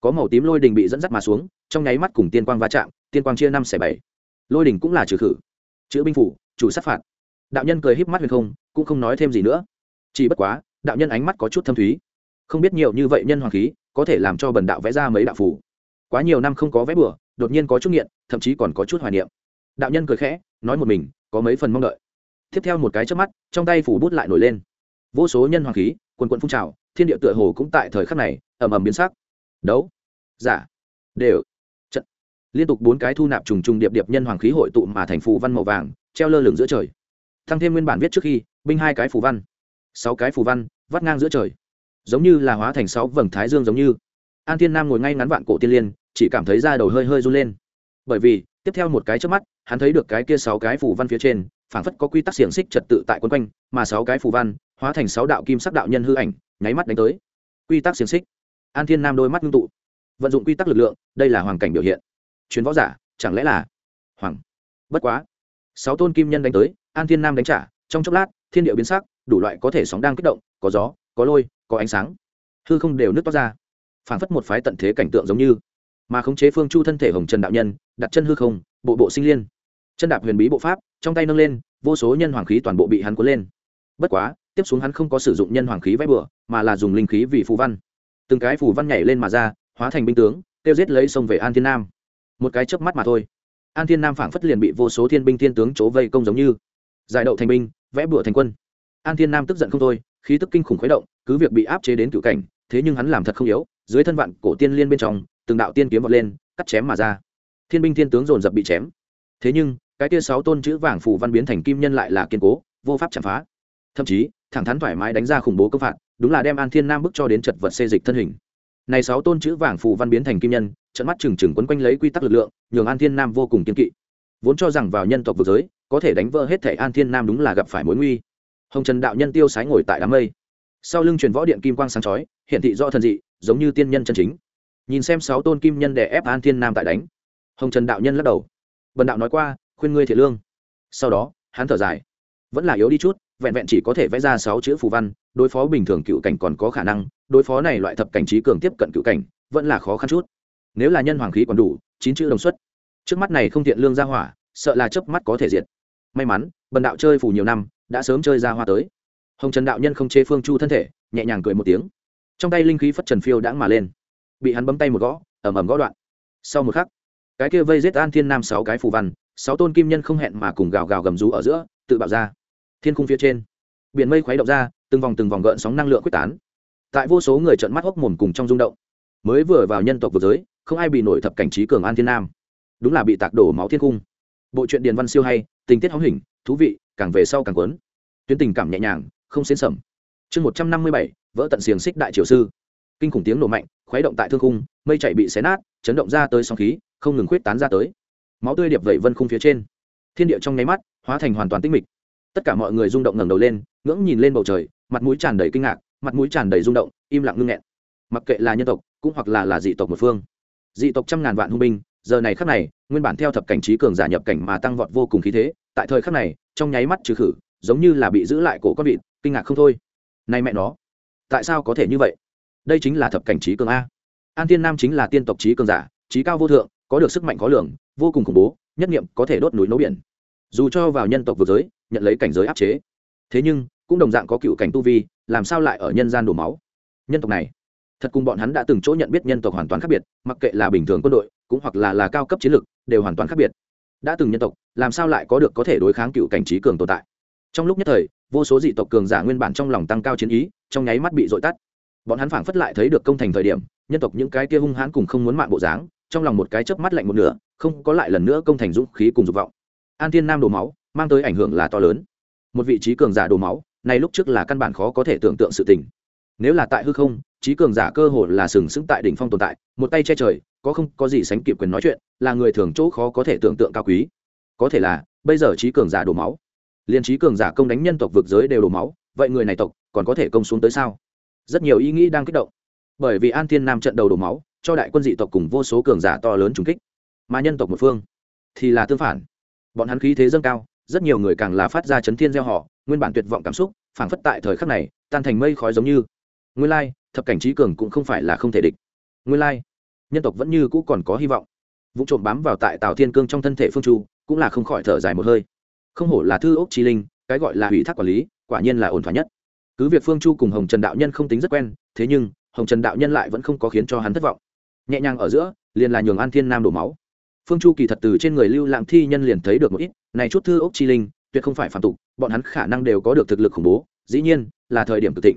Có màu tím lôi đình bị dẫn dắt mà xuống, trong nháy mắt cùng tiên quang va chạm, tiên quang chia năm xẻ bảy. Lôi đình cũng là trừ khử. Chữ binh phủ, chủ sát phạt. Đạo nhân cười híp mắt huyền không, cũng không nói thêm gì nữa. Chỉ bất quá, đạo nhân ánh mắt có chút thâm thúy. Không biết nhiều như vậy nhân hoàng khí, có thể làm cho bần đạo vẽ ra mấy đạo phủ quá nhiều năm không có vẽ bừa, đột nhiên có chút nghiện, thậm chí còn có chút hoài niệm. Đạo nhân cười khẽ, nói một mình có mấy phần mong đợi. Tiếp theo một cái trước mắt, trong tay phủ bút lại nổi lên. Vô số nhân hoàng khí, quần quận phun trào, thiên địa tựa hồ cũng tại thời khắc này ầm ầm biến sắc. Đấu, giả, đều, trận. Liên tục bốn cái thu nạp trùng trùng điệp điệp nhân hoàng khí hội tụ mà thành phù văn màu vàng, treo lơ lửng giữa trời. Thăng thêm nguyên bản viết trước khi, binh hai cái phù văn, sáu cái phù văn, vắt ngang giữa trời. Giống như là hóa thành sáu vầng thái dương giống như. An thiên nam ngồi ngay ngắn vạn cổ tiên liên, chỉ cảm thấy da đầu hơi hơi run lên. Bởi vì tiếp theo một cái trước mắt, hắn thấy được cái kia sáu cái phù văn phía trên, phảng phất có quy tắc xiềng xích trật tự tại quân quanh, mà sáu cái phù văn hóa thành sáu đạo kim sắc đạo nhân hư ảnh, nháy mắt đánh tới. Quy tắc xiềng xích. An thiên nam đôi mắt ngưng tụ. Vận dụng quy tắc lực lượng, đây là hoàn cảnh biểu hiện. Chuyến võ giả, chẳng lẽ là hoàng? Bất quá, sáu tôn kim nhân đánh tới, an thiên nam đánh trả, trong chốc lát, thiên điệu biến sắc, đủ loại có thể sóng đang kích động, có gió, có lôi, có ánh sáng. Hư không đều nứt toát ra. Phảng phất một phái tận thế cảnh tượng giống như mà khống chế phương chu thân thể hồng trần đạo nhân, đặt chân hư không, bộ bộ sinh liên. Chân đạp huyền bí bộ pháp, trong tay nâng lên, vô số nhân hoàng khí toàn bộ bị hắn cuốn lên. Bất quá, tiếp xuống hắn không có sử dụng nhân hoàng khí vẽ bừa, mà là dùng linh khí vì phù văn. Từng cái phù văn nhảy lên mà ra, hóa thành binh tướng, tiêu giết lấy sông về an thiên nam. Một cái chớp mắt mà thôi. An thiên nam phảng phất liền bị vô số thiên binh thiên tướng chỗ vây công giống như. Giải đậu thành binh, vẽ bừa thành quân. An thiên nam tức giận không thôi, khí tức kinh khủng khuấy động, cứ việc bị áp chế đến cựu cảnh, thế nhưng hắn làm thật không yếu, dưới thân vạn cổ tiên liên bên trong từng đạo tiên kiếm vọt lên, cắt chém mà ra. Thiên binh thiên tướng dồn dập bị chém. Thế nhưng, cái tia sáu tôn chữ vàng phù văn biến thành kim nhân lại là kiên cố, vô pháp chạm phá. Thậm chí, thẳng thắn thoải mái đánh ra khủng bố công phạt, đúng là đem an thiên nam bức cho đến chật vật xê dịch thân hình. Này sáu tôn chữ vàng phù văn biến thành kim nhân, trận mắt trừng trừng quấn quanh lấy quy tắc lực lượng, nhường an thiên nam vô cùng kiên kỵ. Vốn cho rằng vào nhân tộc vực giới, có thể đánh vỡ hết thể an thiên nam đúng là gặp phải mối nguy. Hồng trần đạo nhân tiêu sái ngồi tại đám mây. Sau lưng truyền võ điện kim quang sáng chói hiện thị do thần dị, giống như tiên nhân chân chính nhìn xem sáu tôn kim nhân để ép an thiên nam tại đánh. Hồng trần đạo nhân lắc đầu. Bần đạo nói qua, khuyên ngươi thiệt lương. Sau đó, hắn thở dài. Vẫn là yếu đi chút, vẹn vẹn chỉ có thể vẽ ra sáu chữ phù văn, đối phó bình thường cựu cảnh còn có khả năng, đối phó này loại thập cảnh trí cường tiếp cận cựu cảnh, vẫn là khó khăn chút. Nếu là nhân hoàng khí còn đủ, chín chữ đồng xuất. Trước mắt này không thiện lương ra hỏa, sợ là chớp mắt có thể diệt. May mắn, bần đạo chơi phù nhiều năm, đã sớm chơi ra hoa tới. Hồng trần đạo nhân không chê phương chu thân thể, nhẹ nhàng cười một tiếng. Trong tay linh khí phất trần phiêu đãng mà lên bị hắn bấm tay một gõ ẩm ẩm gõ đoạn. Sau một khắc, cái kia vây giết an thiên nam sáu cái phù văn, sáu tôn kim nhân không hẹn mà cùng gào gào gầm rú ở giữa, tự bạo ra. Thiên khung phía trên, biển mây khuấy động ra, từng vòng từng vòng gợn sóng năng lượng quyết tán. Tại vô số người trợn mắt hốc mồm cùng trong rung động. Mới vừa vào nhân tộc vực giới, không ai bị nổi thập cảnh trí cường an thiên nam. Đúng là bị tạc đổ máu thiên cung bộ truyện điền văn siêu hay, tình tiết hóng hình, thú vị, càng về sau càng quấn tuyến tình cảm nhẹ nhàng, không xến sầm. Chương một trăm năm mươi bảy, vỡ tận xiềng xích đại triều sư kinh khủng tiếng nổ mạnh, khuấy động tại thương khung, mây chạy bị xé nát, chấn động ra tới sóng khí, không ngừng khuyết tán ra tới. Máu tươi điệp vẩy vân khung phía trên. Thiên địa trong nháy mắt, hóa thành hoàn toàn tinh mịch. Tất cả mọi người rung động ngẩng đầu lên, ngưỡng nhìn lên bầu trời, mặt mũi tràn đầy kinh ngạc, mặt mũi tràn đầy rung động, im lặng ngưng nghẹn. Mặc kệ là nhân tộc, cũng hoặc là là dị tộc một phương. Dị tộc trăm ngàn vạn hung binh, giờ này khắc này, nguyên bản theo thập cảnh trí cường giả nhập cảnh mà tăng vọt vô cùng khí thế, tại thời khắc này, trong nháy mắt trừ khử, giống như là bị giữ lại cổ con vịt, kinh ngạc không thôi. Nay mẹ nó, tại sao có thể như vậy? Đây chính là thập cảnh trí cường a. An tiên nam chính là tiên tộc trí cường giả, trí cao vô thượng, có được sức mạnh khó lường, vô cùng khủng bố, nhất nghiệm có thể đốt núi nấu biển. Dù cho vào nhân tộc vực giới, nhận lấy cảnh giới áp chế, thế nhưng, cũng đồng dạng có cựu cảnh tu vi, làm sao lại ở nhân gian đổ máu? Nhân tộc này, thật cùng bọn hắn đã từng chỗ nhận biết nhân tộc hoàn toàn khác biệt, mặc kệ là bình thường quân đội, cũng hoặc là là cao cấp chiến lược, đều hoàn toàn khác biệt. Đã từng nhân tộc, làm sao lại có được có thể đối kháng cựu cảnh trí cường tồn tại? Trong lúc nhất thời, vô số dị tộc cường giả nguyên bản trong lòng tăng cao chiến ý, trong nháy mắt bị dội tắt bọn hắn phảng phất lại thấy được công thành thời điểm, nhân tộc những cái kia hung hãn cùng không muốn mạng bộ dáng, trong lòng một cái chớp mắt lạnh một nửa, không có lại lần nữa công thành dũng khí cùng dục vọng. An thiên nam đổ máu, mang tới ảnh hưởng là to lớn. Một vị trí cường giả đổ máu, này lúc trước là căn bản khó có thể tưởng tượng sự tình. Nếu là tại hư không, trí cường giả cơ hồ là sừng sững tại đỉnh phong tồn tại, một tay che trời, có không có gì sánh kịp quyền nói chuyện, là người thường chỗ khó có thể tưởng tượng cao quý. Có thể là, bây giờ trí cường giả đổ máu. Liên trí cường giả công đánh nhân tộc vực giới đều đổ máu, vậy người này tộc còn có thể công xuống tới sao? Rất nhiều ý nghĩ đang kích động. Bởi vì an thiên nam trận đầu đổ máu, cho đại quân dị tộc cùng vô số cường giả to lớn trùng kích. Mà nhân tộc một phương thì là tương phản. Bọn hắn khí thế dâng cao, rất nhiều người càng là phát ra chấn thiên gieo họ, nguyên bản tuyệt vọng cảm xúc, phảng phất tại thời khắc này, tan thành mây khói giống như. Nguyên lai, thập cảnh trí cường cũng không phải là không thể địch. Nguyên lai, nhân tộc vẫn như cũ còn có hy vọng. Vụ trộm bám vào tại tào thiên cương trong thân thể phương chu, cũng là không khỏi thở dài một hơi. Không hổ là thư ốc trí linh, cái gọi là ủy thác quản lý, quả nhiên là ổn thỏa nhất cứ việc phương chu cùng hồng trần đạo nhân không tính rất quen, thế nhưng, hồng trần đạo nhân lại vẫn không có khiến cho hắn thất vọng. Nhẹ nhàng ở giữa, liền là nhường an thiên nam đổ máu. Phương chu kỳ thật từ trên người lưu lãng thi nhân liền thấy được một ít, này chút thư ốc chi linh, tuyệt không phải phạm tục, bọn hắn khả năng đều có được thực lực khủng bố, dĩ nhiên, là thời điểm cực thịnh.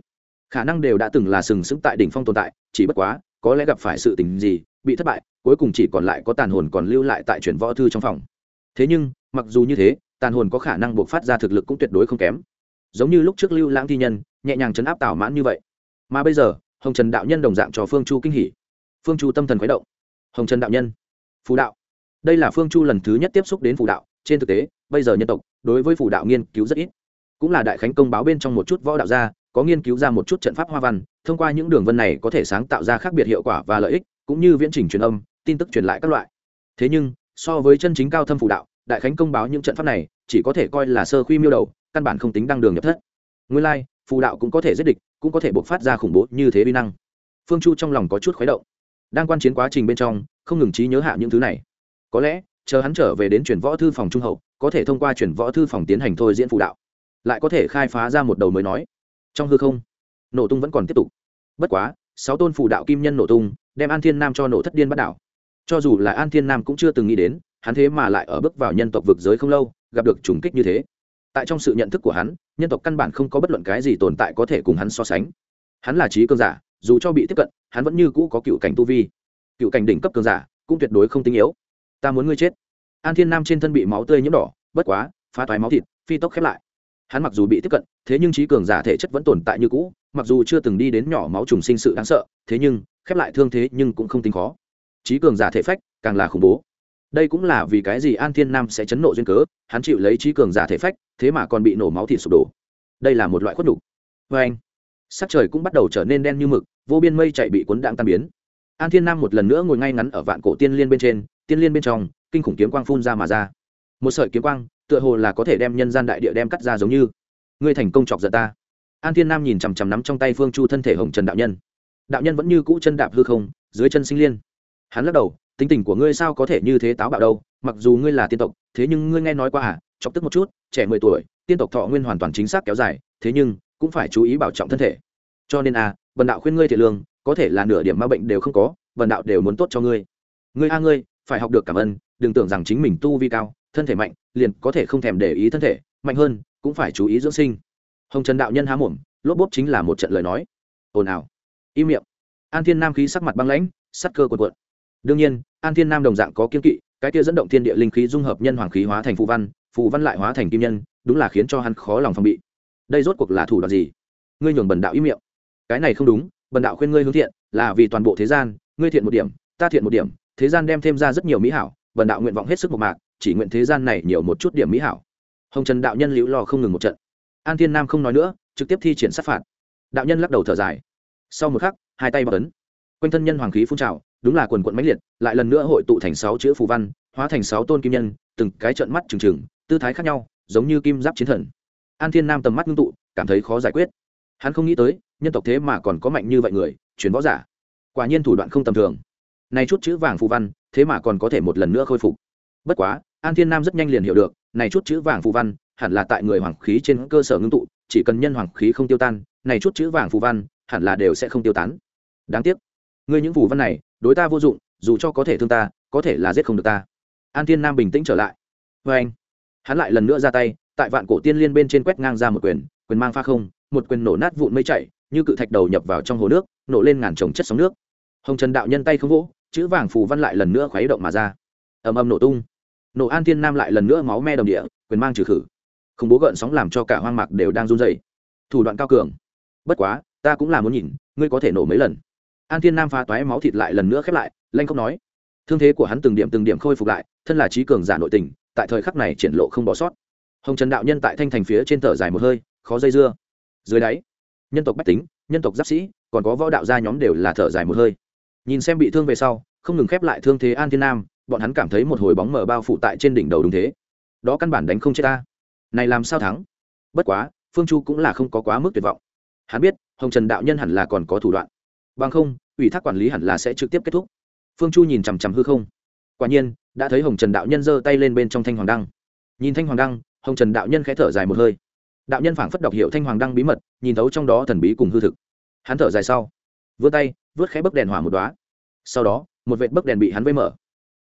Khả năng đều đã từng là sừng sững tại đỉnh phong tồn tại, chỉ bất quá, có lẽ gặp phải sự tình gì, bị thất bại, cuối cùng chỉ còn lại có tàn hồn còn lưu lại tại chuyển võ thư trong phòng. Thế nhưng, mặc dù như thế, tàn hồn có khả năng buộc phát ra thực lực cũng tuyệt đối không kém. Giống như lúc trước lưu lãng thi nhân nhẹ nhàng chấn áp tảo mãn như vậy. Mà bây giờ, hồng trần đạo nhân đồng dạng cho phương chu kinh hỉ. Phương chu tâm thần khuấy động. Hồng trần đạo nhân. Phù đạo. Đây là phương chu lần thứ nhất tiếp xúc đến phù đạo. Trên thực tế, bây giờ nhân tộc, đối với phù đạo nghiên cứu rất ít. Cũng là đại khánh công báo bên trong một chút võ đạo gia, có nghiên cứu ra một chút trận pháp hoa văn, thông qua những đường vân này có thể sáng tạo ra khác biệt hiệu quả và lợi ích, cũng như viễn trình truyền âm, tin tức truyền lại các loại. Thế nhưng, so với chân chính cao thâm phù đạo, đại khánh công báo những trận pháp này chỉ có thể coi là sơ khuy miêu đầu, căn bản không tính đăng đường nhập thất. Nguyên lai phù đạo cũng có thể giết địch, cũng có thể bộc phát ra khủng bố như thế vi năng. Phương chu trong lòng có chút khuấy động. Đang quan chiến quá trình bên trong, không ngừng trí nhớ hạ những thứ này. Có lẽ, chờ hắn trở về đến chuyển võ thư phòng trung hậu, có thể thông qua chuyển võ thư phòng tiến hành thôi diễn phụ đạo. Lại có thể khai phá ra một đầu mới nói. Trong hư không, nổ tung vẫn còn tiếp tục. Bất quá, sáu tôn phụ đạo kim nhân nổ tung, đem an thiên nam cho nổ thất điên bắt đảo. Cho dù là an thiên nam cũng chưa từng nghĩ đến, hắn thế mà lại ở bước vào nhân tộc vực giới không lâu, gặp được trùng kích như thế. Tại trong sự nhận thức của hắn nhân tộc căn bản không có bất luận cái gì tồn tại có thể cùng hắn so sánh. Hắn là trí cường giả, dù cho bị tiếp cận, hắn vẫn như cũ có cựu cảnh tu vi. Cựu cảnh đỉnh cấp cường giả, cũng tuyệt đối không tinh yếu. Ta muốn ngươi chết. An thiên nam trên thân bị máu tươi nhiễm đỏ, bất quá, phá toái máu thịt, phi tốc khép lại. Hắn mặc dù bị tiếp cận, thế nhưng trí cường giả thể chất vẫn tồn tại như cũ, mặc dù chưa từng đi đến nhỏ máu trùng sinh sự đáng sợ, thế nhưng, khép lại thương thế nhưng cũng không tính khó. Trí cường giả thể phách, càng là khủng bố. Đây cũng là vì cái gì an thiên nam sẽ chấn nộ duyên cớ, hắn chịu lấy trí cường giả thể phách thế mà còn bị nổ máu thịt sụp đổ. Đây là một loại khuất đục vê anh, sắc trời cũng bắt đầu trở nên đen như mực, vô biên mây chạy bị cuốn đạn tan biến. An thiên nam một lần nữa ngồi ngay ngắn ở vạn cổ tiên liên bên trên, tiên liên bên trong, kinh khủng kiếm quang phun ra mà ra. Một sợi kiếm quang, tựa hồ là có thể đem nhân gian đại địa đem cắt ra giống như. Ngươi thành công chọc giận ta. An thiên nam nhìn chằm chằm nắm trong tay phương chu thân thể hồng trần đạo nhân. Đạo nhân vẫn như cũ chân đạp hư không, dưới chân sinh liên. Hắn lắc đầu, tính tình của ngươi sao có thể như thế táo bạo đâu, mặc dù ngươi là tiên tộc, thế nhưng ngươi nghe nói qua à? Chọc tức một chút, trẻ mười tuổi, tiên tộc thọ nguyên hoàn toàn chính xác kéo dài, thế nhưng, cũng phải chú ý bảo trọng thân thể. Cho nên à vần đạo khuyên ngươi thiệt lương, có thể là nửa điểm ma bệnh đều không có vần đạo đều muốn tốt cho ngươi. Ngươi a ngươi, phải học được cảm ơn, đừng tưởng rằng chính mình tu vi cao, thân thể mạnh, liền có thể không thèm để ý thân thể, mạnh hơn, cũng phải chú ý dưỡng sinh. Hồng trần đạo nhân há mồm, lốp bốp chính là một trận lời nói. Ồn ào. Im miệng. An thiên nam khí sắc mặt băng lãnh, sắc cơ cuộn cuộn. Đương nhiên, an thiên nam đồng dạng có kiên kỵ, cái kia dẫn động thiên địa linh khí dung hợp nhân hoàng khí hóa thành phụ văn phù văn lại hóa thành kim nhân, đúng là khiến cho hắn khó lòng phòng bị. Đây rốt cuộc là thủ đoạn gì? Ngươi nhường bần đạo ý miệng. Cái này không đúng, bần đạo khuyên ngươi hướng thiện, là vì toàn bộ thế gian, ngươi thiện một điểm, ta thiện một điểm, thế gian đem thêm ra rất nhiều mỹ hảo, bần đạo nguyện vọng hết sức một mạc, chỉ nguyện thế gian này nhiều một chút điểm mỹ hảo. Hồng trần đạo nhân liễu lo không ngừng một trận. An thiên nam không nói nữa, trực tiếp thi triển sát phạt. Đạo nhân lắc đầu thở dài. Sau một khắc, hai tay bọc ấn. Quanh thân nhân hoàng khí phun trào, đúng là quần quận mãnh liệt, lại lần nữa hội tụ thành sáu chữ phù văn, hóa thành sáu tôn kim nhân, từng cái trận mắt trừng trừng tư thái khác nhau, giống như kim giáp chiến thần. An thiên nam tầm mắt ngưng tụ, cảm thấy khó giải quyết. Hắn không nghĩ tới, nhân tộc thế mà còn có mạnh như vậy người, chuyển võ giả. Quả nhiên thủ đoạn không tầm thường. Này chút chữ vàng phù văn, thế mà còn có thể một lần nữa khôi phục. Bất quá, an thiên nam rất nhanh liền hiểu được, này chút chữ vàng phù văn, hẳn là tại người hoàng khí trên cơ sở ngưng tụ, chỉ cần nhân hoàng khí không tiêu tan, này chút chữ vàng phù văn, hẳn là đều sẽ không tiêu tán. Đáng tiếc, ngươi những phù văn này, đối ta vô dụng, dù cho có thể thương ta, có thể là giết không được ta. An thiên nam bình tĩnh trở lại. Vê anh hắn lại lần nữa ra tay, tại vạn cổ tiên liên bên trên quét ngang ra một quyền quyền mang pha không, một quyền nổ nát vụn mây chảy, như cự thạch đầu nhập vào trong hồ nước, nổ lên ngàn trồng chất sóng nước. Hồng trần đạo nhân tay không vỗ, chữ vàng phù văn lại lần nữa khuấy động mà ra. Ầm ầm nổ tung. Nổ an thiên nam lại lần nữa máu me đồng địa, quyền mang trừ khử. Không bố gợn sóng làm cho cả hoang mạc đều đang run dày thủ đoạn cao cường. Bất quá, ta cũng là muốn nhìn, ngươi có thể nổ mấy lần. An thiên nam pha toái máu thịt lại lần nữa khép lại, lanh không nói. Thương thế của hắn từng điểm từng điểm khôi phục lại, thân là trí cường giả nội tình tại thời khắc này triển lộ không bỏ sót. Hồng trần đạo nhân tại thanh thành phía trên thở dài một hơi, khó dây dưa. Dưới đáy, nhân tộc bách tính, nhân tộc giáp sĩ, còn có võ đạo gia nhóm đều là thở dài một hơi. Nhìn xem bị thương về sau, không ngừng khép lại thương thế an thiên nam, bọn hắn cảm thấy một hồi bóng mờ bao phủ tại trên đỉnh đầu đúng thế. Đó căn bản đánh không chết ta. Này làm sao thắng? Bất quá, phương chu cũng là không có quá mức tuyệt vọng. Hắn biết, hồng trần đạo nhân hẳn là còn có thủ đoạn. Bằng không, ủy thác quản lý hẳn là sẽ trực tiếp kết thúc. Phương chu nhìn chằm chằm hư không quả nhiên, đã thấy hồng trần đạo nhân giơ tay lên bên trong thanh hoàng đăng. Nhìn thanh hoàng đăng, hồng trần đạo nhân khẽ thở dài một hơi. Đạo nhân phảng phất đọc hiệu thanh hoàng đăng bí mật, nhìn thấu trong đó thần bí cùng hư thực. Hắn thở dài sau, vươn tay, vớt khẽ bấc đèn hỏa một đoá sau đó, một vệt bấc đèn bị hắn vây mở.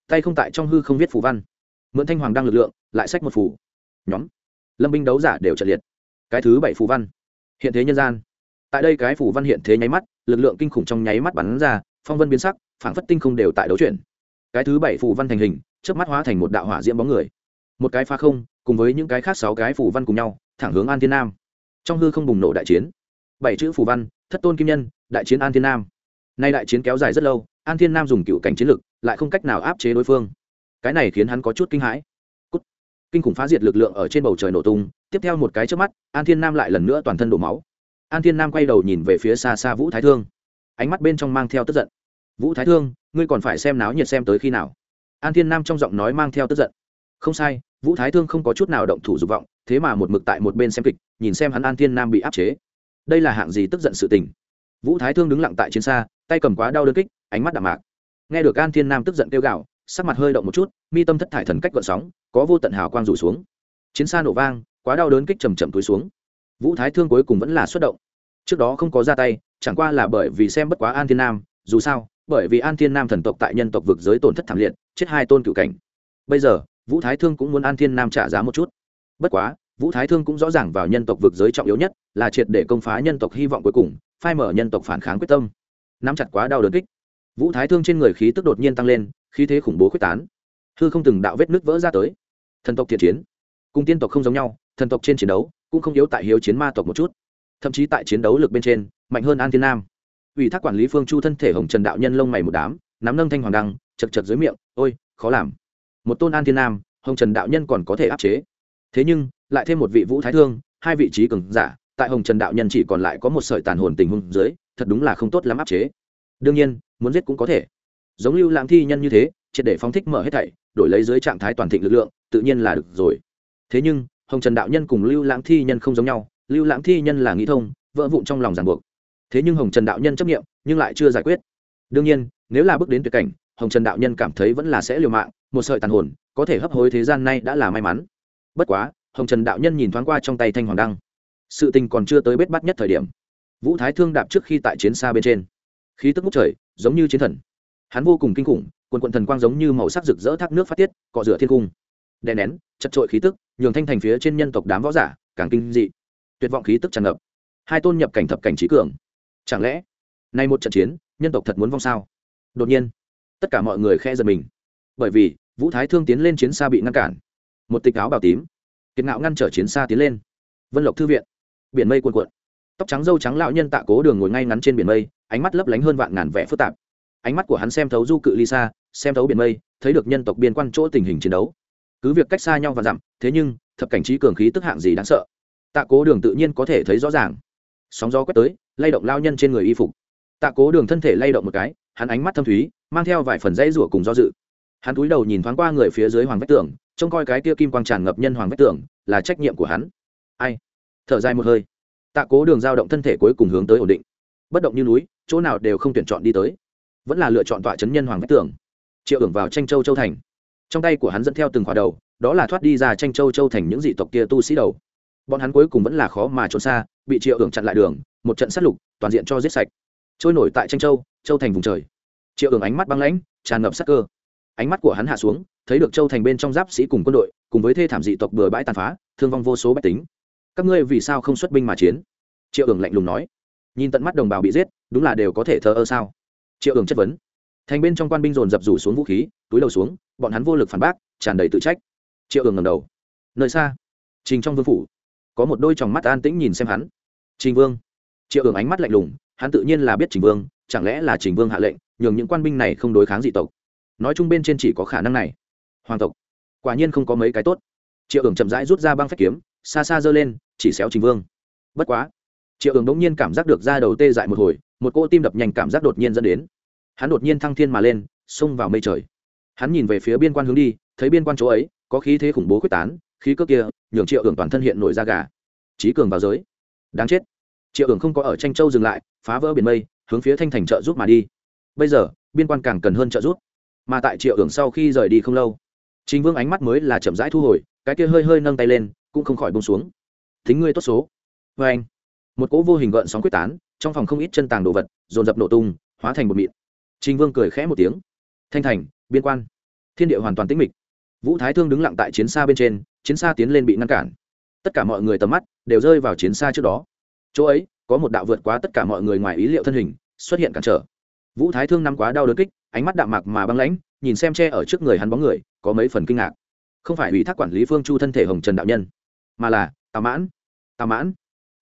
Tay không tại trong hư không viết phù văn. Mượn thanh hoàng đăng lực lượng, lại sách một phù. Nhóm. Lâm binh đấu giả đều trật liệt. Cái thứ bảy phù văn. Hiện thế nhân gian. Tại đây cái phù văn hiện thế nháy mắt, lực lượng kinh khủng trong nháy mắt bắn ra, phong vân biến sắc, phảng phất tinh không đều tại đấu chuyển cái thứ bảy phù văn thành hình trước mắt hóa thành một đạo hỏa diễm bóng người. Một cái phá không, cùng với những cái khác sáu cái phù văn cùng nhau, thẳng hướng an thiên nam. Trong hư không bùng nổ đại chiến. Bảy chữ phù văn, thất tôn kim nhân, đại chiến an thiên nam. Nay đại chiến kéo dài rất lâu, an thiên nam dùng cựu cảnh chiến lực, lại không cách nào áp chế đối phương. Cái này khiến hắn có chút kinh hãi. Cút. kinh khủng phá diệt lực lượng ở trên bầu trời nổ tung, tiếp theo một cái trước mắt, an thiên nam lại lần nữa toàn thân đổ máu. An thiên nam quay đầu nhìn về phía xa xa vũ thái thương. Ánh mắt bên trong mang theo tức giận vũ thái thương, ngươi còn phải xem náo nhiệt xem tới khi nào. An thiên nam trong giọng nói mang theo tức giận. Không sai, vũ thái thương không có chút nào động thủ dục vọng, thế mà một mực tại một bên xem kịch, nhìn xem hắn an thiên nam bị áp chế. Đây là hạng gì tức giận sự tình? Vũ thái thương đứng lặng tại trên xa, tay cầm quá đau đơn kích, ánh mắt đạm mạc. Nghe được an thiên nam tức giận kêu gạo sắc mặt hơi động một chút, mi tâm thất thải thần cách gợn sóng, có vô tận hào quang rủ xuống. Chiến xa nổ vang, quá đau đớn kích chầm chậm túi xuống. Vũ thái thương cuối cùng vẫn là xuất động. Trước đó không có ra tay, chẳng qua là bởi vì xem bất quá an thiên nam, dù sao bởi vì an thiên nam thần tộc tại nhân tộc vực giới tổn thất thảm liệt, chết hai tôn cựu cảnh. Bây giờ, vũ thái thương cũng muốn an thiên nam trả giá một chút. Bất quá, vũ thái thương cũng rõ ràng vào nhân tộc vực giới trọng yếu nhất là triệt để công phá nhân tộc hy vọng cuối cùng, phai mở nhân tộc phản kháng quyết tâm. Nắm chặt quá đau đớn kích. Vũ thái thương trên người khí tức đột nhiên tăng lên, khí thế khủng bố quyết tán. Hư không từng đạo vết nước vỡ ra tới. Thần tộc thiện chiến. Cùng tiên tộc không giống nhau, thần tộc trên chiến đấu cũng không yếu tại hiếu chiến ma tộc một chút. Thậm chí tại chiến đấu lực bên trên, mạnh hơn an thiên nam ủy thác quản lý phương chu thân thể hồng trần đạo nhân lông mày một đám, nắm nâng thanh hoàng đăng, chật chật dưới miệng, ôi, khó làm. Một tôn an thiên nam, hồng trần đạo nhân còn có thể áp chế. Thế nhưng, lại thêm một vị vũ thái thương, hai vị trí cường giả, tại hồng trần đạo nhân chỉ còn lại có một sợi tàn hồn tình huống dưới, thật đúng là không tốt lắm áp chế. Đương nhiên, muốn giết cũng có thể. Giống lưu lãng thi nhân như thế, triệt để phóng thích mở hết thảy, đổi lấy dưới trạng thái toàn thịnh lực lượng, tự nhiên là được rồi. Thế nhưng, hồng trần đạo nhân cùng lưu lãng thi nhân không giống nhau, lưu lãng thi nhân là nghĩ thông, vỡ vụn trong lòng ràng buộc thế nhưng hồng trần đạo nhân chấp nghiệm, nhưng lại chưa giải quyết. đương nhiên, nếu là bước đến tuyệt cảnh, hồng trần đạo nhân cảm thấy vẫn là sẽ liều mạng, một sợi tàn hồn, có thể hấp hối thế gian nay đã là may mắn. bất quá, hồng trần đạo nhân nhìn thoáng qua trong tay thanh hoàng đăng. sự tình còn chưa tới bết bắt nhất thời điểm. vũ thái thương đạp trước khi tại chiến xa bên trên. khí tức ngút trời, giống như chiến thần. hắn vô cùng kinh khủng, quần quận thần quang giống như màu sắc rực rỡ thác nước phát tiết, cọ rửa thiên cung. đè nén, chật trội khí tức, nhường thanh thành phía trên nhân tộc đám võ giả càng kinh dị. tuyệt vọng khí tức tràn ngập. hai tôn nhập cảnh thập cảnh trí cường chẳng lẽ, nay một trận chiến, nhân tộc thật muốn vong sao? Đột nhiên, tất cả mọi người khe giật mình. Bởi vì, vũ thái thương tiến lên chiến xa bị ngăn cản. Một tịch áo bào tím, kiệt ngạo ngăn trở chiến xa tiến lên. Vân lộc thư viện, biển mây cuồn cuộn. Tóc trắng dâu trắng lão nhân tạ cố đường ngồi ngay ngắn trên biển mây, ánh mắt lấp lánh hơn vạn ngàn vẻ phức tạp. Ánh mắt của hắn xem thấu du cự ly xa, xem thấu biển mây, thấy được nhân tộc biên quan chỗ tình hình chiến đấu. Cứ việc cách xa nhau và dặm, thế nhưng, thập cảnh trí cường khí tức hạng gì đáng sợ? Tạ cố đường tự nhiên có thể thấy rõ ràng. Sóng gió quét tới lay động lao nhân trên người y phục. Tạ cố đường thân thể lay động một cái, hắn ánh mắt thâm thúy, mang theo vài phần dãy rủa cùng do dự. Hắn cúi đầu nhìn thoáng qua người phía dưới hoàng vách tường, trông coi cái kia kim quang tràn ngập nhân hoàng vách tường, là trách nhiệm của hắn. Ai? Thở dài một hơi. Tạ cố đường giao động thân thể cuối cùng hướng tới ổn định. Bất động như núi, chỗ nào đều không tuyển chọn đi tới. Vẫn là lựa chọn tọa chấn nhân hoàng vách tường. Triệu ưởng vào tranh châu châu thành. Trong tay của hắn dẫn theo từng khóa đầu, đó là thoát đi ra tranh châu châu thành những dị tộc kia tu sĩ đầu. Bọn hắn cuối cùng vẫn là khó mà trốn xa, bị triệu ưởng chặn lại đường một trận sát lục, toàn diện cho giết sạch. Trôi nổi tại tranh châu châu thành vùng trời. Triệu ưởng ánh mắt băng lãnh, tràn ngập sắc cơ. Ánh mắt của hắn hạ xuống, thấy được châu thành bên trong giáp sĩ cùng quân đội, cùng với thê thảm dị tộc bừa bãi tàn phá, thương vong vô số bách tính. Các ngươi vì sao không xuất binh mà chiến? Triệu ưởng lạnh lùng nói. Nhìn tận mắt đồng bào bị giết, đúng là đều có thể thờ ơ sao? Triệu ưởng chất vấn. Thành bên trong quan binh dồn dập rủ xuống vũ khí, túi đầu xuống, bọn hắn vô lực phản bác, tràn đầy tự trách. Triệu ưởng ngầm đầu. Nơi xa, trình trong vương phủ, có một đôi tròng mắt an tĩnh nhìn xem hắn. Trình vương triệu ưởng ánh mắt lạnh lùng, hắn tự nhiên là biết trình vương, chẳng lẽ là trình vương hạ lệnh, nhường những quan binh này không đối kháng dị tộc. Nói chung bên trên chỉ có khả năng này. Hoàng tộc, quả nhiên không có mấy cái tốt. Triệu ưởng chậm rãi rút ra băng phách kiếm, xa xa giơ lên, chỉ xéo trình vương. Bất quá, triệu ưởng g nhiên cảm giác được ra đầu tê dại một hồi, một cô tim đập nhanh cảm giác đột nhiên dẫn đến. Hắn đột nhiên thăng thiên mà lên, xông vào mây trời. Hắn nhìn về phía biên quan hướng đi, thấy biên quan chỗ ấy, có khí thế khủng bố quyết tán, khí cước kia, nhường triệu ưởng toàn thân hiện nổi da gà. Trí cường vào giới. Đáng chết triệu ưởng không có ở tranh châu dừng lại, phá vỡ biển mây, hướng phía thanh thành trợ giúp mà đi. Bây giờ, biên quan càng cần hơn trợ giúp. Mà tại triệu ưởng sau khi rời đi không lâu chính vương ánh mắt mới là chậm rãi thu hồi, cái kia hơi hơi nâng tay lên, cũng không khỏi bông xuống. Thính ngươi tốt số. Vê anh, một cỗ vô hình gợn sóng quyết tán, trong phòng không ít chân tàng đồ vật, dồn dập nổ tung, hóa thành một mịn. Trình vương cười khẽ một tiếng. Thanh thành, biên quan. Thiên địa hoàn toàn tĩnh mịch. Vũ thái thương đứng lặng tại chiến xa bên trên, chiến xa tiến lên bị ngăn cản. Tất cả mọi người tầm mắt đều rơi vào chiến xa trước đó chỗ ấy, có một đạo vượt quá tất cả mọi người ngoài ý liệu thân hình, xuất hiện cản trở. Vũ thái thương nắm quá đau đớn kích, ánh mắt đạm mạc mà băng lãnh, nhìn xem che ở trước người hắn bóng người, có mấy phần kinh ngạc. Không phải ủy thác quản lý phương chu thân thể hồng trần đạo nhân, mà là tào mãn. Tào mãn.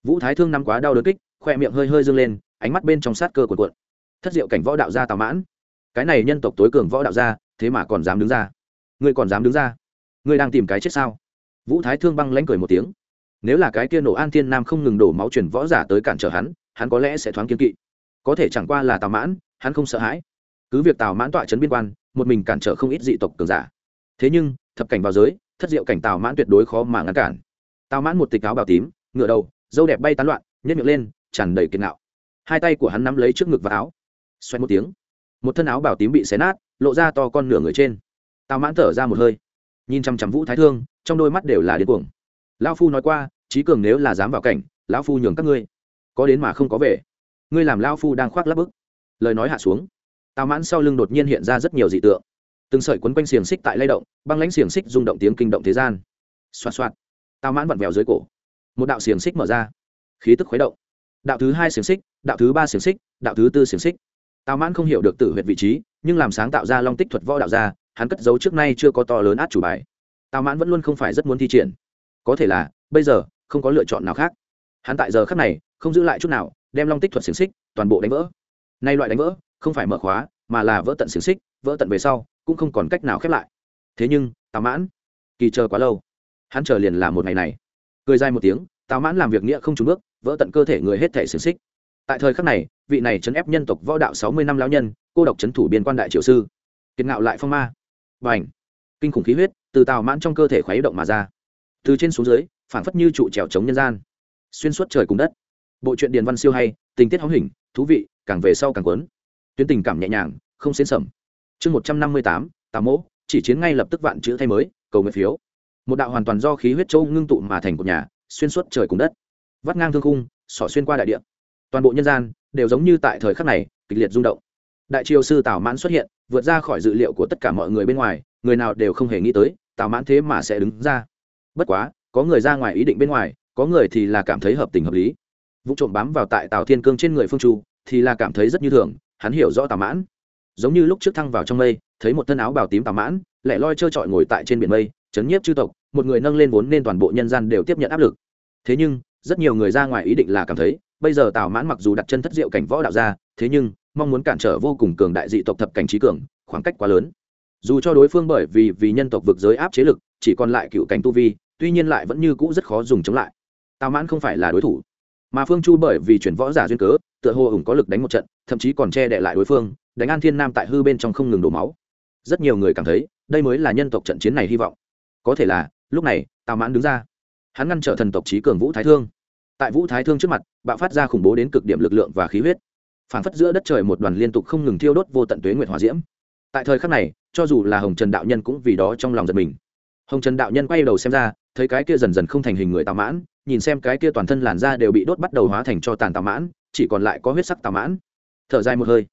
Vũ thái thương nắm quá đau đớn kích, khoe miệng hơi hơi dâng lên, ánh mắt bên trong sát cơ của cuộn. Thất diệu cảnh võ đạo gia tào mãn. Cái này nhân tộc tối cường võ đạo gia, thế mà còn dám đứng ra. Ngươi còn dám đứng ra? Ngươi đang tìm cái chết sao? Vũ thái thương băng lãnh cười một tiếng nếu là cái kia nổ an thiên nam không ngừng đổ máu chuyển võ giả tới cản trở hắn hắn có lẽ sẽ thoáng kiên kỵ. Có thể chẳng qua là tào mãn, hắn không sợ hãi. Cứ việc tào mãn tọa trấn biên quan, một mình cản trở không ít dị tộc cường giả. Thế nhưng, thập cảnh vào giới, thất diệu cảnh tào mãn tuyệt đối khó mà ngăn cản. Tào mãn một tịch áo bào tím, ngựa đầu, dâu đẹp bay tán loạn nhét miệng lên, tràn đầy kiệt ngạo. Hai tay của hắn nắm lấy trước ngực và áo. Xoay một tiếng, một thân áo bào tím bị xé nát, lộ ra to con nửa người trên. Tào mãn thở ra một hơi, nhìn chăm chăm vũ thái thương, trong đôi mắt đều là điên cuồng lão phu nói qua, trí cường nếu là dám vào cảnh, lão phu nhường các ngươi. Có đến mà không có về. Ngươi làm lão phu đang khoác lắp bức. Lời nói hạ xuống. Tào mãn sau lưng đột nhiên hiện ra rất nhiều dị tượng. Từng sợi quấn quanh xiềng xích tại lay động, băng lãnh xiềng xích rung động tiếng kinh động thế gian. Xoạt xoạt. Tào mãn vặn vẹo dưới cổ. Một đạo xiềng xích mở ra. Khí tức khuấy động. Đạo thứ hai xiềng xích, đạo thứ ba xiềng xích, đạo thứ tư xiềng xích. Tào mãn không hiểu được tử huyệt vị trí, nhưng làm sáng tạo ra long tích thuật võ đạo ra, hắn cất giấu trước nay chưa có to lớn át chủ bài. Tào mãn vẫn luôn không phải rất muốn thi triển có thể là, bây giờ, không có lựa chọn nào khác. Hắn tại giờ khác này, không giữ lại chút nào, đem long tích thuật xiềng xích, toàn bộ đánh vỡ. Nay loại đánh vỡ, không phải mở khóa, mà là vỡ tận xiềng xích, vỡ tận về sau, cũng không còn cách nào khép lại. Thế nhưng, tào mãn, kỳ chờ quá lâu. Hắn chờ liền là một ngày này. Cười dài một tiếng, tào mãn làm việc nghĩa không trúng bước, vỡ tận cơ thể người hết thể xiềng xích. Tại thời khắc này, vị này chấn ép nhân tộc võ đạo sáu mươi năm lão nhân, cô độc chấn thủ biên quan đại triệu sư. Kiệt ngạo lại phong ma. Và h kinh khủng khí huyết từ tào mãn trong cơ thể khuấy động mà ra từ trên xuống dưới phảng phất như trụ trèo chống nhân gian. Xuyên suốt trời cùng đất. Bộ truyện điền văn siêu hay tình tiết hóng hình thú vị càng về sau càng cuốn, tuyến tình cảm nhẹ nhàng không xến sầm. Chương một trăm năm mươi tám tào mỗ chỉ chiến ngay lập tức vạn chữ thay mới cầu nguyện phiếu. Một đạo hoàn toàn do khí huyết châu ngưng tụ mà thành của nhà xuyên suốt trời cùng đất. Vắt ngang thương khung xỏ xuyên qua đại địa. Toàn bộ nhân gian đều giống như tại thời khắc này kịch liệt rung động. Đại triều sư tào mãn xuất hiện vượt ra khỏi dự liệu của tất cả mọi người bên ngoài người nào đều không hề nghĩ tới tào mãn thế mà sẽ đứng ra bất quá, có người ra ngoài ý định bên ngoài, có người thì là cảm thấy hợp tình hợp lý. Vụ trộm bám vào tại tào thiên cương trên người phương chu, thì là cảm thấy rất như thường, hắn hiểu rõ tào mãn. Giống như lúc trước thăng vào trong mây, thấy một thân áo bào tím tào mãn, lẻ loi trơ trọi ngồi tại trên biển mây, chấn nhiếp chư tộc, một người nâng lên vốn nên toàn bộ nhân gian đều tiếp nhận áp lực. Thế nhưng, rất nhiều người ra ngoài ý định là cảm thấy, bây giờ tào mãn mặc dù đặt chân thất diệu cảnh võ đạo ra, thế nhưng, mong muốn cản trở vô cùng cường đại dị tộc thập cảnh trí cường, khoảng cách quá lớn. Dù cho đối phương bởi vì vì nhân tộc vực giới áp chế lực, chỉ còn lại cựu cảnh tu vi tuy nhiên lại vẫn như cũ rất khó dùng chống lại. Tào mãn không phải là đối thủ, mà phương chu bởi vì chuyển võ giả duyên cớ, tựa hồ ủng có lực đánh một trận, thậm chí còn che đậy lại đối phương, đánh an thiên nam tại hư bên trong không ngừng đổ máu. Rất nhiều người cảm thấy, đây mới là nhân tộc trận chiến này hy vọng. Có thể là, lúc này, tào mãn đứng ra. Hắn ngăn trở thần tộc trí cường vũ thái thương. Tại vũ thái thương trước mặt, bạo phát ra khủng bố đến cực điểm lực lượng và khí huyết. Phảng phất giữa đất trời một đoàn liên tục không ngừng thiêu đốt vô tận tuế nguyệt hòa diễm. Tại thời khắc này, cho dù là hồng trần đạo nhân cũng vì đó trong lòng giật mình hồng trần đạo nhân quay đầu xem ra, thấy cái kia dần dần không thành hình người tào mãn, nhìn xem cái kia toàn thân làn da đều bị đốt bắt đầu hóa thành cho tàn tào mãn, chỉ còn lại có huyết sắc tào mãn. Thở dài một hơi.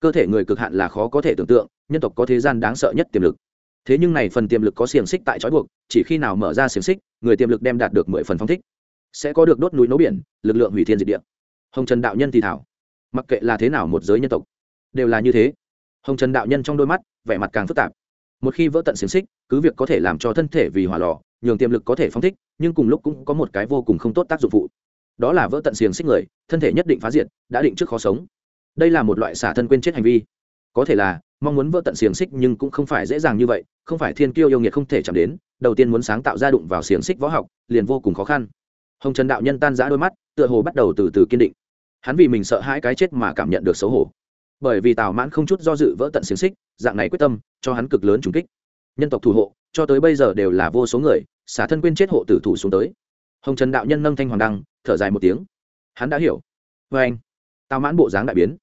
Cơ thể người cực hạn là khó có thể tưởng tượng, nhân tộc có thế gian đáng sợ nhất tiềm lực. Thế nhưng này phần tiềm lực có xiềng xích tại trói buộc, chỉ khi nào mở ra xiềng xích, người tiềm lực đem đạt được mười phần phong thích. Sẽ có được đốt núi nấu biển, lực lượng hủy thiên diệt địa. Hồng trần đạo nhân thì thảo. Mặc kệ là thế nào một giới nhân tộc, đều là như thế. Hồng trần đạo nhân trong đôi mắt, vẻ mặt càng phức tạp một khi vỡ tận xiềng xích, cứ việc có thể làm cho thân thể vì hỏa lò, nhường tiềm lực có thể phong thích, nhưng cùng lúc cũng có một cái vô cùng không tốt tác dụng phụ. Đó là vỡ tận xiềng xích người, thân thể nhất định phá diệt, đã định trước khó sống. Đây là một loại xả thân quên chết hành vi. Có thể là, mong muốn vỡ tận xiềng xích nhưng cũng không phải dễ dàng như vậy, không phải thiên kiêu yêu nghiệt không thể chạm đến, đầu tiên muốn sáng tạo ra đụng vào xiềng xích võ học, liền vô cùng khó khăn. Hồng trần đạo nhân tan giã đôi mắt, tựa hồ bắt đầu từ từ kiên định. Hắn vì mình sợ hãi cái chết mà cảm nhận được xấu hổ bởi vì tào mãn không chút do dự vỡ tận xiềng xích, dạng này quyết tâm, cho hắn cực lớn trùng kích. Nhân tộc thủ hộ, cho tới bây giờ đều là vô số người, xả thân quên chết hộ tử thủ xuống tới. Hồng trần đạo nhân nâng thanh hoàng đăng, thở dài một tiếng. Hắn đã hiểu. Vê anh, tào mãn bộ dáng đại biến.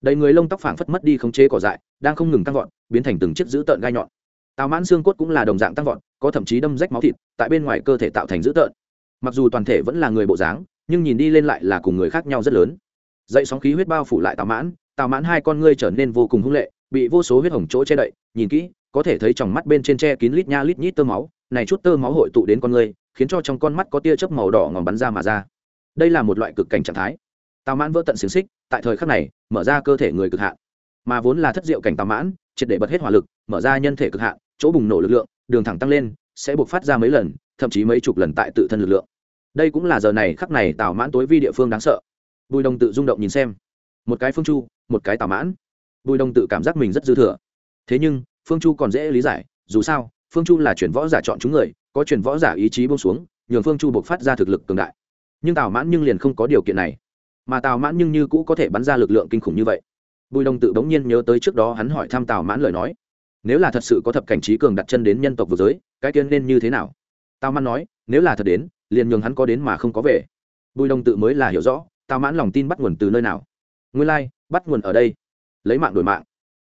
Đầy người lông tóc phảng phất mất đi khống chế cỏ dại, đang không ngừng tăng vọt, biến thành từng chiếc dữ tợn gai nhọn. Tào mãn xương cốt cũng là đồng dạng tăng vọt, có thậm chí đâm rách máu thịt, tại bên ngoài cơ thể tạo thành dữ tợn. Mặc dù toàn thể vẫn là người bộ dáng, nhưng nhìn đi lên lại là cùng người khác nhau rất lớn. Dậy sóng khí huyết bao phủ lại tào mãn tào mãn hai con ngươi trở nên vô cùng hung lệ, bị vô số huyết hồng chỗ che đậy, nhìn kỹ, có thể thấy trong mắt bên trên tre kín lít nha lít nhít tơ máu, này chút tơ máu hội tụ đến con ngươi, khiến cho trong con mắt có tia chớp màu đỏ ngòm bắn ra mà ra. Đây là một loại cực cảnh trạng thái. Tào mãn vỡ tận xiềng xích, tại thời khắc này, mở ra cơ thể người cực hạn. Mà vốn là thất diệu cảnh tào mãn, triệt để bật hết hỏa lực, mở ra nhân thể cực hạn, chỗ bùng nổ lực lượng, đường thẳng tăng lên, sẽ buộc phát ra mấy lần, thậm chí mấy chục lần tại tự thân lực lượng. Đây cũng là giờ này khắc này tào mãn tối vi địa phương đáng sợ. Bùi đồng tự rung động nhìn xem. Một cái phương chu một cái tào mãn. Bùi đông tự cảm giác mình rất dư thừa. Thế nhưng, phương chu còn dễ lý giải, dù sao, phương chu là chuyển võ giả chọn chúng người, có chuyển võ giả ý chí bông xuống, nhường phương chu buộc phát ra thực lực cường đại. Nhưng tào mãn nhưng liền không có điều kiện này. Mà tào mãn nhưng như cũ có thể bắn ra lực lượng kinh khủng như vậy. Bùi đông tự bỗng nhiên nhớ tới trước đó hắn hỏi thăm tào mãn lời nói. Nếu là thật sự có thập cảnh trí cường đặt chân đến nhân tộc vừa giới, cái tiên nên như thế nào? Tào mãn nói, nếu là thật đến, liền nhường hắn có đến mà không có về. Bùi đông tự mới là hiểu rõ tào mãn lòng tin bắt nguồn từ nơi nào nguyên lai、like, bắt nguồn ở đây. Lấy mạng đổi mạng.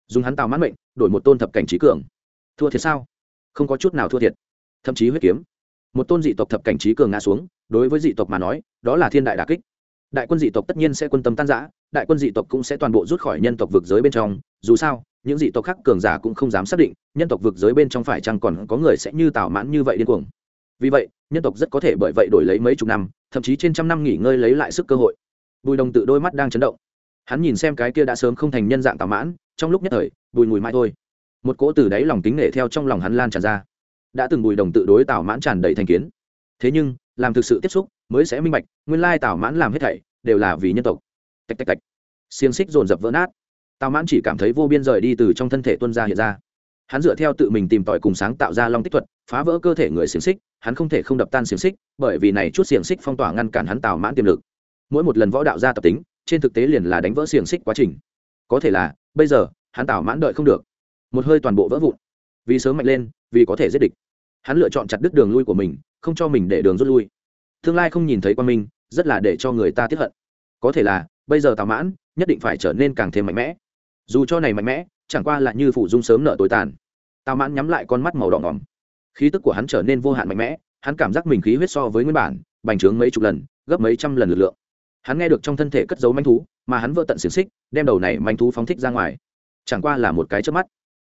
Dùng hắn tào mãn mệnh đổi một tôn thập cảnh trí cường. Thua thiệt sao? Không có chút nào thua thiệt. Thậm chí huyết kiếm. Một tôn dị tộc thập cảnh trí cường ngã xuống đối với dị tộc mà nói đó là thiên đại đà kích. Đại quân dị tộc tất nhiên sẽ quân tâm tan giã đại quân dị tộc cũng sẽ toàn bộ rút khỏi nhân tộc vực giới bên trong. Dù sao những dị tộc khác cường giả cũng không dám xác định nhân tộc vực giới bên trong phải chăng còn có người sẽ như tào mãn như vậy điên cuồng. Vì vậy nhân tộc rất có thể bởi vậy đổi lấy mấy chục năm thậm chí trên trăm năm nghỉ ngơi lấy lại sức cơ hội. Bùi đồng tự đôi mắt đang chấn động hắn nhìn xem cái kia đã sớm không thành nhân dạng tào mãn, trong lúc nhất thời, bùi mùi mãi thôi. Một cỗ từ đáy lòng tính nể theo trong lòng hắn lan tràn ra. Đã từng bùi đồng tự đối tào mãn tràn đầy thành kiến. Thế nhưng, làm thực sự tiếp xúc, mới sẽ minh bạch, nguyên lai tào mãn làm hết thảy, đều là vì nhân tộc. Tạch tạch tạch. Xiềng xích dồn dập vỡ nát. Tào mãn chỉ cảm thấy vô biên rời đi từ trong thân thể tuân ra hiện ra. Hắn dựa theo tự mình tìm tòi cùng sáng tạo ra long tích thuật, phá vỡ cơ thể người xiềng xích, hắn không thể không đập tan xiềng xích, bởi vì này chút xiềng xích phong tỏa ngăn cản hắn tào mãn tiềm lực. Mỗi một lần võ đạo ra tập tính trên thực tế liền là đánh vỡ xiềng xích quá trình. Có thể là, bây giờ, hắn tào mãn đợi không được. Một hơi toàn bộ vỡ vụn. Vì sớm mạnh lên, vì có thể giết địch. Hắn lựa chọn chặt đứt đường lui của mình, không cho mình để đường rút lui. Tương lai không nhìn thấy qua mình rất là để cho người ta tiếp hận. Có thể là, bây giờ tào mãn, nhất định phải trở nên càng thêm mạnh mẽ. Dù cho này mạnh mẽ, chẳng qua là như phụ dung sớm nợ tối tàn. Tào mãn nhắm lại con mắt màu đỏ ngỏm. Khí tức của hắn trở nên vô hạn mạnh mẽ, hắn cảm giác mình khí huyết so với nguyên bản, bành trướng mấy chục lần, gấp mấy trăm lần lực lượng hắn nghe được trong thân thể cất giấu manh thú, mà hắn vỡ tận xiềng xích, đem đầu này manh thú phóng thích ra ngoài. Chẳng qua là một cái trước mắt.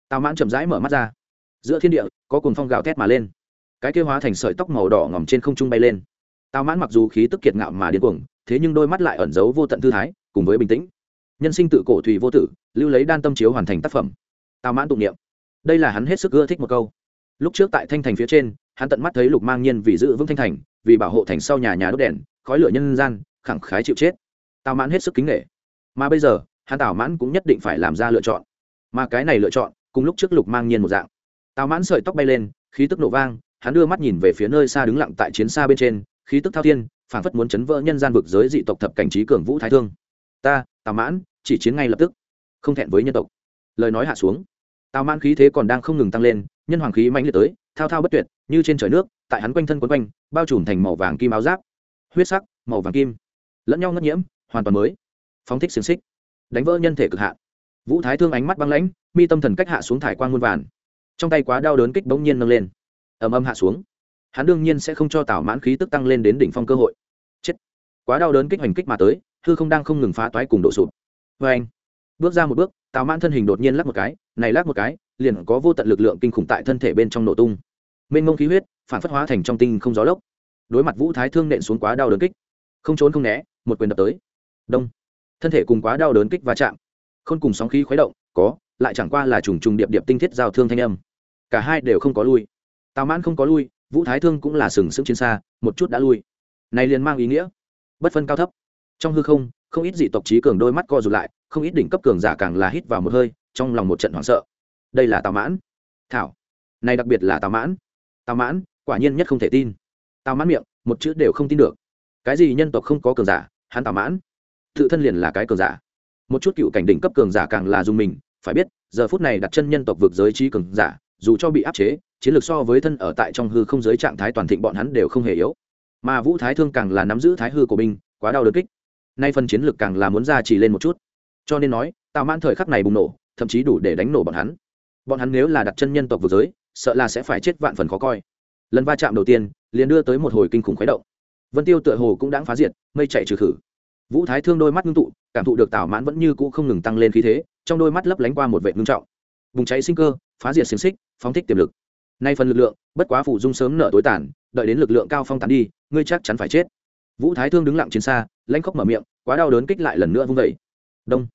Tào mãn chậm rãi mở mắt ra. Giữa thiên địa, có cồn phong gào thét mà lên. Cái kêu hóa thành sợi tóc màu đỏ ngỏm trên không trung bay lên. Tào mãn mặc dù khí tức kiệt ngạo mà điên cuồng, thế nhưng đôi mắt lại ẩn giấu vô tận thư thái, cùng với bình tĩnh. Nhân sinh tự cổ thùy vô tử, lưu lấy đan tâm chiếu hoàn thành tác phẩm. Tào mãn tụng niệm. Đây là hắn hết sức ưa thích một câu. Lúc trước tại thanh thành phía trên, hắn tận mắt thấy lục mang nhiên vì giữ vững thanh thành, vì bảo hộ thành sau nhà nhà đốt đèn, khói lửa nhân gian khẳng khái chịu chết. Tào mãn hết sức kính nghệ mà bây giờ, hắn tào mãn cũng nhất định phải làm ra lựa chọn. Mà cái này lựa chọn, cùng lúc trước lục mang nhiên một dạng. Tào mãn sợi tóc bay lên, khí tức nổ vang, hắn đưa mắt nhìn về phía nơi xa đứng lặng tại chiến xa bên trên, khí tức thao thiên, phảng phất muốn chấn vỡ nhân gian vực giới dị tộc thập cảnh trí cường vũ thái thương. Ta, tào mãn, chỉ chiến ngay lập tức, không thẹn với nhân tộc. Lời nói hạ xuống. Tào mãn khí thế còn đang không ngừng tăng lên, nhân hoàng khí mạnh liệt tới, thao thao bất tuyệt, như trên trời nước, tại hắn quanh thân quấn quanh, bao trùm thành màu vàng kim áo giáp. Huyết sắc, màu vàng kim lẫn nhau ngất nhiễm, hoàn toàn mới. Phóng thích xiềng xích, đánh vỡ nhân thể cực hạn. Vũ thái thương ánh mắt băng lãnh, mi tâm thần cách hạ xuống thải quang muôn vàn. Trong tay quá đau đớn kích bỗng nhiên nâng lên. Ầm ầm hạ xuống. Hắn đương nhiên sẽ không cho tảo mãn khí tức tăng lên đến đỉnh phong cơ hội. Chết. Quá đau đớn kích hoành kích mà tới, hư không đang không ngừng phá toái cùng đổ sụp. Vê anh, bước ra một bước tào mãn thân hình đột nhiên lắc một cái, này lắc một cái, liền có vô tận lực lượng kinh khủng tại thân thể bên trong nổ tung. Mênh mông khí huyết, phản phất hóa thành trong tinh không gió lốc. Đối mặt vũ thái thương nện xuống quá đau đớn kích không trốn không né, một quyền đập tới. Đông. Thân thể cùng quá đau đớn kích va chạm. Không cùng sóng khí khuấy động, có, lại chẳng qua là trùng trùng điệp điệp tinh thiết giao thương thanh âm. Cả hai đều không có lui. Tào mãn không có lui, vũ thái thương cũng là sừng sững chiến xa, một chút đã lui. Này liền mang ý nghĩa, bất phân cao thấp. Trong hư không không ít dị tộc trí cường đôi mắt co rụt lại, không ít đỉnh cấp cường giả càng là hít vào một hơi, trong lòng một trận hoảng sợ. Đây là tào mãn. Thảo. Này đặc biệt là tào mãn. Tào mãn, quả nhiên nhất không thể tin. Tào mãn miệng, một chữ đều không tin được cái gì nhân tộc không có cường giả, hắn tào mãn. Tự thân liền là cái cường giả. Một chút cựu cảnh đỉnh cấp cường giả càng là dùng mình, phải biết, giờ phút này đặt chân nhân tộc vượt giới trí cường giả, dù cho bị áp chế, chiến lược so với thân ở tại trong hư không giới trạng thái toàn thịnh bọn hắn đều không hề yếu. Mà vũ thái thương càng là nắm giữ thái hư của binh quá đau đớn kích. Nay phần chiến lược càng là muốn ra chỉ lên một chút. Cho nên nói tạo mãn thời khắc này bùng nổ, thậm chí đủ để đánh nổ bọn hắn. Bọn hắn nếu là đặt chân nhân tộc vượt giới, sợ là sẽ phải chết vạn phần khó coi. Lần va chạm đầu tiên, liền đưa tới một hồi kinh khủng khuấy động vân tiêu tựa hồ cũng đã phá diệt, mây chạy trừ khử. Vũ thái thương đôi mắt ngưng tụ, cảm thụ được tào mãn vẫn như cũ không ngừng tăng lên khí thế, trong đôi mắt lấp lánh qua một vệ ngưng trọng. Bùng cháy sinh cơ, phá diệt xiềng xích, phóng thích tiềm lực. Nay phần lực lượng, bất quá phủ dung sớm nợ tối tàn, đợi đến lực lượng cao phong tàn đi, ngươi chắc chắn phải chết. Vũ thái thương đứng lặng trên xa, lanh khóc mở miệng, quá đau đớn kích lại lần nữa vung vẩy đông.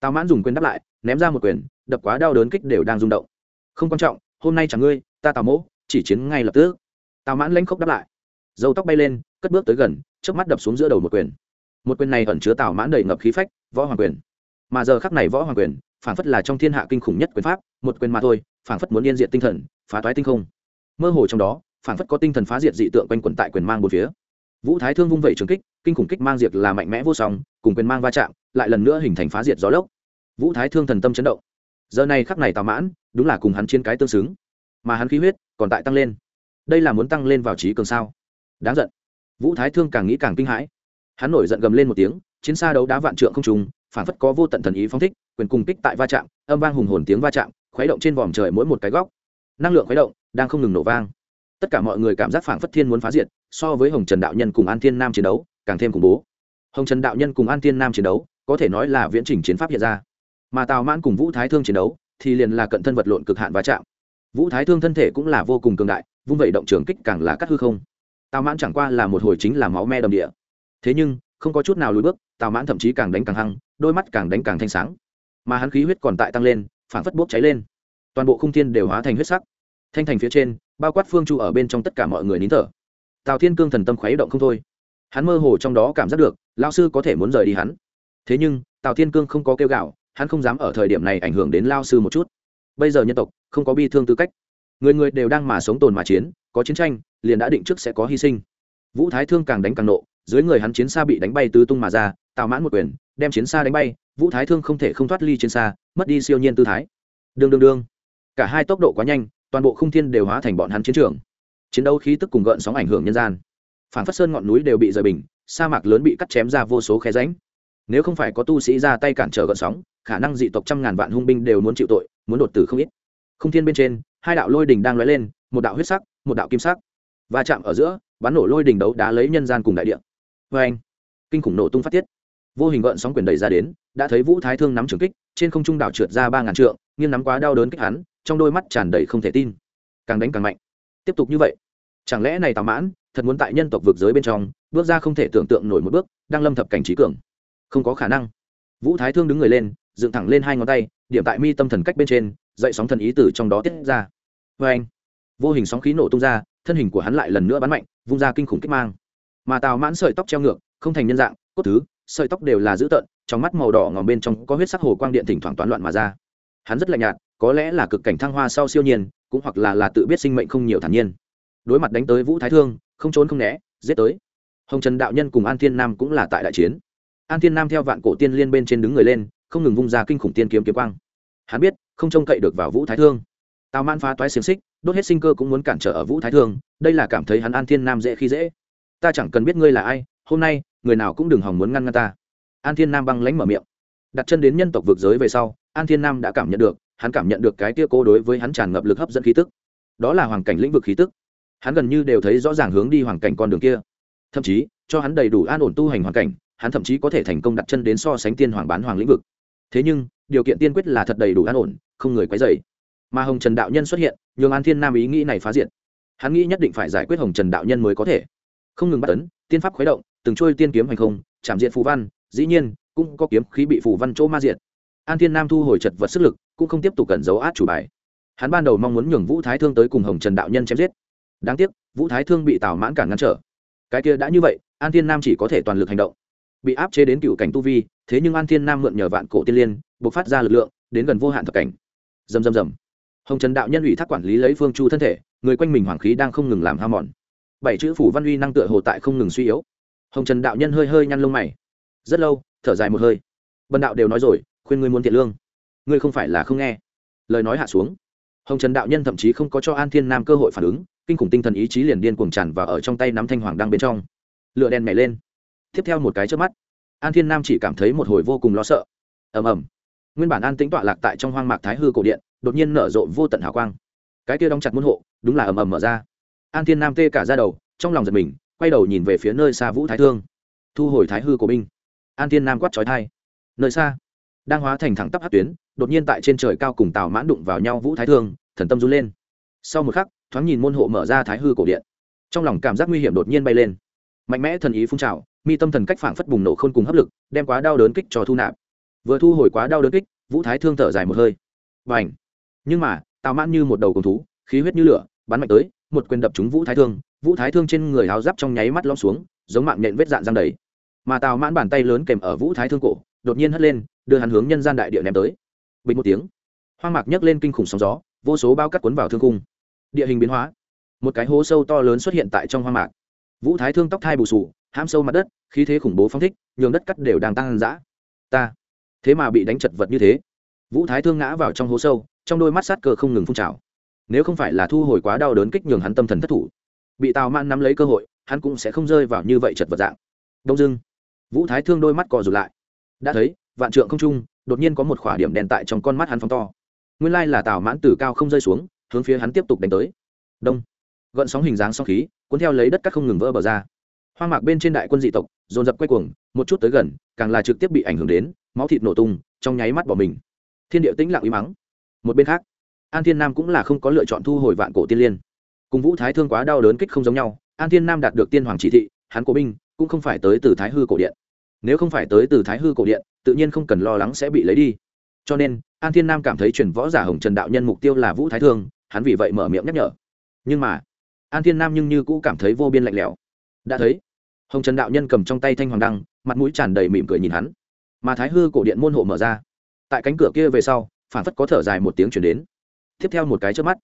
Tào mãn dùng quyền đáp lại, ném ra một quyền, đập quá đau đớn kích đều đang rung động. Không quan trọng, hôm nay chẳng ngươi, ta tào mỗ, chỉ chiến ngay lập tức. Tào mãn lanh khóc đáp lại. Dâu tóc bay lên cất bước tới gần, chớp mắt đập xuống giữa đầu một quyền. Một quyền này ẩn chứa tào mãn đầy ngập khí phách, võ hoàng quyền. Mà giờ khắc này võ hoàng quyền phản phất là trong thiên hạ kinh khủng nhất quyền pháp, một quyền mà thôi phản phất muốn yên diện tinh thần, phá toái tinh không. Mơ hồ trong đó phản phất có tinh thần phá diệt dị tượng quanh quẩn tại quyền mang một phía. Vũ thái thương vung vẩy trường kích, kinh khủng kích mang diệt là mạnh mẽ vô song, cùng quyền mang va chạm, lại lần nữa hình thành phá diệt gió lốc. Vũ thái thương thần tâm chấn động. Giờ này khắc này tào mãn, đúng là cùng hắn chiến cái tương xứng. Mà hắn khí huyết còn tại tăng lên. Đây là muốn tăng lên vào trí cường sao? Đáng giận vũ thái thương càng nghĩ càng kinh hãi. Hắn nổi giận gầm lên một tiếng, chiến xa đấu đá vạn trượng không trùng, phản phất có vô tận thần ý phong thích, quyền cùng kích tại va chạm, âm vang hùng hồn tiếng va chạm, khuấy động trên vòm trời mỗi một cái góc. Năng lượng khuấy động, đang không ngừng nổ vang. Tất cả mọi người cảm giác phảng phất thiên muốn phá diệt, so với hồng trần đạo nhân cùng an thiên nam chiến đấu, càng thêm khủng bố. Hồng trần đạo nhân cùng an thiên nam chiến đấu, có thể nói là viễn trình chiến pháp hiện ra. Mà tào mãn cùng vũ thái thương chiến đấu, thì liền là cận thân vật lộn cực hạn va chạm. Vũ thái thương thân thể cũng là vô cùng cường đại, vung vẩy động trường kích càng là cắt hư không tào mãn chẳng qua là một hồi chính là máu me đầm địa. Thế nhưng, không có chút nào lùi bước, tào mãn thậm chí càng đánh càng hăng, đôi mắt càng đánh càng thanh sáng. Mà hắn khí huyết còn tại tăng lên phản phất bốc cháy lên. Toàn bộ khung thiên đều hóa thành huyết sắc. Thanh thành phía trên, bao quát phương chu ở bên trong tất cả mọi người nín thở. Tào thiên cương thần tâm khuấy động không thôi. Hắn mơ hồ trong đó cảm giác được lao sư có thể muốn rời đi hắn. Thế nhưng, tào thiên cương không có kêu gạo, hắn không dám ở thời điểm này ảnh hưởng đến lao sư một chút. Bây giờ nhân tộc, không có bi thương tư cách. Người người đều đang mà sống tồn mà chiến, có chiến tranh liền đã định trước sẽ có hy sinh. Vũ thái thương càng đánh càng nộ, dưới người hắn chiến xa bị đánh bay tứ tung mà ra, tào mãn một quyền, đem chiến xa đánh bay, vũ thái thương không thể không thoát ly chiến xa, mất đi siêu nhiên tư thái. Đương đương đương. Cả hai tốc độ quá nhanh, toàn bộ khung thiên đều hóa thành bọn hắn chiến trường. Chiến đấu khí tức cùng gợn sóng ảnh hưởng nhân gian. Phản phất sơn ngọn núi đều bị rời bình, sa mạc lớn bị cắt chém ra vô số khe ránh nếu không phải có tu sĩ ra tay cản trở gợn sóng, khả năng dị tộc trăm ngàn vạn hung binh đều muốn chịu tội, muốn đột tử không ít. Không thiên bên trên, hai đạo lôi đình đang lóe lên, một đạo huyết sắc, một đạo kim sắc va chạm ở giữa, bắn nổ lôi đình đấu đá lấy nhân gian cùng đại địa. Vê anh, kinh khủng nổ tung phát tiết. Vô hình gợn sóng quyền đẩy ra đến, đã thấy vũ thái thương nắm trường kích, trên không trung đảo trượt ra ba ngàn trượng, nghiêng nắm quá đau đớn kích hắn, trong đôi mắt tràn đầy không thể tin. Càng đánh càng mạnh. Tiếp tục như vậy, chẳng lẽ này tào mãn, thật muốn tại nhân tộc vực giới bên trong, bước ra không thể tưởng tượng nổi một bước, đang lâm thập cảnh trí cường? Không có khả năng. Vũ thái thương đứng người lên, dựng thẳng lên hai ngón tay, điểm tại mi tâm thần cách bên trên, dậy sóng thần ý tử trong đó tiết ra. Vê anh, vô hình sóng khí nổ tung ra thân hình của hắn lại lần nữa bắn mạnh, vung ra kinh khủng kích mang. Mà tào mãn sợi tóc treo ngược, không thành nhân dạng, cốt thứ, sợi tóc đều là dữ tợn, trong mắt màu đỏ ngòm bên trong có huyết sắc hồ quang điện thỉnh thoảng toán loạn mà ra. Hắn rất lạnh nhạt, có lẽ là cực cảnh thăng hoa sau siêu nhiên, cũng hoặc là là tự biết sinh mệnh không nhiều thản nhiên. Đối mặt đánh tới vũ thái thương, không trốn không né, giết tới. Hồng trần đạo nhân cùng an thiên nam cũng là tại đại chiến. An thiên nam theo vạn cổ tiên liên bên trên đứng người lên, không ngừng vung ra kinh khủng tiên kiếm kiếm quang. Hắn biết, không trông cậy được vào vũ thái thương tào man phá toái xiềng xích, đốt hết sinh cơ cũng muốn cản trở ở vũ thái thương đây là cảm thấy hắn an thiên nam dễ khi dễ. Ta chẳng cần biết ngươi là ai, hôm nay, người nào cũng đừng hòng muốn ngăn ngăn ta. An thiên nam băng lánh mở miệng. Đặt chân đến nhân tộc vực giới về sau, an thiên nam đã cảm nhận được, hắn cảm nhận được cái tia cô đối với hắn tràn ngập lực hấp dẫn khí tức. Đó là hoàn cảnh lĩnh vực khí tức. Hắn gần như đều thấy rõ ràng hướng đi hoàn cảnh con đường kia. Thậm chí, cho hắn đầy đủ an ổn tu hành hoàn cảnh, hắn thậm chí có thể thành công đặt chân đến so sánh tiên hoàng bán hoàng lĩnh vực. Thế nhưng, điều kiện tiên quyết là thật đầy đủ an ổn, không người quấy dày mà hồng trần đạo nhân xuất hiện, nhường an thiên nam ý nghĩ này phá diện hắn nghĩ nhất định phải giải quyết hồng trần đạo nhân mới có thể. Không ngừng bắt tấn, tiên pháp khuấy động, từng trôi tiên kiếm hành không, chạm diện phù văn, dĩ nhiên, cũng có kiếm khí bị phù văn chỗ ma diện an thiên nam thu hồi chật vật sức lực, cũng không tiếp tục cẩn giấu át chủ bài. Hắn ban đầu mong muốn nhường vũ thái thương tới cùng hồng trần đạo nhân chém giết. Đáng tiếc, vũ thái thương bị tào mãn cản ngăn trở. Cái kia đã như vậy, an thiên nam chỉ có thể toàn lực hành động. Bị áp chế đến cựu cảnh tu vi, thế nhưng an thiên nam mượn nhờ vạn cổ tiên liên buộc phát ra lực lượng, đến gần vô hạn thập cảnh. Dầm dầm dầm hồng trần đạo nhân ủy thác quản lý lấy phương chu thân thể người quanh mình hoàng khí đang không ngừng làm hao mòn bảy chữ phủ văn uy năng tựa hồ tại không ngừng suy yếu hồng trần đạo nhân hơi hơi nhăn lông mày rất lâu thở dài một hơi bần đạo đều nói rồi khuyên ngươi muốn thiện lương ngươi không phải là không nghe lời nói hạ xuống hồng trần đạo nhân thậm chí không có cho an thiên nam cơ hội phản ứng kinh khủng tinh thần ý chí liền điên cuồng tràn và ở trong tay nắm thanh hoàng đang bên trong lửa đèn mẻ lên tiếp theo một cái trước mắt an thiên nam chỉ cảm thấy một hồi vô cùng lo sợ ầm ầm nguyên bản an tĩnh tọa lạc tại trong hoang mạc thái hư cổ điện đột nhiên nở rộ vô tận hào quang. Cái kia đóng chặt môn hộ, đúng là ầm ầm mở ra. An thiên nam tê cả ra đầu, trong lòng giật mình, quay đầu nhìn về phía nơi xa vũ thái thương. Thu hồi thái hư của binh. An thiên nam quát trói thai nơi xa, đang hóa thành thẳng tắp hát tuyến, đột nhiên tại trên trời cao cùng tào mãn đụng vào nhau vũ thái thương, thần tâm run lên. Sau một khắc, thoáng nhìn môn hộ mở ra thái hư cổ điện. Trong lòng cảm giác nguy hiểm đột nhiên bay lên. Mạnh mẽ thần ý phun trào, mi tâm thần cách phảng phất bùng nổ khôn cùng hấp lực, đem quá đau đớn kích cho thu nạp. Vừa thu hồi quá đau đớn kích, vũ thái thương thở dài một hơi. Và ảnh nhưng mà, tào mãn như một đầu cầu thú, khí huyết như lửa, bắn mạnh tới, một quyền đập trúng vũ thái thương. Vũ thái thương trên người háo giáp trong nháy mắt lom xuống, giống mạng nhện vết dạn răng đầy. Mà tào mãn bàn tay lớn kèm ở vũ thái thương cổ, đột nhiên hất lên, đưa hắn hướng nhân gian đại địa ném tới. Bình một tiếng, hoang mạc nhấc lên kinh khủng sóng gió, vô số bao cắt cuốn vào thương cung. Địa hình biến hóa. Một cái hố sâu to lớn xuất hiện tại trong hoang mạc. Vũ thái thương tóc thai bù sù, hãm sâu mặt đất, khí thế khủng bố phong thích, nhường đất cắt đều đang tăng dã. Ta, thế mà bị đánh chật vật như thế. Vũ thái thương ngã vào trong hố sâu trong đôi mắt sát cờ không ngừng phun trào. Nếu không phải là thu hồi quá đau đớn kích nhường hắn tâm thần thất thủ, bị tào mãn nắm lấy cơ hội, hắn cũng sẽ không rơi vào như vậy chật vật dạng. Đông dưng vũ thái thương đôi mắt cò rụt lại. Đã thấy, vạn trượng không trung, đột nhiên có một khỏa điểm đèn tại trong con mắt hắn phóng to. Nguyên lai là tào mãn từ cao không rơi xuống, hướng phía hắn tiếp tục đánh tới. Đông. Gợn sóng hình dáng sóng khí, cuốn theo lấy đất cắt không ngừng vỡ bờ ra. Hoang mạc bên trên đại quân dị tộc, dồn dập quay cuồng, một chút tới gần, càng là trực tiếp bị ảnh hưởng đến, máu thịt nổ tung, trong nháy mắt bỏ mình. Thiên địa tĩnh lặng uy mắng một bên khác, an thiên nam cũng là không có lựa chọn thu hồi vạn cổ tiên liên. Cùng vũ thái thương quá đau đớn kích không giống nhau, an thiên nam đạt được tiên hoàng chỉ thị, hắn cổ binh cũng không phải tới từ thái hư cổ điện. Nếu không phải tới từ thái hư cổ điện, tự nhiên không cần lo lắng sẽ bị lấy đi. Cho nên, an thiên nam cảm thấy chuyển võ giả hồng trần đạo nhân mục tiêu là vũ thái thương, hắn vì vậy mở miệng nhắc nhở. Nhưng mà, an thiên nam nhưng như cũ cảm thấy vô biên lạnh lẽo. Đã thấy, hồng trần đạo nhân cầm trong tay thanh hoàng đăng, mặt mũi tràn đầy mỉm cười nhìn hắn. Mà thái hư cổ điện môn hộ mở ra. Tại cánh cửa kia về sau phản phất có thở dài một tiếng chuyển đến. Tiếp theo một cái trước mắt,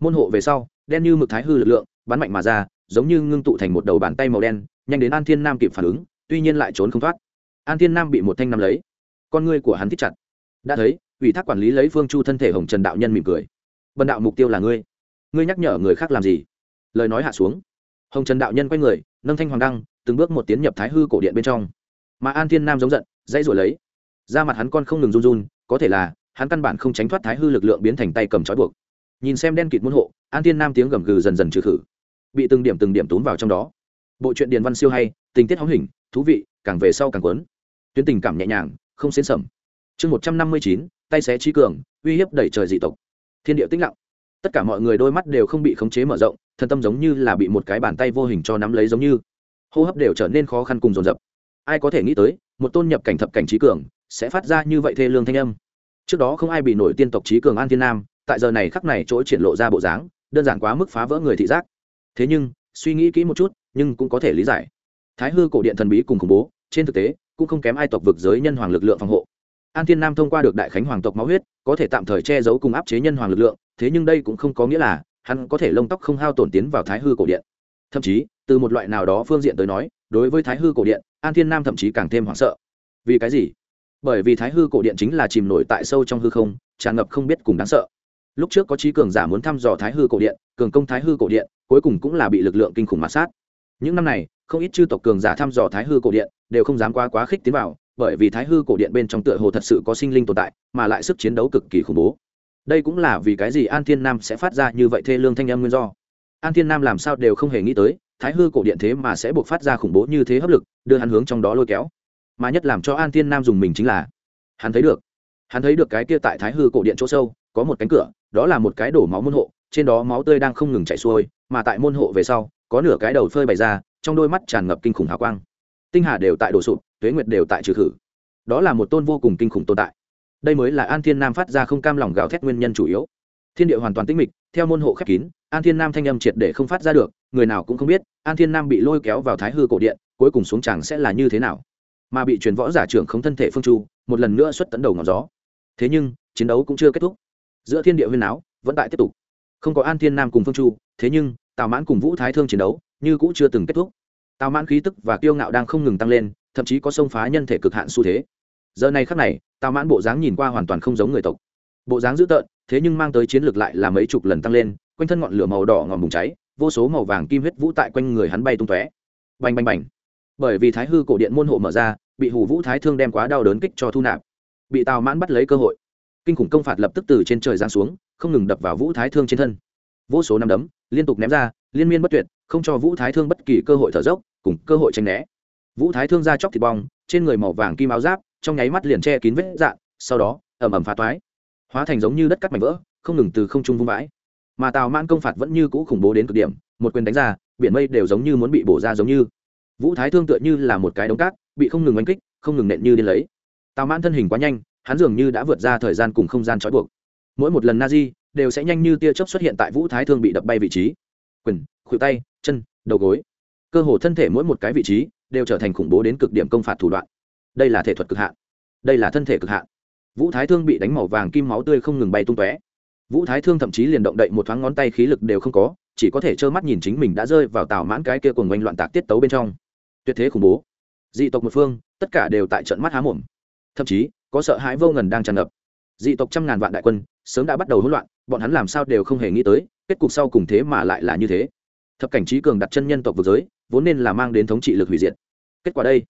môn hộ về sau, đen như mực thái hư lực lượng, bắn mạnh mà ra, giống như ngưng tụ thành một đầu bàn tay màu đen, nhanh đến an thiên nam kịp phản ứng, tuy nhiên lại trốn không thoát. An thiên nam bị một thanh nắm lấy. Con ngươi của hắn thích chặt. Đã thấy, ủy thác quản lý lấy phương chu thân thể hồng trần đạo nhân mỉm cười. Bần đạo mục tiêu là ngươi. Ngươi nhắc nhở người khác làm gì? Lời nói hạ xuống. Hồng trần đạo nhân quay người, nâng thanh hoàng đăng, từng bước một tiến nhập thái hư cổ điện bên trong. Mà an thiên nam giống giận, dãy rồi lấy. Da mặt hắn con không ngừng run run, có thể là hắn căn bản không tránh thoát thái hư lực lượng biến thành tay cầm trói buộc. Nhìn xem đen kịt môn hộ, an thiên nam tiếng gầm gừ dần dần trừ khử. Bị từng điểm từng điểm tốn vào trong đó. Bộ truyện điền văn siêu hay, tình tiết hóng hình, thú vị, càng về sau càng quấn tuyến tình cảm nhẹ nhàng, không xến sầm. Chương một trăm năm mươi chín, tay xé trí cường, uy hiếp đẩy trời dị tộc. Thiên địa tĩnh lặng. Tất cả mọi người đôi mắt đều không bị khống chế mở rộng thân tâm giống như là bị một cái bàn tay vô hình cho nắm lấy giống như. Hô hấp đều trở nên khó khăn cùng dồn dập. Ai có thể nghĩ tới, một tôn nhập cảnh thập cảnh trí cường sẽ phát ra như vậy thê lương thanh âm trước đó không ai bị nổi tiên tộc trí cường an thiên nam, tại giờ này khắc này chỗ triển lộ ra bộ dáng, đơn giản quá mức phá vỡ người thị giác. Thế nhưng, suy nghĩ kỹ một chút, nhưng cũng có thể lý giải. Thái hư cổ điện thần bí cùng khủng bố, trên thực tế, cũng không kém ai tộc vực giới nhân hoàng lực lượng phòng hộ. An thiên nam thông qua được đại khánh hoàng tộc máu huyết, có thể tạm thời che giấu cùng áp chế nhân hoàng lực lượng, thế nhưng đây cũng không có nghĩa là hắn có thể lông tóc không hao tổn tiến vào thái hư cổ điện. Thậm chí, từ một loại nào đó phương diện tới nói, đối với thái hư cổ điện, an thiên nam thậm chí càng thêm hoảng sợ. Vì cái gì? Bởi vì thái hư cổ điện chính là chìm nổi tại sâu trong hư không, tràn ngập không biết cùng đáng sợ. Lúc trước có trí cường giả muốn thăm dò thái hư cổ điện, cường công thái hư cổ điện, cuối cùng cũng là bị lực lượng kinh khủng mạt sát. Những năm này, không ít chư tộc cường giả thăm dò thái hư cổ điện, đều không dám quá quá khích tiến vào, bởi vì thái hư cổ điện bên trong tựa hồ thật sự có sinh linh tồn tại, mà lại sức chiến đấu cực kỳ khủng bố. Đây cũng là vì cái gì an thiên nam sẽ phát ra như vậy thê lương thanh âm nguyên do. An thiên nam làm sao đều không hề nghĩ tới, thái hư cổ điện thế mà sẽ buộc phát ra khủng bố như thế hấp lực, đưa hắn hướng trong đó lôi kéo mà nhất làm cho an thiên nam dùng mình chính là, hắn thấy được, hắn thấy được cái kia tại thái hư cổ điện chỗ sâu, có một cánh cửa, đó là một cái đổ máu môn hộ, trên đó máu tươi đang không ngừng chảy xuôi, mà tại môn hộ về sau, có nửa cái đầu phơi bày ra, trong đôi mắt tràn ngập kinh khủng hào quang. Tinh hà đều tại đổ sụp, tuế nguyệt đều tại trừ khử. Đó là một tôn vô cùng kinh khủng tồn tại. Đây mới là an thiên nam phát ra không cam lòng gào thét nguyên nhân chủ yếu. Thiên địa hoàn toàn tĩnh mịch, theo môn hộ khép kín, an thiên nam thanh âm triệt để không phát ra được, người nào cũng không biết, an thiên nam bị lôi kéo vào thái hư cổ điện, cuối cùng xuống chẳng sẽ là như thế nào mà bị truyền võ giả trưởng không thân thể phương chu, một lần nữa xuất tấn đầu ngọn gió. Thế nhưng, chiến đấu cũng chưa kết thúc. Giữa thiên địa huyên áo vẫn tại tiếp tục. Không có an thiên nam cùng phương chu, thế nhưng, tào mãn cùng vũ thái thương chiến đấu, như cũng chưa từng kết thúc. Tào mãn khí tức và kiêu ngạo đang không ngừng tăng lên, thậm chí có xông phá nhân thể cực hạn xu thế. Giờ này khắc này, tào mãn bộ dáng nhìn qua hoàn toàn không giống người tộc. Bộ dáng dữ tợn, thế nhưng mang tới chiến lược lại là mấy chục lần tăng lên, quanh thân ngọn lửa màu đỏ ngọn bùng cháy, vô số màu vàng kim huyết vũ tại quanh người hắn bay tung tóe. Bành bành bành. Bởi vì thái hư cổ điện môn hộ mở ra bị hủ vũ thái thương đem quá đau đớn kích cho thu nạp. Bị tào mãn bắt lấy cơ hội. Kinh khủng công phạt lập tức từ trên trời giáng xuống, không ngừng đập vào vũ thái thương trên thân. Vô số năm đấm, liên tục ném ra, liên miên bất tuyệt, không cho vũ thái thương bất kỳ cơ hội thở dốc, cùng cơ hội tranh né. Vũ thái thương ra chóc thịt bong, trên người màu vàng kim áo giáp, trong nháy mắt liền che kín vết dạn sau đó ẩm ẩm phá toái. Hóa thành giống như đất cắt mảnh vỡ, không ngừng từ không trung vung vãi. Mà tào mãn công phạt vẫn như cũ khủng bố đến cực điểm, một quyền đánh ra, biển mây đều giống như muốn bị bổ ra giống như. Vũ thái thương tựa như là một cái đống cát bị không ngừng đánh kích, không ngừng nện như điên lấy. Tào mãn thân hình quá nhanh, hắn dường như đã vượt ra thời gian cùng không gian trói buộc. Mỗi một lần na di đều sẽ nhanh như tia chớp xuất hiện tại vũ thái thương bị đập bay vị trí. Quyền, khuỷu tay, chân, đầu gối. Cơ hồ thân thể mỗi một cái vị trí đều trở thành khủng bố đến cực điểm công phạt thủ đoạn. Đây là thể thuật cực hạn. Đây là thân thể cực hạn. Vũ thái thương bị đánh màu vàng kim máu tươi không ngừng bay tung tóe. Vũ thái thương thậm chí liền động đậy một thoáng ngón tay khí lực đều không có, chỉ có thể trơ mắt nhìn chính mình đã rơi vào tào mãn cái kia cùng oanh loạn tạc tiết tấu bên trong. Tuyệt thế khủng bố dị tộc một phương, tất cả đều tại trận mắt há mồm. Thậm chí, có sợ hãi vô ngần đang tràn ngập. Dị tộc trăm ngàn vạn đại quân, sớm đã bắt đầu hỗn loạn, bọn hắn làm sao đều không hề nghĩ tới, kết cục sau cùng thế mà lại là như thế. Thập cảnh trí cường đặt chân nhân tộc vực giới, vốn nên là mang đến thống trị lực hủy diệt. Kết quả đây,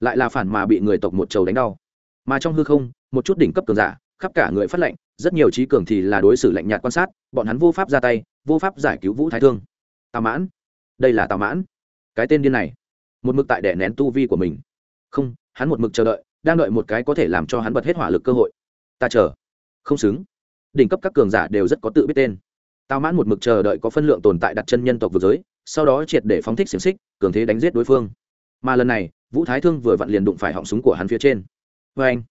lại là phản mà bị người tộc một trầu đánh đau. Mà trong hư không, một chút đỉnh cấp cường giả, khắp cả người phát lệnh, rất nhiều trí cường thì là đối xử lạnh nhạt quan sát, bọn hắn vô pháp ra tay, vô pháp giải cứu vũ thái thương. Tào mãn, đây là tào mãn. Cái tên điên này một mực tại đè nén tu vi của mình. Không, hắn một mực chờ đợi, đang đợi một cái có thể làm cho hắn bật hết hỏa lực cơ hội. Ta chờ. Không xứng. Đỉnh cấp các cường giả đều rất có tự biết tên. Tao mãn một mực chờ đợi có phân lượng tồn tại đặt chân nhân tộc vực giới, sau đó triệt để phóng thích xiềng xích, cường thế đánh giết đối phương. Mà lần này, vũ thái thương vừa vặn liền đụng phải họng súng của hắn phía trên. Vê anh,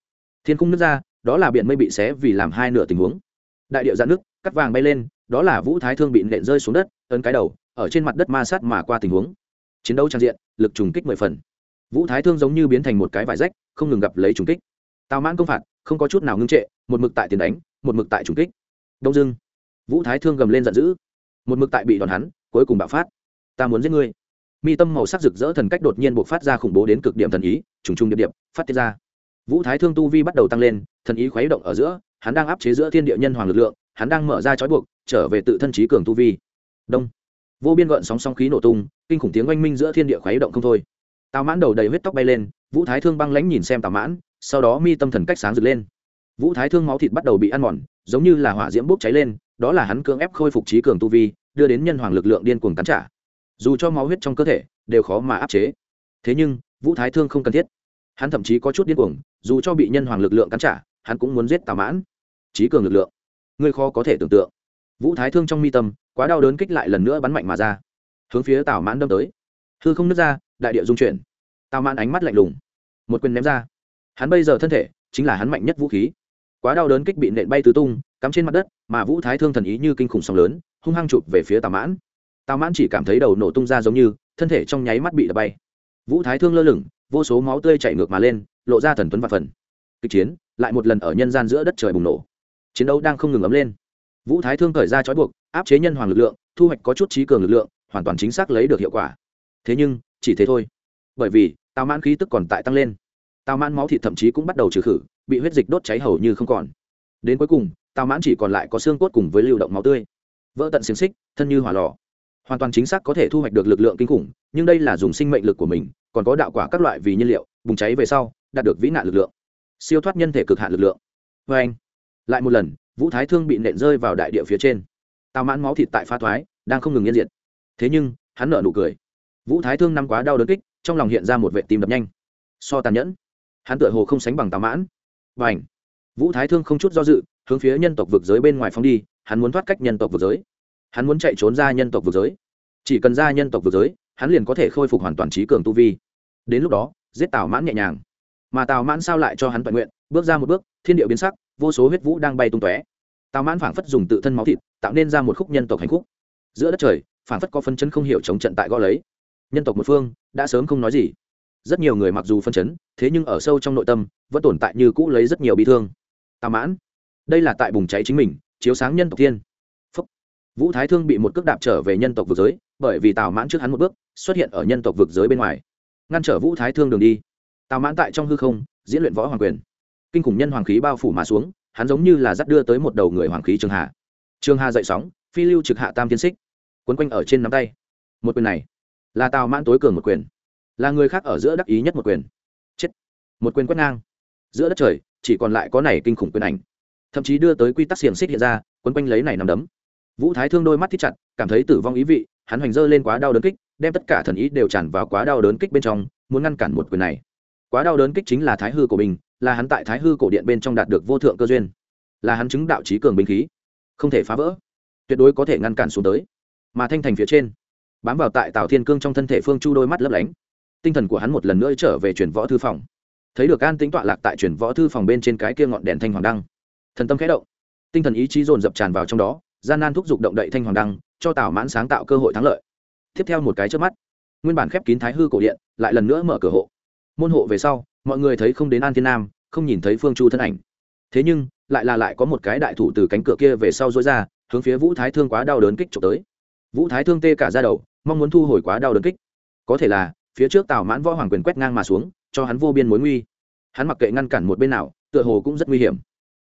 thiên cung nước ra, đó là biển mây bị xé vì làm hai nửa tình huống. Đại điệu dạn nước cắt vàng bay lên, đó là vũ thái thương bị nện rơi xuống đất, ấn cái đầu, ở trên mặt đất ma sát mà qua tình huống chiến đấu trang diện, lực trùng kích mười phần. Vũ thái thương giống như biến thành một cái vải rách, không ngừng gặp lấy trùng kích. Tào mãn công phạt, không có chút nào ngưng trệ, một mực tại tiền đánh, một mực tại trùng kích. Đông dưng vũ thái thương gầm lên giận dữ. Một mực tại bị đòn hắn, cuối cùng bạo phát. Ta muốn giết ngươi. Mi tâm màu sắc rực rỡ thần cách đột nhiên buộc phát ra khủng bố đến cực điểm thần ý, trùng trùng điệp điệp, phát tiết ra. Vũ thái thương tu vi bắt đầu tăng lên, thần ý khuấy động ở giữa, hắn đang áp chế giữa thiên địa nhân hoàng lực lượng, hắn đang mở ra trói buộc, trở về tự thân trí cường tu vi. Đông vô biên gợn sóng sóng khí nổ tung, kinh khủng tiếng oanh minh giữa thiên địa khuấy động không thôi. Tào mãn đầu đầy huyết tóc bay lên, vũ thái thương băng lãnh nhìn xem tào mãn, sau đó mi tâm thần cách sáng rực lên. Vũ thái thương máu thịt bắt đầu bị ăn mòn, giống như là hỏa diễm bốc cháy lên, đó là hắn cưỡng ép khôi phục trí cường tu vi, đưa đến nhân hoàng lực lượng điên cuồng cắn trả. Dù cho máu huyết trong cơ thể đều khó mà áp chế, thế nhưng vũ thái thương không cần thiết. Hắn thậm chí có chút điên cuồng, dù cho bị nhân hoàng lực lượng cắn trả, hắn cũng muốn giết tào mãn. Trí cường lực lượng, ngươi khó có thể tưởng tượng vũ thái thương trong mi tâm, quá đau đớn kích lại lần nữa bắn mạnh mà ra. Hướng phía tào mãn đâm tới. Hư không nứt ra, đại địa dung chuyển. Tào mãn ánh mắt lạnh lùng. Một quyền ném ra. Hắn bây giờ thân thể chính là hắn mạnh nhất vũ khí. Quá đau đớn kích bị nện bay tứ tung, cắm trên mặt đất, mà vũ thái thương thần ý như kinh khủng sóng lớn, hung hăng chụp về phía tào mãn. Tào mãn chỉ cảm thấy đầu nổ tung ra giống như, thân thể trong nháy mắt bị đập bay. Vũ thái thương lơ lửng, vô số máu tươi chảy ngược mà lên, lộ ra thần tuấn và phần. Kịch chiến, lại một lần ở nhân gian giữa đất trời bùng nổ. Chiến đấu đang không ngừng ấm lên vũ thái thương thời ra trói buộc, áp chế nhân hoàng lực lượng, thu hoạch có chút trí cường lực lượng, hoàn toàn chính xác lấy được hiệu quả. Thế nhưng, chỉ thế thôi. Bởi vì, tào mãn khí tức còn tại tăng lên. Tào mãn máu thịt thậm chí cũng bắt đầu trừ khử, bị huyết dịch đốt cháy hầu như không còn. Đến cuối cùng, tào mãn chỉ còn lại có xương cốt cùng với lưu động máu tươi. Vỡ tận xiềng xích, thân như hỏa lò. Hoàn toàn chính xác có thể thu hoạch được lực lượng kinh khủng, nhưng đây là dùng sinh mệnh lực của mình, còn có đạo quả các loại vì nhiên liệu, bùng cháy về sau, đạt được vĩ nạn lực lượng. Siêu thoát nhân thể cực hạn lực lượng. Vê anh. Lại một lần vũ thái thương bị nện rơi vào đại địa phía trên. Tào mãn máu thịt tại pha thoái, đang không ngừng yên diệt. Thế nhưng, hắn nở nụ cười. Vũ thái thương năm quá đau đớn kích, trong lòng hiện ra một vệ tim đập nhanh. So tàn nhẫn, hắn tựa hồ không sánh bằng tào mãn. Và ảnh vũ thái thương không chút do dự, hướng phía nhân tộc vực giới bên ngoài phóng đi, hắn muốn thoát cách nhân tộc vực giới. Hắn muốn chạy trốn ra nhân tộc vực giới. Chỉ cần ra nhân tộc vực giới, hắn liền có thể khôi phục hoàn toàn trí cường tu vi. Đến lúc đó, giết tào mãn nhẹ nhàng. Mà tào mãn sao lại cho hắn toàn nguyện, bước ra một bước, thiên địa biến sắc vô số huyết vũ đang bay tung tóe. Tào mãn phảng phất dùng tự thân máu thịt, tạo nên ra một khúc nhân tộc hành khúc. Giữa đất trời, phảng phất có phân chấn không hiểu chống trận tại gõ lấy. Nhân tộc một phương, đã sớm không nói gì. Rất nhiều người mặc dù phân chấn, thế nhưng ở sâu trong nội tâm, vẫn tồn tại như cũ lấy rất nhiều bi thương. Tào mãn, đây là tại bùng cháy chính mình, chiếu sáng nhân tộc thiên. Phúc. vũ thái thương bị một cước đạp trở về nhân tộc vực giới, bởi vì tào mãn trước hắn một bước, xuất hiện ở nhân tộc vực giới bên ngoài. Ngăn trở vũ thái thương đường đi. Tào mãn tại trong hư không, diễn luyện võ hoàng quyền kinh khủng nhân hoàng khí bao phủ mà xuống, hắn giống như là dắt đưa tới một đầu người hoàng khí trường hà. Trường hà dậy sóng, phi lưu trực hạ tam tiên xích quấn quanh ở trên nắm tay. Một quyền này, là tào mãn tối cường một quyền, là người khác ở giữa đắc ý nhất một quyền. Chết. Một quyền quét ngang. Giữa đất trời, chỉ còn lại có này kinh khủng quyền ảnh. Thậm chí đưa tới quy tắc xiềng xích hiện ra, quấn quanh lấy này nằm đấm. Vũ thái thương đôi mắt thích chặt, cảm thấy tử vong ý vị, hắn hoành dơ lên quá đau đớn kích, đem tất cả thần ý đều tràn vào quá đau đớn kích bên trong, muốn ngăn cản một quyền này. Quá đau đớn kích chính là thái hư của mình là hắn tại thái hư cổ điện bên trong đạt được vô thượng cơ duyên. Là hắn chứng đạo trí cường binh khí. Không thể phá vỡ. Tuyệt đối có thể ngăn cản xuống tới. Mà thanh thành phía trên, bám vào tại tào thiên cương trong thân thể phương chu đôi mắt lấp lánh. Tinh thần của hắn một lần nữa trở về chuyển võ thư phòng. Thấy được an tính tọa lạc tại chuyển võ thư phòng bên trên cái kia ngọn đèn thanh hoàng đăng, thần tâm khẽ động. Tinh thần ý chí dồn dập tràn vào trong đó, gian nan thúc giục động đậy thanh hoàng đăng, cho tào mãn sáng tạo cơ hội thắng lợi. Tiếp theo một cái trước mắt, nguyên bản khép kín thái hư cổ điện lại lần nữa mở cửa hộ. Môn hộ về sau mọi người thấy không đến an thiên nam, không nhìn thấy phương chu thân ảnh. Thế nhưng, lại là lại có một cái đại thủ từ cánh cửa kia về sau dối ra, hướng phía vũ thái thương quá đau đớn kích trục tới. Vũ thái thương tê cả ra đầu, mong muốn thu hồi quá đau đớn kích. Có thể là, phía trước tào mãn võ hoàng quyền quét ngang mà xuống, cho hắn vô biên mối nguy. Hắn mặc kệ ngăn cản một bên nào, tựa hồ cũng rất nguy hiểm.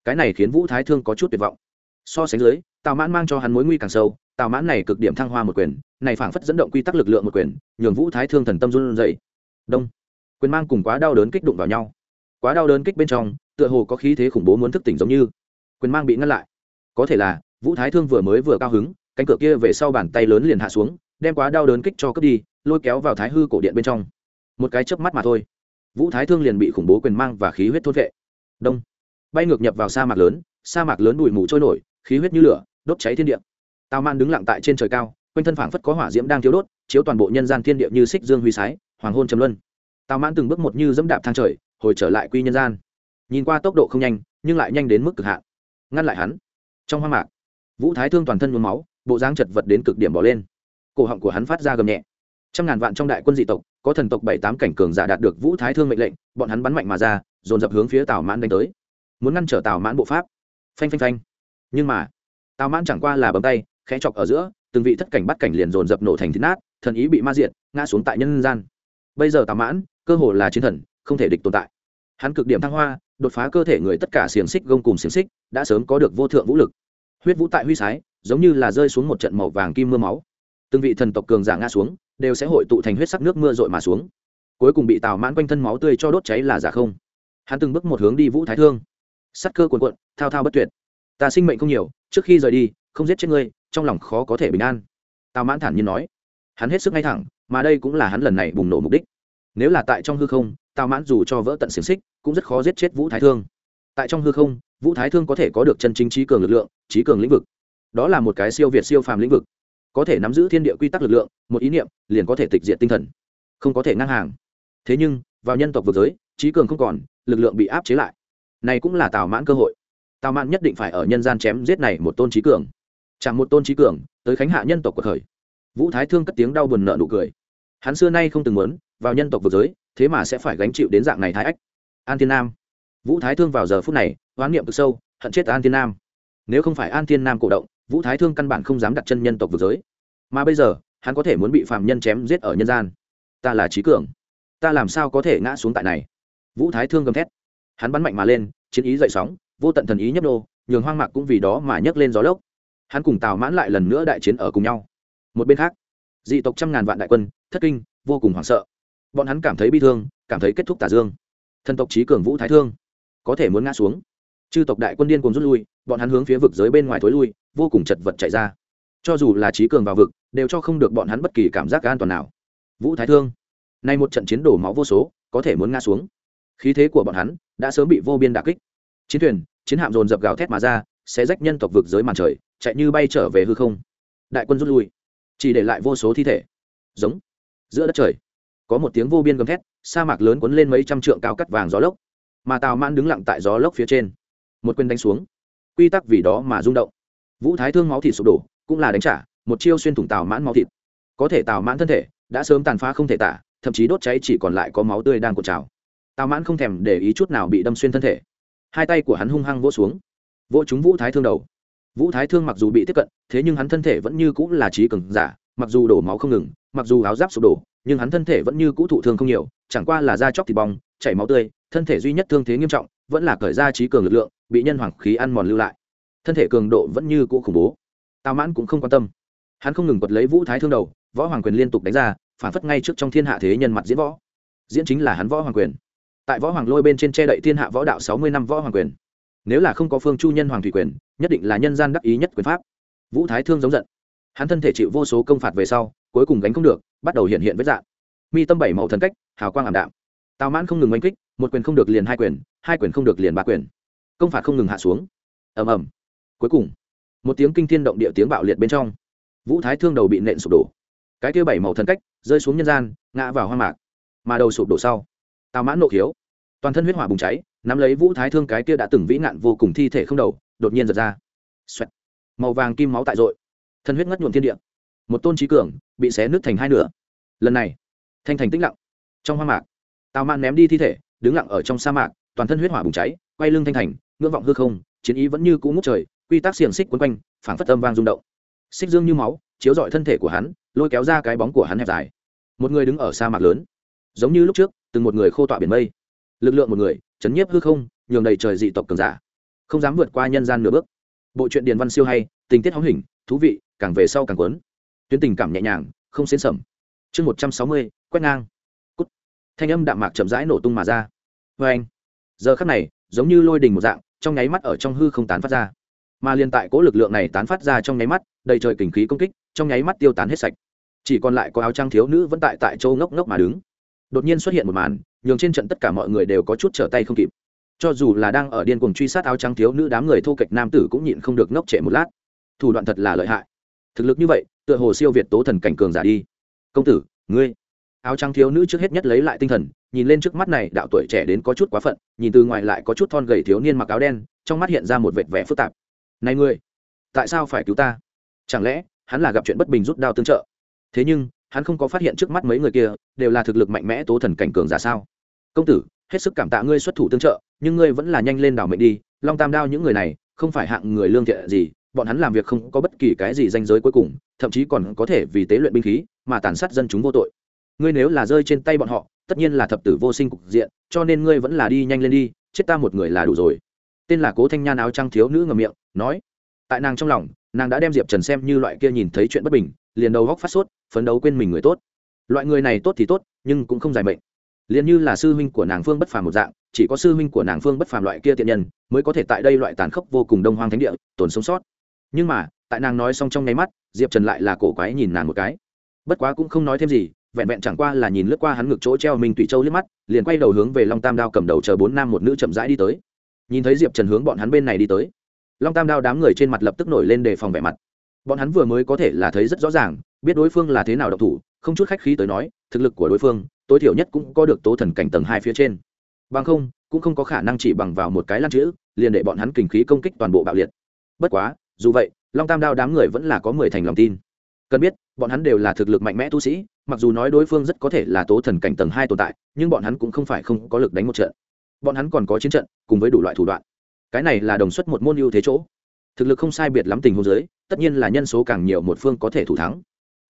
Cái này khiến vũ thái thương có chút tuyệt vọng. So sánh dưới, tào mãn mang cho hắn mối nguy càng sâu, tào mãn này cực điểm thăng hoa một quyền, này phảng phất dẫn động quy tắc lực lượng một quyền, nhường vũ thái thương thần tâm run dậy đông quyền mang cùng quá đau đớn kích đụng vào nhau. Quá đau đớn kích bên trong, tựa hồ có khí thế khủng bố muốn thức tỉnh giống như. Quyền mang bị ngăn lại. Có thể là, vũ thái thương vừa mới vừa cao hứng, cánh cửa kia về sau bàn tay lớn liền hạ xuống, đem quá đau đớn kích cho cướp đi, lôi kéo vào thái hư cổ điện bên trong. Một cái chớp mắt mà thôi. Vũ thái thương liền bị khủng bố quyền mang và khí huyết thốt vệ. Đông. Bay ngược nhập vào sa mạc lớn, sa mạc lớn bụi mù trôi nổi, khí huyết như lửa, đốt cháy thiên địa. Tào man đứng lặng tại trên trời cao, quanh thân phảng phất có hỏa diễm đang thiếu đốt, chiếu toàn bộ nhân gian thiên địa như xích dương huy sái, hoàng hôn trầm luân tào mãn từng bước một như dẫm đạp thang trời, hồi trở lại quy nhân gian. Nhìn qua tốc độ không nhanh, nhưng lại nhanh đến mức cực hạn. Ngăn lại hắn. Trong hoang mạc, vũ thái thương toàn thân nhuốm máu, bộ dáng chật vật đến cực điểm bỏ lên. Cổ họng của hắn phát ra gầm nhẹ. Trăm ngàn vạn trong đại quân dị tộc, có thần tộc bảy tám cảnh cường giả đạt được vũ thái thương mệnh lệnh, bọn hắn bắn mạnh mà ra, dồn dập hướng phía tào mãn đánh tới. Muốn ngăn trở tào mãn bộ pháp. Phanh phanh phanh. Nhưng mà, tào mãn chẳng qua là bấm tay, khẽ chọc ở giữa, từng vị thất cảnh bắt cảnh liền dồn dập nổ thành thịt nát, thần ý bị ma diệt, ngã xuống tại nhân gian. Bây giờ tào mãn cơ hồ là chiến thần, không thể địch tồn tại. Hắn cực điểm thăng hoa, đột phá cơ thể người tất cả xiềng xích gông cùng xiềng xích, đã sớm có được vô thượng vũ lực. Huyết vũ tại huy sái, giống như là rơi xuống một trận màu vàng kim mưa máu. Từng vị thần tộc cường giả ngã xuống, đều sẽ hội tụ thành huyết sắc nước mưa rội mà xuống. Cuối cùng bị tào mãn quanh thân máu tươi cho đốt cháy là giả không. Hắn từng bước một hướng đi vũ thái thương. Sắt cơ cuồn cuộn, thao thao bất tuyệt. Ta sinh mệnh không nhiều, trước khi rời đi, không giết chết ngươi, trong lòng khó có thể bình an. Tào mãn thản nhiên nói. Hắn hết sức ngay thẳng, mà đây cũng là hắn lần này bùng nổ mục đích nếu là tại trong hư không, tào mãn dù cho vỡ tận xiềng xích, cũng rất khó giết chết vũ thái thương. Tại trong hư không, vũ thái thương có thể có được chân chính trí cường lực lượng, trí cường lĩnh vực. Đó là một cái siêu việt siêu phàm lĩnh vực. Có thể nắm giữ thiên địa quy tắc lực lượng, một ý niệm, liền có thể tịch diện tinh thần. Không có thể ngang hàng. Thế nhưng, vào nhân tộc vực giới, trí cường không còn, lực lượng bị áp chế lại. Này cũng là tào mãn cơ hội. Tào mãn nhất định phải ở nhân gian chém giết này một tôn trí cường. Chẳng một tôn trí cường, tới khánh hạ nhân tộc của khởi vũ thái thương cất tiếng đau buồn nợ nụ cười. Hắn xưa nay không từng muốn vào nhân tộc vực giới, thế mà sẽ phải gánh chịu đến dạng này thái ách. An thiên nam. Vũ thái thương vào giờ phút này hoán niệm cực sâu, hận chết an thiên nam. Nếu không phải an thiên nam cổ động, vũ thái thương căn bản không dám đặt chân nhân tộc vực giới. Mà bây giờ, hắn có thể muốn bị phạm nhân chém giết ở nhân gian. Ta là trí cường. Ta làm sao có thể ngã xuống tại này? Vũ thái thương gầm thét. Hắn bắn mạnh mà lên, chiến ý dậy sóng, vô tận thần ý nhấp đô nhường hoang mạc cũng vì đó mà nhấc lên gió lốc. Hắn cùng tào mãn lại lần nữa đại chiến ở cùng nhau. Một bên khác, dị tộc trăm ngàn vạn đại quân, thất kinh, vô cùng hoảng sợ bọn hắn cảm thấy bi thương, cảm thấy kết thúc tả dương. Thần tộc trí cường vũ thái thương, có thể muốn ngã xuống. Chư tộc đại quân điên cùng rút lui, bọn hắn hướng phía vực giới bên ngoài thối lui, vô cùng chật vật chạy ra. Cho dù là trí cường vào vực, đều cho không được bọn hắn bất kỳ cảm giác an toàn nào. Vũ thái thương, nay một trận chiến đổ máu vô số, có thể muốn ngã xuống. Khí thế của bọn hắn đã sớm bị vô biên đà kích. Chiến thuyền, chiến hạm dồn dập gào thét mà ra, sẽ rách nhân tộc vực giới màn trời, chạy như bay trở về hư không. Đại quân rút lui, chỉ để lại vô số thi thể. Giống, giữa đất trời có một tiếng vô biên gầm thét, sa mạc lớn cuốn lên mấy trăm trượng cao cắt vàng gió lốc. Mà tào mãn đứng lặng tại gió lốc phía trên. Một quyền đánh xuống. Quy tắc vì đó mà rung động. Vũ thái thương máu thịt sụp đổ, cũng là đánh trả, một chiêu xuyên thủng tào mãn máu thịt. Có thể tào mãn thân thể đã sớm tàn phá không thể tả, thậm chí đốt cháy chỉ còn lại có máu tươi đang cột trào. Tào mãn không thèm để ý chút nào bị đâm xuyên thân thể. Hai tay của hắn hung hăng vỗ xuống. Vỗ chúng vũ thái thương đầu. Vũ thái thương mặc dù bị tiếp cận, thế nhưng hắn thân thể vẫn như cũng là trí cường giả mặc dù đổ máu không ngừng, mặc dù áo giáp sụp đổ, nhưng hắn thân thể vẫn như cũ thụ thương không nhiều, chẳng qua là da chóc thịt bong, chảy máu tươi, thân thể duy nhất thương thế nghiêm trọng, vẫn là cởi ra trí cường lực lượng, bị nhân hoàng khí ăn mòn lưu lại. Thân thể cường độ vẫn như cũ khủng bố. Tào mãn cũng không quan tâm. Hắn không ngừng quật lấy vũ thái thương đầu, võ hoàng quyền liên tục đánh ra, phản phất ngay trước trong thiên hạ thế nhân mặt diễn võ. Diễn chính là hắn võ hoàng quyền. Tại võ hoàng lôi bên trên che đậy thiên hạ võ đạo sáu mươi năm võ hoàng quyền. Nếu là không có phương chu nhân hoàng thủy quyền, nhất định là nhân gian đắc ý nhất quyền pháp. Vũ thái thương giống giận hắn thân thể chịu vô số công phạt về sau, cuối cùng gánh không được, bắt đầu hiện hiện vết dạng. Mi tâm bảy màu thần cách, hào quang ảm đạm. Tào mãn không ngừng oanh kích, một quyền không được liền hai quyền hai quyền không được liền ba quyền. Công phạt không ngừng hạ xuống. Ầm ầm. Cuối cùng, một tiếng kinh thiên động địa tiếng bạo liệt bên trong, vũ thái thương đầu bị nện sụp đổ. Cái kia bảy màu thần cách, rơi xuống nhân gian, ngã vào hoang mạc, mà đầu sụp đổ sau, tào mãn nộ khiếu. Toàn thân huyết hỏa bùng cháy, nắm lấy vũ thái thương cái kia đã từng vĩ nạn vô cùng thi thể không đầu, đột nhiên giật ra. Xoẹt. màu vàng kim máu tại dội thân huyết ngất nhuộm thiên địa. Một tôn trí cường bị xé nước thành hai nửa. Lần này, thanh thành tĩnh lặng. Trong hoang mạc, tào mạn ném đi thi thể, đứng lặng ở trong sa mạc, toàn thân huyết hỏa bùng cháy, quay lưng thanh thành, ngưỡng vọng hư không, chiến ý vẫn như cũ ngút trời, quy tắc xiềng xích quấn quanh, phảng phất âm vang rung động. Xích dương như máu, chiếu rọi thân thể của hắn, lôi kéo ra cái bóng của hắn hẹp dài. Một người đứng ở sa mạc lớn, giống như lúc trước, từng một người khô tọa biển mây. Lực lượng một người, chấn nhiếp hư không, nhường đầy trời dị tộc cường giả. Không dám vượt qua nhân gian nửa bước. Bộ truyện điền văn siêu hay, tình tiết hóng hình, thú vị càng về sau càng quấn tuyến tình cảm nhẹ nhàng, không xến sầm. Chương một trăm sáu mươi, quét ngang. Cút. Thanh âm đạm mạc chậm rãi nổ tung mà ra. Vê anh. Giờ khắc này, giống như lôi đình một dạng, trong nháy mắt ở trong hư không tán phát ra. Mà liên tại cố lực lượng này tán phát ra trong nháy mắt, đầy trời kình khí công kích, trong nháy mắt tiêu tán hết sạch. Chỉ còn lại có áo trang thiếu nữ vẫn tại tại châu ngốc ngốc mà đứng. Đột nhiên xuất hiện một màn, nhường trên trận tất cả mọi người đều có chút trở tay không kịp. Cho dù là đang ở điên cuồng truy sát áo trắng thiếu nữ đám người thu kịch nam tử cũng nhịn không được ngốc trệ một lát. Thủ đoạn thật là lợi hại thực lực như vậy, tựa hồ siêu việt tố thần cảnh cường giả đi. Công tử, ngươi. Áo trắng thiếu nữ trước hết nhất lấy lại tinh thần, nhìn lên trước mắt này, đạo tuổi trẻ đến có chút quá phận, nhìn từ ngoài lại có chút thon gầy thiếu niên mặc áo đen, trong mắt hiện ra một vệt vẻ phức tạp. Này ngươi, tại sao phải cứu ta? Chẳng lẽ, hắn là gặp chuyện bất bình rút đao tương trợ? Thế nhưng, hắn không có phát hiện trước mắt mấy người kia, đều là thực lực mạnh mẽ tố thần cảnh cường giả sao? Công tử, hết sức cảm tạ ngươi xuất thủ tương trợ, nhưng ngươi vẫn là nhanh lên đảo mệnh đi, long tam đao những người này, không phải hạng người lương thiện gì bọn hắn làm việc không có bất kỳ cái gì danh giới cuối cùng, thậm chí còn có thể vì tế luyện binh khí mà tàn sát dân chúng vô tội. Ngươi nếu là rơi trên tay bọn họ, tất nhiên là thập tử vô sinh cục diện, cho nên ngươi vẫn là đi nhanh lên đi, chết ta một người là đủ rồi. Tên là cố thanh nhan áo trăng thiếu nữ ngầm miệng, nói, tại nàng trong lòng, nàng đã đem diệp trần xem như loại kia nhìn thấy chuyện bất bình, liền đầu góc phát sốt, phấn đấu quên mình người tốt. Loại người này tốt thì tốt, nhưng cũng không dài mệnh. Liền như là sư huynh của nàng phương bất phàm một dạng, chỉ có sư huynh của nàng phương bất phàm loại kia tiện nhân, mới có thể tại đây loại tàn khốc vô cùng đông hoang thánh địa, tồn sống sót nhưng mà, tại nàng nói xong trong nháy mắt, diệp trần lại là cổ quái nhìn nàng một cái. Bất quá cũng không nói thêm gì, vẹn vẹn chẳng qua là nhìn lướt qua hắn ngực chỗ treo mình tùy châu liếc mắt, liền quay đầu hướng về long tam đao cầm đầu chờ bốn nam một nữ chậm rãi đi tới. Nhìn thấy diệp trần hướng bọn hắn bên này đi tới, long tam đao đám người trên mặt lập tức nổi lên đề phòng vẻ mặt. Bọn hắn vừa mới có thể là thấy rất rõ ràng, biết đối phương là thế nào độc thủ, không chút khách khí tới nói, thực lực của đối phương, tối thiểu nhất cũng có được tố thần cảnh tầng hai phía trên. Bằng không, cũng không có khả năng chỉ bằng vào một cái lăn chữ, liền để bọn hắn kình khí công kích toàn bộ bạo liệt. Bất quá dù vậy, long tam đao đám người vẫn là có mười thành lòng tin. Cần biết, bọn hắn đều là thực lực mạnh mẽ tu sĩ, mặc dù nói đối phương rất có thể là tố thần cảnh tầng hai tồn tại, nhưng bọn hắn cũng không phải không có lực đánh một trận. Bọn hắn còn có chiến trận, cùng với đủ loại thủ đoạn. Cái này là đồng xuất một môn ưu thế chỗ. Thực lực không sai biệt lắm tình huống giới tất nhiên là nhân số càng nhiều một phương có thể thủ thắng.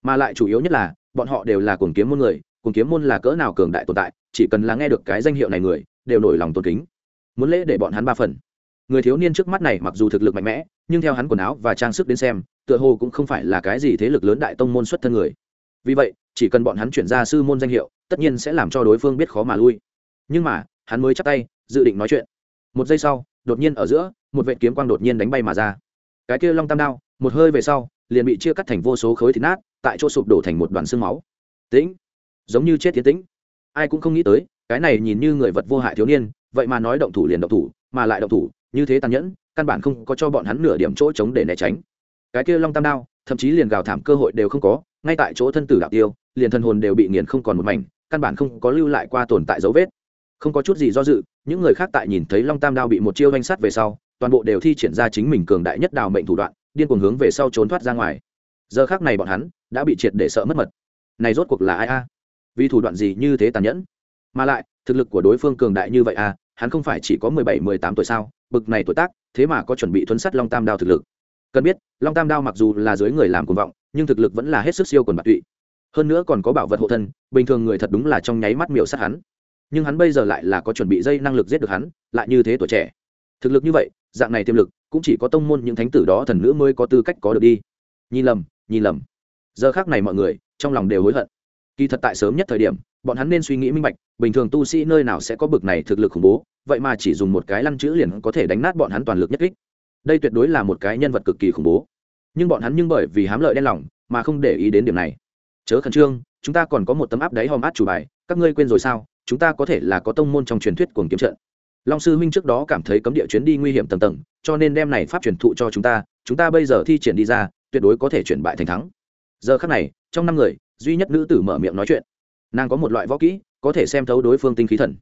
Mà lại chủ yếu nhất là, bọn họ đều là cuồng kiếm môn người, cuồng kiếm môn là cỡ nào cường đại tồn tại, chỉ cần là nghe được cái danh hiệu này người, đều nổi lòng tôn kính. Muốn lễ để bọn hắn ba phần người thiếu niên trước mắt này mặc dù thực lực mạnh mẽ, nhưng theo hắn quần áo và trang sức đến xem, tựa hồ cũng không phải là cái gì thế lực lớn đại tông môn xuất thân người. Vì vậy, chỉ cần bọn hắn chuyển ra sư môn danh hiệu, tất nhiên sẽ làm cho đối phương biết khó mà lui. Nhưng mà, hắn mới chắc tay, dự định nói chuyện. Một giây sau, đột nhiên ở giữa, một vệ kiếm quang đột nhiên đánh bay mà ra. Cái kia long tam đao, một hơi về sau, liền bị chia cắt thành vô số khối thịt nát, tại chỗ sụp đổ thành một đoàn xương máu. Tĩnh! Giống như chết tiến tĩnh. Ai cũng không nghĩ tới, cái này nhìn như người vật vô hại thiếu niên, vậy mà nói động thủ liền động thủ, mà lại động thủ như thế tàn nhẫn, căn bản không có cho bọn hắn nửa điểm chỗ trống để né tránh. Cái kia long tam đao, thậm chí liền gào thảm cơ hội đều không có, ngay tại chỗ thân tử đạo tiêu, liền thân hồn đều bị nghiền không còn một mảnh, căn bản không có lưu lại qua tồn tại dấu vết. Không có chút gì do dự, những người khác tại nhìn thấy long tam đao bị một chiêu danh sắt về sau, toàn bộ đều thi triển ra chính mình cường đại nhất đào mệnh thủ đoạn, điên cuồng hướng về sau trốn thoát ra ngoài. Giờ khác này bọn hắn đã bị triệt để sợ mất mật. Này rốt cuộc là ai a? Vì thủ đoạn gì như thế tàn nhẫn? Mà lại, thực lực của đối phương cường đại như vậy a hắn không phải chỉ có mười bảy, mười tám tuổi sao? Bực này tuổi tác, thế mà có chuẩn bị thuấn sắt long tam đao thực lực. Cần biết, long tam đao mặc dù là dưới người làm cuồng vọng, nhưng thực lực vẫn là hết sức siêu quần bạc tụy. Hơn nữa còn có bảo vật hộ thân, bình thường người thật đúng là trong nháy mắt miểu sát hắn. Nhưng hắn bây giờ lại là có chuẩn bị dây năng lực giết được hắn, lại như thế tuổi trẻ. Thực lực như vậy, dạng này tiềm lực, cũng chỉ có tông môn những thánh tử đó thần nữ mới có tư cách có được đi. Nhìn lầm nhìn lầm. Giờ khác này mọi người, trong lòng đều hối hận. Kỳ thật tại sớm nhất thời điểm bọn hắn nên suy nghĩ minh bạch, bình thường tu sĩ nơi nào sẽ có bực này thực lực khủng bố, vậy mà chỉ dùng một cái lăn chữ liền có thể đánh nát bọn hắn toàn lực nhất kích. Đây tuyệt đối là một cái nhân vật cực kỳ khủng bố. Nhưng bọn hắn nhưng bởi vì hám lợi đen lòng mà không để ý đến điểm này. Chớ khẩn trương, chúng ta còn có một tấm áp đáy hòm át chủ bài, các ngươi quên rồi sao? Chúng ta có thể là có tông môn trong truyền thuyết cuồng kiếm trận. Long sư huynh trước đó cảm thấy cấm địa chuyến đi nguy hiểm tầng tầng, cho nên đem này pháp truyền thụ cho chúng ta chúng ta bây giờ thi triển đi ra, tuyệt đối có thể chuyển bại thành thắng. Giờ khắc này, trong năm người, duy nhất nữ tử mở miệng nói chuyện nàng có một loại võ kỹ, có thể xem thấu đối phương tinh khí thần.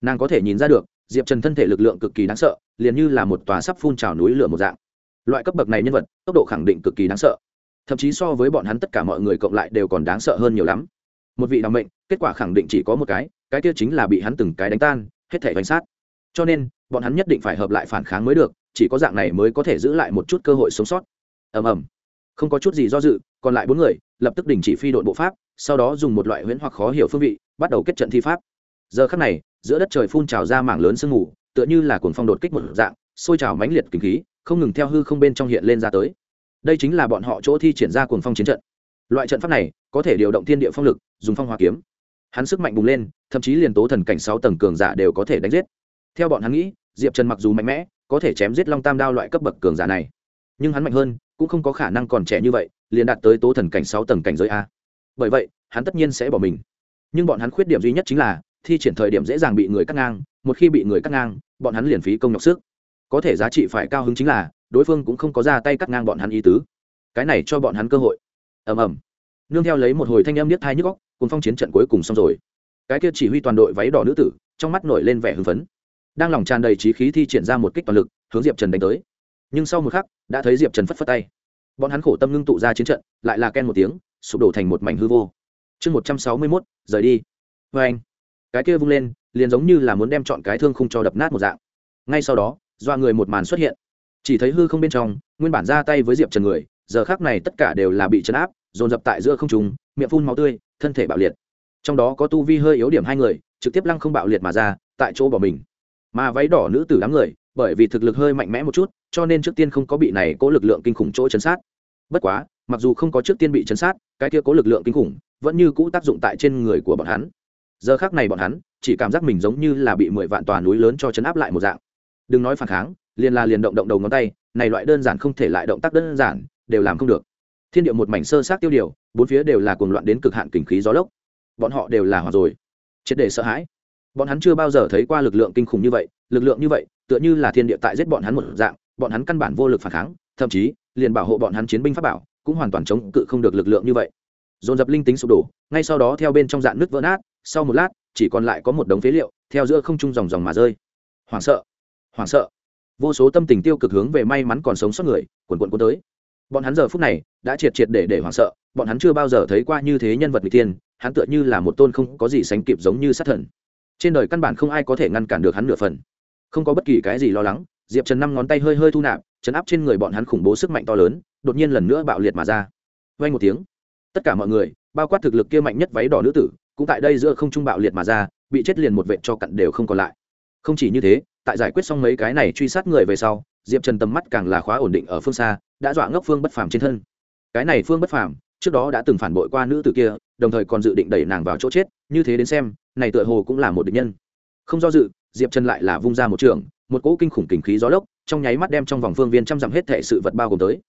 Nàng có thể nhìn ra được, diệp trần thân thể lực lượng cực kỳ đáng sợ, liền như là một tòa sắp phun trào núi lửa một dạng. Loại cấp bậc này nhân vật, tốc độ khẳng định cực kỳ đáng sợ. Thậm chí so với bọn hắn tất cả mọi người cộng lại đều còn đáng sợ hơn nhiều lắm. Một vị đ mệnh, kết quả khẳng định chỉ có một cái cái kia chính là bị hắn từng cái đánh tan, hết thể bánh sát. Cho nên, bọn hắn nhất định phải hợp lại phản kháng mới được, chỉ có dạng này mới có thể giữ lại một chút cơ hội sống sót. Ầm ầm. Không có chút gì do dự, còn lại bốn người lập tức đình chỉ phi đội bộ pháp, sau đó dùng một loại huyễn hoặc khó hiểu phương vị, bắt đầu kết trận thi pháp. Giờ khắc này, giữa đất trời phun trào ra mảng lớn sương mù, tựa như là cuồng phong đột kích một dạng, sôi trào mãnh liệt kinh khí, không ngừng theo hư không bên trong hiện lên ra tới. Đây chính là bọn họ chỗ thi triển ra cuồng phong chiến trận. Loại trận pháp này, có thể điều động thiên địa phong lực, dùng phong hòa kiếm. Hắn sức mạnh bùng lên, thậm chí liền tố thần cảnh sáu tầng cường giả đều có thể đánh giết. Theo bọn hắn nghĩ, diệp trần mặc dù mạnh mẽ, có thể chém giết long tam đao loại cấp bậc cường giả này nhưng hắn mạnh hơn, cũng không có khả năng còn trẻ như vậy, liền đạt tới tố thần cảnh sáu tầng cảnh giới a. Bởi vậy, hắn tất nhiên sẽ bỏ mình. Nhưng bọn hắn khuyết điểm duy nhất chính là, thi triển thời điểm dễ dàng bị người cắt ngang, một khi bị người cắt ngang, bọn hắn liền phí công nhọc sức. Có thể giá trị phải cao hứng chính là, đối phương cũng không có ra tay cắt ngang bọn hắn ý tứ. Cái này cho bọn hắn cơ hội. Ầm ầm. Nương theo lấy một hồi thanh âm niết thai nhức góc cùng phong chiến trận cuối cùng xong rồi. Cái kia chỉ huy toàn đội váy đỏ nữ tử, trong mắt nổi lên vẻ hưng phấn. Đang lòng tràn đầy trí khí thi triển ra một kích toàn lực, hướng diệp trần đánh tới nhưng sau một khắc, đã thấy diệp trần phất phất tay. Bọn hắn khổ tâm ngưng tụ ra chiến trận, lại là ken một tiếng, sụp đổ thành một mảnh hư vô. Chương một trăm sáu mươi mốt, rời đi. Vê anh, cái kia vung lên, liền giống như là muốn đem chọn cái thương không cho đập nát một dạng. Ngay sau đó do người một màn xuất hiện. Chỉ thấy hư không bên trong, nguyên bản ra tay với diệp trần người, giờ khác này tất cả đều là bị chấn áp, dồn dập tại giữa không trùng miệng phun máu tươi, thân thể bạo liệt. Trong đó có tu vi hơi yếu điểm hai người, trực tiếp lăng không bạo liệt mà ra, tại chỗ bỏ mình. Mà váy đỏ nữ tử đám người, bởi vì thực lực hơi mạnh mẽ một chút cho nên trước tiên không có bị này cố lực lượng kinh khủng chỗ chấn sát. Bất quá, mặc dù không có trước tiên bị chấn sát, cái kia cố lực lượng kinh khủng vẫn như cũ tác dụng tại trên người của bọn hắn. Giờ khác này bọn hắn chỉ cảm giác mình giống như là bị mười vạn tòa núi lớn cho chấn áp lại một dạng. Đừng nói phản kháng, liền là liền động động đầu ngón tay, này loại đơn giản không thể lại động tác đơn giản, đều làm không được. Thiên địa một mảnh sơ sát tiêu điều, bốn phía đều là cuồng loạn đến cực hạn kinh khí gió lốc. Bọn họ đều là hòa rồi. Triệt để sợ hãi. Bọn hắn chưa bao giờ thấy qua lực lượng kinh khủng như vậy lực lượng như vậy, tựa như là thiên địa tại giết bọn hắn một dạng, bọn hắn căn bản vô lực phản kháng, thậm chí, liền bảo hộ bọn hắn chiến binh pháp bảo, cũng hoàn toàn chống cự không được lực lượng như vậy. Dồn dập linh tính sụp đổ, ngay sau đó theo bên trong dạng nước vỡ nát, sau một lát, chỉ còn lại có một đống phế liệu, theo giữa không trung dòng dòng mà rơi. Hoảng sợ hoảng sợ. Vô số tâm tình tiêu cực hướng về may mắn còn sống sót người quần quần cuốn tới. Bọn hắn giờ phút này, đã triệt triệt để để hoảng sợ, bọn hắn chưa bao giờ thấy qua như thế nhân vật n g tiên, hắn tựa như là một tôn không có gì sánh kịp giống như sát thần. Trên đời căn bản không ai có thể ngăn cản được hắn nửa phần không có bất kỳ cái gì lo lắng, diệp trần năm ngón tay hơi hơi thu nạp, chấn áp trên người bọn hắn khủng bố sức mạnh to lớn, đột nhiên lần nữa bạo liệt mà ra. Vay một tiếng, tất cả mọi người, bao quát thực lực kia mạnh nhất váy đỏ nữ tử, cũng tại đây giữa không trung bạo liệt mà ra, bị chết liền một vệ cho cặn đều không còn lại. Không chỉ như thế, tại giải quyết xong mấy cái này truy sát người về sau, diệp trần tầm mắt càng là khóa ổn định ở phương xa, đã dọa ngốc phương bất phàm trên thân. Cái này phương bất phàm, trước đó đã từng phản bội qua nữ tử kia, đồng thời còn dự định đẩy nàng vào chỗ chết, như thế đến xem, này tựa hồ cũng là một địch nhân. Không do dự diệp trần lại là vung ra một trường, một cỗ kinh khủng kình khí gió lốc, trong nháy mắt đem trong vòng phương viên trăm dặm hết thệ sự vật bao gồm tới.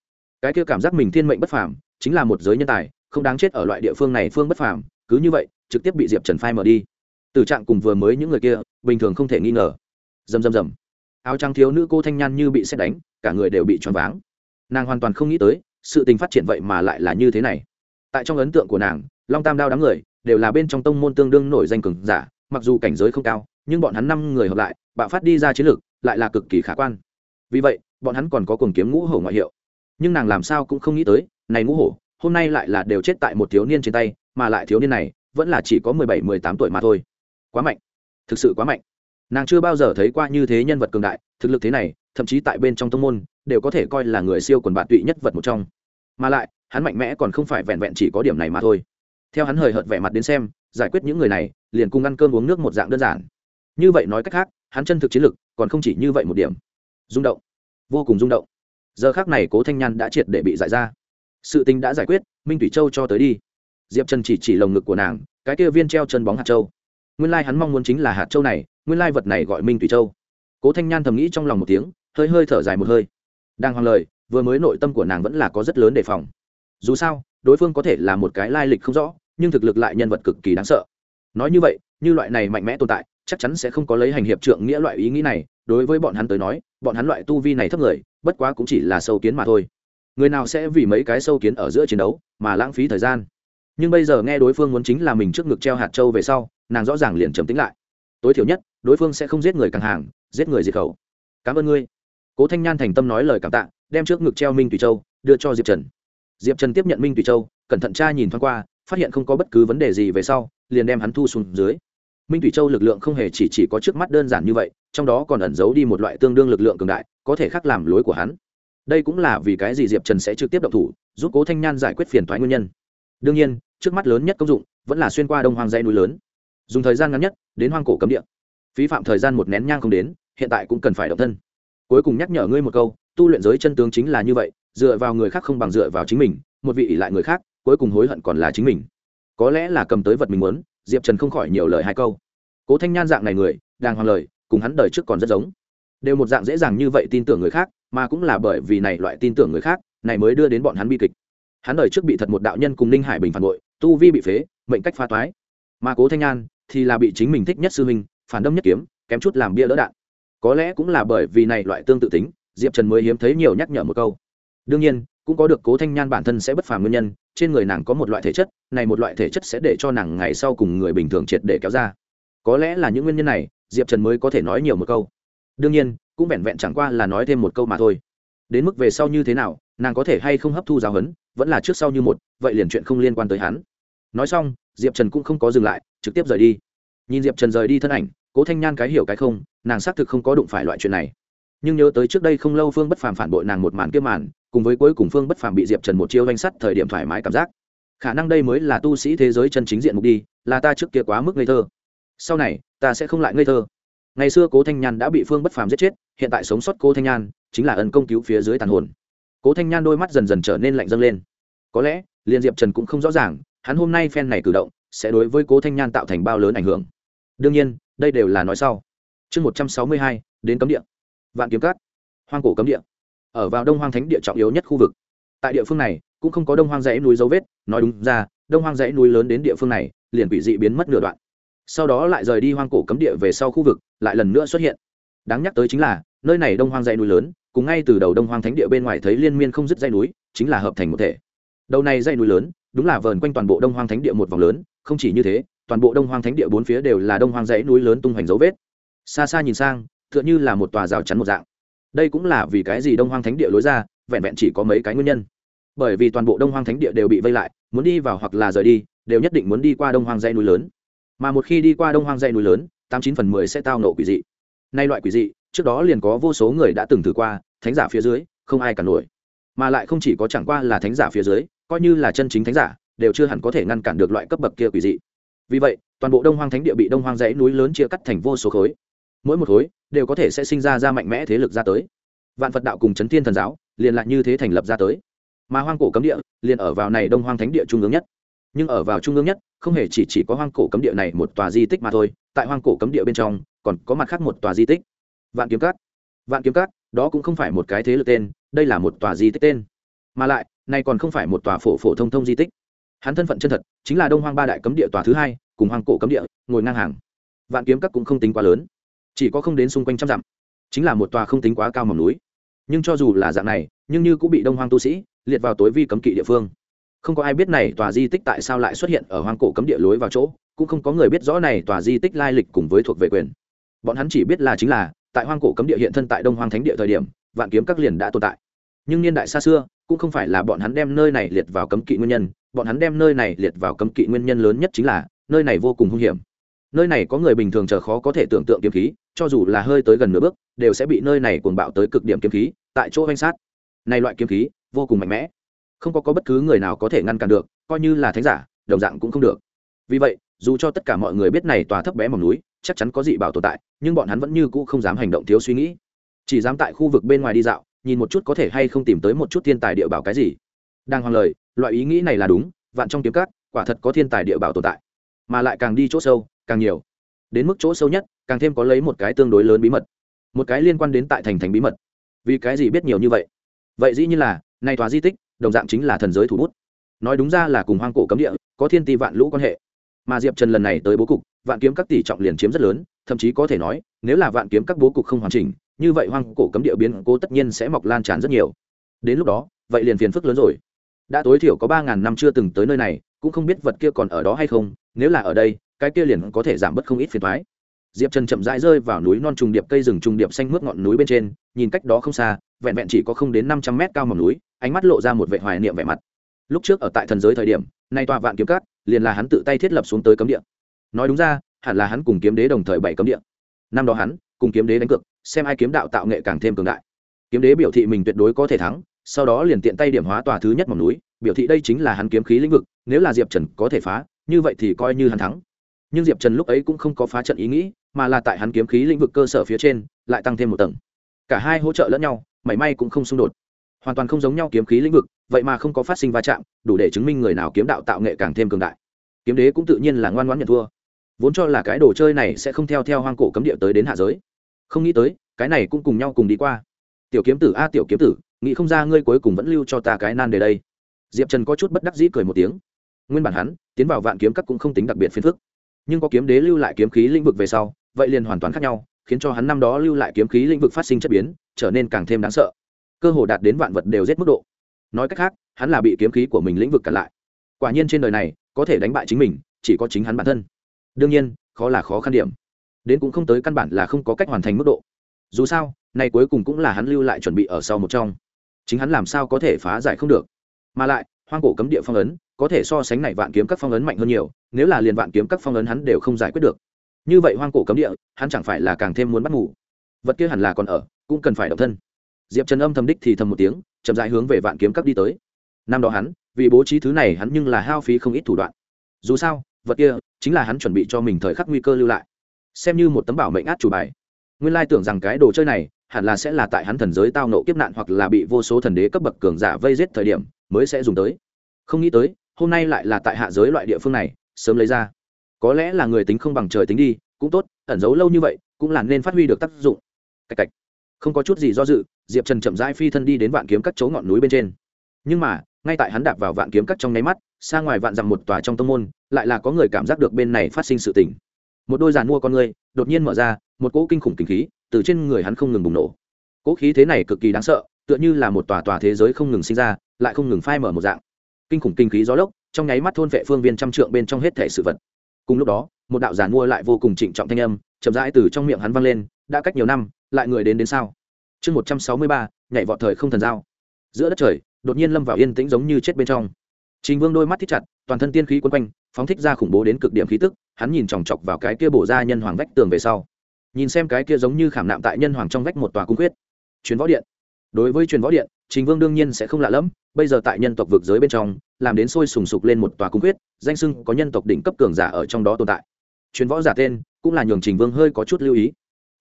Cái kia cảm giác mình thiên mệnh bất phàm, chính là một giới nhân tài, không đáng chết ở loại địa phương này phương bất phàm, cứ như vậy, trực tiếp bị diệp trần phai mở đi. Từ trạng cùng vừa mới những người kia, bình thường không thể nghi ngờ. Dầm dầm dầm áo trắng thiếu nữ cô thanh nhan như bị xét đánh, cả người đều bị choáng váng. Nàng hoàn toàn không nghĩ tới, sự tình phát triển vậy mà lại là như thế này. Tại trong ấn tượng của nàng, long tam đao đám người, đều là bên trong tông môn tương đương nổi danh cường giả, mặc dù cảnh giới không cao nhưng bọn hắn năm người hợp lại, bạo phát đi ra chiến lược, lại là cực kỳ khả quan. Vì vậy, bọn hắn còn có cùng kiếm ngũ hổ ngoại hiệu. Nhưng nàng làm sao cũng không nghĩ tới, này ngũ hổ, hôm nay lại là đều chết tại một thiếu niên trên tay, mà lại thiếu niên này, vẫn là chỉ có mười bảy, mười tám tuổi mà thôi. Quá mạnh. Thực sự quá mạnh. Nàng chưa bao giờ thấy qua như thế nhân vật cường đại, thực lực thế này, thậm chí tại bên trong tông môn, đều có thể coi là người siêu quần bạn tụy nhất vật một trong. Mà lại, hắn mạnh mẽ còn không phải vẹn vẹn chỉ có điểm này mà thôi. Theo hắn hời hợt vẻ mặt đến xem, giải quyết những người này, liền cùng ăn cơm uống nước một dạng đơn giản như vậy nói cách khác, hắn chân thực chiến lực còn không chỉ như vậy một điểm. Rung động. Vô cùng rung động. Giờ khác này cố thanh nhan đã triệt để bị giải ra. Sự tình đã giải quyết, minh thủy châu cho tới đi. Diệp trần chỉ chỉ lồng ngực của nàng, cái kia viên treo chân bóng hạt châu. Nguyên lai hắn mong muốn chính là hạt châu này, nguyên lai vật này gọi minh thủy châu. Cố thanh nhan thầm nghĩ trong lòng một tiếng, hơi hơi thở dài một hơi. Đang hoang lời, vừa mới nội tâm của nàng vẫn là có rất lớn đề phòng. Dù sao, đối phương có thể là một cái lai lịch không rõ, nhưng thực lực lại nhân vật cực kỳ đáng sợ. Nói như vậy, như loại này mạnh mẽ tồn tại chắc chắn sẽ không có lấy hành hiệp trượng nghĩa loại ý nghĩ này, đối với bọn hắn tới nói, bọn hắn loại tu vi này thấp người, bất quá cũng chỉ là sâu kiến mà thôi. Người nào sẽ vì mấy cái sâu kiến ở giữa chiến đấu mà lãng phí thời gian? Nhưng bây giờ nghe đối phương muốn chính là mình trước ngực treo hạt trâu về sau, nàng rõ ràng liền trầm tính lại. Tối thiểu nhất, đối phương sẽ không giết người càng hàng, giết người diệt khẩu. Cảm ơn ngươi. Cố thanh nhan thành tâm nói lời cảm tạ, đem trước ngực treo minh tùy châu, đưa cho diệp trần. Diệp trần tiếp nhận minh tùy châu, cẩn thận tra nhìn thoáng qua, phát hiện không có bất cứ vấn đề gì về sau, liền đem hắn thu xuống dưới minh thủy châu lực lượng không hề chỉ, chỉ có trước mắt đơn giản như vậy trong đó còn ẩn giấu đi một loại tương đương lực lượng cường đại có thể khắc làm lối của hắn. Đây cũng là vì cái gì diệp trần sẽ trực tiếp động thủ giúp cố thanh nhan giải quyết phiền thoái nguyên nhân. Đương nhiên trước mắt lớn nhất công dụng vẫn là xuyên qua đông hoang dây núi lớn. Dùng thời gian ngắn nhất đến hoang cổ cấm địa. Phí phạm thời gian một nén nhang không đến hiện tại cũng cần phải động thân. Cuối cùng nhắc nhở ngươi một câu tu luyện giới chân tướng chính là như vậy dựa vào người khác không bằng dựa vào chính mình một vị ỷ lại người khác cuối cùng hối hận còn là chính mình. Có lẽ là cầm tới vật mình muốn diệp trần không khỏi nhiều lời hai câu. Cố thanh nhan dạng này người đang hoàng lời, cùng hắn đời trước còn rất giống. Đều một dạng dễ dàng như vậy tin tưởng người khác, mà cũng là bởi vì này loại tin tưởng người khác, này mới đưa đến bọn hắn bi kịch. Hắn đời trước bị thật một đạo nhân cùng ninh hải bình phản bội, tu vi bị phế, mệnh cách pha toái. Mà cố thanh nhan thì là bị chính mình thích nhất sư huynh, phản đâm nhất kiếm, kém chút làm bia lỡ đạn. Có lẽ cũng là bởi vì này loại tương tự tính, diệp trần mới hiếm thấy nhiều nhắc nhở một câu. Đương nhiên cũng có được cố thanh nhan bản thân sẽ bất phàm nguyên nhân, trên người nàng có một loại thể chất, này một loại thể chất sẽ để cho nàng ngày sau cùng người bình thường triệt để kéo ra. Có lẽ là những nguyên nhân này, diệp trần mới có thể nói nhiều một câu. Đương nhiên, cũng vẹn vẹn chẳng qua là nói thêm một câu mà thôi. Đến mức về sau như thế nào, nàng có thể hay không hấp thu giáo huấn, vẫn là trước sau như một, vậy liền chuyện không liên quan tới hắn. Nói xong, diệp trần cũng không có dừng lại, trực tiếp rời đi. Nhìn diệp trần rời đi thân ảnh, cố thanh nhan cái hiểu cái không, nàng xác thực không có đụng phải loại chuyện này nhưng nhớ tới trước đây không lâu phương bất phàm phản bội nàng một màn kia màn, cùng với cuối cùng phương bất phàm bị diệp trần một chiêu danh sắt thời điểm thoải mái cảm giác. Khả năng đây mới là tu sĩ thế giới chân chính diện mục đi, là ta trước kia quá mức ngây thơ. Sau này, ta sẽ không lại ngây thơ. Ngày xưa cố thanh nhan đã bị phương bất phàm giết chết, hiện tại sống sót cố thanh nhan, chính là ân công cứu phía dưới tàn hồn. Cố thanh nhan đôi mắt dần dần trở nên lạnh dâng lên. Có lẽ liên diệp trần cũng không rõ ràng, hắn hôm nay phen này cử động, sẽ đối với cố thanh nhan tạo thành bao lớn ảnh hưởng. Đương nhiên, đây đều là nói sau. Chương một trăm sáu mươi hai, đến cấm địa vạn kiếm cát, hoang cổ cấm địa, ở vào đông hoang thánh địa trọng yếu nhất khu vực. Tại địa phương này, cũng không có đông hoang dãy núi dấu vết, nói đúng ra, đông hoang dãy núi lớn đến địa phương này, liền bị dị biến mất nửa đoạn. Sau đó lại rời đi hoang cổ cấm địa về sau khu vực, lại lần nữa xuất hiện. Đáng nhắc tới chính là, nơi này đông hoang dãy núi lớn, cùng ngay từ đầu đông hoang thánh địa bên ngoài thấy liên miên không dứt dãy núi, chính là hợp thành một thể. Đầu này dãy núi lớn, đúng là vờn quanh toàn bộ đông hoang thánh địa một vòng lớn, không chỉ như thế, toàn bộ đông hoang thánh địa bốn phía đều là đông hoang dãy núi lớn tung hoành dấu vết. Xa xa nhìn sang tựa như là một tòa rào chắn một dạng. Đây cũng là vì cái gì đông hoang thánh địa lối ra, vẹn vẹn chỉ có mấy cái nguyên nhân. Bởi vì toàn bộ đông hoang thánh địa đều bị vây lại, muốn đi vào hoặc là rời đi, đều nhất định muốn đi qua đông hoang dây núi lớn. Mà một khi đi qua đông hoang dây núi lớn, tám chín phần mười sẽ tao nổ quỷ dị. Nay loại quỷ dị, trước đó liền có vô số người đã từng thử qua, thánh giả phía dưới, không ai cả nổi. Mà lại không chỉ có chẳng qua là thánh giả phía dưới, coi như là chân chính thánh giả, đều chưa hẳn có thể ngăn cản được loại cấp bậc kia quỷ dị. Vì vậy, toàn bộ đông hoang thánh địa bị đông hoang dãy núi lớn chia cắt thành vô số khối mỗi một khối đều có thể sẽ sinh ra ra mạnh mẽ thế lực ra tới. Vạn phật đạo cùng chấn thiên thần giáo liền lại như thế thành lập ra tới. Mà hoang cổ cấm địa liền ở vào này đông hoang thánh địa trung ương nhất. Nhưng ở vào trung ương nhất, không hề chỉ chỉ có hoang cổ cấm địa này một tòa di tích mà thôi, tại hoang cổ cấm địa bên trong còn có mặt khác một tòa di tích. Vạn kiếm cát vạn kiếm cát đó cũng không phải một cái thế lực tên, đây là một tòa di tích tên. Mà lại, này còn không phải một tòa phổ phổ thông thông di tích. Hắn thân phận chân thật chính là đông hoang ba đại cấm địa tòa thứ hai, cùng hoang cổ cấm địa ngồi ngang hàng. Vạn kiếm các cũng không tính quá lớn chỉ có không đến xung quanh trăm dặm. Chính là một tòa không tính quá cao mỏm núi. Nhưng cho dù là dạng này, nhưng như cũng bị đông hoang tu sĩ liệt vào tối vi cấm kỵ địa phương. Không có ai biết này tòa di tích tại sao lại xuất hiện ở hoang cổ cấm địa lối vào chỗ, cũng không có người biết rõ này tòa di tích lai lịch cùng với thuộc về quyền. Bọn hắn chỉ biết là chính là, tại hoang cổ cấm địa hiện thân tại đông hoang thánh địa thời điểm, vạn kiếm các liền đã tồn tại. Nhưng niên đại xa xưa, cũng không phải là bọn hắn đem nơi này liệt vào cấm kỵ nguyên nhân, bọn hắn đem nơi này liệt vào cấm kỵ nguyên nhân lớn nhất chính là, nơi này vô cùng hung hiểm nơi này có người bình thường chờ khó có thể tưởng tượng kiếm khí cho dù là hơi tới gần nửa bước đều sẽ bị nơi này cuồng bạo tới cực điểm kiếm khí tại chỗ danh sát. Này loại kiếm khí vô cùng mạnh mẽ. Không có, có bất cứ người nào có thể ngăn cản được coi như là thánh giả đồng dạng cũng không được. Vì vậy dù cho tất cả mọi người biết này tòa thấp bé mỏng núi chắc chắn có dị bảo tồn tại nhưng bọn hắn vẫn như cũ không dám hành động thiếu suy nghĩ. Chỉ dám tại khu vực bên ngoài đi dạo nhìn một chút có thể hay không tìm tới một chút thiên tài địa bảo cái gì. Đang hoàng lời loại ý nghĩ này là đúng vạn trong kiếm cát quả thật có thiên tài địa bảo tồn tại. Mà lại càng đi chỗ sâu càng nhiều. Đến mức chỗ sâu nhất, càng thêm có lấy một cái tương đối lớn bí mật. Một cái liên quan đến tại thành thành bí mật. Vì cái gì biết nhiều như vậy? Vậy dĩ nhiên là nay tòa di tích, đồng dạng chính là thần giới thủ bút. Nói đúng ra là cùng hoang cổ cấm địa, có thiên ti vạn lũ quan hệ. Mà diệp trần lần này tới bố cục, vạn kiếm các tỷ trọng liền chiếm rất lớn, thậm chí có thể nói, nếu là vạn kiếm các bố cục không hoàn chỉnh, như vậy hoang cổ cấm địa biến cố tất nhiên sẽ mọc lan tràn rất nhiều. Đến lúc đó, vậy liền phiền phức lớn rồi. Đã tối thiểu có ba ngàn năm chưa từng tới nơi này, cũng không biết vật kia còn ở đó hay không, nếu là ở đây cái kia liền có thể giảm bớt không ít phiền toái. diệp trần chậm rãi rơi vào núi non trùng điệp cây rừng trùng điệp xanh mướt ngọn núi bên trên, nhìn cách đó không xa, vẹn vẹn chỉ có không đến năm trăm mét cao mỏm núi, ánh mắt lộ ra một vệ hoài niệm vẻ mặt. Lúc trước ở tại thần giới thời điểm, nay tòa vạn kiếm cát liền là hắn tự tay thiết lập xuống tới cấm địa. Nói đúng ra, hẳn là hắn cùng kiếm đế đồng thời bảy cấm địa. Năm đó hắn, cùng kiếm đế đánh cược, xem ai kiếm đạo tạo nghệ càng thêm cường đại. Kiếm đế biểu thị mình tuyệt đối có thể thắng, sau đó liền tiện tay điểm hóa tòa thứ nhất mỏm núi, biểu thị đây chính là hắn kiếm khí lĩnh vực, nếu là diệp trần có thể phá, như vậy thì coi như hắn thắng nhưng diệp trần lúc ấy cũng không có phá trận ý nghĩ, mà là tại hắn kiếm khí lĩnh vực cơ sở phía trên, lại tăng thêm một tầng. Cả hai hỗ trợ lẫn nhau, mảy may cũng không xung đột. Hoàn toàn không giống nhau kiếm khí lĩnh vực, vậy mà không có phát sinh va chạm, đủ để chứng minh người nào kiếm đạo tạo nghệ càng thêm cường đại. Kiếm đế cũng tự nhiên là ngoan ngoãn nhận thua. Vốn cho là cái đồ chơi này sẽ không theo theo hoang cổ cấm địa tới đến hạ giới. Không nghĩ tới, cái này cũng cùng nhau cùng đi qua. Tiểu kiếm tử a, tiểu kiếm tử, nghĩ không ra ngươi cuối cùng vẫn lưu cho ta cái nan đề đây. Diệp trần có chút bất đắc dĩ cười một tiếng. Nguyên bản hắn, tiến vào vạn kiếm các cũng không tính đặc biệt phiền phức nhưng có kiếm đế lưu lại kiếm khí lĩnh vực về sau, vậy liền hoàn toàn khác nhau, khiến cho hắn năm đó lưu lại kiếm khí lĩnh vực phát sinh chất biến, trở nên càng thêm đáng sợ. Cơ hồ đạt đến vạn vật đều giết mức độ. Nói cách khác, hắn là bị kiếm khí của mình lĩnh vực cản lại. Quả nhiên trên đời này, có thể đánh bại chính mình, chỉ có chính hắn bản thân. Đương nhiên, khó là khó khăn điểm. Đến cũng không tới căn bản là không có cách hoàn thành mức độ. Dù sao, này cuối cùng cũng là hắn lưu lại chuẩn bị ở sau một trong. Chính hắn làm sao có thể phá giải không được? Mà lại, hoang cổ cấm địa phong ấn có thể so sánh này vạn kiếm các phong ấn mạnh hơn nhiều, nếu là liền vạn kiếm các phong ấn hắn đều không giải quyết được. Như vậy hoang cổ cấm địa, hắn chẳng phải là càng thêm muốn bắt ngủ vật kia hẳn là còn ở, cũng cần phải động thân. Diệp trần âm thầm đích thì thầm một tiếng, chậm rãi hướng về vạn kiếm các đi tới. Năm đó hắn, vì bố trí thứ này hắn nhưng là hao phí không ít thủ đoạn. Dù sao, vật kia chính là hắn chuẩn bị cho mình thời khắc nguy cơ lưu lại. Xem như một tấm bảo mệnh át chủ bài. Nguyên lai tưởng rằng cái đồ chơi này hẳn là sẽ là tại hắn thần giới tao nộ kiếp nạn hoặc là bị vô số thần đế cấp bậc cường giả vây giết thời điểm mới sẽ dùng tới. Không nghĩ tới hôm nay lại là tại hạ giới loại địa phương này, sớm lấy ra. Có lẽ là người tính không bằng trời tính đi, cũng tốt, ẩn giấu lâu như vậy, cũng là nên phát huy được tác dụng. Cạch cạch. Không có chút gì do dự, diệp trần chậm rãi phi thân đi đến vạn kiếm các chỗ ngọn núi bên trên. Nhưng mà, ngay tại hắn đạp vào vạn kiếm các trong nháy mắt, xa ngoài vạn dặm một tòa trong tông môn, lại là có người cảm giác được bên này phát sinh sự tình. Một đôi giàn mua con người, đột nhiên mở ra, một cỗ kinh khủng kinh khí, từ trên người hắn không ngừng bùng nổ. Cỗ khí thế này cực kỳ đáng sợ, tựa như là một tòa tòa thế giới không ngừng sinh ra, lại không ngừng phai mở một dạng kinh khủng kinh khí gió lốc, trong nháy mắt thôn vệ phương viên trăm trượng bên trong hết thể sự vật. Cùng lúc đó, một đạo giàn mua lại vô cùng trịnh trọng thanh âm, chậm rãi từ trong miệng hắn vang lên, đã cách nhiều năm, lại người đến đến sao? Chương một trăm sáu mươi ba, nhảy vọt thời không thần giao. Giữa đất trời, đột nhiên lâm vào yên tĩnh giống như chết bên trong. Trình vương đôi mắt thích chặt, toàn thân tiên khí quấn quanh, phóng thích ra khủng bố đến cực điểm khí tức, hắn nhìn chòng chọc vào cái kia bổ ra nhân hoàng vách tường về sau. Nhìn xem cái kia giống như khảm nạm tại nhân hoàng trong vách một tòa cung quyết chuyến võ điện. Đối với truyền võ điện, trình vương đương nhiên sẽ không lạ lẫm bây giờ tại nhân tộc vực giới bên trong, làm đến sôi sùng sục lên một tòa cung quyết, danh sưng có nhân tộc đỉnh cấp cường giả ở trong đó tồn tại. Truyền võ giả tên cũng là nhường trình vương hơi có chút lưu ý.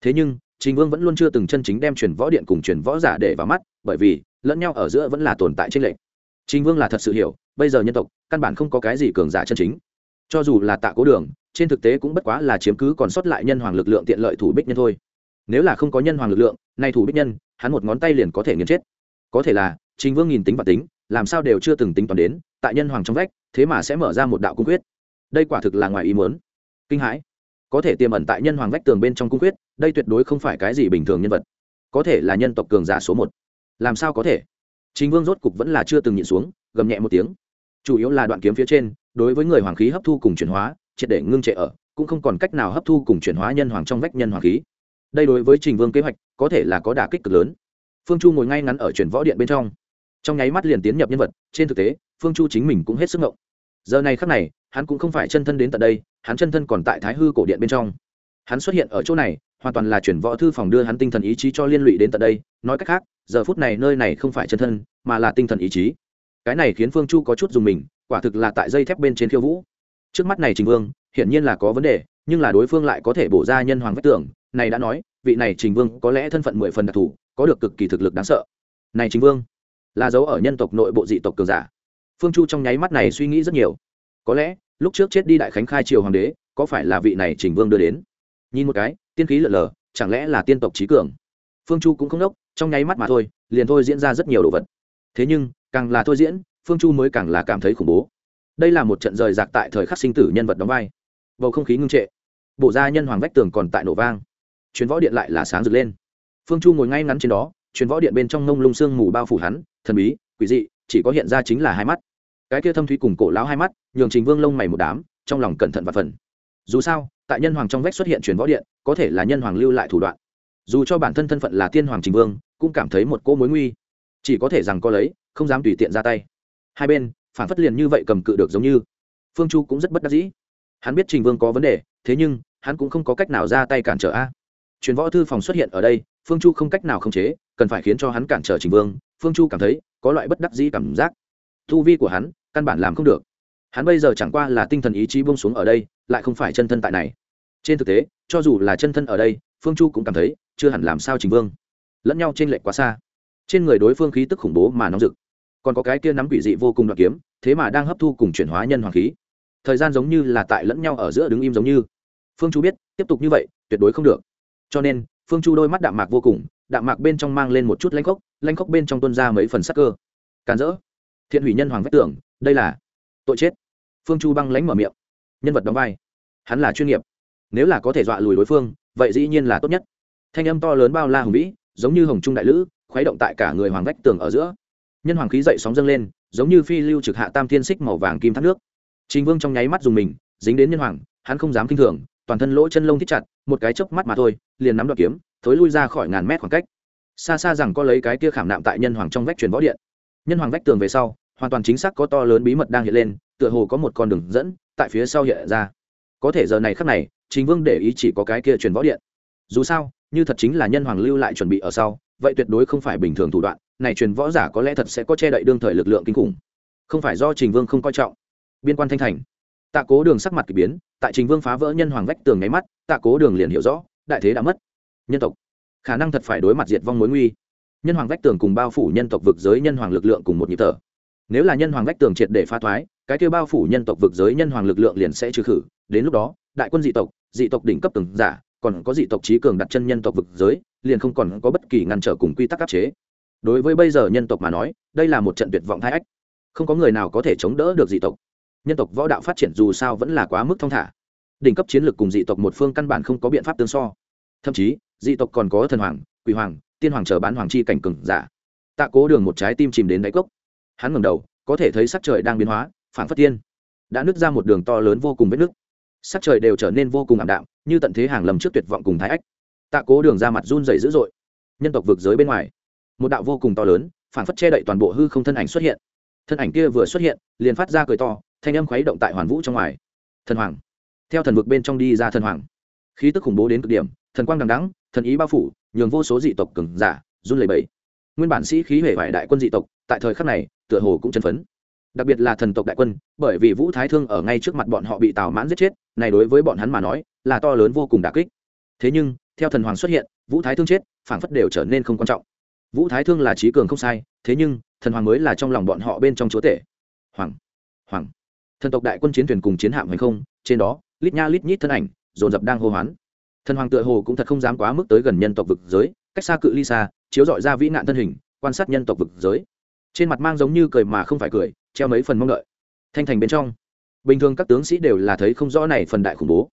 Thế nhưng, trình vương vẫn luôn chưa từng chân chính đem truyền võ điện cùng truyền võ giả để vào mắt, bởi vì, lẫn nhau ở giữa vẫn là tồn tại trên lệnh trình vương là thật sự hiểu, bây giờ nhân tộc, căn bản không có cái gì cường giả chân chính. Cho dù là tạ cố đường, trên thực tế cũng bất quá là chiếm cứ còn sót lại nhân hoàng lực lượng tiện lợi thủ bích nhân thôi. Nếu là không có nhân hoàng lực lượng, nay thủ bích nhân, hắn một ngón tay liền có thể nghiền chết. Có thể là trình vương nhìn tính và tính, làm sao đều chưa từng tính toán đến, tại nhân hoàng trong vách, thế mà sẽ mở ra một đạo cung quyết. Đây quả thực là ngoài ý muốn. Kinh hãi. Có thể tiềm ẩn tại nhân hoàng vách tường bên trong cung quyết, đây tuyệt đối không phải cái gì bình thường nhân vật. Có thể là nhân tộc cường giả số một. Làm sao có thể? Trình vương rốt cục vẫn là chưa từng nhịn xuống, gầm nhẹ một tiếng. Chủ yếu là đoạn kiếm phía trên, đối với người hoàng khí hấp thu cùng chuyển hóa, triệt để ngưng trệ ở, cũng không còn cách nào hấp thu cùng chuyển hóa nhân hoàng trong vách nhân hoàng khí. Đây đối với trình vương kế hoạch, có thể là có đả kích cực lớn. Phương chu ngồi ngay ngắn ở chuyển võ điện bên trong trong nháy mắt liền tiến nhập nhân vật, trên thực tế, phương chu chính mình cũng hết sức ngộng. Giờ này khắc này, hắn cũng không phải chân thân đến tận đây, hắn chân thân còn tại thái hư cổ điện bên trong. Hắn xuất hiện ở chỗ này, hoàn toàn là chuyển võ thư phòng đưa hắn tinh thần ý chí cho liên lụy đến tận đây, nói cách khác, giờ phút này nơi này không phải chân thân, mà là tinh thần ý chí. Cái này khiến phương chu có chút dùng mình, quả thực là tại dây thép bên trên khiêu vũ. Trước mắt này trình vương, hiển nhiên là có vấn đề, nhưng là đối phương lại có thể bổ ra nhân hoàng vách tưởng này đã nói, vị này trình vương có lẽ thân phận mười phần đặc thù, có được cực kỳ thực lực đáng sợ. Này trình vương là dấu ở nhân tộc nội bộ dị tộc cường giả. Phương chu trong nháy mắt này suy nghĩ rất nhiều. Có lẽ, lúc trước chết đi đại khánh khai triều hoàng đế, có phải là vị này trình vương đưa đến? Nhìn một cái, tiên khí lợn lờ, chẳng lẽ là tiên tộc trí cường? Phương chu cũng không đốc, trong nháy mắt mà thôi, liền thôi diễn ra rất nhiều đồ vật. Thế nhưng, càng là thôi diễn, phương chu mới càng là cảm thấy khủng bố. Đây là một trận rời rạc tại thời khắc sinh tử nhân vật đóng vai. Bầu không khí ngưng trệ. Bộ gia nhân hoàng vách tường còn tại nổ vang. Chuyến võ điện lại là sáng rực lên. Phương chu ngồi ngay ngắn trên đó chuyến võ điện bên trong nông lung sương mù bao phủ hắn thần bí, quỷ dị, chỉ có hiện ra chính là hai mắt. Cái kia thâm thúy cùng cổ lão hai mắt, nhường trình vương lông mày một đám, trong lòng cẩn thận và phần. Dù sao, tại nhân hoàng trong vách xuất hiện truyền võ điện, có thể là nhân hoàng lưu lại thủ đoạn. Dù cho bản thân thân phận là tiên hoàng trình vương, cũng cảm thấy một cỗ mối nguy. Chỉ có thể rằng có lấy, không dám tùy tiện ra tay. Hai bên, phản phất liền như vậy cầm cự được giống như. Phương chu cũng rất bất đắc dĩ. Hắn biết trình vương có vấn đề, thế nhưng, hắn cũng không có cách nào ra tay cản trở a. Truyền võ thư phòng xuất hiện ở đây, phương chu không cách nào khống chế, cần phải khiến cho hắn cản trở trình vương phương chu cảm thấy có loại bất đắc dĩ cảm giác. Thu vi của hắn, căn bản làm không được. Hắn bây giờ chẳng qua là tinh thần ý chí bông xuống ở đây, lại không phải chân thân tại này. Trên thực tế, cho dù là chân thân ở đây, phương chu cũng cảm thấy chưa hẳn làm sao trình vương. Lẫn nhau t r ê n lệch quá xa. Trên người đối phương khí tức khủng bố mà nóng rực. Còn có cái kia nắm quỷ dị vô cùng đoạn kiếm, thế mà đang hấp thu cùng chuyển hóa nhân hoàng khí. Thời gian giống như là tại lẫn nhau ở giữa đứng im giống như. Phương chu biết, tiếp tục như vậy, tuyệt đối không được. Cho nên, phương chu đôi mắt đạm mạc vô cùng đạm mạc bên trong mang lên một chút lanh khốc lanh khốc bên trong tuân ra mấy phần sắc cơ. Càn rỡ. Thiện hủy nhân hoàng vách tưởng đây là tội chết. Phương chu băng lánh mở miệng. Nhân vật đóng vai. Hắn là chuyên nghiệp. Nếu là có thể dọa lùi đối phương, vậy dĩ nhiên là tốt nhất. Thanh âm to lớn bao la hùng vĩ, giống như hồng trung đại lữ, khuấy động tại cả người hoàng vách tường ở giữa. Nhân hoàng khí dậy sóng dâng lên, giống như phi lưu trực hạ tam thiên xích màu vàng kim thác nước. Trình vương trong nháy mắt dùng mình, dính đến nhân hoàng, hắn không dám kinh thường toàn thân lỗ chân lông thích chặt, một cái chớp mắt mà thôi, liền nắm đoạt kiếm, thối lui ra khỏi ngàn mét khoảng cách. Xa xa rằng có lấy cái kia khảm nạm tại nhân hoàng trong vách truyền võ điện. Nhân hoàng vách tường về sau, hoàn toàn chính xác có to lớn bí mật đang hiện lên, tựa hồ có một con đường dẫn tại phía sau hiện ra. Có thể giờ này khắc này chính vương để ý chỉ có cái kia truyền võ điện. Dù sao, như thật chính là nhân hoàng lưu lại chuẩn bị ở sau, vậy tuyệt đối không phải bình thường thủ đoạn, này truyền võ giả có lẽ thật sẽ có che đậy đương thời lực lượng kinh khủng. Không phải do trình vương không coi trọng. Biên quan thanh thành tạ cố đường sắc mặt k ỳ biến, tại trình vương phá vỡ nhân hoàng vách tường nháy mắt, tạ cố đường liền hiểu rõ, đại thế đã mất. Nhân tộc, khả năng thật phải đối mặt diệt vong mối nguy. Nhân hoàng vách tường cùng bao phủ nhân tộc vực giới nhân hoàng lực lượng cùng một nhịp thở. Nếu là nhân hoàng vách tường triệt để phá thoái, cái kêu bao phủ nhân tộc vực giới nhân hoàng lực lượng liền sẽ trừ khử. Đến lúc đó, đại quân dị tộc dị tộc đỉnh cấp từng giả, còn có dị tộc trí cường đặt chân nhân tộc vực giới, liền không còn có bất kỳ ngăn trở cùng quy tắc áp chế. Đối với bây giờ nhân tộc mà nói, đây là một trận tuyệt vọng thái ách. Không có người nào có thể chống đỡ được dị tộc nhân tộc võ đạo phát triển dù sao vẫn là quá mức thong thả. Đỉnh cấp chiến lược cùng dị tộc một phương căn bản không có biện pháp tương so. Thậm chí, dị tộc còn có thần hoàng, quỷ hoàng, tiên hoàng chờ bán hoàng chi cảnh cừng giả. Tạ cố đường một trái tim chìm đến đáy cốc. Hắn ngẩng đầu, có thể thấy sắc trời đang biến hóa phản phất tiên. Đã nứt ra một đường to lớn vô cùng vết nước sắc trời đều trở nên vô cùng ảm đạm, như tận thế hàng lầm trước tuyệt vọng cùng thái ách. Tạ cố đường ra mặt run rẩy dữ dội. Nhân tộc vực giới bên ngoài. Một đạo vô cùng to lớn phản phất che đậy toàn bộ hư không thân ảnh xuất hiện. Thân ảnh kia vừa xuất hiện, liền phát ra cười to thanh âm khuấy động tại hoàn vũ trong ngoài. Thần hoàng. Theo thần vực bên trong đi ra thần hoàng. Khí tức khủng bố đến cực điểm, thần quang đằng đắng thần ý bao phủ, nhường vô số dị tộc cừng giả run lẩy bẩy. Nguyên bản sĩ khí hệ vải đại quân dị tộc, tại thời khắc này, tựa hồ cũng chân phấn. Đặc biệt là thần tộc đại quân, bởi vì vũ thái thương ở ngay trước mặt bọn họ bị tào mãn giết chết, này đối với bọn hắn mà nói, là to lớn vô cùng đà kích. Thế nhưng, theo thần hoàng xuất hiện, vũ thái thương chết, phảng phất đều trở nên không quan trọng. Vũ thái thương là trí cường không sai, thế nhưng, thần hoàng mới là trong lòng bọn họ bên trong chúa tể. Hoàng. Hoàng thần tộc đại quân chiến thuyền cùng chiến hạm hay không, trên đó, lít nha lít nhít thân ảnh, dồn dập đang hô hoán. Thần hoàng tựa hồ cũng thật không dám quá mức tới gần nhân tộc vực giới, cách xa cự ly xa, chiếu dọi ra vĩ nạn thân hình, quan sát nhân tộc vực giới. Trên mặt mang giống như cười mà không phải cười, treo mấy phần mong đợi. Thanh thành bên trong, bình thường các tướng sĩ đều là thấy không rõ này phần đại khủng bố.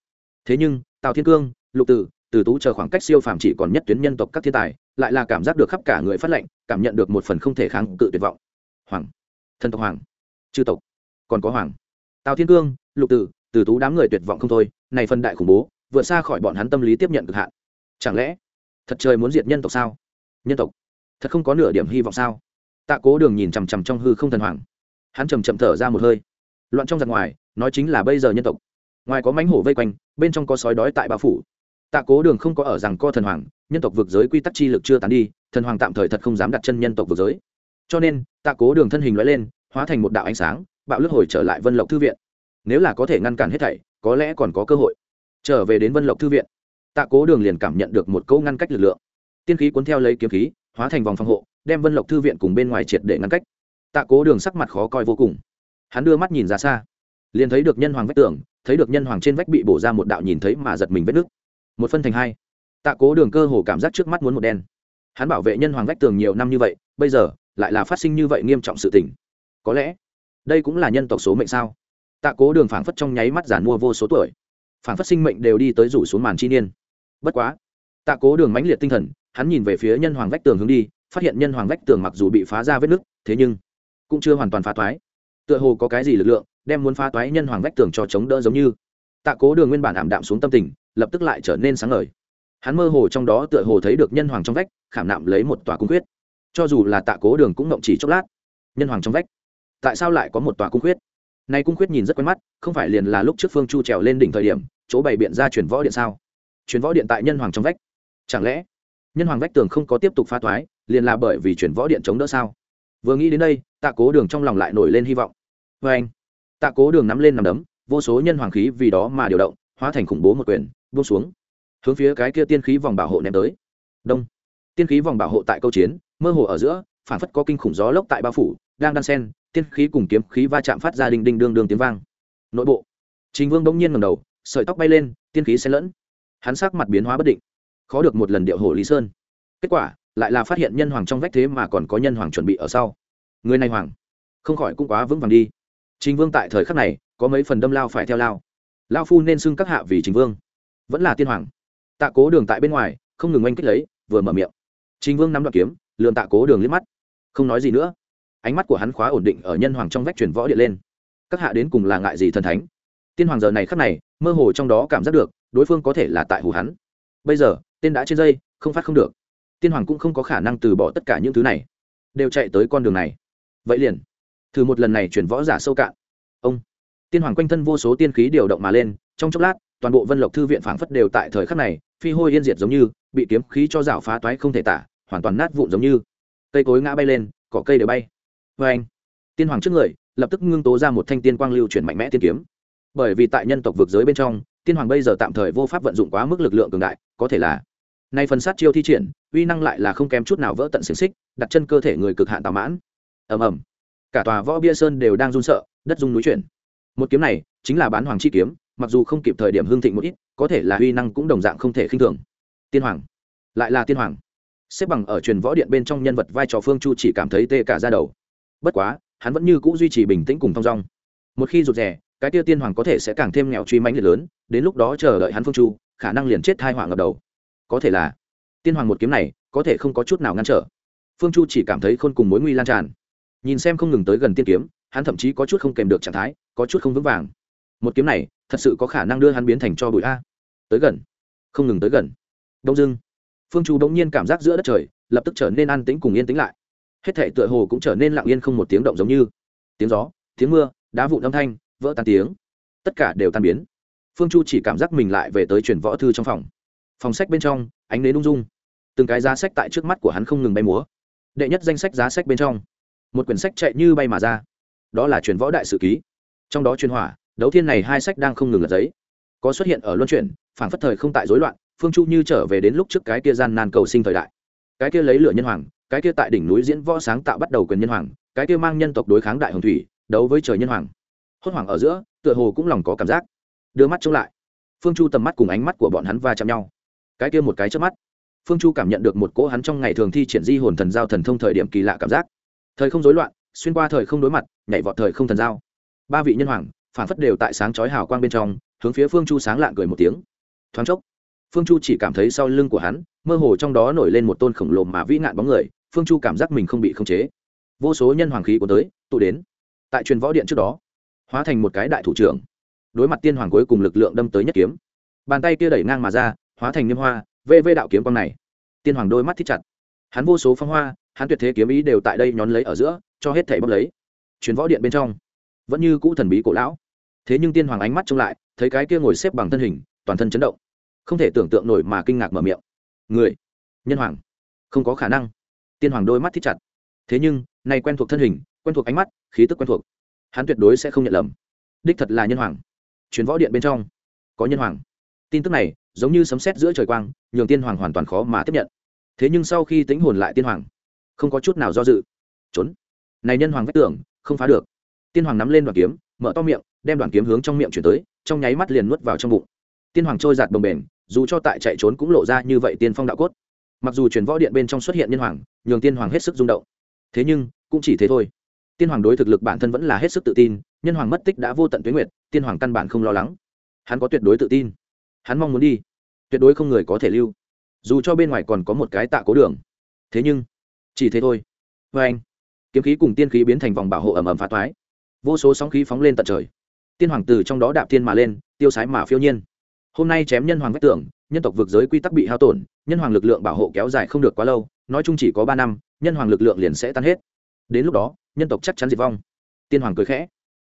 Thế nhưng, tào thiên cương, lục tử, từ tú chờ khoảng cách siêu phàm chỉ còn nhất tuyến nhân tộc các thiên tài, lại là cảm giác được khắp cả người phát lệnh, cảm nhận được một phần không thể kháng cự tuyệt vọng. Hoàng, thần tộc hoàng, chư tộc, còn có hoàng tào thiên cương, lục tử Tử tú đám người tuyệt vọng không thôi, này phần đại khủng bố, vượt xa khỏi bọn hắn tâm lý tiếp nhận cực hạn. Chẳng lẽ, thật trời muốn diệt nhân tộc sao? Nhân tộc, thật không có nửa điểm hy vọng sao? Tạ cố đường nhìn chằm chằm trong hư không thần hoàng. Hắn chầm chậm thở ra một hơi. Loạn trong giặc ngoài, nói chính là bây giờ nhân tộc. Ngoài có mánh hổ vây quanh, bên trong có sói đói tại bao phủ. Tạ cố đường không có ở rằng co thần hoàng, nhân tộc vực giới quy tắc chi lực chưa tán đi, thần hoàng tạm thời thật không dám đặt chân nhân tộc vực giới. Cho nên, tạ cố đường thân hình loại lên, hóa thành một đạo ánh sáng bạo lướt hồi trở lại vân lộc thư viện. Nếu là có thể ngăn cản hết thảy, có lẽ còn có cơ hội. Trở về đến vân lộc thư viện, tạ cố đường liền cảm nhận được một câu ngăn cách lực lượng. Tiên khí cuốn theo lấy kiếm khí, hóa thành vòng phòng hộ, đem vân lộc thư viện cùng bên ngoài triệt để ngăn cách. Tạ cố đường sắc mặt khó coi vô cùng. Hắn đưa mắt nhìn ra xa, liền thấy được nhân hoàng vách tường, thấy được nhân hoàng trên vách bị bổ ra một đạo nhìn thấy mà giật mình vết nước một phân thành hai, tạ cố đường cơ hồ cảm giác trước mắt muốn một đen. Hắn bảo vệ nhân hoàng vách tường nhiều năm như vậy, bây giờ lại là phát sinh như vậy nghiêm trọng sự tình. Có lẽ đây cũng là nhân tộc số mệnh sao? Tạ cố đường phảng phất trong nháy mắt giản mua vô số tuổi. Phảng phất sinh mệnh đều đi tới rủ xuống màn chi niên. Bất quá tạ cố đường mãnh liệt tinh thần hắn nhìn về phía nhân hoàng vách tường hướng đi phát hiện nhân hoàng vách tường mặc dù bị phá ra vết nứt thế nhưng cũng chưa hoàn toàn phá toái. Tựa hồ có cái gì lực lượng đem muốn phá toái nhân hoàng vách tường cho chống đỡ giống như. Tạ cố đường nguyên bản ảm đạm xuống tâm tình lập tức lại trở nên sáng ngời. Hắn mơ hồ trong đó tựa hồ thấy được nhân hoàng trong vách khảm nạm lấy một tòa cung quyết, cho dù là tạ cố đường cũng ngộng chỉ chốc lát. Nhân hoàng trong vách tại sao lại có một tòa cung khuyết? Nay cung khuyết nhìn rất quen mắt, không phải liền là lúc trước phương chu trèo lên đỉnh thời điểm, chỗ bày biện ra chuyển võ điện sao? Chuyển võ điện tại nhân hoàng trong vách. Chẳng lẽ nhân hoàng vách tường không có tiếp tục phá thoái, liền là bởi vì chuyển võ điện chống đỡ sao? Vừa nghĩ đến đây, tạ cố đường trong lòng lại nổi lên hy vọng. Vê anh, tạ cố đường nắm lên nằm đấm, vô số nhân hoàng khí vì đó mà điều động, hóa thành khủng bố một quyền, buông xuống. Hướng phía cái kia tiên khí vòng bảo hộ ném tới. Đông. Tiên khí vòng bảo hộ tại câu chiến, mơ hồ ở giữa, phản phất có kinh khủng gió lốc tại bao phủ đang đan sen, tiên khí cùng kiếm khí va chạm phát ra đinh đinh đương đương tiếng vang. Nội bộ, trình vương bỗng nhiên ngầm đầu, sợi tóc bay lên, tiên khí xen lẫn. Hắn sắc mặt biến hóa bất định, khó được một lần điệu hồ lý sơn. Kết quả, lại là phát hiện nhân hoàng trong vách thế mà còn có nhân hoàng chuẩn bị ở sau. Người này hoàng, không khỏi cũng quá vững vàng đi. Trình vương tại thời khắc này, có mấy phần đâm lao phải theo lao. Lao phu nên xưng các hạ vì trình vương, vẫn là tiên hoàng. Tạ cố đường tại bên ngoài, không ngừng oanh kích lấy, vừa mở miệng. Trình vương nắm đoạn kiếm lượn tạ cố đường liếc mắt. Không nói gì nữa ánh mắt của hắn khóa ổn định ở nhân hoàng trong vách truyền võ điện lên. Các hạ đến cùng là ngại gì thần thánh? Tiên hoàng giờ này khắc này, mơ hồ trong đó cảm giác được, đối phương có thể là tại hù hắn. Bây giờ, tên đã trên dây, không phát không được. Tiên hoàng cũng không có khả năng từ bỏ tất cả những thứ này. Đều chạy tới con đường này. Vậy liền, thử một lần này chuyển võ giả sâu cạn. Ông, tiên hoàng quanh thân vô số tiên khí điều động mà lên, trong chốc lát, toàn bộ vân lộc thư viện phảng phất đều tại thời khắc này, phi hôi yên diệt giống như, bị kiếm khí cho rào phá toái không thể tả, hoàn toàn nát vụn giống như. Cây cối ngã bay lên, cỏ cây đều bay vê anh, tiên hoàng trước người, lập tức ngưng tố ra một thanh tiên quang lưu chuyển mạnh mẽ tiên kiếm. Bởi vì tại nhân tộc vực giới bên trong, tiên hoàng bây giờ tạm thời vô pháp vận dụng quá mức lực lượng cường đại, có thể là nay phần sát chiêu thi triển, uy năng lại là không kém chút nào vỡ tận xiềng xích, đặt chân cơ thể người cực hạn tào mãn. Ầm ầm. Cả tòa võ bia sơn đều đang run sợ, đất rung núi chuyển. Một kiếm này chính là bán hoàng chi kiếm, mặc dù không kịp thời điểm hương thịnh một ít, có thể là uy năng cũng đồng dạng không thể khinh thường. Tiên hoàng, lại là tiên hoàng. Xếp bằng ở truyền võ điện bên trong nhân vật vai trò phương chu chỉ cảm thấy tê cả ra đầu bất quá, hắn vẫn như c ũ duy trì bình tĩnh cùng thong dong. Một khi rụt rè, cái tiêu tiên hoàng có thể sẽ càng thêm nghèo truy mãnh liệt lớn, đến lúc đó chờ đợi hắn phương chu khả năng liền chết thai hoàng ngập đầu. Có thể là, tiên hoàng một kiếm này có thể không có chút nào ngăn trở. Phương chu chỉ cảm thấy khôn cùng mối nguy lan tràn. Nhìn xem không ngừng tới gần tiên kiếm, hắn thậm chí có chút không kèm được trạng thái, có chút không vững vàng. Một kiếm này, thật sự có khả năng đưa hắn biến thành cho bụi a. Tới gần. Không ngừng tới gần. Đông dưng phương chu bỗng nhiên cảm giác giữa đất trời, lập tức trở nên an tĩnh cùng yên tĩnh lại hết thể tựa hồ cũng trở nên lặng yên không một tiếng động giống như. Tiếng gió, tiếng mưa, đá vụn âm thanh, vỡ tan tiếng. Tất cả đều tan biến. Phương chu chỉ cảm giác mình lại về tới truyền võ thư trong phòng. Phòng sách bên trong, ánh nến ung dung. Từng cái giá sách tại trước mắt của hắn không ngừng bay múa. Đệ nhất danh sách giá sách bên trong. Một quyển sách chạy như bay mà ra. Đó là truyền võ đại sử ký. Trong đó truyền hỏa, đấu thiên này hai sách đang không ngừng lật giấy. Có xuất hiện ở luân chuyển phản phất thời không tại rối loạn, phương chu như trở về đến lúc trước cái kia gian nan cầu sinh thời đại. Cái kia lấy lửa nhân hoàng cái kia tại đỉnh núi diễn võ sáng tạo bắt đầu quyền nhân hoàng, cái kia mang nhân tộc đối kháng đại hồng thủy, đấu với trời nhân hoàng. Hốt hoàng ở giữa, tựa hồ cũng lòng có cảm giác. Đưa mắt trông lại, phương chu tầm mắt cùng ánh mắt của bọn hắn va chạm nhau. Cái kia một cái trước mắt, phương chu cảm nhận được một cỗ hắn trong ngày thường thi triển di hồn thần giao thần thông thời điểm kỳ lạ cảm giác. Thời không rối loạn, xuyên qua thời không đối mặt, nhảy vọt thời không thần giao. Ba vị nhân hoàng phản phất đều tại sáng chói hào quang bên trong, hướng phía phương chu sáng lạng cười một tiếng. Thoáng chốc, phương chu chỉ cảm thấy sau lưng của hắn, mơ hồ trong đó nổi lên một tôn khổng lồ mà vĩ nạn bóng người phương chu cảm giác mình không bị khống chế. Vô số nhân hoàng khí của tới, tụ đến. Tại truyền võ điện trước đó, hóa thành một cái đại thủ trưởng. Đối mặt tiên hoàng cuối cùng lực lượng đâm tới nhất kiếm. Bàn tay kia đẩy ngang mà ra, hóa thành niêm hoa, vê vê đạo kiếm con này. Tiên hoàng đôi mắt thích chặt. Hắn vô số phong hoa, hắn tuyệt thế kiếm ý đều tại đây nhón lấy ở giữa, cho hết thảy bốc lấy. Truyền võ điện bên trong, vẫn như cũ thần bí cổ lão. Thế nhưng tiên hoàng ánh mắt trông lại, thấy cái kia ngồi xếp bằng thân hình, toàn thân chấn động. Không thể tưởng tượng nổi mà kinh ngạc mở miệng. Người, nhân hoàng, không có khả năng tiên hoàng đôi mắt thích chặt. Thế nhưng nay quen thuộc thân hình, quen thuộc ánh mắt, khí tức quen thuộc. Hắn tuyệt đối sẽ không nhận lầm. Đích thật là nhân hoàng. Chuyến võ điện bên trong, có nhân hoàng. Tin tức này, giống như sấm sét giữa trời quang, nhường tiên hoàng hoàn toàn khó mà tiếp nhận. Thế nhưng sau khi tính hồn lại tiên hoàng, không có chút nào do dự. Trốn. Này nhân hoàng vách tưởng không phá được. Tiên hoàng nắm lên đoàn kiếm, mở to miệng, đem đoàn kiếm hướng trong miệng chuyển tới, trong nháy mắt liền nuốt vào trong bụng. Tiên hoàng trôi giạt bồng bềnh, dù cho tại chạy trốn cũng lộ ra như vậy tiên phong đạo cốt mặc dù chuyển võ điện bên trong xuất hiện nhân hoàng, nhường tiên hoàng hết sức rung động. Thế nhưng, cũng chỉ thế thôi. Tiên hoàng đối thực lực bản thân vẫn là hết sức tự tin, nhân hoàng mất tích đã vô tận tuyến nguyệt, tiên hoàng căn bản không lo lắng. Hắn có tuyệt đối tự tin. Hắn mong muốn đi. Tuyệt đối không người có thể lưu. Dù cho bên ngoài còn có một cái tạ cố đường. Thế nhưng, chỉ thế thôi. Vê anh, kiếm khí cùng tiên khí biến thành vòng bảo hộ ẩm ẩm phá toái. Vô số sóng khí phóng lên tận trời. Tiên hoàng từ trong đó đạp tiên mà lên, tiêu sái mà phiêu nhiên. Hôm nay chém nhân hoàng vách tưởng nhân tộc vực giới quy tắc bị hao tổn, nhân hoàng lực lượng bảo hộ kéo dài không được quá lâu, nói chung chỉ có ba năm, nhân hoàng lực lượng liền sẽ tan hết. Đến lúc đó, nhân tộc chắc chắn diệt vong. Tiên hoàng cười khẽ.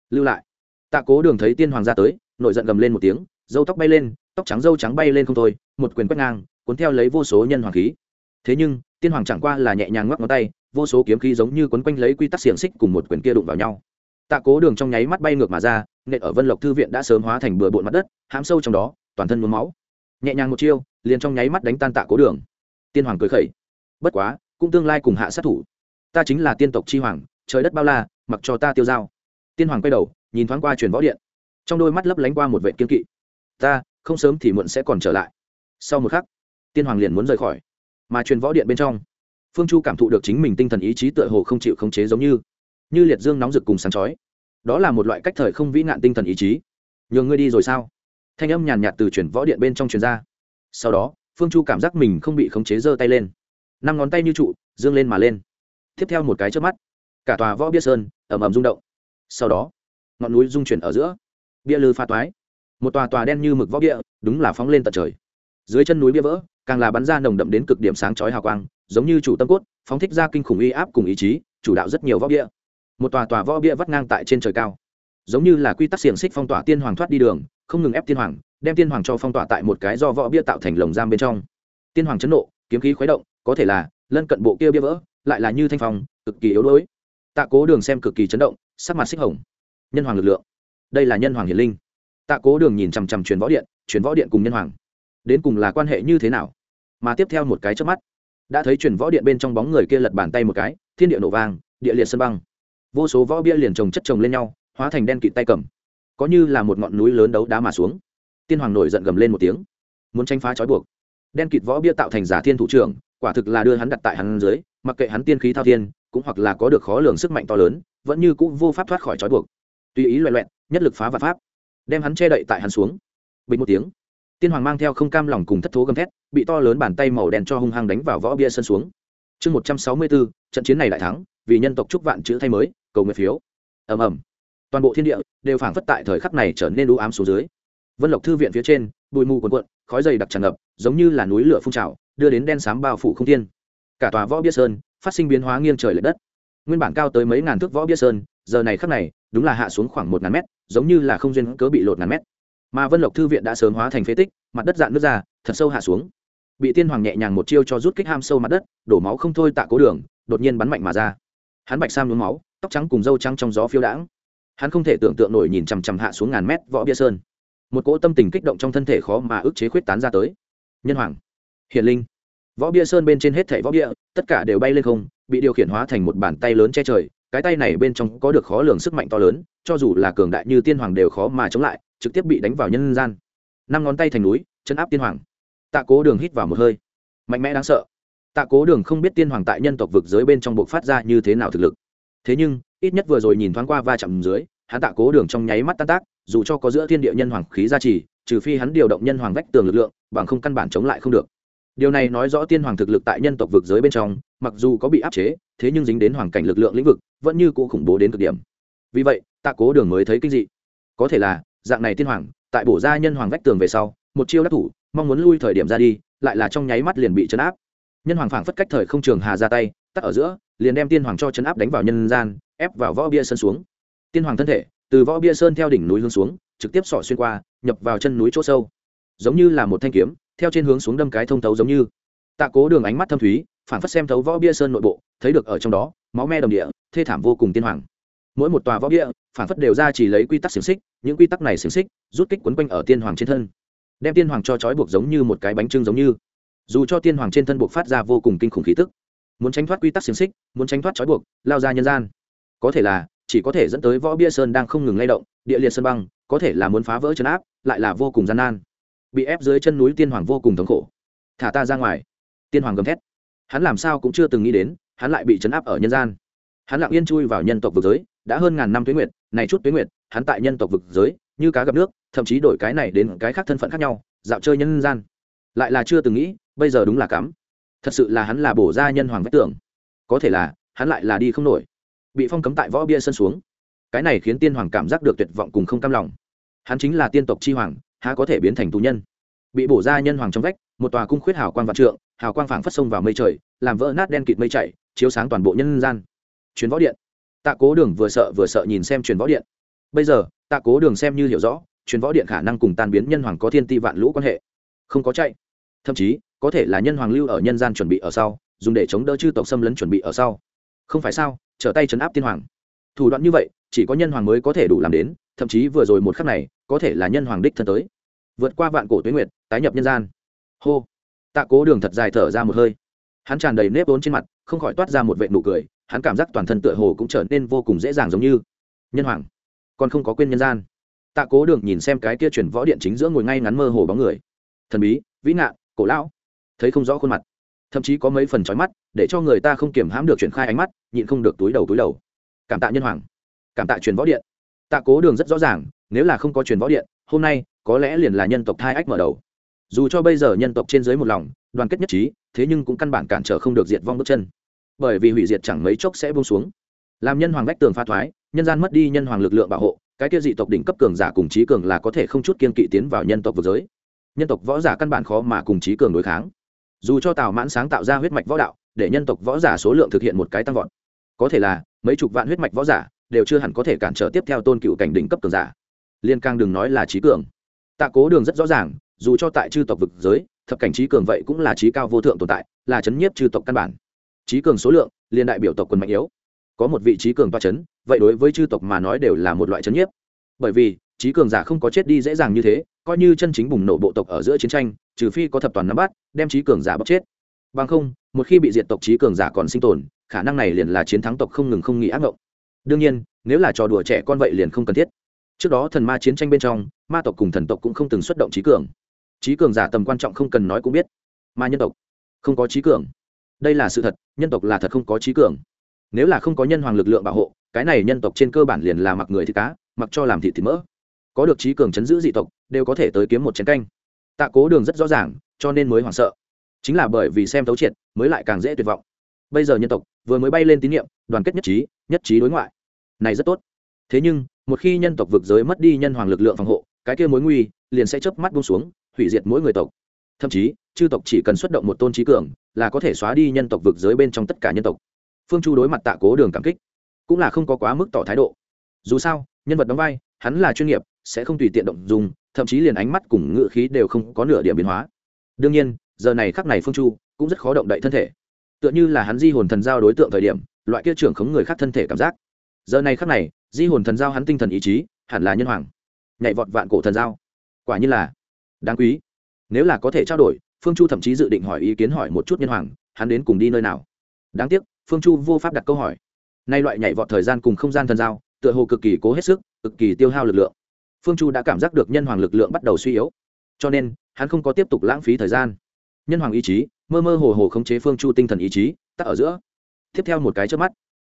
Lưu lại. Tạ cố đường thấy tiên hoàng ra tới nội giận gầm lên một tiếng, dâu tóc bay lên, tóc trắng dâu trắng bay lên không thôi, một quyền quét ngang, cuốn theo lấy vô số nhân hoàng khí. Thế nhưng, tiên hoàng chẳng qua là nhẹ nhàng ngoắc ngón tay, vô số kiếm khí giống như quấn quanh lấy quy tắc xiềng xích cùng một quyền kia đụng vào nhau. Tạ cố đường trong nháy mắt bay ngược mà ra, nện ở vân lộc thư viện đã sớm hóa thành bừa bộn mặt đất hám sâu trong đó, toàn thân muốn máu nhẹ nhàng một chiêu, liền trong nháy mắt đánh tan tạ cố đường. Tiên hoàng cười khẩy. Bất quá, cũng tương lai cùng hạ sát thủ. Ta chính là tiên tộc chi hoàng, trời đất bao la, mặc cho ta tiêu dao. Tiên hoàng quay đầu, nhìn thoáng qua truyền võ điện. Trong đôi mắt lấp lánh qua một vệ kiên kỵ. Ta, không sớm thì muộn sẽ còn trở lại. Sau một khắc, tiên hoàng liền muốn rời khỏi. Mà truyền võ điện bên trong, phương chu cảm thụ được chính mình tinh thần ý chí tựa hồ không chịu khống chế giống như như liệt dương nóng rực cùng sáng chói. Đó là một loại cách thời không vĩ nạn tinh thần ý chí. Nhường ngươi đi rồi sao? Thanh âm nhàn nhạt từ chuyển võ điện bên trong truyền ra. Sau đó, phương chu cảm giác mình không bị khống chế giơ tay lên. Năm ngón tay như trụ, dương lên mà lên. Tiếp theo một cái trước mắt, cả tòa võ bia sơn ẩm ẩm rung động. Sau đó, ngọn núi rung chuyển ở giữa. Bia lư pha toái. Một tòa tòa đen như mực võ bia, đúng là phóng lên tận trời. Dưới chân núi bia vỡ, càng là bắn ra nồng đậm đến cực điểm sáng chói hào quang, giống như chủ tâm cốt, phóng thích ra kinh khủng uy áp cùng ý chí, chủ đạo rất nhiều võ bia. Một tòa tòa võ bia vắt ngang tại trên trời cao giống như là quy tắc xiềng xích phong tỏa tiên hoàng thoát đi đường, không ngừng ép tiên hoàng, đem tiên hoàng cho phong tỏa tại một cái do võ bia tạo thành lồng giam bên trong. Tiên hoàng chấn nộ, kiếm khí khuấy động, có thể là lân cận bộ kia bia vỡ, lại là như thanh phong, cực kỳ yếu đuối. Tạ cố đường xem cực kỳ chấn động, sắc mặt xích hồng. Nhân hoàng lực lượng. Đây là nhân hoàng hiền linh. Tạ cố đường nhìn chằm chằm truyền võ điện, truyền võ điện cùng nhân hoàng. Đến cùng là quan hệ như thế nào? Mà tiếp theo một cái trước mắt, đã thấy truyền võ điện bên trong bóng người kia lật bàn tay một cái, thiên địa nổ vang, địa liệt sân băng. Vô số võ bia liền trồng chất trồng lên nhau hóa thành đen kịt tay cầm. Có như là một ngọn núi lớn đấu đá mà xuống. Tiên hoàng nổi giận gầm lên một tiếng. Muốn tranh phá trói buộc. Đen kịt võ bia tạo thành giả thiên thủ trưởng, quả thực là đưa hắn đặt tại hắn dưới, mặc kệ hắn tiên khí thao thiên, cũng hoặc là có được khó lường sức mạnh to lớn, vẫn như cũng vô pháp thoát khỏi trói buộc. Tùy ý loẹ loẹn nhất lực phá và pháp, đem hắn che đậy tại hắn xuống. Bình một tiếng, tiên hoàng mang theo không cam lòng cùng thất thố gầm thét, bị to lớn bàn tay màu đen cho hung hăng đánh vào võ bia sân xuống. Chương một trăm sáu mươi bốn trận chiến này đại thắng, vì nhân tộc chúc vạn chữ thay mới, cầu nguyện phiếu. Ầm ầm toàn bộ thiên địa đều phảng phất tại thời khắc này trở nên u ám xuống dưới. Vân lộc thư viện phía trên, bụi mù cuồn cuộn, khói dày đặc tràn ngập, giống như là núi lửa phun trào, đưa đến đen xám bao phủ không thiên. Cả tòa võ bia sơn phát sinh biến hóa nghiêng trời lệch đất. Nguyên bản cao tới mấy ngàn thước võ bia sơn, giờ này khắc này, đúng là hạ xuống khoảng một ngàn mét, giống như là không duyên cớ bị lột ngàn mét. Mà vân lộc thư viện đã sớm hóa thành phế tích, mặt đất dạn nước ra, thật sâu hạ xuống. Bị tiên hoàng nhẹ nhàng một chiêu cho rút kích ham sâu mặt đất, đổ máu không thôi tạ cố đường, đột nhiên bắn mạnh mà ra. Hắn bạch sam nhuốm máu, tóc trắng cùng râu trắng trong gió phiêu đãng hắn không thể tưởng tượng nổi nhìn chằm chằm hạ xuống ngàn mét võ bia sơn. Một cỗ tâm tình kích động trong thân thể khó mà ức chế khuyết tán ra tới. Nhân hoàng, hiền linh. Võ bia sơn bên trên hết thảy võ bia, tất cả đều bay lên không, bị điều khiển hóa thành một bàn tay lớn che trời, cái tay này bên trong có được khó lường sức mạnh to lớn, cho dù là cường đại như tiên hoàng đều khó mà chống lại, trực tiếp bị đánh vào nhân gian. Năm ngón tay thành núi, chân áp tiên hoàng. Tạ cố đường hít vào một hơi. Mạnh mẽ đáng sợ. Tạ cố đường không biết tiên hoàng tại nhân tộc vực giới bên trong buộc phát ra như thế nào thực lực thế nhưng, ít nhất vừa rồi nhìn thoáng qua va chạm dưới, hắn tạ cố đường trong nháy mắt tan tác, dù cho có giữa thiên địa nhân hoàng khí gia trì, trừ phi hắn điều động nhân hoàng vách tường lực lượng, bằng không căn bản chống lại không được. Điều này nói rõ tiên hoàng thực lực tại nhân tộc vực giới bên trong, mặc dù có bị áp chế, thế nhưng dính đến hoàn cảnh lực lượng lĩnh vực, vẫn như cũ khủng bố đến cực điểm. Vì vậy, tạ cố đường mới thấy kinh dị. Có thể là, dạng này tiên hoàng, tại bổ ra nhân hoàng vách tường về sau, một chiêu đắc thủ, mong muốn lui thời điểm ra đi, lại là trong nháy mắt liền bị chấn áp. Nhân hoàng phảng phất cách thời không trường hà ra tay, tắt ở giữa liền đem tiên hoàng cho chấn áp đánh vào nhân gian, ép vào võ bia sơn xuống. Tiên hoàng thân thể, từ võ bia sơn theo đỉnh núi hướng xuống, trực tiếp sỏ xuyên qua, nhập vào chân núi chỗ sâu. Giống như là một thanh kiếm, theo trên hướng xuống đâm cái thông thấu giống như. Tạ cố đường ánh mắt thâm thúy phảng phất xem thấu võ bia sơn nội bộ, thấy được ở trong đó, máu me đồng địa, thê thảm vô cùng tiên hoàng. Mỗi một tòa võ bia phảng phất đều ra chỉ lấy quy tắc xiềng xích, những quy tắc này xiềng xích, rút kích quấn quanh ở tiên hoàng trên thân. Đem tiên hoàng cho trói buộc giống như một cái bánh trưng giống như. Dù cho tiên hoàng trên thân buộc phát ra vô cùng kinh khủng khí tức muốn tránh thoát quy tắc xiềng xích, muốn tránh thoát trói buộc, lao ra nhân gian. Có thể là, chỉ có thể dẫn tới võ bia sơn đang không ngừng lay động, địa liệt sơn băng, có thể là muốn phá vỡ chân áp, lại là vô cùng gian nan. Bị ép dưới chân núi tiên hoàng vô cùng thống khổ. Thả ta ra ngoài. Tiên hoàng gầm thét. Hắn làm sao cũng chưa từng nghĩ đến, hắn lại bị chấn áp ở nhân gian. Hắn lặng yên chui vào nhân tộc vực giới, đã hơn ngàn năm tuyến nguyệt, này chút tuyến nguyệt, hắn tại nhân tộc vực giới, như cá gặp nước, thậm chí đổi cái này đến cái khác thân phận khác nhau, dạo chơi nhân gian. Lại là chưa từng nghĩ, bây giờ đúng là cắm thật sự là hắn là bổ ra nhân hoàng vách tưởng có thể là, hắn lại là đi không nổi. Bị phong cấm tại võ bia sân xuống. Cái này khiến tiên hoàng cảm giác được tuyệt vọng cùng không cam lòng. Hắn chính là tiên tộc chi hoàng, há có thể biến thành tù nhân? Bị bổ ra nhân hoàng trong vách, một tòa cung khuyết hào quang vạn trượng, hào quang phảng phất sông vào mây trời, làm vỡ nát đen kịt mây chạy chiếu sáng toàn bộ nhân gian. Chuyến võ điện. Tạ cố đường vừa sợ vừa sợ nhìn xem truyền võ điện. Bây giờ, tạ cố đường xem như hiểu rõ, truyền võ điện khả năng cùng tan biến nhân hoàng có thiên ti vạn lũ quan hệ. Không có chạy. Thậm chí có thể là nhân hoàng lưu ở nhân gian chuẩn bị ở sau, dùng để chống đỡ chư tộc xâm lấn chuẩn bị ở sau. Không phải sao? Trở tay chấn áp tiên hoàng. Thủ đoạn như vậy, chỉ có nhân hoàng mới có thể đủ làm đến, thậm chí vừa rồi một khắc này, có thể là nhân hoàng đích thân tới. Vượt qua vạn cổ tuyến nguyệt, tái nhập nhân gian. Hô. Tạ cố đường thật dài thở ra một hơi. Hắn tràn đầy nếp vốn trên mặt, không khỏi toát ra một vệ nụ cười, hắn cảm giác toàn thân tựa hồ cũng trở nên vô cùng dễ dàng giống như nhân hoàng, còn không có quên nhân gian. Tạ cố đường nhìn xem cái kia chuyển võ điện chính giữa ngồi ngay ngắn mơ hồ bóng người. Thần bí, vĩ ngạn, cổ lão thấy không rõ khuôn mặt. Thậm chí có mấy phần trói mắt, để cho người ta không kiểm hãm được triển khai ánh mắt, nhịn không được túi đầu túi đầu. Cảm tạ nhân hoàng. Cảm tạ truyền võ điện. Tạ cố đường rất rõ ràng, nếu là không có truyền võ điện, hôm nay, có lẽ liền là nhân tộc thai ách mở đầu. Dù cho bây giờ nhân tộc trên dưới một lòng, đoàn kết nhất trí, thế nhưng cũng căn bản cản trở không được diệt vong bước chân. Bởi vì hủy diệt chẳng mấy chốc sẽ buông xuống. Làm nhân hoàng vách tường pha thoái, nhân gian mất đi nhân hoàng lực lượng bảo hộ, cái kia dị tộc đỉnh cấp cường giả cùng trí cường là có thể không chút kiên kỵ tiến vào nhân tộc vực giới. Nhân tộc võ giả căn bản khó mà cùng trí cường đối kháng dù cho tào mãn sáng tạo ra huyết mạch võ đạo, để nhân tộc võ giả số lượng thực hiện một cái tăng vọt. Có thể là, mấy chục vạn huyết mạch võ giả đều chưa hẳn có thể cản trở tiếp theo tôn cựu cảnh đỉnh cấp cường giả. Liên cang đừng nói là trí cường. Tạ cố đường rất rõ ràng, dù cho tại chư tộc vực giới, thập cảnh trí cường vậy cũng là trí cao vô thượng tồn tại, là chấn nhiếp chư tộc căn bản. Trí cường số lượng, liên đại biểu tộc quân mạnh yếu. Có một vị trí cường toa chấn, vậy đối với chư tộc mà nói đều là một loại chấn nhiếp. Bởi vì, trí cường giả không có chết đi dễ dàng như thế, coi như chân chính bùng nổ bộ tộc ở giữa chiến tranh trừ phi có thập toàn nắm bắt, đem trí cường giả bóc chết. Bằng không, một khi bị diệt tộc trí cường giả còn sinh tồn, khả năng này liền là chiến thắng tộc không ngừng không nghĩ ác ngộng. Đương nhiên, nếu là trò đùa trẻ con vậy liền không cần thiết. Trước đó thần ma chiến tranh bên trong, ma tộc cùng thần tộc cũng không từng xuất động trí cường. Trí cường giả tầm quan trọng không cần nói cũng biết. Ma nhân tộc, không có trí cường. Đây là sự thật, nhân tộc là thật không có trí cường. Nếu là không có nhân hoàng lực lượng bảo hộ, cái này nhân tộc trên cơ bản liền là mặc người thịt cá, mặc cho làm thịt thịt mỡ. Có được trí cường chấn giữ dị tộc, đều có thể tới kiếm một chén canh tạ cố đường rất rõ ràng, cho nên mới hoảng sợ. Chính là bởi vì xem thấu triệt, mới lại càng dễ tuyệt vọng. Bây giờ nhân tộc, vừa mới bay lên tín nhiệm, đoàn kết nhất trí nhất trí đối ngoại. Này rất tốt. Thế nhưng, một khi nhân tộc vực giới mất đi nhân hoàng lực lượng phòng hộ, cái kia mối nguy liền sẽ chớp mắt buông xuống, hủy diệt mỗi người tộc. Thậm chí, chư tộc chỉ cần xuất động một tôn trí cường là có thể xóa đi nhân tộc vực giới bên trong tất cả nhân tộc. Phương chu đối mặt tạ cố đường cảm kích, cũng là không có quá mức tỏ thái độ. Dù sao, nhân vật đóng vai, hắn là chuyên nghiệp sẽ không tùy tiện động dùng thậm chí liền ánh mắt cùng ngựa khí đều không có nửa điểm biến hóa. Đương nhiên, giờ này khắc này phương chu cũng rất khó động đậy thân thể. Tựa như là hắn di hồn thần giao đối tượng thời điểm, loại kia trưởng khống người khác thân thể cảm giác. Giờ này khắc này, di hồn thần giao hắn tinh thần ý chí, hẳn là nhân hoàng. Nhảy vọt vạn cổ thần giao. Quả như là đáng quý. Nếu là có thể trao đổi, phương chu thậm chí dự định hỏi ý kiến hỏi một chút nhân hoàng, hắn đến cùng đi nơi nào? Đáng tiếc, phương chu vô pháp đặt câu hỏi. Nay loại nhảy vọt thời gian cùng không gian thần giao, tựa hồ cực kỳ cố hết sức, cực kỳ tiêu hao lực lượng phương chu đã cảm giác được nhân hoàng lực lượng bắt đầu suy yếu. Cho nên, hắn không có tiếp tục lãng phí thời gian. Nhân hoàng ý chí, mơ mơ hồ hồ khống chế phương chu tinh thần ý chí tắt ở giữa. Tiếp theo một cái trước mắt,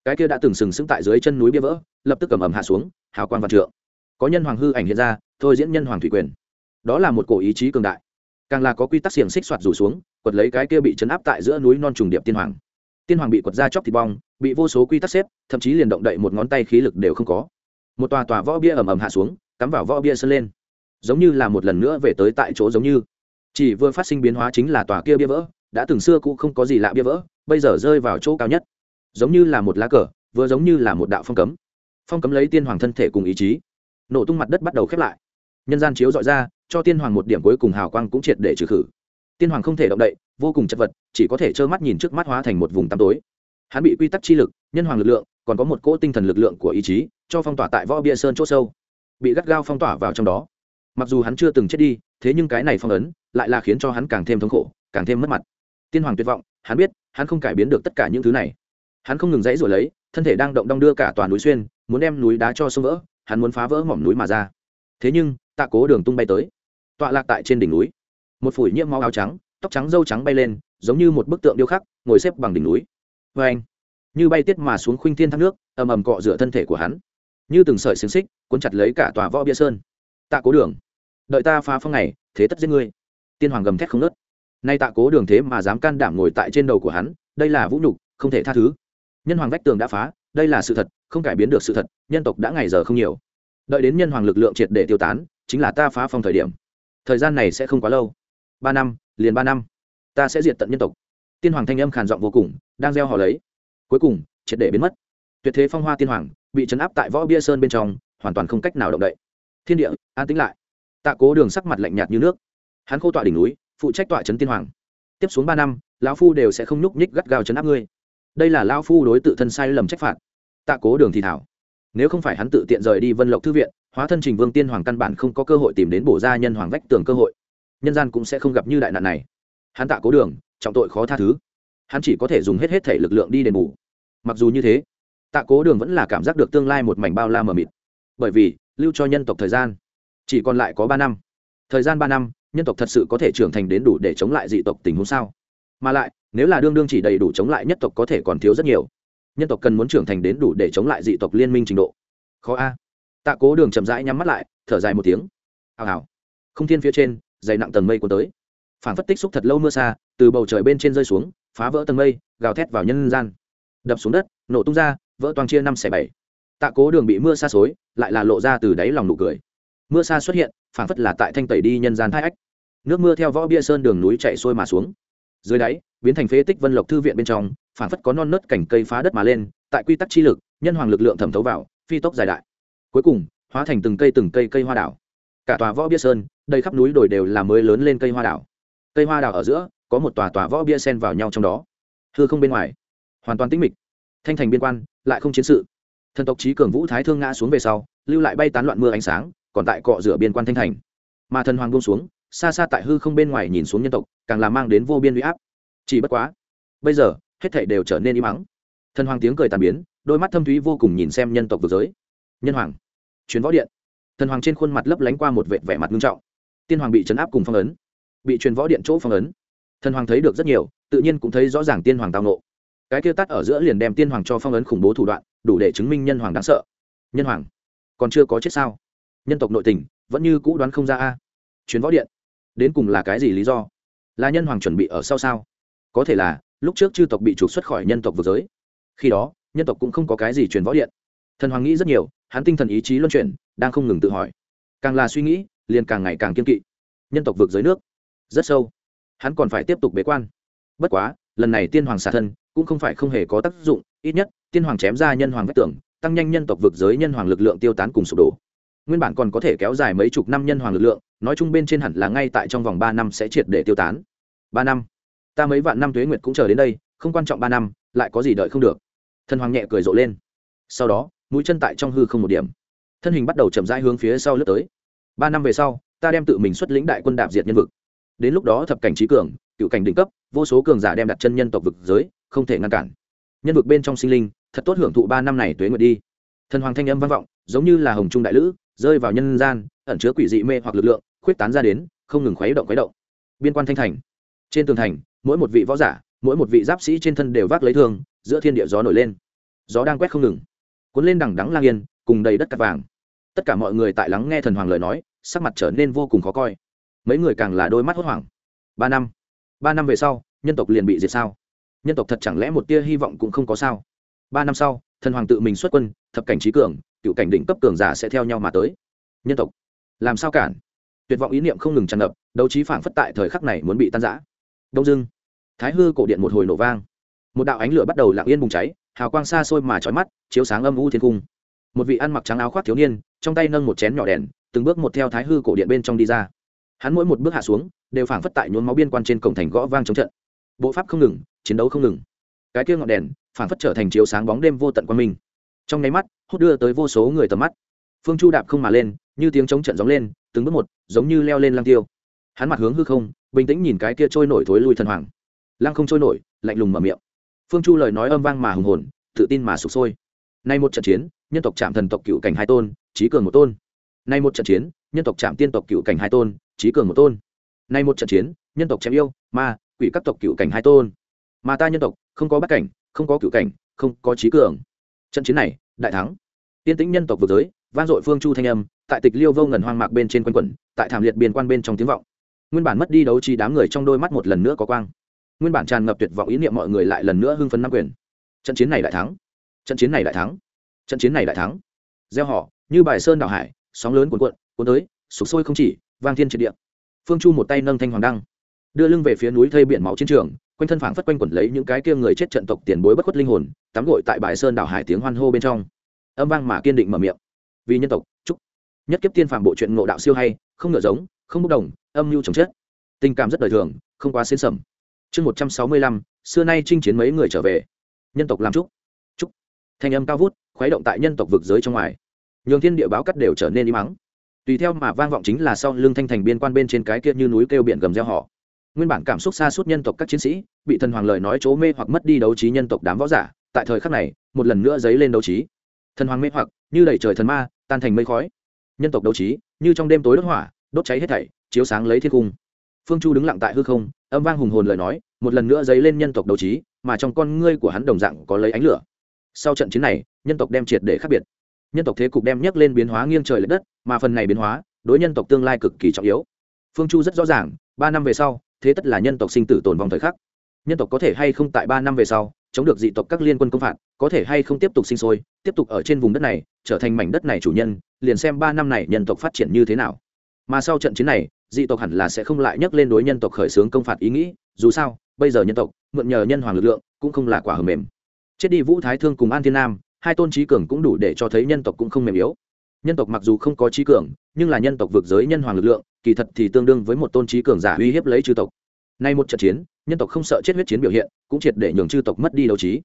cái kia đã từng sừng sững tại dưới chân núi bia vỡ, lập tức cầm ẩm hạ xuống, hào quang văn trượng. Có nhân hoàng hư ảnh hiện ra, thôi diễn nhân hoàng thủy quyền. Đó là một cổ ý chí cường đại. Càng là có quy tắc xiềng xích soạt rủ xuống, quật lấy cái kia bị chấn áp tại giữa núi non trùng điệp tiên hoàng. Tiên hoàng bị quật ra chóc thịt bong, bị vô số quy tắc xếp, thậm chí liền động đậy một ngón tay khí lực đều không có. Một tòa tòa võ bia ầm ầm hạ xuống cắm vào võ bia sơn lên. Giống như là một lần nữa về tới tại chỗ giống như. Chỉ vừa phát sinh biến hóa chính là tòa kia bia vỡ, đã từng xưa cũ không có gì lạ bia vỡ, bây giờ rơi vào chỗ cao nhất. Giống như là một lá cờ, vừa giống như là một đạo phong cấm. Phong cấm lấy tiên hoàng thân thể cùng ý chí. Nổ tung mặt đất bắt đầu khép lại. Nhân gian chiếu dọi ra, cho tiên hoàng một điểm cuối cùng hào quang cũng triệt để trừ khử. Tiên hoàng không thể động đậy, vô cùng chật vật, chỉ có thể trơ mắt nhìn trước mắt hóa thành một vùng tăm tối. Hắn bị quy tắc chi lực, nhân hoàng lực lượng, còn có một cỗ tinh thần lực lượng của ý chí, cho phong tỏa tại võ bia sơn c h ỗ sâu bị gắt gao phong tỏa vào trong đó. Mặc dù hắn chưa từng chết đi, thế nhưng cái này phong ấn lại là khiến cho hắn càng thêm thống khổ, càng thêm mất mặt. Tiên hoàng tuyệt vọng, hắn biết, hắn không cải biến được tất cả những thứ này. Hắn không ngừng dãy rồi lấy, thân thể đang động đong đưa cả toàn núi xuyên, muốn đem núi đá cho sông vỡ, hắn muốn phá vỡ mỏm núi mà ra. Thế nhưng, tạ cố đường tung bay tới. Tọa lạc tại trên đỉnh núi. Một phủi nhiễm máu áo trắng, tóc trắng dâu trắng bay lên, giống như một bức tượng điêu khắc, ngồi xếp bằng đỉnh núi. Vê anh như bay tiết mà xuống khuynh thiên thác nước, ầm ầm cọ rửa thân thể của hắn như từng sợi xiềng xích cuốn chặt lấy cả tòa võ bia sơn. Tạ cố đường, đợi ta phá phong này, thế tất giết ngươi. Tiên hoàng gầm thét không nớt nay tạ cố đường thế mà dám can đảm ngồi tại trên đầu của hắn, đây là vũ nhục, không thể tha thứ. Nhân hoàng vách tường đã phá, đây là sự thật, không cải biến được sự thật, nhân tộc đã ngày giờ không nhiều. Đợi đến nhân hoàng lực lượng triệt để tiêu tán, chính là ta phá phong thời điểm. Thời gian này sẽ không quá lâu. Ba năm, liền ba năm. Ta sẽ diệt tận nhân tộc. Tiên hoàng thanh âm khàn giọng vô cùng, đang gieo họ lấy. Cuối cùng, triệt để biến mất tuyệt thế phong hoa tiên hoàng, bị chấn áp tại võ bia sơn bên trong, hoàn toàn không cách nào động đậy. Thiên địa, an tĩnh lại. Tạ cố đường sắc mặt lạnh nhạt như nước. Hắn khô tọa đỉnh núi, phụ trách tọa trấn tiên hoàng. Tiếp xuống ba năm, lão phu đều sẽ không nhúc nhích gắt gao chấn áp ngươi. Đây là lão phu đối tự thân sai lầm trách phạt. Tạ cố đường thì thảo. Nếu không phải hắn tự tiện rời đi vân lộc thư viện, hóa thân trình vương tiên hoàng căn bản không có cơ hội tìm đến bổ gia nhân hoàng vách tường cơ hội. Nhân gian cũng sẽ không gặp như đại nạn này. Hắn tạ cố đường, trọng tội khó tha thứ. Hắn chỉ có thể dùng hết hết thể lực lượng đi đền bù. Mặc dù như thế tạ cố đường vẫn là cảm giác được tương lai một mảnh bao la mờ mịt. Bởi vì, lưu cho nhân tộc thời gian, chỉ còn lại có ba năm. Thời gian ba năm, nhân tộc thật sự có thể trưởng thành đến đủ để chống lại dị tộc tình huống sao? Mà lại, nếu là đương đương chỉ đầy đủ chống lại nhất tộc có thể còn thiếu rất nhiều. Nhân tộc cần muốn trưởng thành đến đủ để chống lại dị tộc liên minh trình độ. Khó a. Tạ cố đường chậm rãi nhắm mắt lại, thở dài một tiếng. Hào hào. Không thiên phía trên, dày nặng tầng mây cuốn tới. Phản phất tích xúc thật lâu mưa xa, từ bầu trời bên trên rơi xuống, phá vỡ tầng mây, gào thét vào nhân gian. Đập xuống đất, nổ tung ra vỡ toàn chia năm xẻ bảy. Tạ cố đường bị mưa xa xối, lại là lộ ra từ đáy lòng nụ cười. Mưa xa xuất hiện phản phất là tại thanh tẩy đi nhân gian thai ách. Nước mưa theo võ bia sơn đường núi chạy xuôi mà xuống. Dưới đáy, biến thành phế tích vân lộc thư viện bên trong phản phất có non nớt cảnh cây phá đất mà lên, tại quy tắc chi lực, nhân hoàng lực lượng thẩm thấu vào, phi tốc dài đại. Cuối cùng, hóa thành từng cây từng cây cây hoa đảo. Cả tòa võ bia sơn, đầy khắp núi đồi đều là mới lớn lên cây hoa đảo. Cây hoa đảo ở giữa, có một tòa tòa võ bia sen vào nhau trong đó. Hư không bên ngoài, hoàn toàn tĩnh mịch thanh thành biên quan, lại không chiến sự. Thần tộc trí cường vũ thái thương ngã xuống về sau, lưu lại bay tán loạn mưa ánh sáng, còn tại cọ rửa biên quan thanh thành. Mà thần hoàng buông xuống, xa xa tại hư không bên ngoài nhìn xuống nhân tộc, càng là mang đến vô biên uy áp. Chỉ bất quá, bây giờ, hết thảy đều trở nên im mắng thần hoàng tiếng cười tàn biến, đôi mắt thâm thúy vô cùng nhìn xem nhân tộc vực giới. Nhân hoàng chuyến võ điện. Thần hoàng trên khuôn mặt lấp lánh qua một vệt vẻ mặt nghiêm trọng. Tiên hoàng bị chấn áp cùng phong ấn, bị truyền võ điện chỗ phong ấn. Thần hoàng thấy được rất nhiều, tự nhiên cũng thấy rõ ràng tiên hoàng tao nộ cái kia tắt ở giữa liền đem tiên hoàng cho phong ấn khủng bố thủ đoạn, đủ để chứng minh nhân hoàng đáng sợ. Nhân hoàng, còn chưa có chết sao? Nhân tộc nội tình, vẫn như cũ đoán không ra a. Chuyến võ điện, đến cùng là cái gì lý do? Là nhân hoàng chuẩn bị ở sau sao? Có thể là, lúc trước chư tộc bị trục xuất khỏi nhân tộc vực giới. Khi đó, nhân tộc cũng không có cái gì truyền võ điện. Thần hoàng nghĩ rất nhiều, hắn tinh thần ý chí luân chuyển, đang không ngừng tự hỏi. Càng là suy nghĩ, liền càng ngày càng kiên kỵ. Nhân tộc vực giới nước, rất sâu. Hắn còn phải tiếp tục bế quan. Bất quá lần này tiên hoàng xả thân cũng không phải không hề có tác dụng, ít nhất, tiên hoàng chém ra nhân hoàng vách tưởng tăng nhanh nhân tộc vực giới nhân hoàng lực lượng tiêu tán cùng sụp đổ. Nguyên bản còn có thể kéo dài mấy chục năm nhân hoàng lực lượng, nói chung bên trên hẳn là ngay tại trong vòng ba năm sẽ triệt để tiêu tán. Ba năm? Ta mấy vạn năm tuế nguyệt cũng chờ đến đây, không quan trọng ba năm, lại có gì đợi không được. Thần hoàng nhẹ cười rộ lên. Sau đó, mũi chân tại trong hư không một điểm. Thân hình bắt đầu chậm rãi hướng phía sau lướt tới. Ba năm về sau, ta đem tự mình xuất lĩnh đại quân đạp diệt nhân vực. Đến lúc đó thập cảnh trí cường cựu cảnh đỉnh cấp, vô số cường giả đem đặt chân nhân tộc vực giới, không thể ngăn cản. Nhân vực bên trong sinh linh, thật tốt hưởng thụ ba năm này tuế nguyệt đi. Thần hoàng thanh âm vang vọng, giống như là hồng trung đại lữ, rơi vào nhân gian, ẩn chứa quỷ dị mê hoặc lực lượng, khuyết tán ra đến, không ngừng khuấy động khuấy động. Biên quan thanh thành. Trên tường thành, mỗi một vị võ giả, mỗi một vị giáp sĩ trên thân đều vác lấy thương, giữa thiên địa gió nổi lên. Gió đang quét không ngừng. Cuốn lên đằng đắng lang yên, cùng đầy đất cát vàng. Tất cả mọi người tại lắng nghe thần hoàng lời nói, sắc mặt trở nên vô cùng khó coi. Mấy người càng là đôi mắt hốt hoảng. Ba năm ba năm về sau, nhân tộc liền bị diệt sao? Nhân tộc thật chẳng lẽ một tia hy vọng cũng không có sao? Ba năm sau, thần hoàng tự mình xuất quân, thập cảnh trí cường, cựu cảnh đỉnh cấp cường giả sẽ theo nhau mà tới. Nhân tộc, làm sao cản? Tuyệt vọng ý niệm không ngừng tràn ngập, đấu trí phản phất tại thời khắc này muốn bị tan giã đông dưng thái hư cổ điện một hồi nổ vang. Một đạo ánh lửa bắt đầu lặng yên bùng cháy, hào quang xa xôi mà trói mắt, chiếu sáng âm u thiên cung. Một vị ăn mặc trắng áo khoác thiếu niên, trong tay nâng một chén nhỏ đèn, từng bước một theo thái hư cổ điện bên trong đi ra. Hắn mỗi một bước hạ xuống đều phảng phất tại nhuốm máu biên quan trên cổng thành gõ vang chống trận. Bộ pháp không ngừng, chiến đấu không ngừng. Cái kia ngọn đèn, phảng phất trở thành chiếu sáng bóng đêm vô tận quan minh. Trong nháy mắt, hút đưa tới vô số người tầm mắt. Phương chu đạp không mà lên, như tiếng chống trận gióng lên, từng bước một, giống như leo lên lang tiêu. Hắn mặt hướng hư không, bình tĩnh nhìn cái kia trôi nổi thối lui thần hoàng. Lăng không trôi nổi, lạnh lùng mở miệng. Phương chu lời nói âm vang mà hùng hồn, tự tin mà sụp sôi. Nay một trận chiến, nhân tộc chạm thần tộc cựu cảnh hai tôn trí cường một tôn. Nay một trận chiến, nhân tộc chạm tiên tộc cựu cảnh hai tôn trí cường một tôn nay một trận chiến, nhân tộc chém yêu, ma, quỷ các tộc cựu cảnh hai tôn. Mà ta nhân tộc, không có bát cảnh, không có cựu cảnh, không có trí cường. Trận chiến này, đại thắng. Tiên tĩnh nhân tộc vực giới, vang dội phương chu thanh âm, tại tịch liêu vô ngần hoang mạc bên trên quanh quẩn, tại thảm liệt biên quan bên trong tiếng vọng. Nguyên bản mất đi đấu trí đám người trong đôi mắt một lần nữa có quang. Nguyên bản tràn ngập tuyệt vọng ý niệm mọi người lại lần nữa hưng phấn nam quyền. Trận chiến này đại thắng. Trận chiến này đại thắng. Trận chiến này đại thắng. Gieo họ, như bài sơn đảo hải, sóng lớn cuồn cuộn, cuốn tới sụp sôi không chỉ, vang thiên triệt địa phương chu một tay nâng thanh hoàng đăng, đưa lưng về phía núi thây biển máu chiến trường, quanh thân phảng phất quanh quẩn lấy những cái kia người chết trận tộc tiền bối bất khuất linh hồn, tắm gội tại bài sơn đảo hải tiếng hoan hô bên trong. Âm vang mà kiên định mở miệng. Vì nhân tộc, chúc. Nhất kiếp tiên phàm bộ truyện ngộ đạo siêu hay, không ngựa giống, không bốc đồng, âm mưu chồng chết. Tình cảm rất đời thường, không quá xến sầm chương một trăm sáu mươi lăm, xưa nay chinh chiến mấy người trở về. Nhân tộc làm chúc. Chúc. Thanh âm cao vút, khuấy động tại nhân tộc vực giới trong ngoài. Nhường thiên địa báo cắt đều trở nên im mắng tùy theo mà vang vọng chính là sau lưng thanh thành biên quan bên trên cái kia như núi kêu biển gầm reo họ. Nguyên bản cảm xúc xa suốt nhân tộc các chiến sĩ, bị thần hoàng lời nói chố mê hoặc mất đi đấu trí nhân tộc đám võ giả, tại thời khắc này, một lần nữa dấy lên đấu trí. Thần hoàng mê hoặc, như đẩy trời thần ma, tan thành mây khói. Nhân tộc đấu trí, như trong đêm tối đốt hỏa, đốt cháy hết thảy, chiếu sáng lấy thiên cung. Phương chu đứng lặng tại hư không, âm vang hùng hồn lời nói, một lần nữa dấy lên nhân tộc đấu trí, mà trong con ngươi của hắn đồng dạng có lấy ánh lửa. Sau trận chiến này, nhân tộc đem triệt để khác biệt nhân tộc thế cục đem nhắc lên biến hóa nghiêng trời l ệ đất, mà phần này biến hóa, đối nhân tộc tương lai cực kỳ trọng yếu. Phương chu rất rõ ràng, ba năm về sau, thế tất là nhân tộc sinh tử tồn vong thời khắc. Nhân tộc có thể hay không tại ba năm về sau, chống được dị tộc các liên quân công phạt, có thể hay không tiếp tục sinh sôi, tiếp tục ở trên vùng đất này, trở thành mảnh đất này chủ nhân, liền xem ba năm này nhân tộc phát triển như thế nào. Mà sau trận chiến này, dị tộc hẳn là sẽ không lại nhắc lên đối nhân tộc khởi xướng công phạt ý nghĩ, dù sao, bây giờ nhân tộc, mượn nhờ nhân hoàng lực lượng, cũng không là quả hầm mềm. Chết đi vũ thái thương cùng an thiên nam hai tôn trí cường cũng đủ để cho thấy nhân tộc cũng không mềm yếu. Nhân tộc mặc dù không có trí cường, nhưng là nhân tộc vượt giới nhân hoàng lực lượng, kỳ thật thì tương đương với một tôn trí cường giả uy hiếp lấy chư tộc. Nay một trận chiến, nhân tộc không sợ chết huyết chiến biểu hiện, cũng triệt để nhường chư tộc mất đi đấu trí.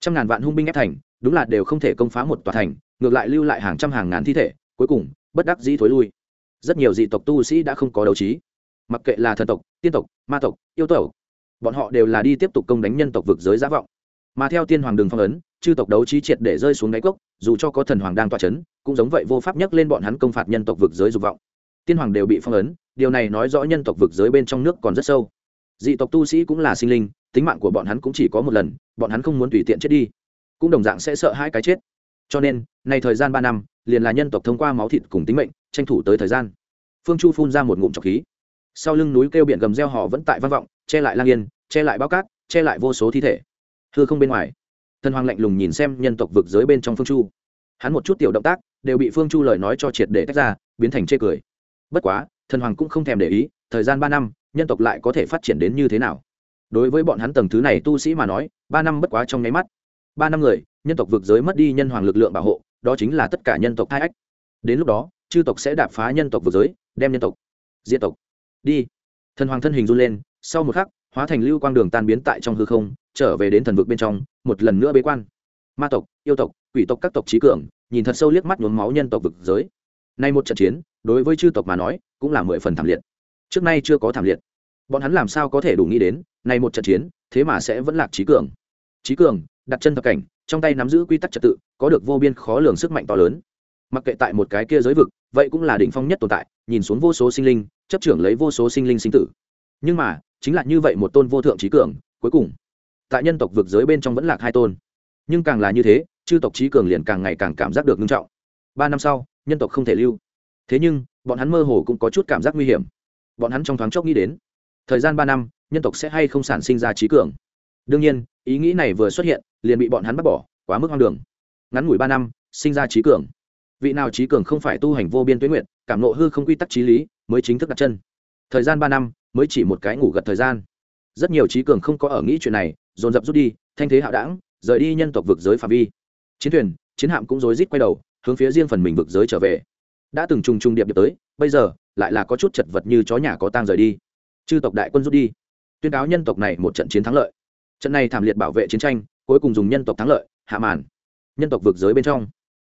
Trăm ngàn vạn hung binh ép thành, đúng là đều không thể công phá một tòa thành, ngược lại lưu lại hàng trăm hàng ngàn thi thể, cuối cùng, bất đắc dĩ thối lui. Rất nhiều dị tộc tu sĩ đã không có đấu trí. Mặc kệ là thần tộc, tiên tộc, ma tộc, yêu tộc, bọn họ đều là đi tiếp tục công đánh nhân tộc vực giới giả vọng mà theo tiên hoàng đường phong ấn, chư tộc đấu trí triệt để rơi xuống đáy cốc, dù cho có thần hoàng đang toa c h ấ n cũng giống vậy vô pháp nhắc lên bọn hắn công phạt nhân tộc vực giới dục vọng. Tiên hoàng đều bị phong ấn, điều này nói rõ nhân tộc vực giới bên trong nước còn rất sâu. Dị tộc tu sĩ cũng là sinh linh, tính mạng của bọn hắn cũng chỉ có một lần, bọn hắn không muốn tùy tiện chết đi. Cũng đồng dạng sẽ sợ hai cái chết. Cho nên, nay thời gian ba năm, liền là nhân tộc thông qua máu thịt cùng tính mệnh, tranh thủ tới thời gian. Phương chu phun ra một ngụm trọc khí. Sau lưng núi kêu biển gầm reo họ vẫn tại văn vọng, che lại lang yên, che lại bao cát, che lại vô số thi thể hư không bên ngoài. Thần hoàng lạnh lùng nhìn xem nhân tộc vực giới bên trong phương chu. Hắn một chút tiểu động tác, đều bị phương chu lời nói cho triệt để tách ra, biến thành chê cười. Bất quá, thần hoàng cũng không thèm để ý, thời gian ba năm, nhân tộc lại có thể phát triển đến như thế nào? Đối với bọn hắn tầng thứ này tu sĩ mà nói, ba năm bất quá trong nháy mắt. Ba năm người, nhân tộc vực giới mất đi nhân hoàng lực lượng bảo hộ, đó chính là tất cả nhân tộc hai ách. Đến lúc đó, chư tộc sẽ đạp phá nhân tộc vực giới, đem nhân tộc diện tộc. Đi. Thần hoàng thân hình run lên, sau một khắc, hóa thành lưu quang đường tan biến tại trong hư không trở về đến thần vực bên trong, một lần nữa bế quan. Ma tộc, yêu tộc, quỷ tộc các tộc trí cường, nhìn thật sâu liếc mắt nhuốm máu nhân tộc vực giới. Nay một trận chiến, đối với chư tộc mà nói, cũng là mười phần thảm liệt. Trước nay chưa có thảm liệt. Bọn hắn làm sao có thể đủ nghĩ đến, nay một trận chiến, thế mà sẽ vẫn lạc trí cường. Trí cường, đặt chân thập cảnh, trong tay nắm giữ quy tắc trật tự, có được vô biên khó lường sức mạnh to lớn. Mặc kệ tại một cái kia giới vực, vậy cũng là đỉnh phong nhất tồn tại, nhìn xuống vô số sinh linh, chấp trưởng lấy vô số sinh linh sinh tử. Nhưng mà, chính là như vậy một tôn vô thượng trí cường, cuối cùng tại nhân tộc vực giới bên trong vẫn lạc hai tôn. Nhưng càng là như thế, chư tộc trí cường liền càng ngày càng cảm giác được nghiêm trọng. Ba năm sau, nhân tộc không thể lưu. Thế nhưng, bọn hắn mơ hồ cũng có chút cảm giác nguy hiểm. Bọn hắn trong thoáng chốc nghĩ đến, thời gian ba năm, nhân tộc sẽ hay không sản sinh ra trí cường? Đương nhiên, ý nghĩ này vừa xuất hiện, liền bị bọn hắn bắt bỏ, quá mức hoang đường. Ngắn ngủi ba năm, sinh ra trí cường. Vị nào trí cường không phải tu hành vô biên tuyến nguyện cảm nộ hư không quy tắc trí lý, mới chính thức đặt chân. Thời gian ba năm, mới chỉ một cái ngủ gật thời gian. Rất nhiều trí cường không có ở nghĩ chuyện này dồn dập rút đi thanh thế hạo đảng rời đi nhân tộc vực giới phạm vi. Chiến thuyền chiến hạm cũng rối rít quay đầu hướng phía riêng phần mình vực giới trở về. Đã từng trùng trùng điệp điệp tới bây giờ lại là có chút chật vật như chó nhà có tang rời đi. Chư tộc đại quân rút đi. Tuyên cáo nhân tộc này một trận chiến thắng lợi. Trận này thảm liệt bảo vệ chiến tranh cuối cùng dùng nhân tộc thắng lợi hạ màn. Nhân tộc vực giới bên trong.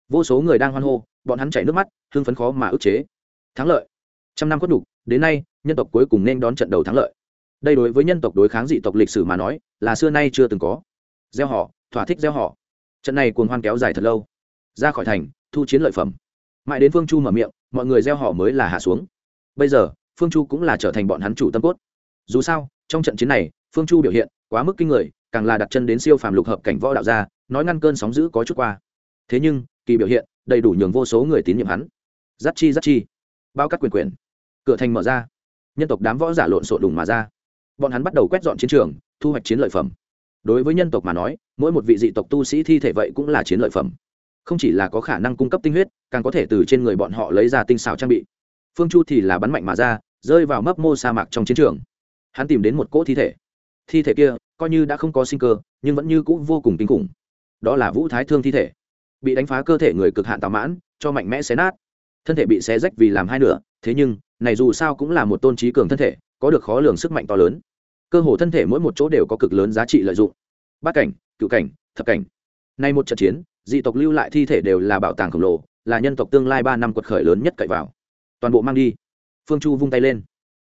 Vô số người đang hoan hô bọn hắn chảy nước mắt hưng phấn khó mà ức chế. Thắng lợi. Trăm năm có đủ, đến nay nhân tộc cuối cùng nên đón trận đầu thắng lợi. Đây đối với nhân tộc đối kháng dị tộc lịch sử mà nói là xưa nay chưa từng có. Gieo họ, thỏa thích gieo họ. Trận này cuồng hoan kéo dài thật lâu. Ra khỏi thành, thu chiến lợi phẩm. Mãi đến phương chu mở miệng, mọi người gieo họ mới là hạ xuống. Bây giờ, phương chu cũng là trở thành bọn hắn chủ tâm cốt. Dù sao, trong trận chiến này, phương chu biểu hiện quá mức kinh người, càng là đặt chân đến siêu phàm lục hợp cảnh võ đạo gia, nói ngăn cơn sóng dữ có chút qua. Thế nhưng, kỳ biểu hiện, đầy đủ nhường vô số người tín nhiệm hắn. Giắt chi giắt chi. Bao cắt quyền quyền. Cửa thành mở ra. Nhân tộc đám võ giả lộn xộn đùng mà ra. Bọn hắn bắt đầu quét dọn chiến trường thu hoạch chiến lợi phẩm. Đối với nhân tộc mà nói, mỗi một vị dị tộc tu sĩ thi thể vậy cũng là chiến lợi phẩm. Không chỉ là có khả năng cung cấp tinh huyết, càng có thể từ trên người bọn họ lấy ra tinh xào trang bị. Phương chu thì là bắn mạnh mà ra, rơi vào mấp mô sa mạc trong chiến trường. Hắn tìm đến một cỗ thi thể. Thi thể kia, coi như đã không có sinh cơ, nhưng vẫn như c ũ vô cùng kinh khủng. Đó là vũ thái thương thi thể. Bị đánh phá cơ thể người cực hạn tào mãn, cho mạnh mẽ xé nát. Thân thể bị xé rách vì làm hai nửa, thế nhưng, này dù sao cũng là một tôn trí cường thân thể, có được khó lường sức mạnh to lớn cơ hồ thân thể mỗi một chỗ đều có cực lớn giá trị lợi dụng. Bát cảnh, cựu cảnh, thập cảnh. Nay một trận chiến, dị tộc lưu lại thi thể đều là bảo tàng khổng lồ, là nhân tộc tương lai ba năm quật khởi lớn nhất cậy vào. Toàn bộ mang đi. Phương chu vung tay lên.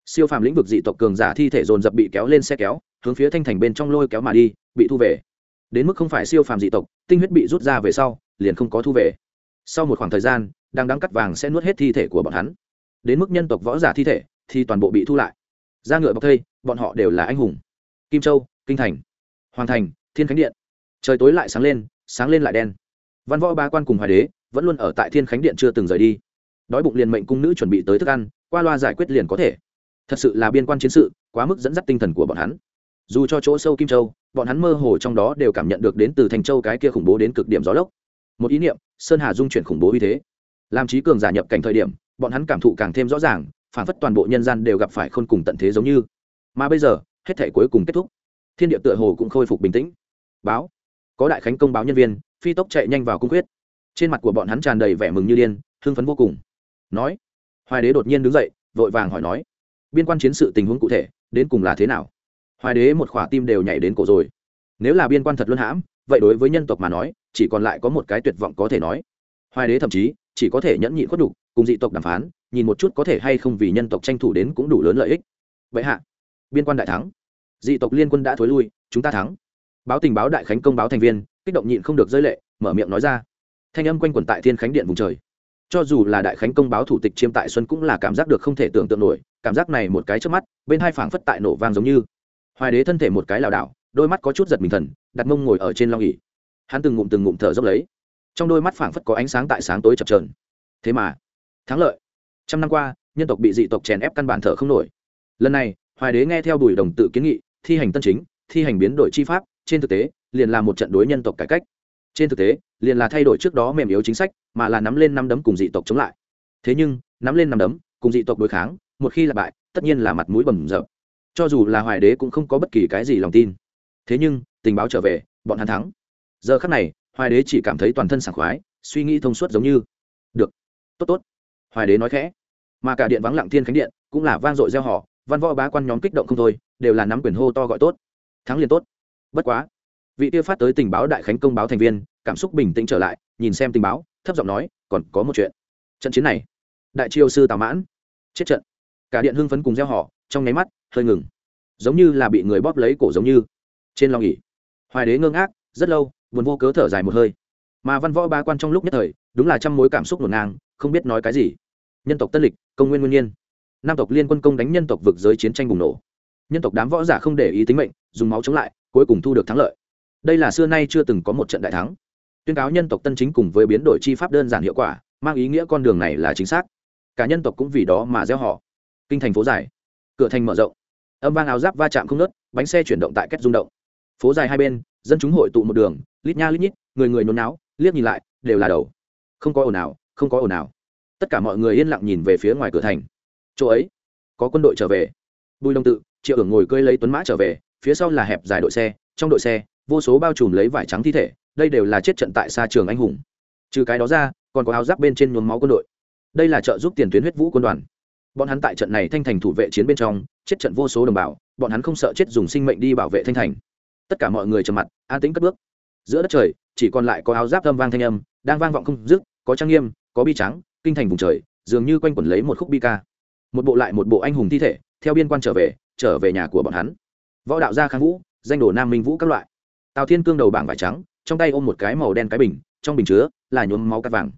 Siêu phàm lĩnh vực dị tộc cường giả thi thể dồn dập bị kéo lên xe kéo, hướng phía thanh thành bên trong lôi kéo mà đi, bị thu về. Đến mức không phải siêu phàm dị tộc, tinh huyết bị rút ra về sau, liền không có thu về. Sau một khoảng thời gian, đang đắng cắt vàng sẽ nuốt hết thi thể của bọn hắn. Đến mức nhân tộc võ giả thi thể, thì toàn bộ bị thu lại. Ra ngựa bọc thây bọn họ đều là anh hùng. Kim châu, kinh thành, hoàng thành, thiên khánh điện. Trời tối lại sáng lên sáng lên lại đen. Văn võ ba quan cùng hoài đế vẫn luôn ở tại thiên khánh điện chưa từng rời đi. Đói bụng liền mệnh cung nữ chuẩn bị tới thức ăn, qua loa giải quyết liền có thể. Thật sự là biên quan chiến sự, quá mức dẫn dắt tinh thần của bọn hắn. Dù cho chỗ sâu kim châu, bọn hắn mơ hồ trong đó đều cảm nhận được đến từ thành châu cái kia khủng bố đến cực điểm gió lốc. Một ý niệm, sơn hà dung chuyển khủng bố uy thế. Làm trí cường giả nhập cảnh thời điểm, bọn hắn cảm thụ càng thêm rõ ràng, phản phất toàn bộ nhân gian đều gặp phải khôn cùng tận thế giống như mà bây giờ, hết thể cuối cùng kết thúc. Thiên địa tựa hồ cũng khôi phục bình tĩnh. Báo. Có đại khánh công báo nhân viên, phi tốc chạy nhanh vào cung quyết. Trên mặt của bọn hắn tràn đầy vẻ mừng như điên, hưng phấn vô cùng. Nói. Hoài đế đột nhiên đứng dậy, vội vàng hỏi nói. Biên quan chiến sự tình huống cụ thể, đến cùng là thế nào? Hoài đế một khỏa tim đều nhảy đến cổ rồi. Nếu là biên quan thật luân hãm, vậy đối với nhân tộc mà nói, chỉ còn lại có một cái tuyệt vọng có thể nói. Hoài đế thậm chí, chỉ có thể nhẫn nhịn khuất đục cùng dị tộc đàm phán, nhìn một chút có thể hay không vì nhân tộc tranh thủ đến cũng đủ lớn lợi ích. Vậy hạ biên quan đại thắng. Dị tộc liên quân đã thối lui, chúng ta thắng. Báo tình báo đại khánh công báo thành viên, kích động nhịn không được rơi lệ, mở miệng nói ra. Thanh âm quanh quẩn tại thiên khánh điện vùng trời. Cho dù là đại khánh công báo thủ tịch chiêm tại xuân cũng là cảm giác được không thể tưởng tượng nổi, cảm giác này một cái trước mắt, bên hai phảng phất tại nổ vang giống như. Hoài đế thân thể một cái lảo đảo, đôi mắt có chút giật mình thần, đặt mông ngồi ở trên long ỉ hắn từng ngụm từng ngụm thở dốc lấy. Trong đôi mắt phảng phất có ánh sáng tại sáng tối chập trờn thế mà, thắng lợi. Trăm năm qua, nhân tộc bị dị tộc chèn ép căn bản thở không nổi. Lần này hoài đế nghe theo đuổi đồng tự kiến nghị, thi hành tân chính, thi hành biến đổi chi pháp, trên thực tế, liền là một trận đối nhân tộc cải cách. Trên thực tế, liền là thay đổi trước đó mềm yếu chính sách, mà là nắm lên năm đấm cùng dị tộc chống lại. Thế nhưng, nắm lên năm đấm, cùng dị tộc đối kháng, một khi là bại, tất nhiên là mặt mũi bầm rợp cho dù là hoài đế cũng không có bất kỳ cái gì lòng tin. Thế nhưng, tình báo trở về, bọn hắn thắng. Giờ khắc này, hoài đế chỉ cảm thấy toàn thân sảng khoái, suy nghĩ thông suốt giống như, được, tốt tốt. Hoài đế nói khẽ. Mà cả điện vắng lặng thiên khánh điện cũng là vang dội gieo họ văn võ bá quan nhóm kích động không thôi, đều là nắm quyền hô to gọi tốt. Thắng liền tốt. Bất quá, vị tiêu phát tới tình báo đại khánh công báo thành viên, cảm xúc bình tĩnh trở lại, nhìn xem tình báo, thấp giọng nói, còn có một chuyện. Trận chiến này, đại triều sư tào mãn, chết trận. Cả điện hưng phấn cùng gieo họ, trong nháy mắt, hơi ngừng. Giống như là bị người bóp lấy cổ giống như. Trên lòng nghỉ hoài đế ngơ ngác, rất lâu, buồn vô cớ thở dài một hơi. Mà văn võ ba quan trong lúc nhất thời, đúng là trăm mối cảm xúc ngổn ngang, không biết nói cái gì. Nhân tộc tân lịch, công nguyên nguyên nhiên nam tộc liên quân công đánh nhân tộc vực giới chiến tranh bùng nổ. Nhân tộc đám võ giả không để ý tính mệnh, dùng máu chống lại, cuối cùng thu được thắng lợi. Đây là xưa nay chưa từng có một trận đại thắng. Tuyên cáo nhân tộc tân chính cùng với biến đổi chi pháp đơn giản hiệu quả, mang ý nghĩa con đường này là chính xác. Cả nhân tộc cũng vì đó mà gieo họ. Kinh thành phố dài. Cửa thành mở rộng. Âm vang áo giáp va chạm không nớt bánh xe chuyển động tại cách rung động. Phố dài hai bên, dân chúng hội tụ một đường, lít nha lít nhít, người người nôn náo liếc nhìn lại, đều là đầu. Không có ồn ào, không có ồn ào. Tất cả mọi người yên lặng nhìn về phía ngoài cửa thành chỗ ấy, có quân đội trở về. Bùi đông tự, triệu ưởng ngồi cơi lấy tuấn mã trở về, phía sau là hẹp dài đội xe, trong đội xe, vô số bao trùm lấy vải trắng thi thể, đây đều là chết trận tại xa trường anh hùng. Trừ cái đó ra, còn có áo giáp bên trên nhuốm máu quân đội. Đây là trợ giúp tiền tuyến huyết vũ quân đoàn. Bọn hắn tại trận này thanh thành thủ vệ chiến bên trong, chết trận vô số đồng bào, bọn hắn không sợ chết dùng sinh mệnh đi bảo vệ thanh thành. Tất cả mọi người trầm mặt, an tĩnh cất bước. Giữa đất trời, chỉ còn lại có áo giáp âm vang thanh âm, đang vang vọng không dứt, có trang nghiêm, có bi trắng, kinh thành vùng trời, dường như quanh quẩn lấy một khúc bi ca một bộ lại một bộ anh hùng thi thể, theo biên quan trở về trở về nhà của bọn hắn. Võ đạo gia khang vũ, danh đồ nam minh vũ các loại. Tào thiên cương đầu bảng vải trắng, trong tay ôm một cái màu đen cái bình, trong bình chứa là nhuốm máu cắt vàng.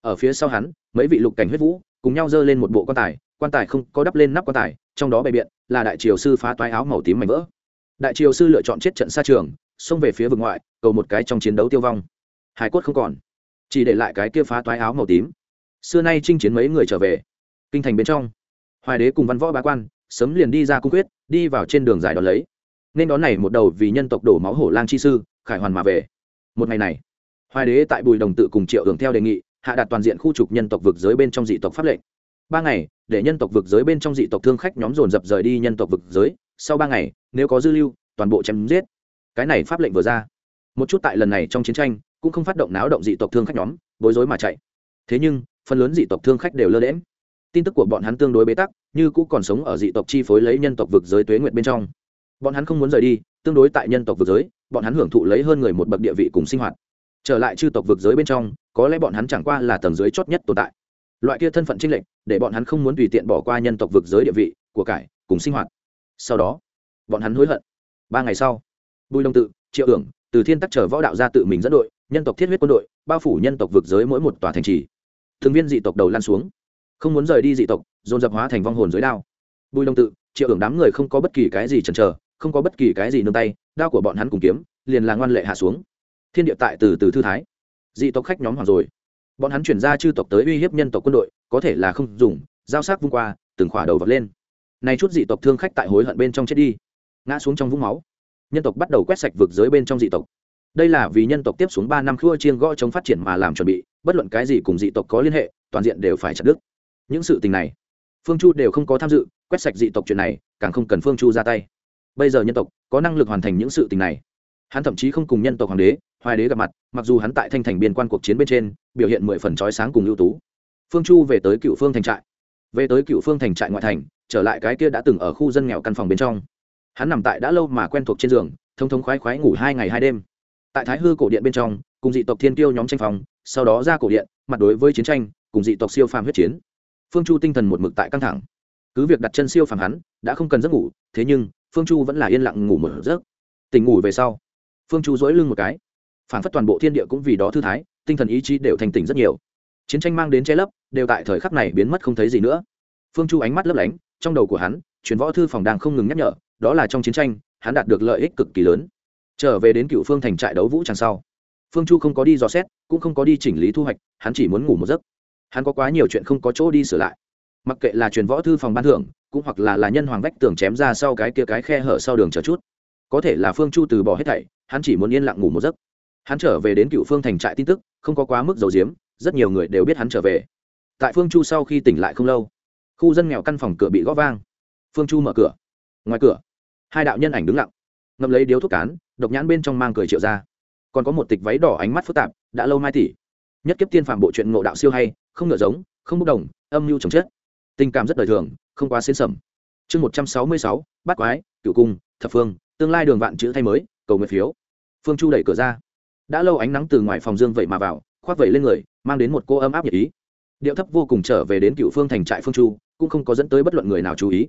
Ở phía sau hắn, mấy vị lục cảnh huyết vũ, cùng nhau giơ lên một bộ quan tài quan tài không có đắp lên nắp quan tài, trong đó bày biện là đại triều sư phá toái áo màu tím mảnh vỡ. Đại triều sư lựa chọn chết trận xa trường, xông về phía vực ngoại, cầu một cái trong chiến đấu tiêu vong. Hải cốt không còn, chỉ để lại cái kia phá toái áo màu tím. Xưa nay chinh chiến mấy người trở về, kinh thành bên trong hoài đế cùng văn võ bá quan sớm liền đi ra cung quyết, đi vào trên đường dài đón lấy. Nên đón này một đầu vì nhân tộc đổ máu hổ lang chi sư, khải hoàn mà về. Một ngày này, hoài đế tại bùi đồng tự cùng triệu hưởng theo đề nghị, hạ đặt toàn diện khu trục nhân tộc vực giới bên trong dị tộc pháp lệnh. Ba ngày, để nhân tộc vực giới bên trong dị tộc thương khách nhóm dồn dập rời đi nhân tộc vực giới. Sau ba ngày, nếu có dư lưu, toàn bộ chém giết. Cái này pháp lệnh vừa ra. Một chút tại lần này trong chiến tranh, cũng không phát động náo động dị tộc thương khách nhóm, bối rối mà chạy. Thế nhưng, phần lớn dị tộc thương khách đều lơ lễm tin tức của bọn hắn tương đối bế tắc, như cũng còn sống ở dị tộc chi phối lấy nhân tộc vực giới tuế nguyệt bên trong. Bọn hắn không muốn rời đi, tương đối tại nhân tộc vực giới, bọn hắn hưởng thụ lấy hơn người một bậc địa vị cùng sinh hoạt. Trở lại chư tộc vực giới bên trong, có lẽ bọn hắn chẳng qua là tầng dưới chót nhất tồn tại. Loại kia thân phận trinh lệnh để bọn hắn không muốn tùy tiện bỏ qua nhân tộc vực giới địa vị, của cải, cùng sinh hoạt. Sau đó, bọn hắn hối hận. Ba ngày sau, bùi đông tự, triệu ưởng từ thiên tắc trở võ đạo ra tự mình dẫn đội, nhân tộc thiết huyết quân đội, bao phủ nhân tộc vực giới mỗi một tòa thành trì. Thường viên dị tộc đầu lan xuống không muốn rời đi dị tộc, dồn dập hóa thành vong hồn dưới đao. Bùi đồng tự, triệu hưởng đám người không có bất kỳ cái gì chần chờ, không có bất kỳ cái gì nương tay, đao của bọn hắn cùng kiếm, liền là ngoan lệ hạ xuống. Thiên địa tại từ từ thư thái. Dị tộc khách nhóm hoàng rồi. Bọn hắn chuyển ra chư tộc tới uy hiếp nhân tộc quân đội, có thể là không dùng, giao sắc vung qua, từng khỏa đầu vật lên. Nay chút dị tộc thương khách tại hối hận bên trong chết đi, ngã xuống trong vũng máu. Nhân tộc bắt đầu quét sạch vực giới bên trong dị tộc. Đây là vì nhân tộc tiếp xuống ba năm khua chiên gõ chống phát triển mà làm chuẩn bị, bất luận cái gì cùng dị tộc có liên hệ, toàn diện đều phải chặt đứt những sự tình này. Phương chu đều không có tham dự, quét sạch dị tộc chuyện này, càng không cần phương chu ra tay. Bây giờ nhân tộc có năng lực hoàn thành những sự tình này. Hắn thậm chí không cùng nhân tộc hoàng đế, hoài đế gặp mặt, mặc dù hắn tại thanh thành biên quan cuộc chiến bên trên, biểu hiện mười phần trói sáng cùng ưu tú. Phương chu về tới cựu phương thành trại. Về tới cựu phương thành trại ngoại thành, trở lại cái kia đã từng ở khu dân nghèo căn phòng bên trong. Hắn nằm tại đã lâu mà quen thuộc trên giường, thông thống khoái khoái ngủ hai ngày hai đêm. Tại thái hư cổ điện bên trong, cùng dị tộc thiên tiêu nhóm tranh phòng, sau đó ra cổ điện, mặt đối với chiến tranh, cùng dị tộc siêu phàm huyết chiến phương chu tinh thần một mực tại căng thẳng. Cứ việc đặt chân siêu phàm hắn, đã không cần giấc ngủ, thế nhưng, phương chu vẫn là yên lặng ngủ một giấc. Tỉnh ngủ về sau, phương chu dỗi lưng một cái. Phản phất toàn bộ thiên địa cũng vì đó thư thái, tinh thần ý chí đều thành tỉnh rất nhiều. Chiến tranh mang đến che lấp, đều tại thời khắc này biến mất không thấy gì nữa. Phương chu ánh mắt lấp lánh, trong đầu của hắn, truyền võ thư phòng đang không ngừng nhắc nhở, đó là trong chiến tranh, hắn đạt được lợi ích cực kỳ lớn. Trở về đến cựu phương thành trại đấu vũ tràng sau, phương chu không có đi dò xét, cũng không có đi chỉnh lý thu hoạch, hắn chỉ muốn ngủ một giấc hắn có quá nhiều chuyện không có chỗ đi sửa lại. Mặc kệ là truyền võ thư phòng ban thưởng, cũng hoặc là là nhân hoàng vách tường chém ra sau cái kia cái khe hở sau đường chờ chút. Có thể là phương chu từ bỏ hết thảy, hắn chỉ muốn yên lặng ngủ một giấc. Hắn trở về đến cựu phương thành trại tin tức, không có quá mức dầu diếm rất nhiều người đều biết hắn trở về. Tại phương chu sau khi tỉnh lại không lâu, khu dân nghèo căn phòng cửa bị gõ vang. Phương chu mở cửa. Ngoài cửa, hai đạo nhân ảnh đứng lặng, ngậm lấy điếu thuốc cán, độc nhãn bên trong mang cười triệu ra. Còn có một tịch váy đỏ ánh mắt phức tạp, đã lâu mai tỷ nhất kiếp tiên phạm bộ chuyện ngộ đạo siêu hay không ngựa giống, không bốc đồng, âm mưu chồng chết. Tình cảm rất đời thường, không quá xến sầm chương một trăm sáu mươi sáu, bắt quái cựu cung, thập phương, tương lai đường vạn chữ thay mới, cầu nguyện phiếu. Phương chu đẩy cửa ra. Đã lâu ánh nắng từ ngoài phòng dương vậy mà vào, khoác vẩy lên người, mang đến một cô ấm áp nhiệt ý. Điệu thấp vô cùng trở về đến cựu phương thành trại phương chu, cũng không có dẫn tới bất luận người nào chú ý.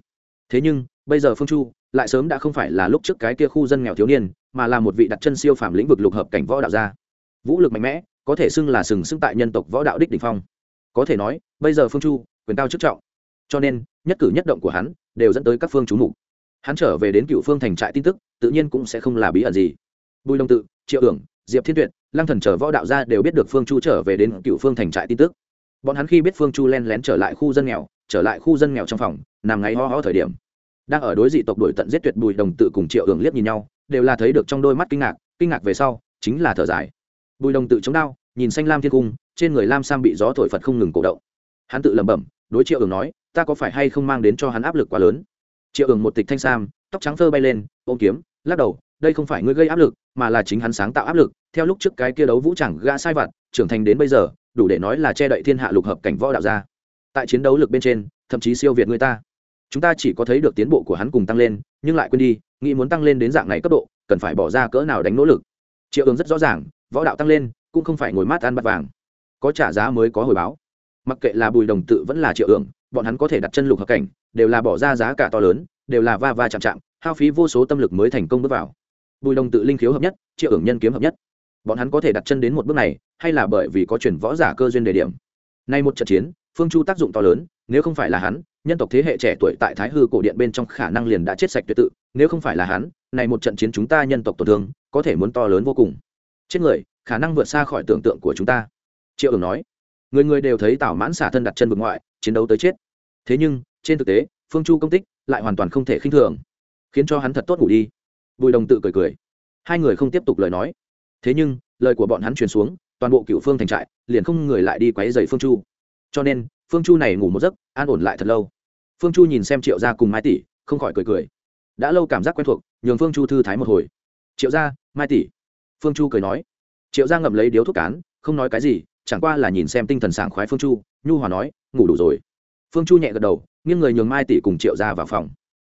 Thế nhưng, bây giờ phương chu, lại sớm đã không phải là lúc trước cái kia khu dân nghèo thiếu niên, mà là một vị đặt chân siêu phàm lĩnh vực lục hợp cảnh võ đạo gia. Vũ lực mạnh mẽ, có thể xưng là sừng sững tại nhân tộc võ đạo đích đ ỉ n h phong có thể nói, bây giờ phương chu, quyền cao chức trọng. Cho nên, nhất cử nhất động của hắn đều dẫn tới các phương chú mục. Hắn trở về đến cựu phương thành trại tin tức, tự nhiên cũng sẽ không là bí ẩn gì. Bùi đồng tự, triệu ưởng diệp thiên tuyệt, lăng thần trở võ đạo gia đều biết được phương chu trở về đến cựu phương thành trại tin tức. Bọn hắn khi biết phương chu len lén trở lại khu dân nghèo, trở lại khu dân nghèo trong phòng, nằm ngáy ho ho thời điểm. Đang ở đối dị tộc đổi tận giết tuyệt bùi đồng tự cùng triệu ưởng liếc nhìn nhau, đều là thấy được trong đôi mắt kinh ngạc kinh ngạc về sau, chính là thở dài. Bùi đồng tự chống đao, nhìn xanh lam thiên cung trên người lam sam bị gió thổi phật không ngừng cổ động. Hắn tự lẩm bẩm, đối triệu ường nói, ta có phải hay không mang đến cho hắn áp lực quá lớn? Triệu ường một tịch thanh sam, tóc trắng phơ bay lên, ôm kiếm, lắc đầu, đây không phải ngươi gây áp lực, mà là chính hắn sáng tạo áp lực. Theo lúc trước cái kia đấu vũ chẳng gã sai vặt, trưởng thành đến bây giờ, đủ để nói là che đậy thiên hạ lục hợp cảnh võ đạo gia. Tại chiến đấu lực bên trên, thậm chí siêu việt người ta. Chúng ta chỉ có thấy được tiến bộ của hắn cùng tăng lên, nhưng lại quên đi, nghĩ muốn tăng lên đến dạng này cấp độ, cần phải bỏ ra cỡ nào đánh nỗ lực. Triệu ứng rất rõ ràng, võ đạo tăng lên, cũng không phải ngồi mát ăn bát vàng có trả giá mới có hồi báo. Mặc kệ là bùi đồng tự vẫn là triệu ưởng bọn hắn có thể đặt chân lục hợp cảnh, đều là bỏ ra giá cả to lớn, đều là va va chạm chạm, hao phí vô số tâm lực mới thành công bước vào. Bùi đồng tự linh khiếu hợp nhất, triệu ưởng nhân kiếm hợp nhất. Bọn hắn có thể đặt chân đến một bước này, hay là bởi vì có chuyển võ giả cơ duyên đề điểm. Nay một trận chiến, phương chu tác dụng to lớn, nếu không phải là hắn, nhân tộc thế hệ trẻ tuổi tại thái hư cổ điện bên trong khả năng liền đã chết sạch tuyệt tự, nếu không phải là hắn, này một trận chiến chúng ta nhân tộc tổn thương, có thể muốn to lớn vô cùng. Chết người, khả năng vượt xa khỏi tưởng tượng của chúng ta triệu ưởng nói, người người đều thấy Tào mãn xả thân đặt chân vực ngoại, chiến đấu tới chết. Thế nhưng, trên thực tế, phương chu công tích lại hoàn toàn không thể khinh thường, khiến cho hắn thật tốt ngủ đi. Bùi đồng tự cười cười. Hai người không tiếp tục lời nói. Thế nhưng, lời của bọn hắn truyền xuống, toàn bộ cựu phương thành trại liền không người lại đi quấy dày phương chu. Cho nên, phương chu này ngủ một giấc, an ổn lại thật lâu. Phương chu nhìn xem triệu gia cùng mai tỷ, không khỏi cười cười. Đã lâu cảm giác quen thuộc, nhường phương chu thư thái một hồi. Triệu gia, mai tỷ, phương chu cười nói. Triệu gia ngậm lấy điếu thuốc cán, không nói cái gì chẳng qua là nhìn xem tinh thần sảng khoái phương chu, nhu hòa nói, ngủ đủ rồi. Phương chu nhẹ gật đầu, nghiêng người nhường mai tỷ cùng triệu gia vào phòng.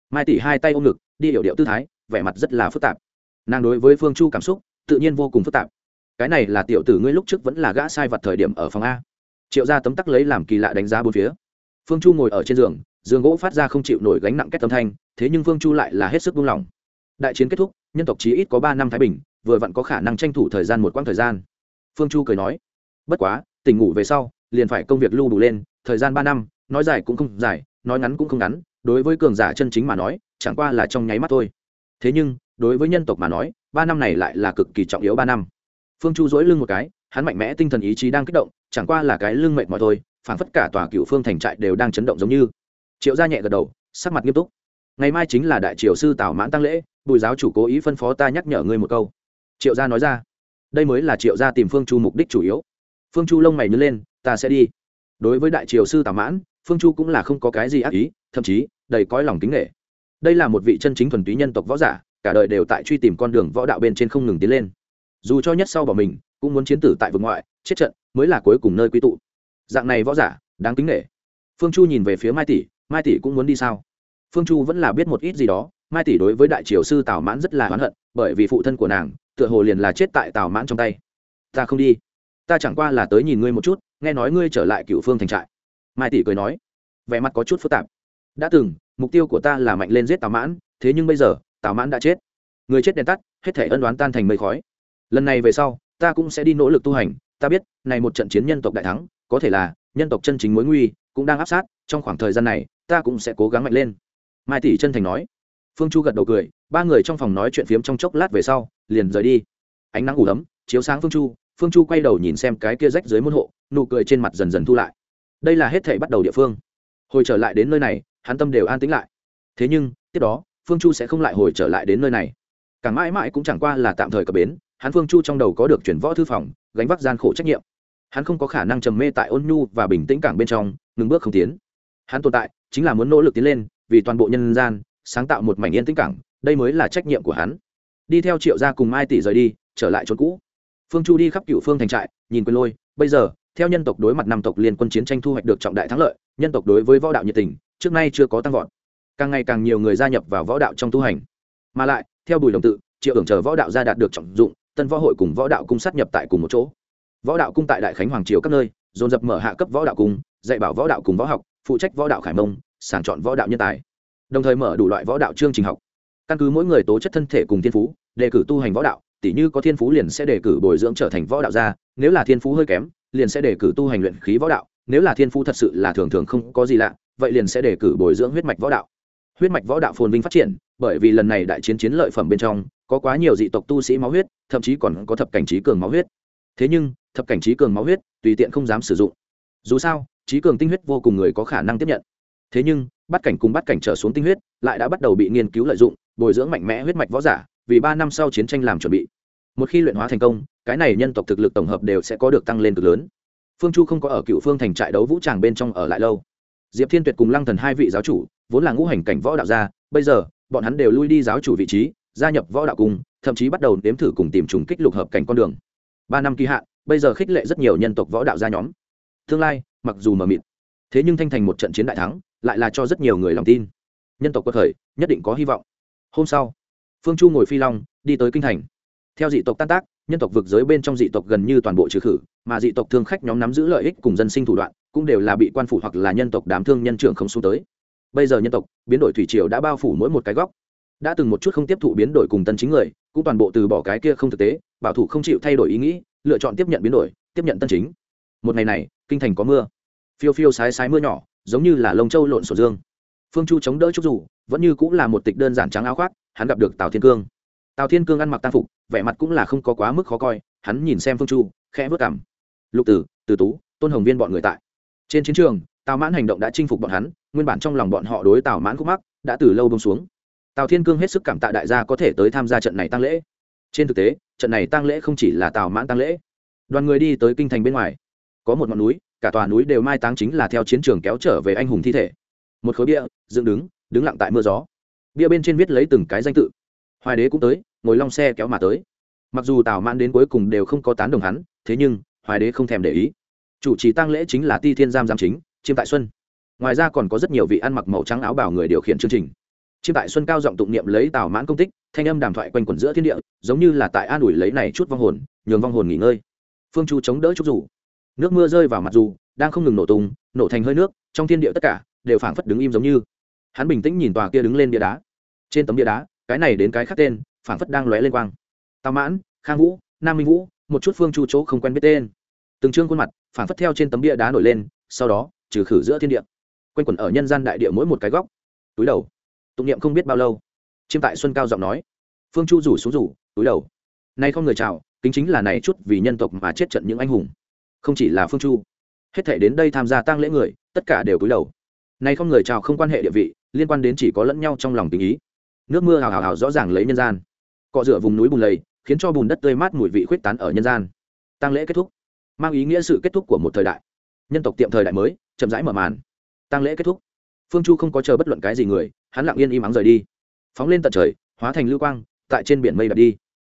Mai tỷ hai tay ôm ngực, đi hiệu điệu tư thái, vẻ mặt rất là phức tạp. Nàng đối với phương chu cảm xúc, tự nhiên vô cùng phức tạp. Cái này là tiểu tử ngươi lúc trước vẫn là gã sai vật thời điểm ở phòng a. Triệu gia tấm tắc lấy làm kỳ lạ đánh giá bốn phía. Phương chu ngồi ở trên giường giường gỗ phát ra không chịu nổi gánh nặng kết tâm thanh, thế nhưng phương chu lại là hết sức buông lỏng. Đại chiến kết thúc, nhân tộc chí ít có ba năm thái bình, vừa vặn có khả năng tranh thủ thời gian một quãng thời gian. Phương chu cười nói bất quá, tỉnh ngủ về sau, liền phải công việc lưu đủ lên, thời gian ba năm, nói dài cũng không dài, nói ngắn cũng không ngắn, đối với cường giả chân chính mà nói, chẳng qua là trong nháy mắt thôi. Thế nhưng, đối với nhân tộc mà nói, ba năm này lại là cực kỳ trọng yếu ba năm. Phương chu dỗi lưng một cái, hắn mạnh mẽ tinh thần ý chí đang kích động, chẳng qua là cái lưng mệt mỏi thôi phản phất cả tòa cựu phương thành trại đều đang chấn động giống như. Triệu gia nhẹ gật đầu, sắc mặt nghiêm túc. Ngày mai chính là đại triều sư tào mãn tăng lễ, bùi giáo chủ cố ý phân phó ta nhắc nhở ngươi một câu. Triệu gia nói ra. Đây mới là triệu gia tìm phương chu mục đích chủ yếu phương chu lông mày nhớ lên, ta sẽ đi. Đối với đại triều sư tào mãn, phương chu cũng là không có cái gì ác ý, thậm chí, đầy cõi lòng kính nghệ đây là một vị chân chính thuần túy nhân tộc võ giả, cả đời đều tại truy tìm con đường võ đạo bên trên không ngừng tiến lên. Dù cho nhất sau bỏ mình, cũng muốn chiến tử tại vực ngoại, chết trận mới là cuối cùng nơi quy tụ. Dạng này võ giả, đáng kính nghệ phương chu nhìn về phía mai tỷ mai tỷ cũng muốn đi sao? Phương chu vẫn là biết một ít gì đó, mai tỷ đối với đại triều sư tào mãn rất là oán hận, bởi vì phụ thân của nàng, tựa hồ liền là chết tại tào mãn trong tay. Ta không đi ta chẳng qua là tới nhìn ngươi một chút, nghe nói ngươi trở lại cựu phương thành trại. Mai tỷ cười nói, vẻ mặt có chút phức tạp. Đã từng, mục tiêu của ta là mạnh lên giết tào mãn, thế nhưng bây giờ, tào mãn đã chết. Người chết đèn tắt, hết thể ân đoán tan thành mây khói. Lần này về sau, ta cũng sẽ đi nỗ lực tu hành. Ta biết, này một trận chiến nhân tộc đại thắng, có thể là nhân tộc chân chính mối nguy, cũng đang áp sát, trong khoảng thời gian này, ta cũng sẽ cố gắng mạnh lên. Mai tỷ chân thành nói. Phương chu gật đầu cười, ba người trong phòng nói chuyện phiếm trong chốc lát về sau, liền rời đi. Ánh nắng ủ ấm, chiếu sáng phương chu phương chu quay đầu nhìn xem cái kia rách dưới môn hộ, nụ cười trên mặt dần dần thu lại. Đây là hết thể bắt đầu địa phương. Hồi trở lại đến nơi này, hắn tâm đều an tĩnh lại. Thế nhưng, tiếp đó, phương chu sẽ không lại hồi trở lại đến nơi này. Càng mãi mãi cũng chẳng qua là tạm thời cập bến, hắn phương chu trong đầu có được chuyển võ thư phòng, gánh vác gian khổ trách nhiệm. Hắn không có khả năng trầm mê tại ôn nhu và bình tĩnh cảng bên trong, ngừng bước không tiến. Hắn tồn tại, chính là muốn nỗ lực tiến lên, vì toàn bộ nhân gian, sáng tạo một mảnh yên tĩnh cảng, đây mới là trách nhiệm của hắn. Đi theo triệu gia cùng mai tỷ rời đi, trở lại chỗ cũ phương chu đi khắp cựu phương thành trại, nhìn quyền lôi. Bây giờ, theo nhân tộc đối mặt năm tộc liên quân chiến tranh thu hoạch được trọng đại thắng lợi, nhân tộc đối với võ đạo nhiệt tình, trước nay chưa có tăng vọt. Càng ngày càng nhiều người gia nhập vào võ đạo trong tu hành. Mà lại, theo bùi đồng tự, triệu ưởng chờ võ đạo gia đạt được trọng dụng, tân võ hội cùng võ đạo cung sát nhập tại cùng một chỗ. Võ đạo cung tại đại khánh hoàng triều các nơi, dồn dập mở hạ cấp võ đạo cung, dạy bảo võ đạo cùng võ học, phụ trách võ đạo khải mông, sàng chọn võ đạo nhân tài. Đồng thời mở đủ loại võ đạo chương trình học. Căn cứ mỗi người tố chất thân thể cùng thiên phú, đề cử tu hành võ đạo tỷ như có thiên phú liền sẽ đề cử bồi dưỡng trở thành võ đạo gia, nếu là thiên phú hơi kém, liền sẽ đề cử tu hành luyện khí võ đạo, nếu là thiên phú thật sự là thường thường không có gì lạ, vậy liền sẽ đề cử bồi dưỡng huyết mạch võ đạo. Huyết mạch võ đạo phồn vinh phát triển, bởi vì lần này đại chiến chiến lợi phẩm bên trong, có quá nhiều dị tộc tu sĩ máu huyết, thậm chí còn có thập cảnh trí cường máu huyết. Thế nhưng, thập cảnh trí cường máu huyết, tùy tiện không dám sử dụng. Dù sao, trí cường tinh huyết vô cùng người có khả năng tiếp nhận. Thế nhưng, bắt cảnh cùng bắt cảnh trở xuống tinh huyết, lại đã bắt đầu bị nghiên cứu lợi dụng, bồi dưỡng mạnh mẽ huyết mạch võ giả vì ba năm sau chiến tranh làm chuẩn bị. Một khi luyện hóa thành công, cái này nhân tộc thực lực tổng hợp đều sẽ có được tăng lên cực lớn. Phương chu không có ở cựu phương thành trại đấu vũ tràng bên trong ở lại lâu. Diệp thiên tuyệt cùng lăng thần hai vị giáo chủ, vốn là ngũ hành cảnh võ đạo gia, bây giờ, bọn hắn đều lui đi giáo chủ vị trí, gia nhập võ đạo cung, thậm chí bắt đầu nếm thử cùng tìm trùng kích lục hợp cảnh con đường. Ba năm kỳ hạn, bây giờ khích lệ rất nhiều nhân tộc võ đạo gia nhóm. Tương lai, mặc dù mờ mịt, thế nhưng thanh thành một trận chiến đại thắng, lại là cho rất nhiều người lòng tin. Nhân tộc có khởi nhất định có hy vọng. Hôm sau phương chu ngồi phi long, đi tới kinh thành. Theo dị tộc tan tác, nhân tộc vực giới bên trong dị tộc gần như toàn bộ trừ khử, mà dị tộc thương khách nhóm nắm giữ lợi ích cùng dân sinh thủ đoạn, cũng đều là bị quan phủ hoặc là nhân tộc đám thương nhân trưởng không xuống tới. Bây giờ nhân tộc, biến đổi thủy triều đã bao phủ mỗi một cái góc. Đã từng một chút không tiếp thụ biến đổi cùng tân chính người, cũng toàn bộ từ bỏ cái kia không thực tế, bảo thủ không chịu thay đổi ý nghĩ, lựa chọn tiếp nhận biến đổi, tiếp nhận tân chính. Một ngày này, kinh thành có mưa. Phiêu phiêu sái sái mưa nhỏ, giống như là lông châu lộn sổ dương. Phương chu chống đỡ trúc dù, vẫn như cũng là một tịch đơn giản trắng áo khoác hắn gặp được tào thiên cương. Tào thiên cương ăn mặc tang phục vẻ mặt cũng là không có quá mức khó coi hắn nhìn xem phương chu khẽ vớt cảm lục tử từ tú tôn hồng viên bọn người tại. Trên chiến trường tào mãn hành động đã chinh phục bọn hắn nguyên bản trong lòng bọn họ đối tào mãn khúc mắc đã từ lâu bông xuống. Tào thiên cương hết sức cảm tạ đại gia có thể tới tham gia trận này tăng lễ. Trên thực tế trận này tăng lễ không chỉ là tào mãn tăng lễ. Đoàn người đi tới kinh thành bên ngoài. Có một ngọn núi cả tòa núi đều mai táng chính là theo chiến trường kéo trở về anh hùng thi thể. Một khối địa, dựng đứng đứng lặng tại mưa gió bia bên trên viết lấy từng cái danh tự. Hoài đế cũng tới, ngồi long xe kéo mà tới. Mặc dù tào mãn đến cuối cùng đều không có tán đồng hắn, thế nhưng, hoài đế không thèm để ý. Chủ trì tăng lễ chính là ti thiên giam giam chính, chiêm tại xuân. Ngoài ra còn có rất nhiều vị ăn mặc màu trắng áo bảo người điều khiển chương trình. Chiêm tại xuân cao giọng tụng niệm lấy tào mãn công tích, thanh âm đàm thoại quanh quẩn giữa thiên địa, giống như là tại an ủi lấy này chút vong hồn, nhường vong hồn nghỉ ngơi. Phương chu chống đỡ chút rủ. Nước mưa rơi vào mặt dù, đang không ngừng nổ tung, nổ thành hơi nước, trong thiên địa tất cả đều phảng phất đứng im giống như hắn bình tĩnh nhìn tòa kia đứng lên bia đá. Trên tấm bia đá, cái này đến cái khác tên, phảng phất đang lóe lên quang. Tào mãn, khang vũ, nam minh vũ, một chút phương chu chỗ không quen biết tên. Từng trương khuôn mặt, phảng phất theo trên tấm bia đá nổi lên, sau đó, trừ khử giữa thiên địa. Quanh quẩn ở nhân gian đại địa mỗi một cái góc. Túi đầu. Tụng niệm không biết bao lâu. Chiêm tại xuân cao giọng nói. Phương chu rủ xuống rủ, túi đầu. Nay không người chào, kính chính là này chút vì nhân tộc mà chết trận những anh hùng. Không chỉ là phương chu. Hết thể đến đây tham gia tang lễ người, tất cả đều túi đầu. Nay không người chào không quan hệ địa vị liên quan đến chỉ có lẫn nhau trong lòng tình ý. Nước mưa hào hào hào rõ ràng lấy nhân gian. Cọ rửa vùng núi bùn lầy, khiến cho bùn đất tươi mát mùi vị khuyết tán ở nhân gian. Tang lễ kết thúc. Mang ý nghĩa sự kết thúc của một thời đại. Nhân tộc tiệm thời đại mới, chậm rãi mở màn. Tang lễ kết thúc. Phương chu không có chờ bất luận cái gì người, hắn lặng yên im ắng rời đi. Phóng lên tận trời, hóa thành lưu quang, tại trên biển mây đặt đi.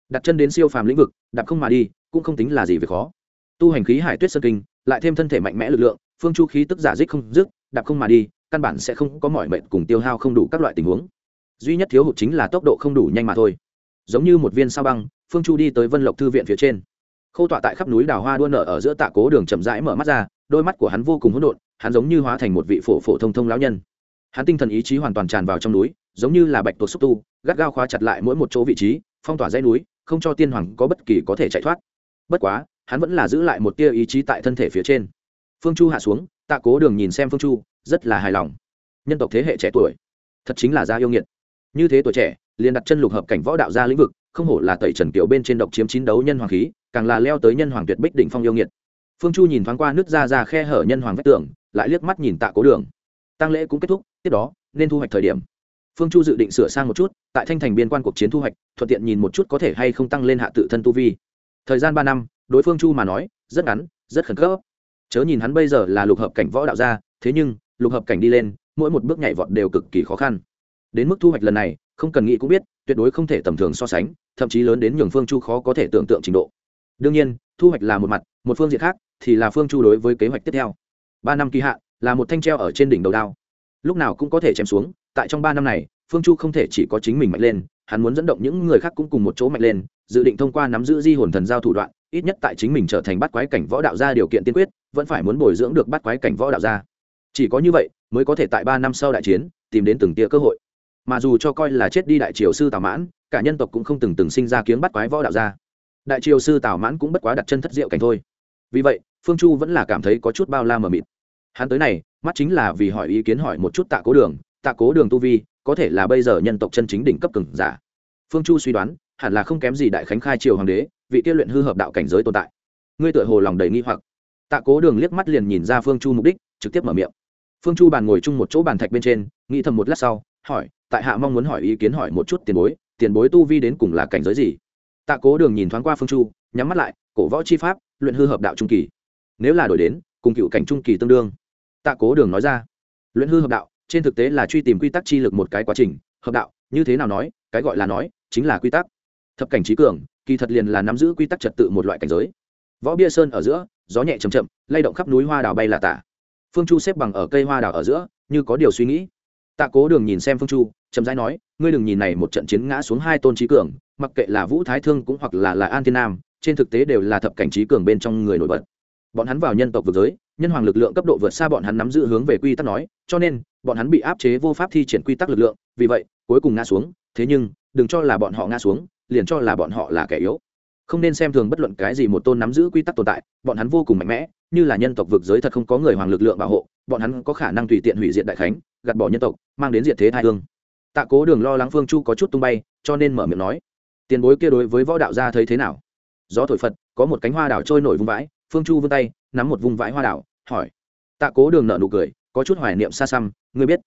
Đặt chân đến siêu phàm lĩnh vực, đạp không mà đi, cũng không tính là gì về khó. Tu hành khí hải tuyết sơn kinh, lại thêm thân thể mạnh mẽ lực lượng, phương chu khí tức giả dích không dứt, đạp không mà đi căn bản sẽ không có mọi mệt cùng tiêu hao không đủ các loại tình huống. Duy nhất thiếu hụt chính là tốc độ không đủ nhanh mà thôi. Giống như một viên sao băng, phương chu đi tới vân lộc thư viện phía trên. Khâu tọa tại khắp núi đào hoa đua nở ở giữa tạ cố đường chậm rãi mở mắt ra, đôi mắt của hắn vô cùng hỗn độn, hắn giống như hóa thành một vị phổ phổ thông thông lão nhân. Hắn tinh thần ý chí hoàn toàn tràn vào trong núi, giống như là bạch tuộc xúc tu, gắt gao khóa chặt lại mỗi một chỗ vị trí, phong tỏa dãy núi, không cho tiên hoàng có bất kỳ có thể chạy thoát. Bất quá, hắn vẫn là giữ lại một tia ý chí tại thân thể phía trên. Phương chu hạ xuống, tạ cố đường nhìn xem phương chu rất là hài lòng. Nhân tộc thế hệ trẻ tuổi, thật chính là gia yêu nghiệt. Như thế tuổi trẻ, liền đặt chân lục hợp cảnh võ đạo gia lĩnh vực, không hổ là tẩy trần kiểu bên trên độc chiếm chín đấu nhân hoàng khí, càng là leo tới nhân hoàng tuyệt bích đỉnh phong yêu nghiệt. Phương chu nhìn thoáng qua nước ra ra khe hở nhân hoàng vách tường, lại liếc mắt nhìn tạ cố đường. Tăng lễ cũng kết thúc, tiếp đó, nên thu hoạch thời điểm. Phương chu dự định sửa sang một chút, tại thanh thành biên quan cuộc chiến thu hoạch, thuận tiện nhìn một chút có thể hay không tăng lên hạ tự thân tu vi. Thời gian ba năm, đối phương chu mà nói, rất ngắn, rất khẩn cấp. Chớ nhìn hắn bây giờ là lục hợp cảnh võ đạo gia, thế nhưng lục hợp cảnh đi lên, mỗi một bước nhảy vọt đều cực kỳ khó khăn. Đến mức thu hoạch lần này, không cần nghĩ cũng biết, tuyệt đối không thể tầm thường so sánh, thậm chí lớn đến nhường phương chu khó có thể tưởng tượng trình độ. Đương nhiên, thu hoạch là một mặt, một phương diện khác thì là phương chu đối với kế hoạch tiếp theo. Ba năm kỳ hạn là một thanh treo ở trên đỉnh đầu đao. Lúc nào cũng có thể chém xuống, tại trong ba năm này, phương chu không thể chỉ có chính mình mạnh lên, hắn muốn dẫn động những người khác cũng cùng một chỗ mạnh lên, dự định thông qua nắm giữ di hồn thần giao thủ đoạn, ít nhất tại chính mình trở thành bắt quái cảnh võ đạo gia điều kiện tiên quyết, vẫn phải muốn bồi dưỡng được bắt quái cảnh võ đạo gia chỉ có như vậy, mới có thể tại ba năm sau đại chiến, tìm đến từng tia cơ hội. Mà dù cho coi là chết đi đại triều sư tào mãn, cả nhân tộc cũng không từng từng sinh ra kiếng bắt quái võ đạo ra. Đại triều sư tào mãn cũng bất quá đặt chân thất diệu cảnh thôi. Vì vậy, phương chu vẫn là cảm thấy có chút bao la mờ mịt. Hắn tới này, mắt chính là vì hỏi ý kiến hỏi một chút tạ cố đường, tạ cố đường tu vi, có thể là bây giờ nhân tộc chân chính đỉnh cấp cường giả? Phương chu suy đoán, hẳn là không kém gì đại khánh khai triều hoàng đế, vị tiên luyện hư hợp đạo cảnh giới tồn tại. Ngươi tựa hồ lòng đầy nghi hoặc. Tạ cố đường liếc mắt liền nhìn ra phương chu mục đích, trực tiếp mở miệng phương chu bàn ngồi chung một chỗ bàn thạch bên trên, nghĩ thầm một lát sau, hỏi, tại hạ mong muốn hỏi ý kiến hỏi một chút tiền bối tiền bối tu vi đến cùng là cảnh giới gì? Tạ cố đường nhìn thoáng qua phương chu, nhắm mắt lại, cổ võ chi pháp, luyện hư hợp đạo trung kỳ. Nếu là đổi đến, cùng cựu cảnh trung kỳ tương đương. Tạ cố đường nói ra, luyện hư hợp đạo, trên thực tế là truy tìm quy tắc chi lực một cái quá trình, hợp đạo, như thế nào nói, cái gọi là nói, chính là quy tắc. Thập cảnh trí cường, kỳ thật liền là nắm giữ quy tắc trật tự một loại cảnh giới. Võ bia sơn ở giữa, gió nhẹ chầm chậm, lay động khắp núi hoa đào bay là tả phương chu xếp bằng ở cây hoa đào ở giữa, như có điều suy nghĩ. Tạ cố đường nhìn xem phương chu, chậm rãi nói, ngươi đừng nhìn này một trận chiến ngã xuống hai tôn trí cường, mặc kệ là vũ thái thương cũng hoặc là là an thiên nam, trên thực tế đều là thập cảnh trí cường bên trong người nổi bật. Bọn hắn vào nhân tộc vực giới, nhân hoàng lực lượng cấp độ vượt xa bọn hắn nắm giữ hướng về quy tắc nói, cho nên, bọn hắn bị áp chế vô pháp thi triển quy tắc lực lượng, vì vậy, cuối cùng ngã xuống, thế nhưng, đừng cho là bọn họ ngã xuống, liền cho là bọn họ là kẻ yếu không nên xem thường bất luận cái gì một tôn nắm giữ quy tắc tồn tại, bọn hắn vô cùng mạnh mẽ, như là nhân tộc vực giới thật không có người hoàng lực lượng bảo hộ, bọn hắn có khả năng tùy tiện hủy diệt đại khánh, gạt bỏ nhân tộc, mang đến diệt thế thai hương. Tạ cố đường lo lắng phương chu có chút tung bay, cho nên mở miệng nói, tiền bối kia đối với võ đạo gia thấy thế nào? Gió thổi phật, có một cánh hoa đảo trôi nổi vung vãi, phương chu vươn tay, nắm một vung vãi hoa đảo hỏi. Tạ cố đường nợ nụ cười, có chút hoài niệm xa xăm, ngươi biết,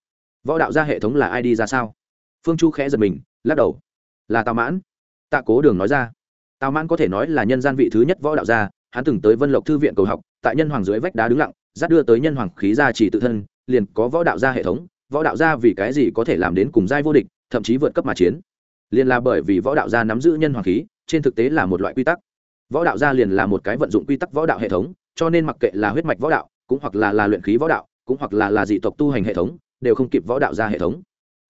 võ đạo gia hệ thống là ai đi ra sao? Phương chu khẽ giật mình, lắc đầu. Là tào mãn. Tạ cố đường nói ra tào mãn có thể nói là nhân gian vị thứ nhất võ đạo gia, hắn từng tới vân lộc thư viện cầu học, tại nhân hoàng dưới vách đá đứng lặng, dắt đưa tới nhân hoàng khí gia chỉ tự thân, liền có võ đạo gia hệ thống, võ đạo gia vì cái gì có thể làm đến cùng giai vô địch, thậm chí vượt cấp mà chiến. Liền là bởi vì võ đạo gia nắm giữ nhân hoàng khí, trên thực tế là một loại quy tắc. Võ đạo gia liền là một cái vận dụng quy tắc võ đạo hệ thống, cho nên mặc kệ là huyết mạch võ đạo, cũng hoặc là là luyện khí võ đạo, cũng hoặc là là dị tộc tu hành hệ thống, đều không kịp võ đạo gia hệ thống.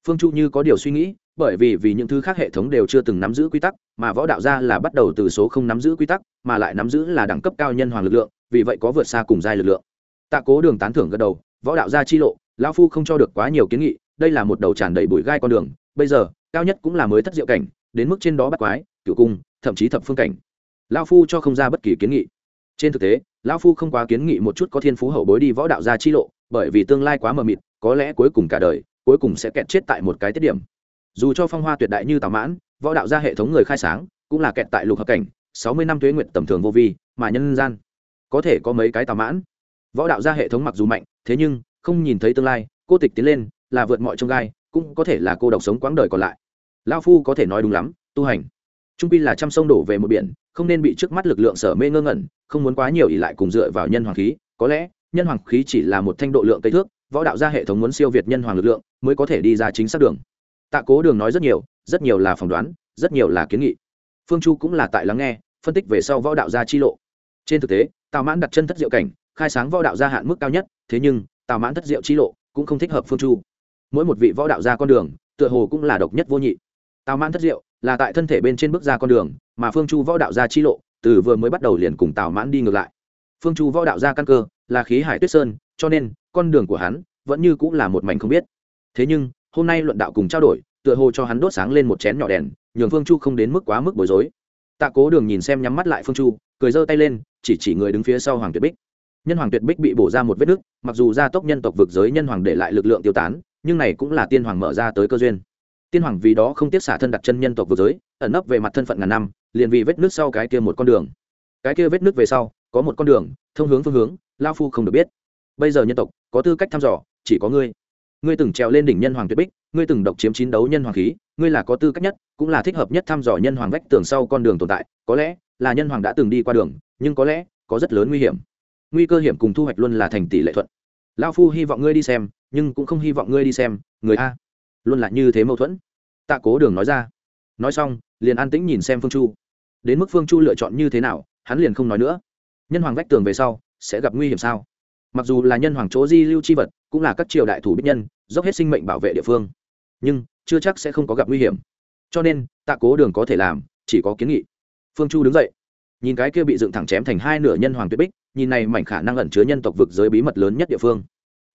Phương chu như có điều suy nghĩ bởi vì vì những thứ khác hệ thống đều chưa từng nắm giữ quy tắc, mà võ đạo gia là bắt đầu từ số không nắm giữ quy tắc, mà lại nắm giữ là đẳng cấp cao nhân hoàng lực lượng, vì vậy có vượt xa cùng giai lực lượng. Tạ cố đường tán thưởng gật đầu, võ đạo gia chi lộ, lão phu không cho được quá nhiều kiến nghị, đây là một đầu tràn đầy bụi gai con đường, bây giờ, cao nhất cũng là mới thất diệu cảnh, đến mức trên đó bắt quái cựu cung, thậm chí thập phương cảnh. Lão phu cho không ra bất kỳ kiến nghị. Trên thực tế, lão phu không quá kiến nghị một chút có thiên phú hậu bối đi võ đạo gia chi lộ, bởi vì tương lai quá mờ mịt, có lẽ cuối cùng cả đời, cuối cùng sẽ kẹt chết tại một cái tiết điểm dù cho phong hoa tuyệt đại như tào mãn, võ đạo gia hệ thống người khai sáng, cũng là kẹt tại lục hợp cảnh, sáu mươi năm tuế nguyện tầm thường vô vi, mà nhân gian, có thể có mấy cái tào mãn. Võ đạo gia hệ thống mặc dù mạnh, thế nhưng, không nhìn thấy tương lai, cô tịch tiến lên, là vượt mọi trông gai, cũng có thể là cô độc sống quãng đời còn lại. Lao phu có thể nói đúng lắm, tu hành. Trung pi là trăm sông đổ về một biển, không nên bị trước mắt lực lượng sở mê ngơ ngẩn, không muốn quá nhiều ỉ lại cùng dựa vào nhân hoàng khí. Có lẽ, nhân hoàng khí chỉ là một thanh độ lượng cây thước, võ đạo gia hệ thống muốn siêu việt nhân hoàng lực lượng, mới có thể đi ra chính xác đường tạ cố đường nói rất nhiều rất nhiều là phỏng đoán, rất nhiều là kiến nghị. Phương chu cũng là tại lắng nghe, phân tích về sau võ đạo gia chi lộ. Trên thực tế, tào mãn đặt chân thất diệu cảnh, khai sáng võ đạo gia hạn mức cao nhất, thế nhưng, tào mãn thất diệu chi lộ cũng không thích hợp phương chu. Mỗi một vị võ đạo gia con đường, tựa hồ cũng là độc nhất vô nhị. Tào mãn thất diệu là tại thân thể bên trên bước ra con đường, mà phương chu võ đạo gia chi lộ, từ vừa mới bắt đầu liền cùng tào mãn đi ngược lại. Phương chu võ đạo gia căn cơ là khí hải tuyết sơn, cho nên, con đường của hắn vẫn như cũng là một mảnh không biết. Thế nhưng hôm nay luận đạo cùng trao đổi, tựa hồ cho hắn đốt sáng lên một chén nhỏ đèn, nhường phương chu không đến mức quá mức bối rối. Tạ cố đường nhìn xem nhắm mắt lại phương chu, cười giơ tay lên, chỉ chỉ người đứng phía sau hoàng tuyệt bích. Nhân hoàng tuyệt bích bị bổ ra một vết nứt, mặc dù gia tốc nhân tộc vực giới nhân hoàng để lại lực lượng tiêu tán, nhưng này cũng là tiên hoàng mở ra tới cơ duyên. Tiên hoàng vì đó không tiếp xả thân đặt chân nhân tộc vực giới, ẩn nấp về mặt thân phận ngàn năm, liền vì vết nước sau cái kia một con đường. Cái kia vết nước về sau, có một con đường, thông hướng phương hướng, lao phu không được biết. Bây giờ nhân tộc, có tư cách thăm dò, chỉ có ngươi ngươi từng trèo lên đỉnh nhân hoàng tuyệt bích, ngươi từng độc chiếm chiến đấu nhân hoàng khí, ngươi là có tư cách nhất, cũng là thích hợp nhất thăm dò nhân hoàng vách tường sau con đường tồn tại, có lẽ là nhân hoàng đã từng đi qua đường, nhưng có lẽ có rất lớn nguy hiểm. Nguy cơ hiểm cùng thu hoạch luôn là thành tỷ lệ thuận. Lao phu hy vọng ngươi đi xem, nhưng cũng không hy vọng ngươi đi xem, người a, luôn là như thế mâu thuẫn. Tạ cố đường nói ra. Nói xong, liền an tĩnh nhìn xem phương chu. Đến mức phương chu lựa chọn như thế nào, hắn liền không nói nữa. Nhân hoàng vách tường về sau, sẽ gặp nguy hiểm sao? Mặc dù là nhân hoàng chỗ di lưu chi vật, cũng là các triều đại thủ bích nhân, dốc hết sinh mệnh bảo vệ địa phương. Nhưng, chưa chắc sẽ không có gặp nguy hiểm. Cho nên, tạ cố đường có thể làm, chỉ có kiến nghị. Phương chu đứng dậy. Nhìn cái kia bị dựng thẳng chém thành hai nửa nhân hoàng tuyết bích, nhìn này mảnh khả năng ẩn chứa nhân tộc vực giới bí mật lớn nhất địa phương.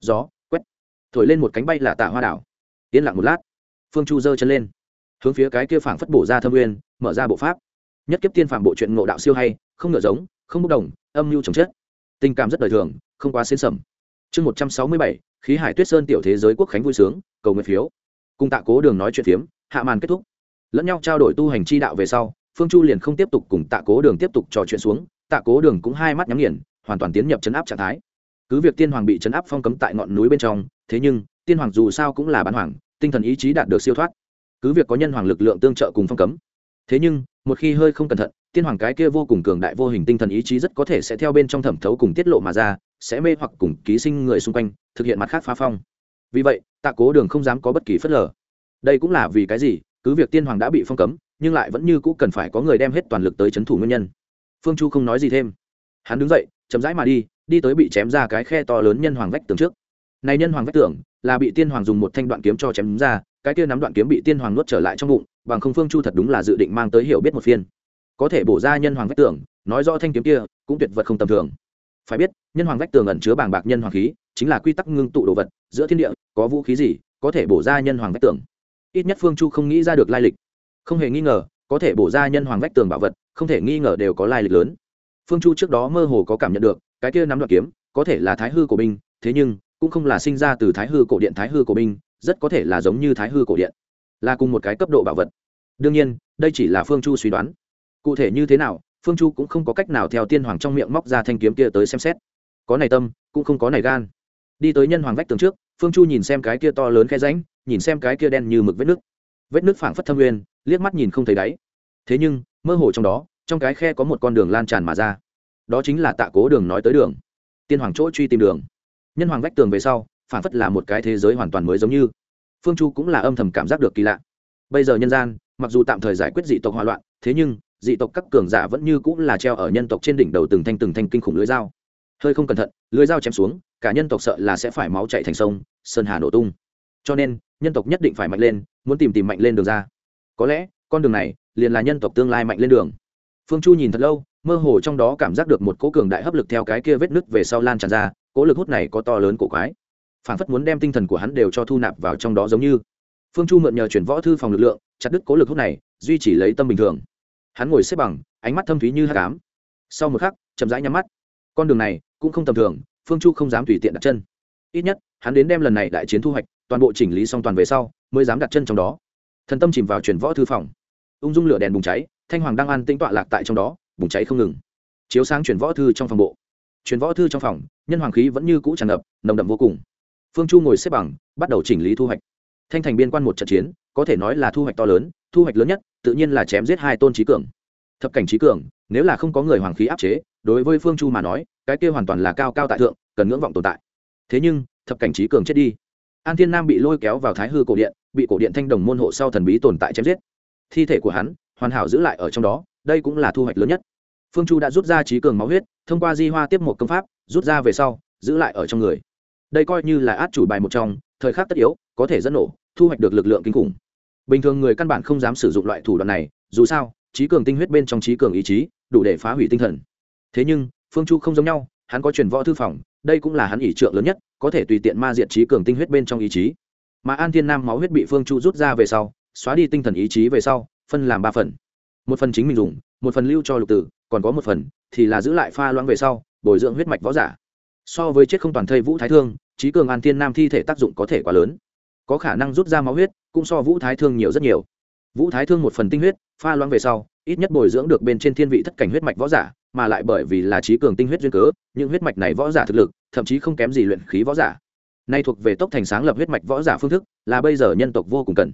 Gió, quét. Thổi lên một cánh bay là tạ hoa đảo. Yên lặng một lát. Phương chu giơ chân lên. Hướng phía cái kia phảng phất bổ ra thâm nguyên, mở ra bộ pháp. Nhất kiếp tiên phàm bộ truyện ngộ đạo siêu hay, không ngựa giống, không bốc đồng, âm mưu trồng chất tình cảm rất đời thường không quá xến sầm chương một trăm sáu mươi bảy, khí hải tuyết sơn tiểu thế giới quốc khánh vui sướng, cầu nguyện phiếu. Cùng tạ cố đường nói chuyện phiếm, hạ màn kết thúc. Lẫn nhau trao đổi tu hành chi đạo về sau, phương chu liền không tiếp tục cùng tạ cố đường tiếp tục trò chuyện xuống, tạ cố đường cũng hai mắt nhắm nghiền, hoàn toàn tiến nhập chấn áp trạng thái. Cứ việc tiên hoàng bị chấn áp phong cấm tại ngọn núi bên trong, thế nhưng, tiên hoàng dù sao cũng là bán hoàng, tinh thần ý chí đạt được siêu thoát. Cứ việc có nhân hoàng lực lượng tương trợ cùng phong cấm, thế nhưng, một khi hơi không cẩn thận, tiên hoàng cái kia vô cùng cường đại vô hình tinh thần ý chí rất có thể sẽ theo bên trong thẩm thấu cùng tiết lộ mà ra sẽ mê hoặc cùng ký sinh người xung quanh, thực hiện mặt khác phá phong. Vì vậy, tạ cố đường không dám có bất kỳ phớt lờ. Đây cũng là vì cái gì? Cứ việc tiên hoàng đã bị phong cấm, nhưng lại vẫn như cũ cần phải có người đem hết toàn lực tới c h ấ n thủ nguyên nhân. Phương chu không nói gì thêm. Hắn đứng dậy, chậm rãi mà đi đi tới bị chém ra cái khe to lớn nhân hoàng vách tường trước. Này nhân hoàng vách tường, là bị tiên hoàng dùng một thanh đoạn kiếm cho chém ra, cái kia nắm đoạn kiếm bị tiên hoàng nuốt trở lại trong bụng, bằng không phương chu thật đúng là dự định mang tới hiểu biết một phiên. Có thể bổ ra nhân hoàng vách tường, nói rõ thanh kiếm kia, cũng tuyệt vật không tầm thường phải biết, nhân hoàng vách tường ẩn chứa bàng bạc nhân hoàng khí, chính là quy tắc ngưng tụ đồ vật, giữa thiên địa, có vũ khí gì, có thể bổ ra nhân hoàng vách tường. Ít nhất phương chu không nghĩ ra được lai lịch. Không hề nghi ngờ, có thể bổ ra nhân hoàng vách tường bảo vật, không thể nghi ngờ đều có lai lịch lớn. Phương chu trước đó mơ hồ có cảm nhận được, cái kia nắm đoạn kiếm, có thể là thái hư cổ binh, thế nhưng, cũng không là sinh ra từ thái hư cổ điện thái hư cổ binh, rất có thể là giống như thái hư cổ điện. Là cùng một cái cấp độ bảo vật. Đương nhiên, đây chỉ là phương chu suy đoán. Cụ thể như thế nào phương chu cũng không có cách nào theo tiên hoàng trong miệng móc ra thanh kiếm kia tới xem xét. Có này tâm, cũng không có này gan. Đi tới nhân hoàng vách tường trước, phương chu nhìn xem cái kia to lớn khe ránh nhìn xem cái kia đen như mực vết nước. Vết nước phảng phất thâm uyên liếc mắt nhìn không thấy đáy. Thế nhưng, mơ hồ trong đó, trong cái khe có một con đường lan tràn mà ra. Đó chính là tạ cố đường nói tới đường. Tiên hoàng chỗ truy tìm đường. Nhân hoàng vách tường về sau, phảng phất là một cái thế giới hoàn toàn mới giống như. Phương chu cũng là âm thầm cảm giác được kỳ lạ. Bây giờ nhân gian, mặc dù tạm thời giải quyết dị tộc hòa loạn, thế nhưng dị tộc các cường giả vẫn như cũng là treo ở nhân tộc trên đỉnh đầu từng thanh từng thanh kinh khủng lưới dao. Hơi không cẩn thận, lưới dao chém xuống, cả nhân tộc sợ là sẽ phải máu chạy thành sông, sơn hà nổ tung. Cho nên, nhân tộc nhất định phải mạnh lên, muốn tìm tìm mạnh lên đường ra. Có lẽ, con đường này liền là nhân tộc tương lai mạnh lên đường. Phương chu nhìn thật lâu, mơ hồ trong đó cảm giác được một cỗ cường đại hấp lực theo cái kia vết nứt về sau lan tràn ra, cỗ lực hút này có to lớn cổ quái. Phản phất muốn đem tinh thần của hắn đều cho thu nạp vào trong đó giống như. Phương chu mượn nhờ chuyển võ thư phòng lực lượng, chặt đứt cố lực hút này, duy trì lấy tâm bình thường hắn ngồi xếp bằng, ánh mắt thâm thúy như hát cám sau một khắc, chậm rãi nhắm mắt. Con đường này cũng không tầm thường, phương chu không dám tùy tiện đặt chân. Ít nhất, hắn đến đem lần này đại chiến thu hoạch, toàn bộ chỉnh lý xong toàn về sau, mới dám đặt chân trong đó. Thần tâm chìm vào chuyển võ thư phòng. Ung dung lửa đèn bùng cháy, thanh hoàng đang ăn tĩnh tọa lạc tại trong đó, bùng cháy không ngừng. Chiếu sáng chuyển võ thư trong phòng bộ. Chuyển võ thư trong phòng, nhân hoàng khí vẫn như cũ tràn ngập, nồng đậm vô cùng. Phương chu ngồi xếp bằng, bắt đầu chỉnh lý thu hoạch. Thanh thành biên quan một trận chiến, có thể nói là thu hoạch to lớn thu hoạch lớn nhất, tự nhiên là chém giết hai tôn trí cường. Thập cảnh trí cường, nếu là không có người hoàng khí áp chế, đối với phương chu mà nói, cái kia hoàn toàn là cao cao tại thượng, cần ngưỡng vọng tồn tại. Thế nhưng, thập cảnh trí cường chết đi. An thiên nam bị lôi kéo vào thái hư cổ điện, bị cổ điện thanh đồng môn hộ sau thần bí tồn tại chém giết. Thi thể của hắn, hoàn hảo giữ lại ở trong đó, đây cũng là thu hoạch lớn nhất. Phương chu đã rút ra trí cường máu huyết, thông qua di hoa tiếp một công pháp, rút ra về sau, giữ lại ở trong người. Đây coi như là át chủ bài một trong, thời khắc tất yếu, có thể dẫn nổ, thu hoạch được lực lượng kinh khủng bình thường người căn bản không dám sử dụng loại thủ đoạn này, dù sao, trí cường tinh huyết bên trong trí cường ý chí, đủ để phá hủy tinh thần. Thế nhưng, phương chu không giống nhau, hắn có truyền võ thư phòng, đây cũng là hắn ỷ trượng lớn nhất, có thể tùy tiện ma diện trí cường tinh huyết bên trong ý chí. Mà an thiên nam máu huyết bị phương chu rút ra về sau, xóa đi tinh thần ý chí về sau, phân làm ba phần. Một phần chính mình dùng, một phần lưu cho lục tử, còn có một phần thì là giữ lại pha loãng về sau, bồi dưỡng huyết mạch võ giả. So với chết không toàn thây vũ thái thương, trí cường an thiên nam thi thể tác dụng có thể quá lớn có khả năng rút ra máu huyết, cũng so vũ thái thương nhiều rất nhiều. Vũ thái thương một phần tinh huyết, pha loãng về sau, ít nhất bồi dưỡng được bên trên thiên vị thất cảnh huyết mạch võ giả, mà lại bởi vì là trí cường tinh huyết duyên cớ, những huyết mạch này võ giả thực lực, thậm chí không kém gì luyện khí võ giả. Nay thuộc về tốc thành sáng lập huyết mạch võ giả phương thức, là bây giờ nhân tộc vô cùng cần.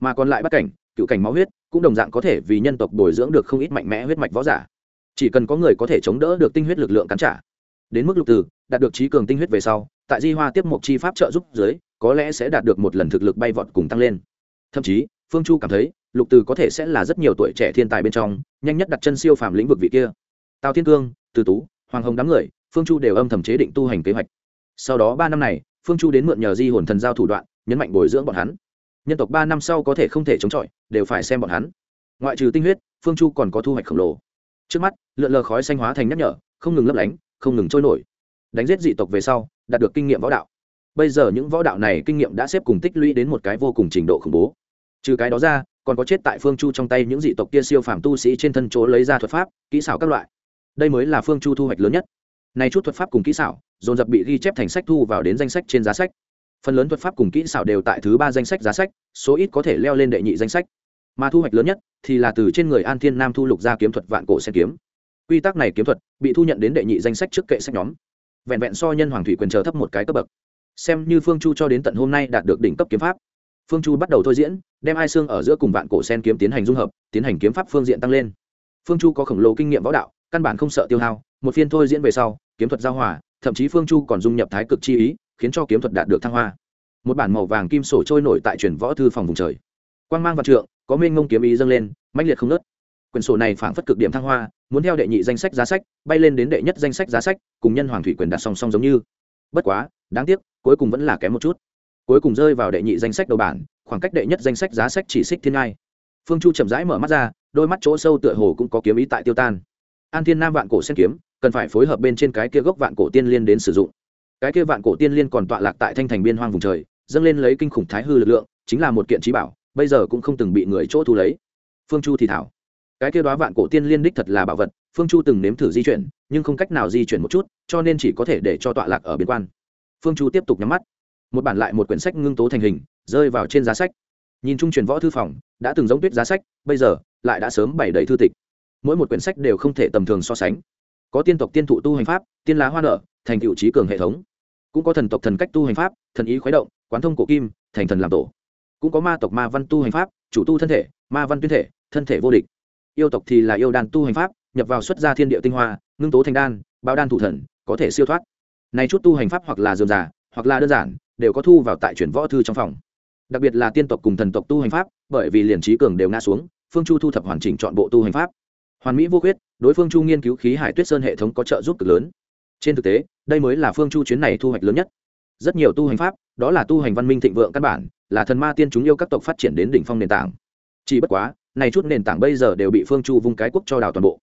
Mà còn lại bắt cảnh, cựu cảnh máu huyết, cũng đồng dạng có thể vì nhân tộc bồi dưỡng được không ít mạnh mẽ huyết mạch võ giả. Chỉ cần có người có thể chống đỡ được tinh huyết lực lượng cắn trả. Đến mức lục từ đạt được trí cường tinh huyết về sau, tại di hoa tiếp mục chi pháp trợ giúp dưới có lẽ sẽ đạt được một lần thực lực bay vọt cùng tăng lên. Thậm chí, phương chu cảm thấy, lục từ có thể sẽ là rất nhiều tuổi trẻ thiên tài bên trong, nhanh nhất đặt chân siêu phàm lĩnh vực vị kia. Tào thiên cương, từ tú, hoàng hồng đám người, phương chu đều âm thầm chế định tu hành kế hoạch. Sau đó ba năm này, phương chu đến mượn nhờ di hồn thần giao thủ đoạn, nhấn mạnh bồi dưỡng bọn hắn. Nhân tộc ba năm sau có thể không thể chống chọi, đều phải xem bọn hắn. Ngoại trừ tinh huyết, phương chu còn có thu hoạch khổng lồ. Trước mắt, lượn lờ khói xanh hóa thành nhắc nhở, không ngừng lấp lánh, không ngừng trôi nổi. Đánh giết dị tộc về sau, đạt được kinh nghiệm võ đạo bây giờ những võ đạo này kinh nghiệm đã xếp cùng tích lũy đến một cái vô cùng trình độ khủng bố. Trừ cái đó ra, còn có chết tại phương chu trong tay những dị tộc kia siêu phàm tu sĩ trên thân chỗ lấy ra thuật pháp, kỹ xảo các loại. Đây mới là phương chu thu hoạch lớn nhất. Nay chút thuật pháp cùng kỹ xảo, dồn dập bị ghi chép thành sách thu vào đến danh sách trên giá sách. Phần lớn thuật pháp cùng kỹ xảo đều tại thứ ba danh sách giá sách, số ít có thể leo lên đệ nhị danh sách. Mà thu hoạch lớn nhất thì là từ trên người an thiên nam thu lục ra kiếm thuật vạn cổ sen kiếm. Quy tắc này kiếm thuật bị thu nhận đến đệ nhị danh sách trước kệ sách nhóm. Vẹn vẹn so nhân hoàng thủy quyền chờ thấp một cái cấp bậc xem như phương chu cho đến tận hôm nay đạt được đỉnh cấp kiếm pháp. Phương chu bắt đầu thôi diễn, đem hai xương ở giữa cùng vạn cổ sen kiếm tiến hành dung hợp, tiến hành kiếm pháp phương diện tăng lên. Phương chu có khổng lồ kinh nghiệm võ đạo, căn bản không sợ tiêu hao, một phiên thôi diễn về sau, kiếm thuật giao hòa, thậm chí phương chu còn dung nhập thái cực chi ý, khiến cho kiếm thuật đạt được thăng hoa. Một bản màu vàng kim sổ trôi nổi tại truyền võ thư phòng vùng trời. Quan g mang vạn trượng, có mênh ngông kiếm ý dâng lên, mãnh liệt không nớt quyển sổ này phảng phất cực điểm thăng hoa, muốn theo đệ nhị danh sách giá sách, bay lên đến đệ nhất danh sách giá sách, cùng nhân hoàng thủy quyền đạt song song giống như bất quá, đáng tiếc, cuối cùng vẫn là kém một chút. Cuối cùng rơi vào đệ nhị danh sách đầu bản khoảng cách đệ nhất danh sách giá sách chỉ xích thiên ngai. Phương chu chậm rãi mở mắt ra, đôi mắt chỗ sâu tựa hồ cũng có kiếm ý tại tiêu tan. An thiên nam vạn cổ sen kiếm, cần phải phối hợp bên trên cái kia gốc vạn cổ tiên liên đến sử dụng. Cái kia vạn cổ tiên liên còn tọa lạc tại thanh thành biên hoang vùng trời, dâng lên lấy kinh khủng thái hư lực lượng, chính là một kiện trí bảo, bây giờ cũng không từng bị người chỗ thu lấy. Phương chu thì thảo. Cái kia đoá vạn cổ tiên liên đích thật là bảo vật, phương chu từng nếm thử di chuyển nhưng không cách nào di chuyển một chút, cho nên chỉ có thể để cho tọa lạc ở biên quan. Phương chu tiếp tục nhắm mắt. Một bản lại một quyển sách ngưng tố thành hình, rơi vào trên giá sách. Nhìn chung truyền võ thư phòng, đã từng giống tuyết giá sách, bây giờ, lại đã sớm bày đầy thư tịch. Mỗi một quyển sách đều không thể tầm thường so sánh. Có tiên tộc tiên thụ tu hành pháp, tiên lá hoa nở, thành cựu trí cường hệ thống. Cũng có thần tộc thần cách tu hành pháp, thần ý khuấy động, quán thông cổ kim, thành thần làm tổ. Cũng có ma tộc ma văn tu hành pháp, chủ tu thân thể, ma văn tuyên thể, thân thể vô địch. Yêu tộc thì là yêu đàn tu hành pháp nhập vào xuất gia thiên địa tinh hoa, ngưng tố thành đan bao đan thủ thần, có thể siêu thoát. Này chút tu hành pháp hoặc là dườm giả hoặc là đơn giản, đều có thu vào tại chuyển võ thư trong phòng. Đặc biệt là tiên tộc cùng thần tộc tu hành pháp, bởi vì liền trí cường đều ngã xuống, phương chu thu thập hoàn chỉnh chọn bộ tu hành pháp. Hoàn mỹ vô khuyết, đối phương chu nghiên cứu khí hải tuyết sơn hệ thống có trợ giúp cực lớn. Trên thực tế, đây mới là phương chu chuyến này thu hoạch lớn nhất. Rất nhiều tu hành pháp, đó là tu hành văn minh thịnh vượng căn bản, là thần ma tiên chúng yêu các tộc phát triển đến đỉnh phong nền tảng. Chỉ bất quá, này chút nền tảng bây giờ đều bị phương chu vung cái quốc cho đào toàn bộ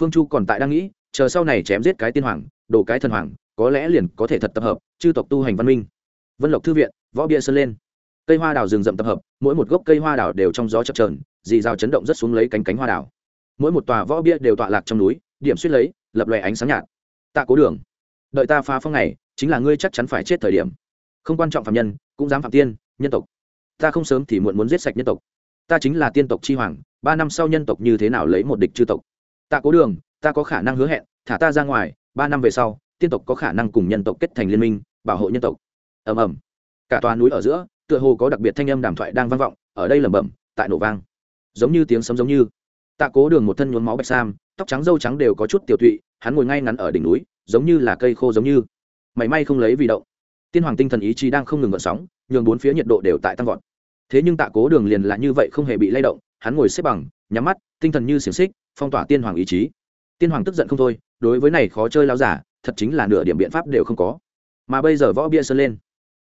phương chu còn tại đang nghĩ, chờ sau này chém giết cái tiên hoàng đổ cái thần hoàng, có lẽ liền có thể thật tập hợp, chư tộc tu hành văn minh. Vân lộc thư viện, võ bia sơn lên. Cây hoa đào rừng rậm tập hợp, mỗi một gốc cây hoa đào đều trong gió chập trờn dì rào chấn động rất xuống lấy cánh cánh hoa đào. Mỗi một tòa võ bia đều tọa lạc trong núi, điểm suýt lấy, lập loè ánh sáng nhạt. Tạ cố đường, đợi ta phá phong này, chính là ngươi chắc chắn phải chết thời điểm. Không quan trọng phạm nhân, cũng dám phạm tiên, nhân tộc. Ta không sớm thì muộn muốn giết sạch nhân tộc. Ta chính là tiên tộc chi hoàng, ba năm sau nhân tộc như thế nào lấy một địch chư tộc? Tạ cố đường, ta có khả năng hứa hẹn, thả ta ra ngoài, ba năm về sau, tiên tộc có khả năng cùng nhân tộc kết thành liên minh, bảo hộ nhân tộc. Ầm ầm. Cả tòa núi ở giữa, tựa hồ có đặc biệt thanh âm đàm thoại đang vang vọng, ở đây lẩm bẩm, tại nổ vang. Giống như tiếng sấm giống như. Tạ cố đường một thân nhuốm máu bạch sam, tóc trắng râu trắng đều có chút tiểu tụy, hắn ngồi ngay ngắn ở đỉnh núi, giống như là cây khô giống như. Mảy may không lấy vì động. Tiên hoàng tinh thần ý chí đang không ngừng gợn sóng, nhường bốn phía nhiệt độ đều tại tăng vọt. Thế nhưng tạ cố đường liền là như vậy không hề bị lay động, hắn ngồi xếp bằng, nhắm mắt, tinh thần như xiềng xích phong tỏa tiên hoàng ý chí. Tiên hoàng tức giận không thôi, đối với này khó chơi lao giả, thật chính là nửa điểm biện pháp đều không có. Mà bây giờ võ bia sơn lên.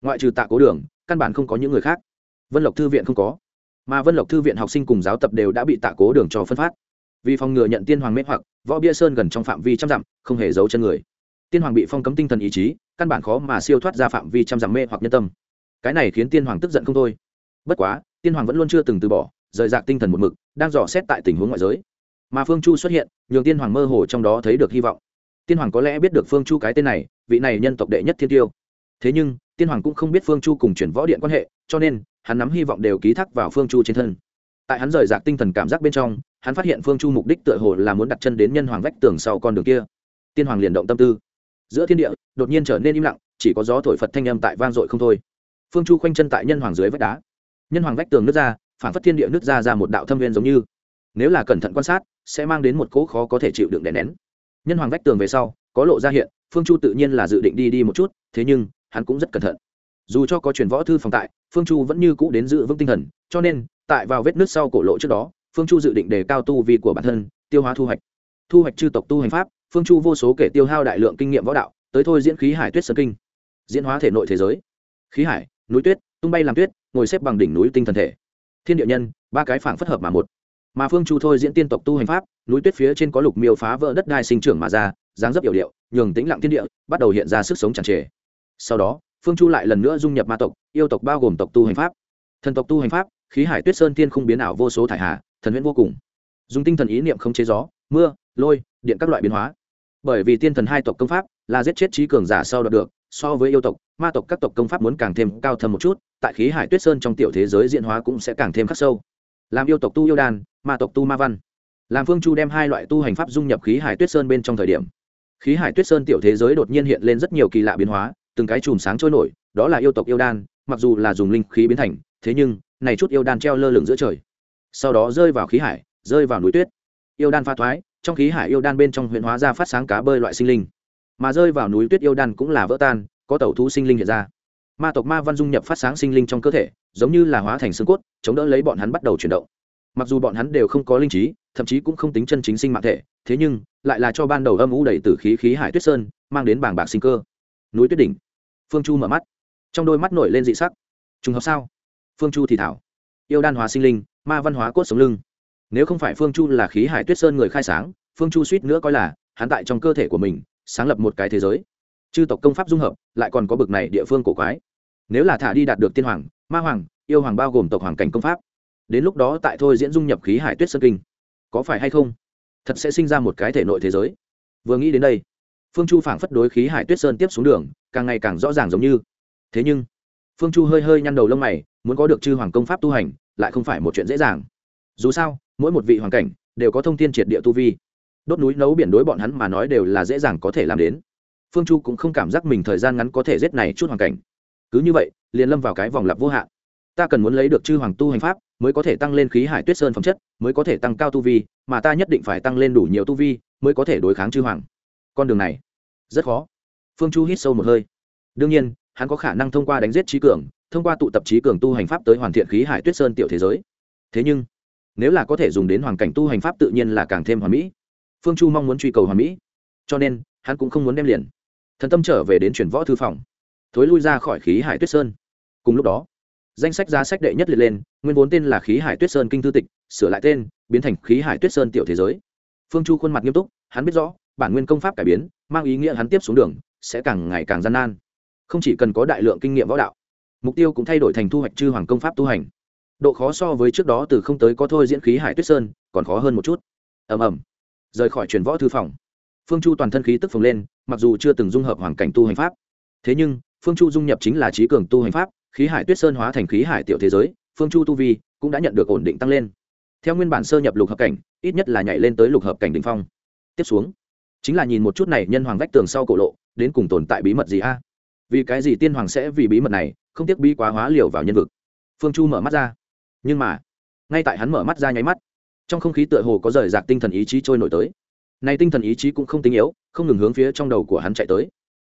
Ngoại trừ tạ cố đường, căn bản không có những người khác. Vân lộc thư viện không có. Mà vân lộc thư viện học sinh cùng giáo tập đều đã bị tạ cố đường cho phân phát. Vì phòng ngừa nhận tiên hoàng mê hoặc, võ bia sơn gần trong phạm vi trăm dặm, không hề giấu chân người. Tiên hoàng bị phong cấm tinh thần ý chí, căn bản khó mà siêu thoát ra phạm vi trăm dặm mê hoặc nhân tâm. Cái này khiến tiên hoàng tức giận không thôi. Bất quá, tiên hoàng vẫn luôn chưa từng từ bỏ, rời rạc tinh thần một mực, đang dò xét tại tình huống ngoại giới mà phương chu xuất hiện, nhường tiên hoàng mơ hồ trong đó thấy được hy vọng. Tiên hoàng có lẽ biết được phương chu cái tên này, vị này nhân tộc đệ nhất thiên tiêu. Thế nhưng, tiên hoàng cũng không biết phương chu cùng chuyển võ điện quan hệ, cho nên, hắn nắm hy vọng đều ký thác vào phương chu trên thân. Tại hắn rời rạc tinh thần cảm giác bên trong, hắn phát hiện phương chu mục đích tựa hồ là muốn đặt chân đến nhân hoàng vách tường sau con đường kia. Tiên hoàng liền động tâm tư. Giữa thiên địa, đột nhiên trở nên im lặng, chỉ có gió thổi phật thanh âm tại vang dội không thôi. Phương chu khoanh chân tại nhân hoàng dưới vách đá. Nhân hoàng vách tường nước ra, phản phất thiên địa nước ra ra một đạo thâm viên giống như nếu là cẩn thận quan sát, sẽ mang đến một cỗ khó có thể chịu đựng đè nén. Nhân hoàng vách tường về sau, có lộ ra hiện, phương chu tự nhiên là dự định đi đi một chút, thế nhưng, hắn cũng rất cẩn thận. Dù cho có truyền võ thư phòng tại, phương chu vẫn như cũ đến giữ vững tinh thần, cho nên, tại vào vết nước sau cổ lộ trước đó, phương chu dự định đề cao tu vi của bản thân, tiêu hóa thu hoạch. Thu hoạch chư tộc tu hành pháp, phương chu vô số kể tiêu hao đại lượng kinh nghiệm võ đạo, tới thôi diễn khí hải tuyết sơn kinh. Diễn hóa thể nội thế giới. Khí hải, núi tuyết, tung bay làm tuyết, ngồi xếp bằng đỉnh núi tinh thần thể. Thiên địa nhân, ba cái phảng phất hợp mà một mà phương chu thôi diễn tiên tộc tu hành pháp, núi tuyết phía trên có lục miêu phá vỡ đất đai sinh trưởng mà ra, dáng dấp yểu điệu, nhường tĩnh lặng thiên địa, bắt đầu hiện ra sức sống tràn trề. Sau đó, phương chu lại lần nữa dung nhập ma tộc, yêu tộc bao gồm tộc tu hành pháp. Thần tộc tu hành pháp, khí hải tuyết sơn tiên không biến ảo vô số thải hà, thần huyễn vô cùng. Dùng tinh thần ý niệm không chế gió, mưa, lôi, điện các loại biến hóa. Bởi vì tiên thần hai tộc công pháp là giết chết trí cường giả sau đạt được, so với yêu tộc, ma tộc các tộc công pháp muốn càng thêm cao thâm một chút, tại khí hải tuyết sơn trong tiểu thế giới diễn hóa cũng sẽ càng thêm khắc sâu làm yêu tộc tu yêu đan, ma tộc tu ma văn. Làm phương chu đem hai loại tu hành pháp dung nhập khí hải tuyết sơn bên trong thời điểm. Khí hải tuyết sơn tiểu thế giới đột nhiên hiện lên rất nhiều kỳ lạ biến hóa, từng cái chùm sáng trôi nổi, đó là yêu tộc yêu đan, mặc dù là dùng linh khí biến thành, thế nhưng, này chút yêu đan treo lơ lửng giữa trời. Sau đó rơi vào khí hải, rơi vào núi tuyết. Yêu đan pha thoái, trong khí hải yêu đan bên trong huyện hóa ra phát sáng cá bơi loại sinh linh. Mà rơi vào núi tuyết yêu đan cũng là vỡ tan, có tẩu thú sinh linh hiện ra ma tộc ma văn dung nhập phát sáng sinh linh trong cơ thể, giống như là hóa thành xương cốt, chống đỡ lấy bọn hắn bắt đầu chuyển động. Mặc dù bọn hắn đều không có linh trí, thậm chí cũng không tính chân chính sinh mạng thể, thế nhưng, lại là cho ban đầu âm u đầy t khí khí hải tuyết sơn, mang đến bảng bạc sinh cơ. Núi tuyết đỉnh. Phương chu mở mắt. Trong đôi mắt nổi lên dị sắc. Trùng hợp sao? Phương chu thì thảo. Yêu đan hóa sinh linh, ma văn hóa cốt sống lưng. Nếu không phải phương chu là khí hải tuyết sơn người khai sáng, phương chu suýt nữa coi là, hắn tại trong cơ thể của mình, sáng lập một cái thế giới. Chư tộc công pháp dung hợp, lại còn có bực này địa phương cổ quái nếu là thả đi đạt được tiên hoàng, ma hoàng, yêu hoàng bao gồm tộc hoàng cảnh công pháp, đến lúc đó tại thôi diễn dung nhập khí hải tuyết sơn kinh, có phải hay không? Thật sẽ sinh ra một cái thể nội thế giới. Vừa nghĩ đến đây, phương chu phảng phất đối khí hải tuyết sơn tiếp xuống đường, càng ngày càng rõ ràng giống như. Thế nhưng, phương chu hơi hơi nhăn đầu lông mày, muốn có được chư hoàng công pháp tu hành, lại không phải một chuyện dễ dàng. Dù sao, mỗi một vị hoàng cảnh đều có thông tin triệt địa tu vi. Đốt núi nấu biển đối bọn hắn mà nói đều là dễ dàng có thể làm đến. Phương chu cũng không cảm giác mình thời gian ngắn có thể giết này chút hoàn cảnh cứ như vậy, liền lâm vào cái vòng lặp vô hạn. Ta cần muốn lấy được chư hoàng tu hành pháp, mới có thể tăng lên khí hải tuyết sơn phẩm chất, mới có thể tăng cao tu vi, mà ta nhất định phải tăng lên đủ nhiều tu vi, mới có thể đối kháng chư hoàng. Con đường này, rất khó. Phương chu hít sâu một hơi. Đương nhiên, hắn có khả năng thông qua đánh giết trí cường, thông qua tụ tập trí cường tu hành pháp tới hoàn thiện khí hải tuyết sơn tiểu thế giới. Thế nhưng, nếu là có thể dùng đến hoàn cảnh tu hành pháp tự nhiên là càng thêm hoàn mỹ. Phương chu mong muốn truy cầu hoàn mỹ. Cho nên, hắn cũng không muốn đem liền. Thần tâm trở về đến chuyển võ thư phòng thối lui ra khỏi khí hải tuyết sơn. Cùng lúc đó, danh sách giá sách đệ nhất liệt lên, nguyên vốn tên là khí hải tuyết sơn kinh thư tịch, sửa lại tên, biến thành khí hải tuyết sơn tiểu thế giới. Phương chu khuôn mặt nghiêm túc, hắn biết rõ, bản nguyên công pháp cải biến, mang ý nghĩa hắn tiếp xuống đường, sẽ càng ngày càng gian nan. Không chỉ cần có đại lượng kinh nghiệm võ đạo, mục tiêu cũng thay đổi thành thu hoạch chư hoàng công pháp tu hành. Độ khó so với trước đó từ không tới có thôi diễn khí hải tuyết sơn, còn khó hơn một chút. Ầm ầm. Rời khỏi truyền võ thư phòng, phương chu toàn thân khí tức phồng lên, mặc dù chưa từng dung hợp hoàn cảnh tu hành pháp. Thế nhưng phương chu dung nhập chính là trí cường tu hành pháp, khí hải tuyết sơn hóa thành khí hải tiểu thế giới, phương chu tu vi cũng đã nhận được ổn định tăng lên. Theo nguyên bản sơ nhập lục hợp cảnh, ít nhất là nhảy lên tới lục hợp cảnh đ ỉ n h phong. Tiếp xuống, chính là nhìn một chút này nhân hoàng vách tường sau cổ lộ, đến cùng tồn tại bí mật gì a? Vì cái gì tiên hoàng sẽ vì bí mật này, không tiếc bí quá hóa liều vào nhân vực? Phương chu mở mắt ra. Nhưng mà, ngay tại hắn mở mắt ra nháy mắt, trong không khí tựa hồ có rời rạc tinh thần ý chí trôi nổi tới. Này tinh thần ý chí cũng không tinh yếu, không ngừng hướng phía trong đầu của hắn chạy tới.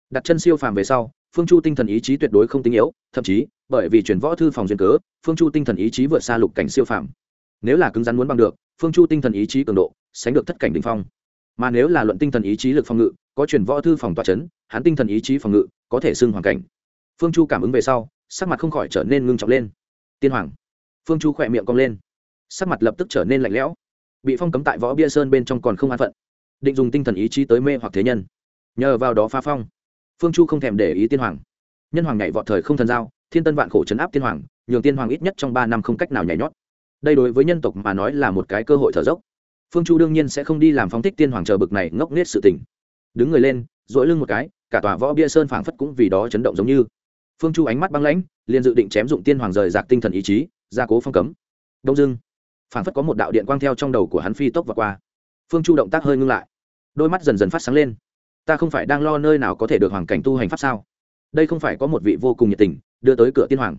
Đặt chân siêu phàm về sau phương chu tinh thần ý chí tuyệt đối không tinh yếu, thậm chí, bởi vì chuyển võ thư phòng duyên cớ, phương chu tinh thần ý chí vượt xa lục cảnh siêu phàm. Nếu là cứng rắn muốn bằng được, phương chu tinh thần ý chí cường độ, sánh được thất cảnh đình phong. Mà nếu là luận tinh thần ý chí lực phòng ngự, có chuyển võ thư phòng toa chấn, hắn tinh thần ý chí phòng ngự, có thể xưng hoàn cảnh. Phương chu cảm ứng về sau, sắc mặt không khỏi trở nên ngưng trọng lên. Tiên hoàng. Phương chu khỏe miệng cong lên. Sắc mặt lập tức trở nên lạnh lẽo. Bị phong cấm tại võ bia sơn bên trong còn không an phận. Định dùng tinh thần ý chí tới mê hoặc thế nhân. Nhờ vào đó phá phong phương chu không thèm để ý tiên hoàng. Nhân hoàng nhảy vọt thời không thần giao, thiên tân vạn khổ chấn áp tiên hoàng, nhường tiên hoàng ít nhất trong ba năm không cách nào nhảy nhót. Đây đối với nhân tộc mà nói là một cái cơ hội thở dốc. Phương chu đương nhiên sẽ không đi làm phóng thích tiên hoàng chờ bực này ngốc nghếch sự tình. Đứng người lên dỗi lưng một cái, cả tòa võ bia sơn phảng phất cũng vì đó chấn động giống như. Phương chu ánh mắt băng lãnh, liền dự định chém dụng tiên hoàng rời rạc tinh thần ý chí, gia cố phong cấm. Đông dưng phảng phất có một đạo điện quang theo trong đầu của hắn phi tốc và qua. Phương chu động tác hơi ngưng lại. Đôi mắt dần dần phát sáng lên ta không phải đang lo nơi nào có thể được hoàng cảnh tu hành pháp sao? Đây không phải có một vị vô cùng nhiệt tình, đưa tới cửa tiên hoàng.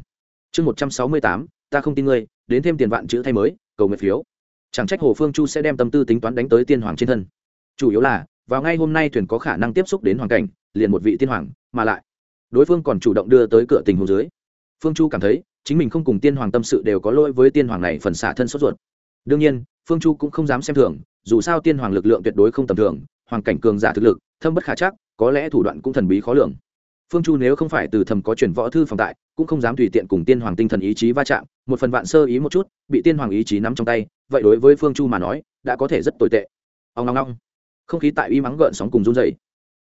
Chương một trăm sáu mươi tám, ta không tin ngươi, đến thêm tiền vạn chữ thay mới, cầu nguyện phiếu. Chẳng trách hồ phương chu sẽ đem tâm tư tính toán đánh tới tiên hoàng trên thân. Chủ yếu là, vào ngay hôm nay thuyền có khả năng tiếp xúc đến hoàng cảnh, liền một vị tiên hoàng, mà lại, đối phương còn chủ động đưa tới cửa tình hồ dưới. Phương chu cảm thấy, chính mình không cùng tiên hoàng tâm sự đều có lỗi với tiên hoàng này phần xả thân sốt ruột. Đương nhiên, phương chu cũng không dám xem thường, dù sao tiên hoàng lực lượng tuyệt đối không tầm thường, hoàng cảnh cường giả thực lực thâm bất khả chắc, có lẽ thủ đoạn cũng thần bí khó lường. Phương chu nếu không phải từ thầm có truyền võ thư phòng tại, cũng không dám tùy tiện cùng tiên hoàng tinh thần ý chí va chạm, một phần vạn sơ ý một chút, bị tiên hoàng ý chí nắm trong tay, vậy đối với phương chu mà nói, đã có thể rất tồi tệ. Ông ngong ngong không khí tại y mắng gợn sóng cùng run dày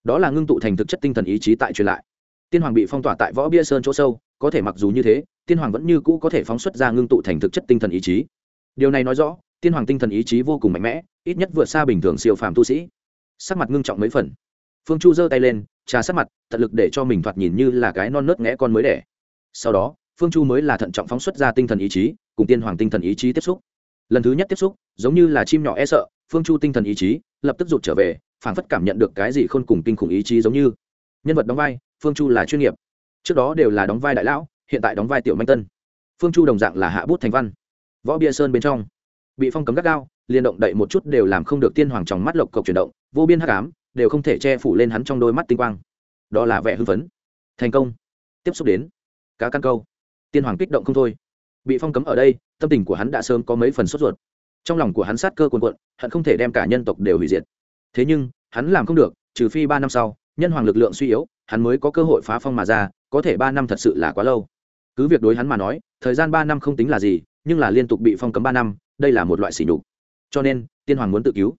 đó là ngưng tụ thành thực chất tinh thần ý chí tại truyền lại. Tiên hoàng bị phong tỏa tại võ bia sơn chỗ sâu, có thể mặc dù như thế, tiên hoàng vẫn như cũ có thể phóng xuất ra ngưng tụ thành thực chất tinh thần ý chí. Điều này nói rõ, tiên hoàng tinh thần ý chí vô cùng mạnh mẽ, ít nhất vượt xa bình thường siêu phàm tu sĩ. Sắc mặt ngưng trọng mấy phần phương chu giơ tay lên, trà sát mặt, tận lực để cho mình thoạt nhìn như là cái non nớt nghẽ con mới đẻ. Sau đó, phương chu mới là thận trọng phóng xuất ra tinh thần ý chí, cùng tiên hoàng tinh thần ý chí tiếp xúc. Lần thứ nhất tiếp xúc, giống như là chim nhỏ e sợ, phương chu tinh thần ý chí lập tức rụt trở về, phảng phất cảm nhận được cái gì khôn cùng kinh khủng ý chí giống như. Nhân vật đóng vai, phương chu là chuyên nghiệp. Trước đó đều là đóng vai đại lão, hiện tại đóng vai tiểu manh tân. Phương chu đồng dạng là hạ bút thành văn. Võ bia sơn bên trong, bị phong cấm gắt gao liên động đậy một chút đều làm không được tiên hoàng trong mắt lộc cộc chuyển động, vô biên hắc ám đều không thể che phủ lên hắn trong đôi mắt tinh quang. Đó là vẻ hưng phấn. Thành công. Tiếp xúc đến. Cá căn câu. Tiên hoàng kích động không thôi. Bị phong cấm ở đây, tâm tình của hắn đã sớm có mấy phần sốt ruột. Trong lòng của hắn sát cơ cuồn cuộn hận không thể đem cả nhân tộc đều hủy diệt. Thế nhưng, hắn làm không được, trừ phi ba năm sau, nhân hoàng lực lượng suy yếu, hắn mới có cơ hội phá phong mà ra, có thể ba năm thật sự là quá lâu. Cứ việc đối hắn mà nói, thời gian ba năm không tính là gì, nhưng là liên tục bị phong cấm ba năm, đây là một loại sỉ nhục. Cho nên, tiên hoàng muốn tự cứu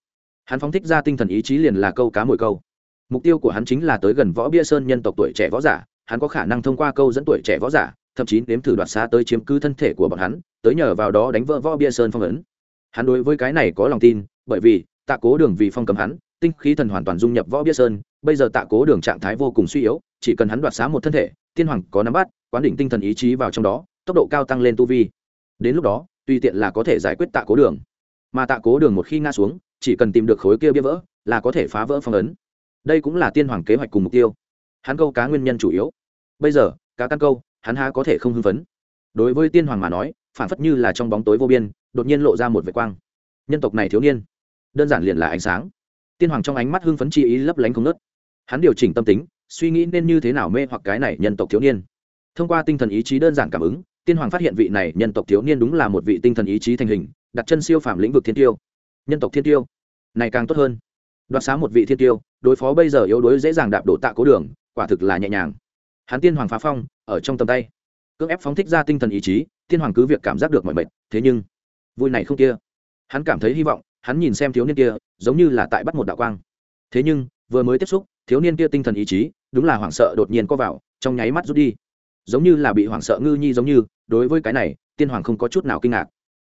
hắn phóng thích ra tinh thần ý chí liền là câu cá mồi câu. Mục tiêu của hắn chính là tới gần võ bia sơn nhân tộc tuổi trẻ võ giả, hắn có khả năng thông qua câu dẫn tuổi trẻ võ giả, thậm chí nếm thử đoạt xa tới chiếm cứ thân thể của bọn hắn, tới nhờ vào đó đánh vỡ võ bia sơn phong ấn. Hắn đối với cái này có lòng tin, bởi vì, tạ cố đường vì phong cầm hắn, tinh khí thần hoàn toàn dung nhập võ bia sơn, bây giờ tạ cố đường trạng thái vô cùng suy yếu, chỉ cần hắn đoạt xá một thân thể, tiên hoàng có nắm bắt, quán đỉnh tinh thần ý chí vào trong đó, tốc độ cao tăng lên tu vi. Đến lúc đó, tùy tiện là có thể giải quyết tạ cố đường. Mà tạ cố đường một khi ngã xuống chỉ cần tìm được khối kia bia vỡ là có thể phá vỡ phong ấn. Đây cũng là tiên hoàng kế hoạch cùng mục tiêu. Hắn câu cá nguyên nhân chủ yếu. Bây giờ, cá căn câu, hắn há có thể không hưng phấn. Đối với tiên hoàng mà nói, phản phất như là trong bóng tối vô biên, đột nhiên lộ ra một vệt quang. Nhân tộc này thiếu niên. Đơn giản liền là ánh sáng. Tiên hoàng trong ánh mắt hưng phấn chi ý lấp lánh không nớt hắn điều chỉnh tâm tính, suy nghĩ nên như thế nào mê hoặc cái này nhân tộc thiếu niên. Thông qua tinh thần ý chí đơn giản cảm ứng, tiên hoàng phát hiện vị này nhân tộc thiếu niên đúng là một vị tinh thần ý chí thành hình, đặt chân siêu phàm lĩnh vực thiên tiêu nhân tộc thiên tiêu. Này càng tốt hơn. Đoạt xá một vị thiên tiêu, đối phó bây giờ yếu đuối dễ dàng đạp đổ tạ cố đường, quả thực là nhẹ nhàng. Hắn tiên hoàng phá phong, ở trong tầm tay. Cưỡng ép phóng thích ra tinh thần ý chí, tiên hoàng cứ việc cảm giác được mọi mệt, thế nhưng, vui này không kia. Hắn cảm thấy hy vọng, hắn nhìn xem thiếu niên kia, giống như là tại bắt một đạo quang. Thế nhưng, vừa mới tiếp xúc, thiếu niên kia tinh thần ý chí, đúng là hoảng sợ đột nhiên có vào, trong nháy mắt rút đi. Giống như là bị hoảng sợ ngư nhi giống như, đối với cái này, tiên hoàng không có chút nào kinh ngạc.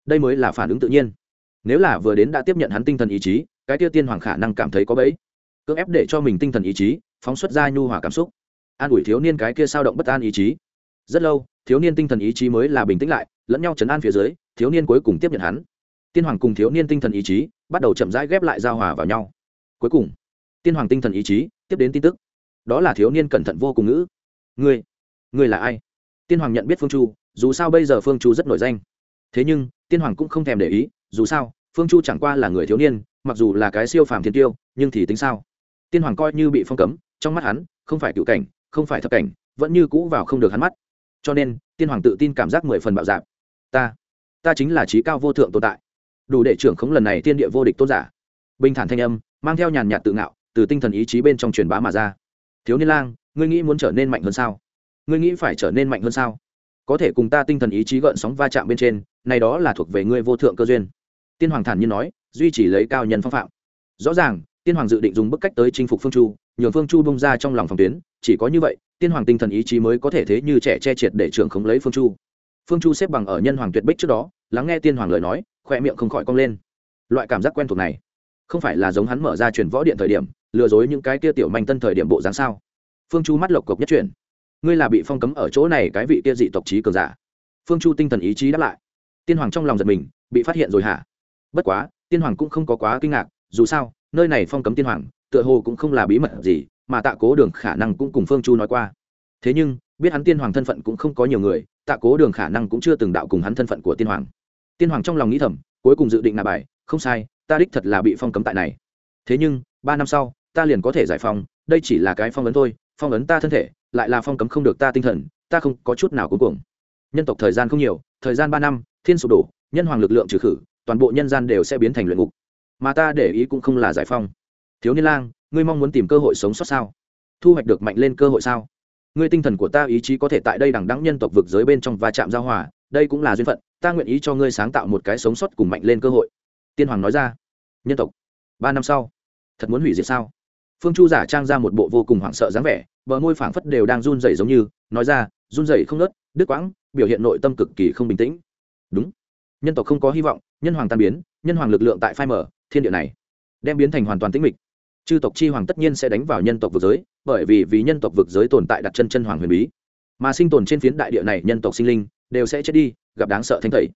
Đây mới là phản ứng tự nhiên nếu là vừa đến đã tiếp nhận hắn tinh thần ý chí, cái tiêu tiên hoàng khả năng cảm thấy có bẫy. Cưỡng ép để cho mình tinh thần ý chí phóng xuất ra nhu hòa cảm xúc. An ủi thiếu niên cái kia sao động bất an ý chí. Rất lâu, thiếu niên tinh thần ý chí mới là bình tĩnh lại, lẫn nhau chấn an phía dưới, thiếu niên cuối cùng tiếp nhận hắn. Tiên hoàng cùng thiếu niên tinh thần ý chí bắt đầu chậm rãi ghép lại giao hòa vào nhau. Cuối cùng, tiên hoàng tinh thần ý chí tiếp đến tin tức. Đó là thiếu niên cẩn thận vô cùng ngữ. Ngươi ngươi là ai? Tiên hoàng nhận biết phương chu, dù sao bây giờ phương chu rất nổi danh. Thế nhưng, tiên hoàng cũng không thèm để ý dù sao, phương chu chẳng qua là người thiếu niên, mặc dù là cái siêu phàm thiên tiêu, nhưng thì tính sao? Tiên hoàng coi như bị phong cấm, trong mắt hắn, không phải cựu cảnh, không phải thập cảnh, vẫn như cũ vào không được hắn mắt. Cho nên, tiên hoàng tự tin cảm giác mười phần bạo dạp ta ta chính là trí cao vô thượng tồn tại. Đủ để trưởng khống lần này tiên địa vô địch tôn giả. Bình thản thanh âm, mang theo nhàn nhạt tự ngạo, từ tinh thần ý chí bên trong truyền bá mà ra. Thiếu niên lang, ngươi nghĩ muốn trở nên mạnh hơn sao? Ngươi nghĩ phải trở nên mạnh hơn sao? Có thể cùng ta tinh thần ý chí gợn sóng va chạm bên trên, này đó là thuộc về ngươi vô thượng cơ duyên tiên hoàng thản nhiên nói, duy trì lấy cao nhân phong phạm. Rõ ràng, tiên hoàng dự định dùng bức cách tới chinh phục phương chu, nhường phương chu bông ra trong lòng phòng tuyến, chỉ có như vậy, tiên hoàng tinh thần ý chí mới có thể thế như trẻ che triệt để trưởng khống lấy phương chu. Phương chu xếp bằng ở nhân hoàng tuyệt bích trước đó, lắng nghe tiên hoàng lời nói khoe miệng không khỏi cong lên. Loại cảm giác quen thuộc này, không phải là giống hắn mở ra truyền võ điện thời điểm, lừa dối những cái kia tiểu manh tân thời điểm bộ dáng sao? Phương chu mắt lộc cộc nhất chuyển. Ngươi là bị phong cấm ở chỗ này cái vị kia dị tộc trí cường giả. Phương chu tinh thần ý chí đáp lại. Tiên hoàng trong lòng giật mình, bị phát hiện rồi hả? Bất quá, tiên hoàng cũng không có quá kinh ngạc, dù sao, nơi này phong cấm tiên hoàng, tựa hồ cũng không là bí mật gì, mà tạ cố đường khả năng cũng cùng phương chu nói qua. Thế nhưng, biết hắn tiên hoàng thân phận cũng không có nhiều người, tạ cố đường khả năng cũng chưa từng đạo cùng hắn thân phận của tiên hoàng. Tiên hoàng trong lòng nghĩ thầm, cuối cùng dự định nạ bài, không sai, ta đích thật là bị phong cấm tại này. Thế nhưng, ba năm sau, ta liền có thể giải phóng, đây chỉ là cái phong ấn thôi, phong ấn ta thân thể, lại là phong cấm không được ta tinh thần, ta không có chút nào cuối cùng nhân tộc thời gian không nhiều, thời gian ba năm, thiên sụp đổ, nhân hoàng lực lượng trừ khử toàn bộ nhân gian đều sẽ biến thành luyện ngục. Mà ta để ý cũng không là giải phong. Thiếu niên lang, ngươi mong muốn tìm cơ hội sống sót sao? Thu hoạch được mạnh lên cơ hội sao? Ngươi tinh thần của ta ý chí có thể tại đây đằng đắng nhân tộc vực giới bên trong và chạm giao hòa, đây cũng là duyên phận, ta nguyện ý cho ngươi sáng tạo một cái sống sót cùng mạnh lên cơ hội. Tiên hoàng nói ra. Nhân tộc, ba năm sau, thật muốn hủy diệt sao? Phương chu giả trang ra một bộ vô cùng hoảng sợ dáng vẻ, bờ môi phảng phất đều đang run rẩy giống như, nói ra, run rẩy không nớt đứt quãng, biểu hiện nội tâm cực kỳ không bình tĩnh. Đúng nhân tộc không có hy vọng, nhân hoàng tan biến, nhân hoàng lực lượng tại phai mở thiên địa này đem biến thành hoàn toàn tĩnh mịch. Chư tộc chi hoàng tất nhiên sẽ đánh vào nhân tộc vực giới, bởi vì vì nhân tộc vực giới tồn tại đặt chân chân hoàng huyền bí. Mà sinh tồn trên phiến đại địa này nhân tộc sinh linh đều sẽ chết đi, gặp đáng sợ thanh tẩy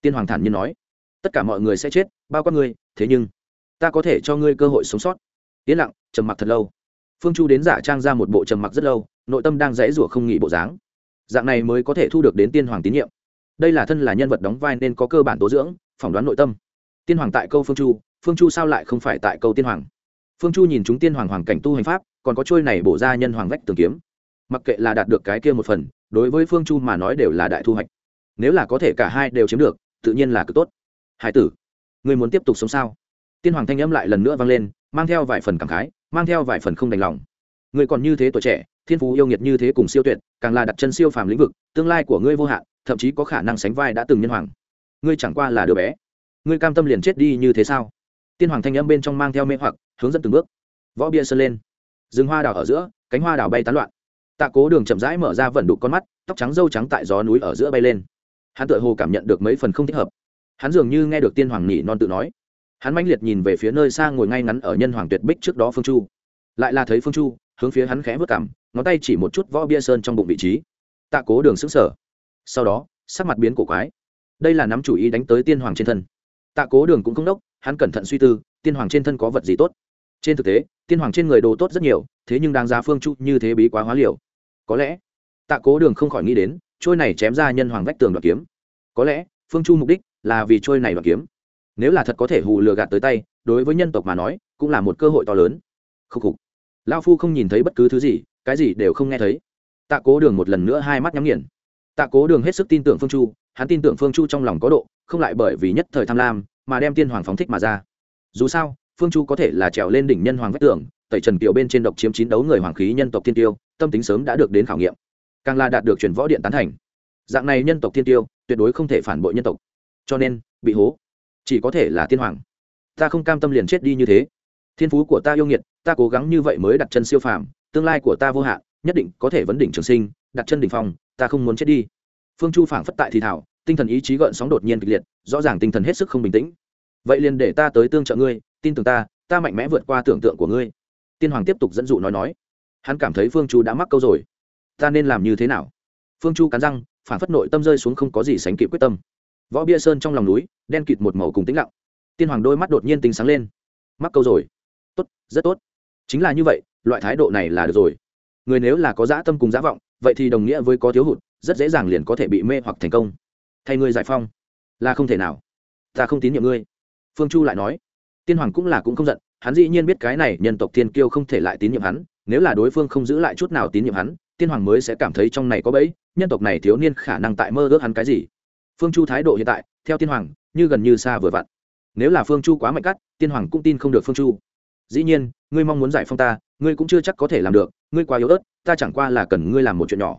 tiên hoàng thản nhiên nói, tất cả mọi người sẽ chết, bao quát ngươi, thế nhưng ta có thể cho ngươi cơ hội sống sót. Yên lặng, trầm mặc thật lâu. Phương chu đến giả trang ra một bộ trầm mặc rất lâu, nội tâm đang dãy rủa không nghĩ bộ dáng. Dạng này mới có thể thu được đến tiên hoàng tín nhiệm đây là thân là nhân vật đóng vai nên có cơ bản tố dưỡng, phỏng đoán nội tâm. Tiên hoàng tại câu phương chu phương chu sao lại không phải tại câu tiên hoàng? Phương chu nhìn chúng tiên hoàng hoàng cảnh tu hành pháp, còn có trôi này bổ ra nhân hoàng vách tường kiếm. Mặc kệ là đạt được cái kia một phần, đối với phương chu mà nói đều là đại thu hoạch. Nếu là có thể cả hai đều chiếm được, tự nhiên là cực tốt. Hải tử người muốn tiếp tục sống sao? Tiên hoàng thanh âm lại lần nữa vang lên, mang theo vài phần cảm khái, mang theo vài phần không đành lòng. Người còn như thế tuổi trẻ, thiên phú yêu nghiệt như thế cùng siêu tuyệt, càng là đặt chân siêu phàm lĩnh vực, tương lai của ngươi vô hạn thậm chí có khả năng sánh vai đã từng nhân hoàng. Ngươi chẳng qua là đứa bé. Ngươi cam tâm liền chết đi như thế sao? Tiên hoàng thanh âm bên trong mang theo mê hoặc, hướng dẫn từng bước. Võ bia sơn lên. Rừng hoa đào ở giữa, cánh hoa đào bay tán loạn. Tạ cố đường chậm rãi mở ra vẩn đục con mắt, tóc trắng dâu trắng tại gió núi ở giữa bay lên. Hắn tự hồ cảm nhận được mấy phần không thích hợp. Hắn dường như nghe được tiên hoàng nhị non tự nói. Hắn mãnh liệt nhìn về phía nơi xa ngồi ngay ngắn ở nhân hoàng tuyệt bích trước đó phương chu. Lại là thấy phương chu, hướng phía hắn khẽ vớt cảm ngón tay chỉ một chút võ bia sơn trong bụng vị trí. Tạ cố đường xứng sở sau đó, sắc mặt biến cổ quái. Đây là nắm chủ ý đánh tới tiên hoàng trên thân. Tạ cố đường cũng không đốc, hắn cẩn thận suy tư, tiên hoàng trên thân có vật gì tốt? Trên thực tế, tiên hoàng trên người đồ tốt rất nhiều, thế nhưng đáng giá phương trụ như thế bí quá hóa liều. Có lẽ, tạ cố đường không khỏi nghĩ đến, trôi này chém ra nhân hoàng vách tường đoạt kiếm. Có lẽ, phương chu mục đích là vì trôi này đoạt kiếm. Nếu là thật có thể hù lừa gạt tới tay, đối với nhân tộc mà nói, cũng là một cơ hội to lớn. Khúc khục. Lao phu không nhìn thấy bất cứ thứ gì, cái gì đều không nghe thấy. Tạ cố đường một lần nữa hai mắt nhắm nghiền tạ cố đường hết sức tin tưởng phương chu, hắn tin tưởng phương chu trong lòng có độ, không lại bởi vì nhất thời tham lam, mà đem tiên hoàng phóng thích mà ra. Dù sao, phương chu có thể là trèo lên đỉnh nhân hoàng vách tường, tẩy trần kiều bên trên độc chiếm chín đấu người hoàng khí nhân tộc thiên tiêu, tâm tính sớm đã được đến khảo nghiệm. Càng là đạt được truyền võ điện tán thành. Dạng này nhân tộc thiên tiêu, tuyệt đối không thể phản bội nhân tộc. Cho nên, bị hố. Chỉ có thể là tiên hoàng. Ta không cam tâm liền chết đi như thế. Thiên phú của ta yêu nghiệt, ta cố gắng như vậy mới đặt chân siêu phàm, tương lai của ta vô hạn, nhất định có thể vấn đỉnh trường sinh đặt chân đỉnh phong, ta không muốn chết đi. Phương chu phảng phất tại thì thảo, tinh thần ý chí gợn sóng đột nhiên kịch liệt, rõ ràng tinh thần hết sức không bình tĩnh. Vậy liền để ta tới tương trợ ngươi, tin tưởng ta ta mạnh mẽ vượt qua tưởng tượng của ngươi. Tiên hoàng tiếp tục dẫn dụ nói nói. Hắn cảm thấy phương chu đã mắc câu rồi. Ta nên làm như thế nào? Phương chu cắn răng phản phất nội tâm rơi xuống không có gì sánh kịp quyết tâm. Võ bia sơn trong lòng núi, đen kịt một màu cùng tĩnh lặng. Tiên hoàng đôi mắt đột nhiên tính sáng lên. Mắc câu rồi. Tốt, rất tốt. Chính là như vậy, loại thái độ này là được rồi. Người nếu là có dã tâm cùng dã vọng vậy thì đồng nghĩa với có thiếu hụt, rất dễ dàng liền có thể bị mê hoặc thành công. Thay ngươi giải phong. Là không thể nào. Ta không tín nhiệm ngươi. Phương chu lại nói. Tiên hoàng cũng là cũng không giận, hắn dĩ nhiên biết cái này nhân tộc thiên kiêu không thể lại tín nhiệm hắn, nếu là đối phương không giữ lại chút nào tín nhiệm hắn, tiên hoàng mới sẽ cảm thấy trong này có bẫy, nhân tộc này thiếu niên khả năng tại mơ ước hắn cái gì. Phương chu thái độ hiện tại, theo tiên hoàng, như gần như xa vừa vặn. Nếu là phương chu quá mạnh cắt, tiên hoàng cũng tin không được phương chu. Dĩ nhiên, ngươi mong muốn giải phong ta ngươi cũng chưa chắc có thể làm được, ngươi quá yếu ớt, ta chẳng qua là cần ngươi làm một chuyện nhỏ.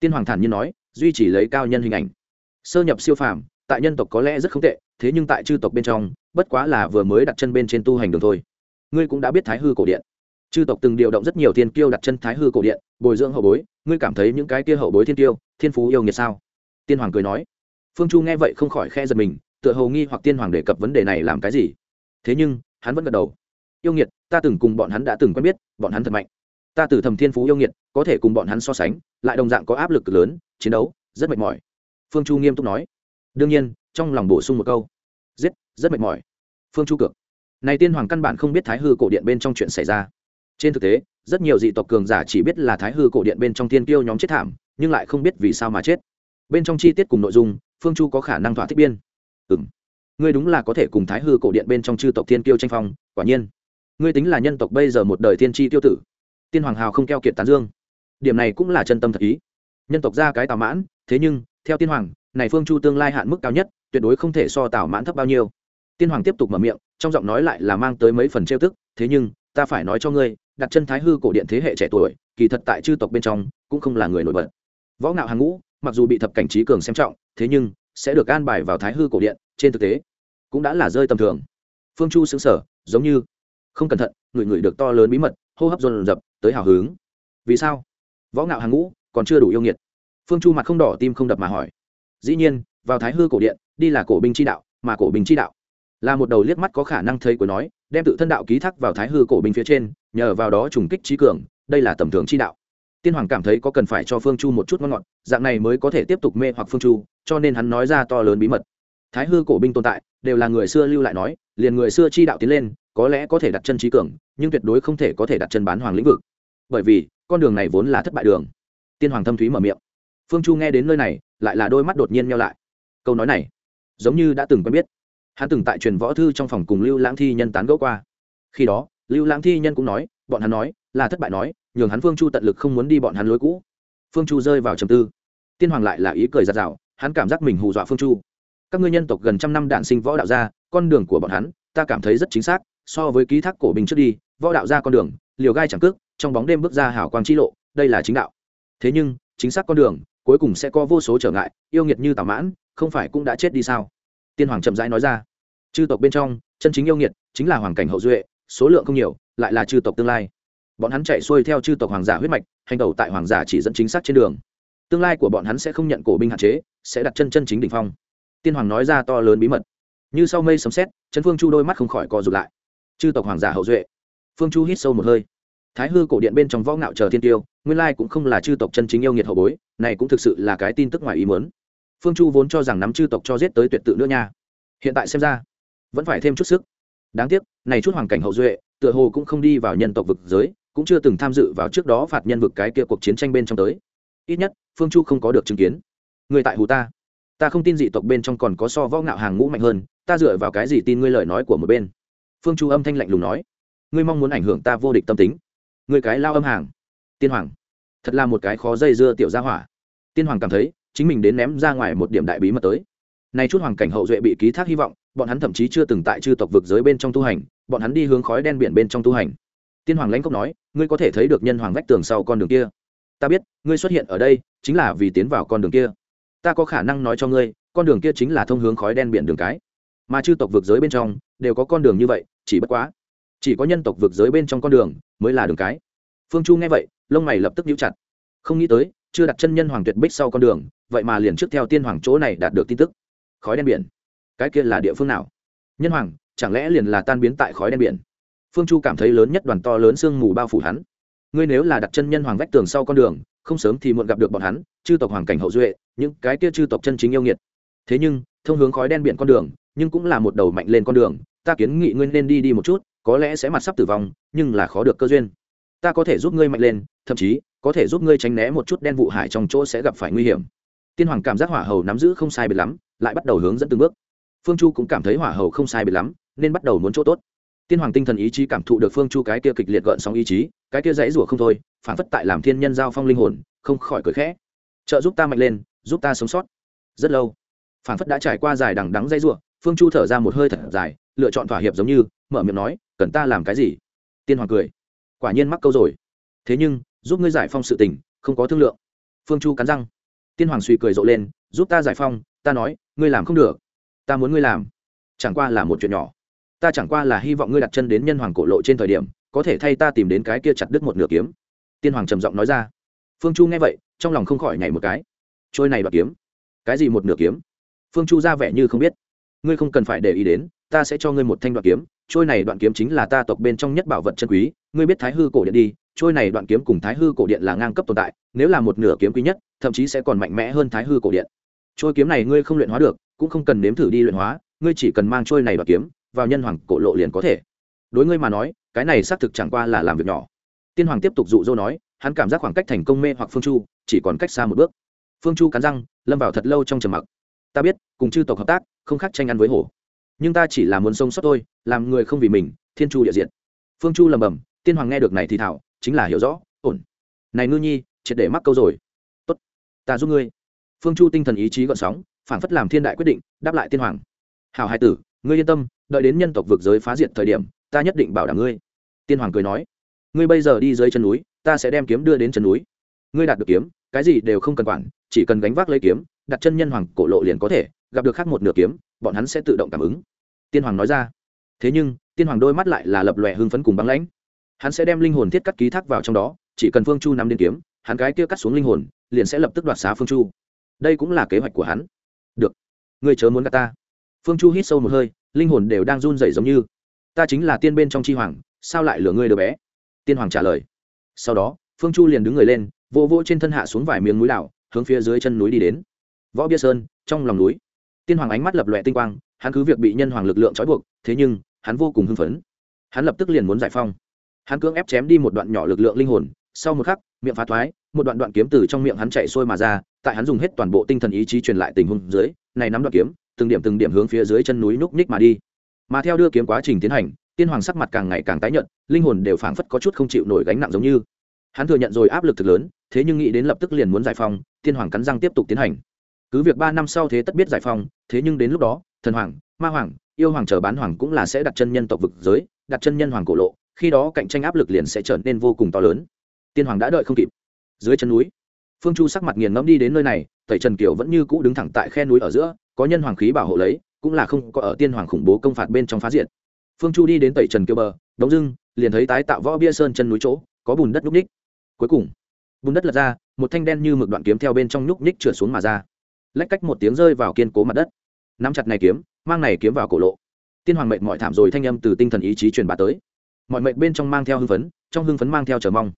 Tiên hoàng thản nhiên nói, duy chỉ lấy cao nhân hình ảnh. Sơ nhập siêu phàm, tại nhân tộc có lẽ rất không tệ, thế nhưng tại chư tộc bên trong, bất quá là vừa mới đặt chân bên trên tu hành đường thôi. Ngươi cũng đã biết thái hư cổ điện. Chư tộc từng điều động rất nhiều thiên kiêu đặt chân thái hư cổ điện, bồi dưỡng hậu bối, ngươi cảm thấy những cái kia hậu bối thiên kiêu, thiên phú yêu nghiệt sao? Tiên hoàng cười nói. Phương chu nghe vậy không khỏi khe giật mình, tựa hồ nghi hoặc tiên hoàng đề cập vấn đề này làm cái gì. Thế nhưng, hắn vẫn gật đầu yêu nghiệt, ta từng cùng bọn hắn đã từng quen biết, bọn hắn thật mạnh. Ta từ thầm thiên phú yêu nghiệt, có thể cùng bọn hắn so sánh, lại đồng dạng có áp lực lớn, chiến đấu, rất mệt mỏi. Phương chu nghiêm túc nói. Đương nhiên, trong lòng bổ sung một câu. Giết, rất mệt mỏi. Phương chu cược. Này tiên hoàng căn bản không biết thái hư cổ điện bên trong chuyện xảy ra. Trên thực tế, rất nhiều dị tộc cường giả chỉ biết là thái hư cổ điện bên trong thiên tiêu nhóm chết thảm, nhưng lại không biết vì sao mà chết. Bên trong chi tiết cùng nội dung, phương chu có khả năng thỏa thích biên. Ừ m ngươi đúng là có thể cùng thái hư cổ điện bên trong chư tộc thiên tiêu tranh phong, quả nhiên ngươi tính là nhân tộc bây giờ một đời thiên tri tiêu tử, tiên hoàng hào không keo kiệt tán dương. Điểm này cũng là chân tâm thật ý. Nhân tộc ra cái tào mãn, thế nhưng, theo tiên hoàng, này phương chu tương lai hạn mức cao nhất, tuyệt đối không thể so tào mãn thấp bao nhiêu. Tiên hoàng tiếp tục mở miệng, trong giọng nói lại là mang tới mấy phần trêu tức, thế nhưng, ta phải nói cho ngươi, đặt chân thái hư cổ điện thế hệ trẻ tuổi, kỳ thật tại chư tộc bên trong, cũng không là người nổi bật. Võ ngạo hàng ngũ, mặc dù bị thập cảnh trí cường xem trọng, thế nhưng, sẽ được an bài vào thái hư cổ điện, trên thực tế, cũng đã là rơi tầm thường. Phương chu xứng sở giống như không cẩn thận, người người được to lớn bí mật, hô hấp dồn dập, tới hào hứng. Vì sao? Võ ngạo hàng ngũ, còn chưa đủ yêu nghiệt. Phương chu mặt không đỏ, tim không đập mà hỏi. Dĩ nhiên, vào thái hư cổ điện, đi là cổ binh chi đạo, mà cổ binh chi đạo là một đầu liếc mắt có khả năng thấy của nói, đem tự thân đạo ký thác vào thái hư cổ binh phía trên, nhờ vào đó trùng kích trí cường, đây là tầm thường chi đạo. Tiên hoàng cảm thấy có cần phải cho phương chu một chút ngon ngọt, dạng này mới có thể tiếp tục mê hoặc phương chu, cho nên hắn nói ra to lớn bí mật. Thái hư cổ binh tồn tại, đều là người xưa lưu lại nói, liền người xưa chi đạo tiến lên có lẽ có thể đặt chân trí cường, nhưng tuyệt đối không thể có thể đặt chân bán hoàng lĩnh vực. Bởi vì, con đường này vốn là thất bại đường. Tiên hoàng thâm thúy mở miệng. Phương chu nghe đến nơi này, lại là đôi mắt đột nhiên nhau lại. Câu nói này, giống như đã từng quen biết. Hắn từng tại truyền võ thư trong phòng cùng lưu lãng thi nhân tán gẫu qua. Khi đó, lưu lãng thi nhân cũng nói, bọn hắn nói, là thất bại nói, nhường hắn phương chu tận lực không muốn đi bọn hắn lối cũ. Phương chu rơi vào trầm tư. Tiên hoàng lại là ý cười giạt rào, hắn cảm giác mình hù dọa phương chu. Các ngươi nhân tộc gần trăm năm đạn sinh võ đạo gia, con đường của bọn hắn, ta cảm thấy rất chính xác so với ký thác cổ bình trước đi, võ đạo ra con đường, liều gai chẳng cước, trong bóng đêm bước ra hảo quang chi lộ, đây là chính đạo. Thế nhưng, chính xác con đường, cuối cùng sẽ có vô số trở ngại, yêu nghiệt như tào mãn, không phải cũng đã chết đi sao? Tiên hoàng chậm rãi nói ra. Chư tộc bên trong, chân chính yêu nghiệt chính là hoàng cảnh hậu duệ, số lượng không nhiều, lại là chư tộc tương lai. Bọn hắn chạy xuôi theo chư tộc hoàng giả huyết mạch, hành đầu tại hoàng giả chỉ dẫn chính xác trên đường. Tương lai của bọn hắn sẽ không nhận cổ binh hạn chế, sẽ đặt chân chân chính đ ỉ n h phong. Tiên hoàng nói ra to lớn bí mật. Như sau mây sấm xét chân phương chu đôi mắt không khỏi co rụt lại chư tộc hoàng giả hậu duệ. Phương chu hít sâu một hơi. Thái hư cổ điện bên trong võ ngạo chờ thiên tiêu, nguyên lai cũng không là chư tộc chân chính yêu nghiệt hậu bối, này cũng thực sự là cái tin tức ngoài ý muốn. Phương chu vốn cho rằng nắm chư tộc cho giết tới tuyệt tự nữa nha. Hiện tại xem ra, vẫn phải thêm chút sức. Đáng tiếc, này chút hoàng cảnh hậu duệ, tựa hồ cũng không đi vào nhân tộc vực giới, cũng chưa từng tham dự vào trước đó phạt nhân vực cái kia cuộc chiến tranh bên trong tới. Ít nhất, phương chu không có được chứng kiến. Người tại hù ta. Ta không tin dị tộc bên trong còn có so võ ngạo hàng ngũ mạnh hơn, ta dựa vào cái gì tin ngươi lời nói của một bên? Phương chu âm thanh lạnh lùng nói, ngươi mong muốn ảnh hưởng ta vô địch tâm tính. Ngươi cái lao âm hàng, tiên hoàng, thật là một cái khó dây dưa tiểu gia hỏa. Tiên hoàng cảm thấy, chính mình đến ném ra ngoài một điểm đại bí mật tới. Nay chút hoàng cảnh hậu duệ bị ký thác hy vọng, bọn hắn thậm chí chưa từng tại chư tộc vực giới bên trong tu hành, bọn hắn đi hướng khói đen biển bên trong tu hành. Tiên hoàng lãnh cốc nói, ngươi có thể thấy được nhân hoàng vách tường sau con đường kia. Ta biết, ngươi xuất hiện ở đây, chính là vì tiến vào con đường kia. Ta có khả năng nói cho ngươi, con đường kia chính là thông hướng khói đen biển đường cái mà chư tộc vực giới bên trong đều có con đường như vậy, chỉ bất quá, chỉ có nhân tộc vực giới bên trong con đường mới là đường cái. Phương chu nghe vậy, lông mày lập tức nhíu chặt. Không nghĩ tới, chưa đặt chân nhân hoàng tuyệt bích sau con đường, vậy mà liền trước theo tiên hoàng chỗ này đạt được tin tức. Khói đen biển. Cái kia là địa phương nào? Nhân hoàng, chẳng lẽ liền là tan biến tại khói đen biển? Phương chu cảm thấy lớn nhất đoàn to lớn sương mù bao phủ hắn. Ngươi nếu là đặt chân nhân hoàng vách tường sau con đường, không sớm thì muộn gặp được bọn hắn, chư tộc hoàng cảnh hậu duệ, những cái kia chư tộc chân chính yêu nghiệt. Thế nhưng, thông hướng khói đen biển con đường nhưng cũng là một đầu mạnh lên con đường, ta kiến nghị ngươi nên đi đi một chút, có lẽ sẽ mặt sắp tử vong, nhưng là khó được cơ duyên. Ta có thể giúp ngươi mạnh lên, thậm chí, có thể giúp ngươi tránh né một chút đen vụ hải trong chỗ sẽ gặp phải nguy hiểm. Tiên hoàng cảm giác hỏa hầu nắm giữ không sai biệt lắm, lại bắt đầu hướng dẫn từng bước. Phương chu cũng cảm thấy hỏa hầu không sai biệt lắm, nên bắt đầu muốn chỗ tốt. Tiên hoàng tinh thần ý chí cảm thụ được phương chu cái kia kịch liệt gợn sóng ý chí, cái kia dãy rủa không thôi, phản phất tại làm thiên nhân giao phong linh hồn, không khỏi cười khẽ. Trợ giúp ta mạnh lên, giúp ta sống sót. Rất lâu, phản phất đã trải qua dài đằng đắng dãy rủa phương chu thở ra một hơi thật dài, lựa chọn thỏa hiệp giống như, mở miệng nói, cần ta làm cái gì? Tiên hoàng cười, quả nhiên mắc câu rồi. Thế nhưng, giúp ngươi giải phong sự tình, không có thương lượng. Phương chu cắn răng. Tiên hoàng suy cười rộ lên, giúp ta giải phong, ta nói, ngươi làm không được. Ta muốn ngươi làm, chẳng qua là một chuyện nhỏ. Ta chẳng qua là hy vọng ngươi đặt chân đến nhân hoàng cổ lộ trên thời điểm, có thể thay ta tìm đến cái kia chặt đứt một nửa kiếm. Tiên hoàng trầm giọng nói ra. Phương chu nghe vậy, trong lòng không khỏi nhảy một cái. Trôi này đoạt kiếm. Cái gì một nửa kiếm? Phương chu ra vẻ như không biết ngươi không cần phải để ý đến, ta sẽ cho ngươi một thanh đoạn kiếm, trôi này đoạn kiếm chính là ta tộc bên trong nhất bảo vật chân quý, ngươi biết thái hư cổ điện đi, trôi này đoạn kiếm cùng thái hư cổ điện là ngang cấp tồn tại, nếu là một nửa kiếm quý nhất, thậm chí sẽ còn mạnh mẽ hơn thái hư cổ điện. Trôi kiếm này ngươi không luyện hóa được, cũng không cần nếm thử đi luyện hóa, ngươi chỉ cần mang trôi này đoạn kiếm vào nhân hoàng cổ lộ liền có thể. Đối ngươi mà nói, cái này xác thực chẳng qua là làm việc nhỏ. Tiên hoàng tiếp tục dụ dỗ nói, hắn cảm giác khoảng cách thành công mê hoặc phương chu chỉ còn cách xa một bước. Phương chu cắn răng, lâm vào thật lâu trong trầm mặc ta biết, cùng chư tộc hợp tác, không khác tranh ăn với hổ. Nhưng ta chỉ là muốn sống sót thôi, làm người không vì mình, thiên chu địa diện phương chu lầm bầm tiên hoàng nghe được này thì thảo, chính là hiểu rõ, ổn. Này ngư nhi, triệt để mắc câu rồi. Tốt, ta giúp ngươi. Phương chu tinh thần ý chí gọn sóng phản phất làm thiên đại quyết định, đáp lại tiên hoàng. Hảo hai tử, ngươi yên tâm, đợi đến nhân tộc vực giới phá diệt thời điểm, ta nhất định bảo đảm ngươi. Tiên hoàng cười nói, ngươi bây giờ đi dưới chân núi, ta sẽ đem kiếm đưa đến chân núi. Ngươi đạt được kiếm, cái gì đều không cần quản, chỉ cần gánh vác lấy kiếm đặt chân nhân hoàng cổ lộ liền có thể, gặp được khác một nửa kiếm, bọn hắn sẽ tự động cảm ứng. Tiên hoàng nói ra. Thế nhưng, tiên hoàng đôi mắt lại là lập lòe hưng phấn cùng băng lãnh. Hắn sẽ đem linh hồn thiết cắt ký thác vào trong đó, chỉ cần phương chu nắm đến kiếm, hắn cái kia cắt xuống linh hồn, liền sẽ lập tức đoạt xá phương chu. Đây cũng là kế hoạch của hắn. Được. Người chớ muốn gạt ta. Phương chu hít sâu một hơi, linh hồn đều đang run rẩy giống như, ta chính là tiên bên trong chi hoàng, sao lại lừa ngươi đứa bé? Tiên hoàng trả lời. Sau đó, phương chu liền đứng người lên vô vỗ trên thân hạ xuống vài miếng núi đảo, hướng phía dưới chân núi đi đến võ bia sơn, trong lòng núi. Tiên hoàng ánh mắt lập lòe tinh quang, hắn cứ việc bị nhân hoàng lực lượng trói buộc, thế nhưng, hắn vô cùng hưng phấn. Hắn lập tức liền muốn giải phong hắn cưỡng ép chém đi một đoạn nhỏ lực lượng linh hồn, sau một khắc, miệng phá thoái, một đoạn đoạn kiếm từ trong miệng hắn chạy sôi mà ra, tại hắn dùng hết toàn bộ tinh thần ý chí truyền lại tình huống dưới, này nắm đoạn kiếm, từng điểm từng điểm hướng phía dưới chân núi núp ních mà đi. Mà theo đưa kiếm quá trình tiến hành, tiên hoàng sắc mặt càng ngày càng tái nhợt, linh hồn đều phảng phất có chút không chịu nổi gánh nặng giống như. Hắn thừa nhận rồi áp lực thực lớn, thế nhưng nghĩ đến lập tức liền muốn giải phong tiên hoàng cắn răng tiếp tục tiến hành cứ việc ba năm sau thế tất biết giải phong thế nhưng đến lúc đó, thần hoàng, ma hoàng, yêu hoàng chờ bán hoàng cũng là sẽ đặt chân nhân tộc vực giới, đặt chân nhân hoàng cổ lộ, khi đó cạnh tranh áp lực liền sẽ trở nên vô cùng to lớn. Tiên hoàng đã đợi không kịp. Dưới chân núi, phương chu sắc mặt nghiền ngẫm đi đến nơi này, tẩy trần kiều vẫn như cũ đứng thẳng tại khe núi ở giữa, có nhân hoàng khí bảo hộ lấy, cũng là không có ở tiên hoàng khủng bố công phạt bên trong phá diện. Phương chu đi đến tẩy trần kiều bờ, đống dưng, liền thấy tái tạo võ bia sơn chân núi chỗ, có bùn đất núc ních cuối cùng, bùn đất lật ra, một thanh đen như mực đoạn kiếm theo bên trong núc ních trượt xuống mà ra lách cách một tiếng rơi vào kiên cố mặt đất. Nắm chặt này kiếm, mang này kiếm vào cổ lộ. Tiên hoàng mệnh mọi thảm rồi thanh âm từ tinh thần ý chí truyền bá tới. Mọi mệnh bên trong mang theo hưng phấn, trong hưng phấn mang theo chờ mong.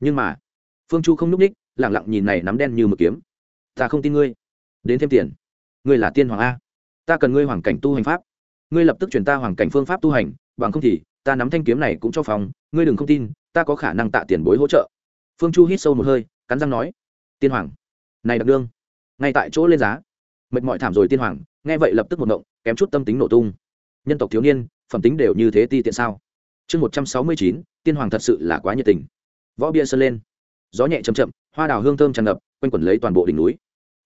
Nhưng mà, phương chu không n ú c ních lẳng lặng nhìn này nắm đen như mực kiếm. Ta không tin ngươi. Đến thêm tiền. Ngươi là tiên hoàng a. Ta cần ngươi hoàng cảnh tu hành pháp. Ngươi lập tức chuyển ta hoàng cảnh phương pháp tu hành, bằng không thì, ta nắm thanh kiếm này cũng cho phòng. Ngươi đừng không tin, ta có khả năng tạ tiền bối hỗ trợ. Phương chu hít sâu một hơi, cắn răng nói, tiên hoàng, này đặc đương ngay tại chỗ lên giá. Mệt mỏi thảm rồi tiên hoàng, nghe vậy lập tức một động kém chút tâm tính nổ tung. Nhân tộc thiếu niên, phẩm tính đều như thế ti tiện sao? Chương một trăm sáu mươi chín, tiên hoàng thật sự là quá nhiệt tình. Võ bia sơn lên. Gió nhẹ chầm chậm, hoa đào hương thơm tràn ngập, quanh quẩn lấy toàn bộ đỉnh núi.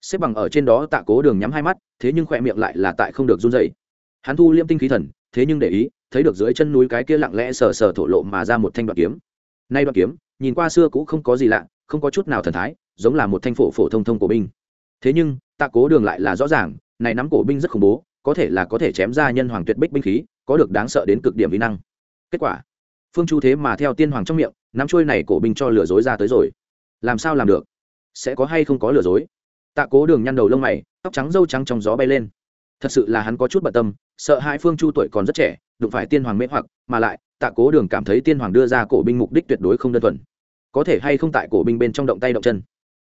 Xếp bằng ở trên đó tạ cố đường nhắm hai mắt, thế nhưng khỏe miệng lại là tại không được run dày hắn thu liêm tinh khí thần, thế nhưng để ý, thấy được dưới chân núi cái kia lặng lẽ sờ sờ thổ lộ mà ra một thanh đoạn kiếm. Nay đoạn kiếm, nhìn qua xưa cũng không có gì lạ, không có chút nào thần thái, giống là một thanh phổ phổ thông thông của binh thế nhưng, tạ cố đường lại là rõ ràng, này nắm cổ binh rất khủng bố, có thể là có thể chém ra nhân hoàng tuyệt bích binh khí, có được đáng sợ đến cực điểm vi năng. Kết quả, phương chu thế mà theo tiên hoàng trong miệng, nắm trôi này cổ binh cho lừa dối ra tới rồi. Làm sao làm được? Sẽ có hay không có lừa dối? Tạ cố đường nhăn đầu lông mày, tóc trắng râu trắng trong gió bay lên. Thật sự là hắn có chút bận tâm, sợ hai phương chu tuổi còn rất trẻ, đụng phải tiên hoàng mễ hoặc, mà lại, tạ cố đường cảm thấy tiên hoàng đưa ra cổ binh mục đích tuyệt đối không đơn thuần. Có thể hay không tại cổ binh bên trong động tay động chân?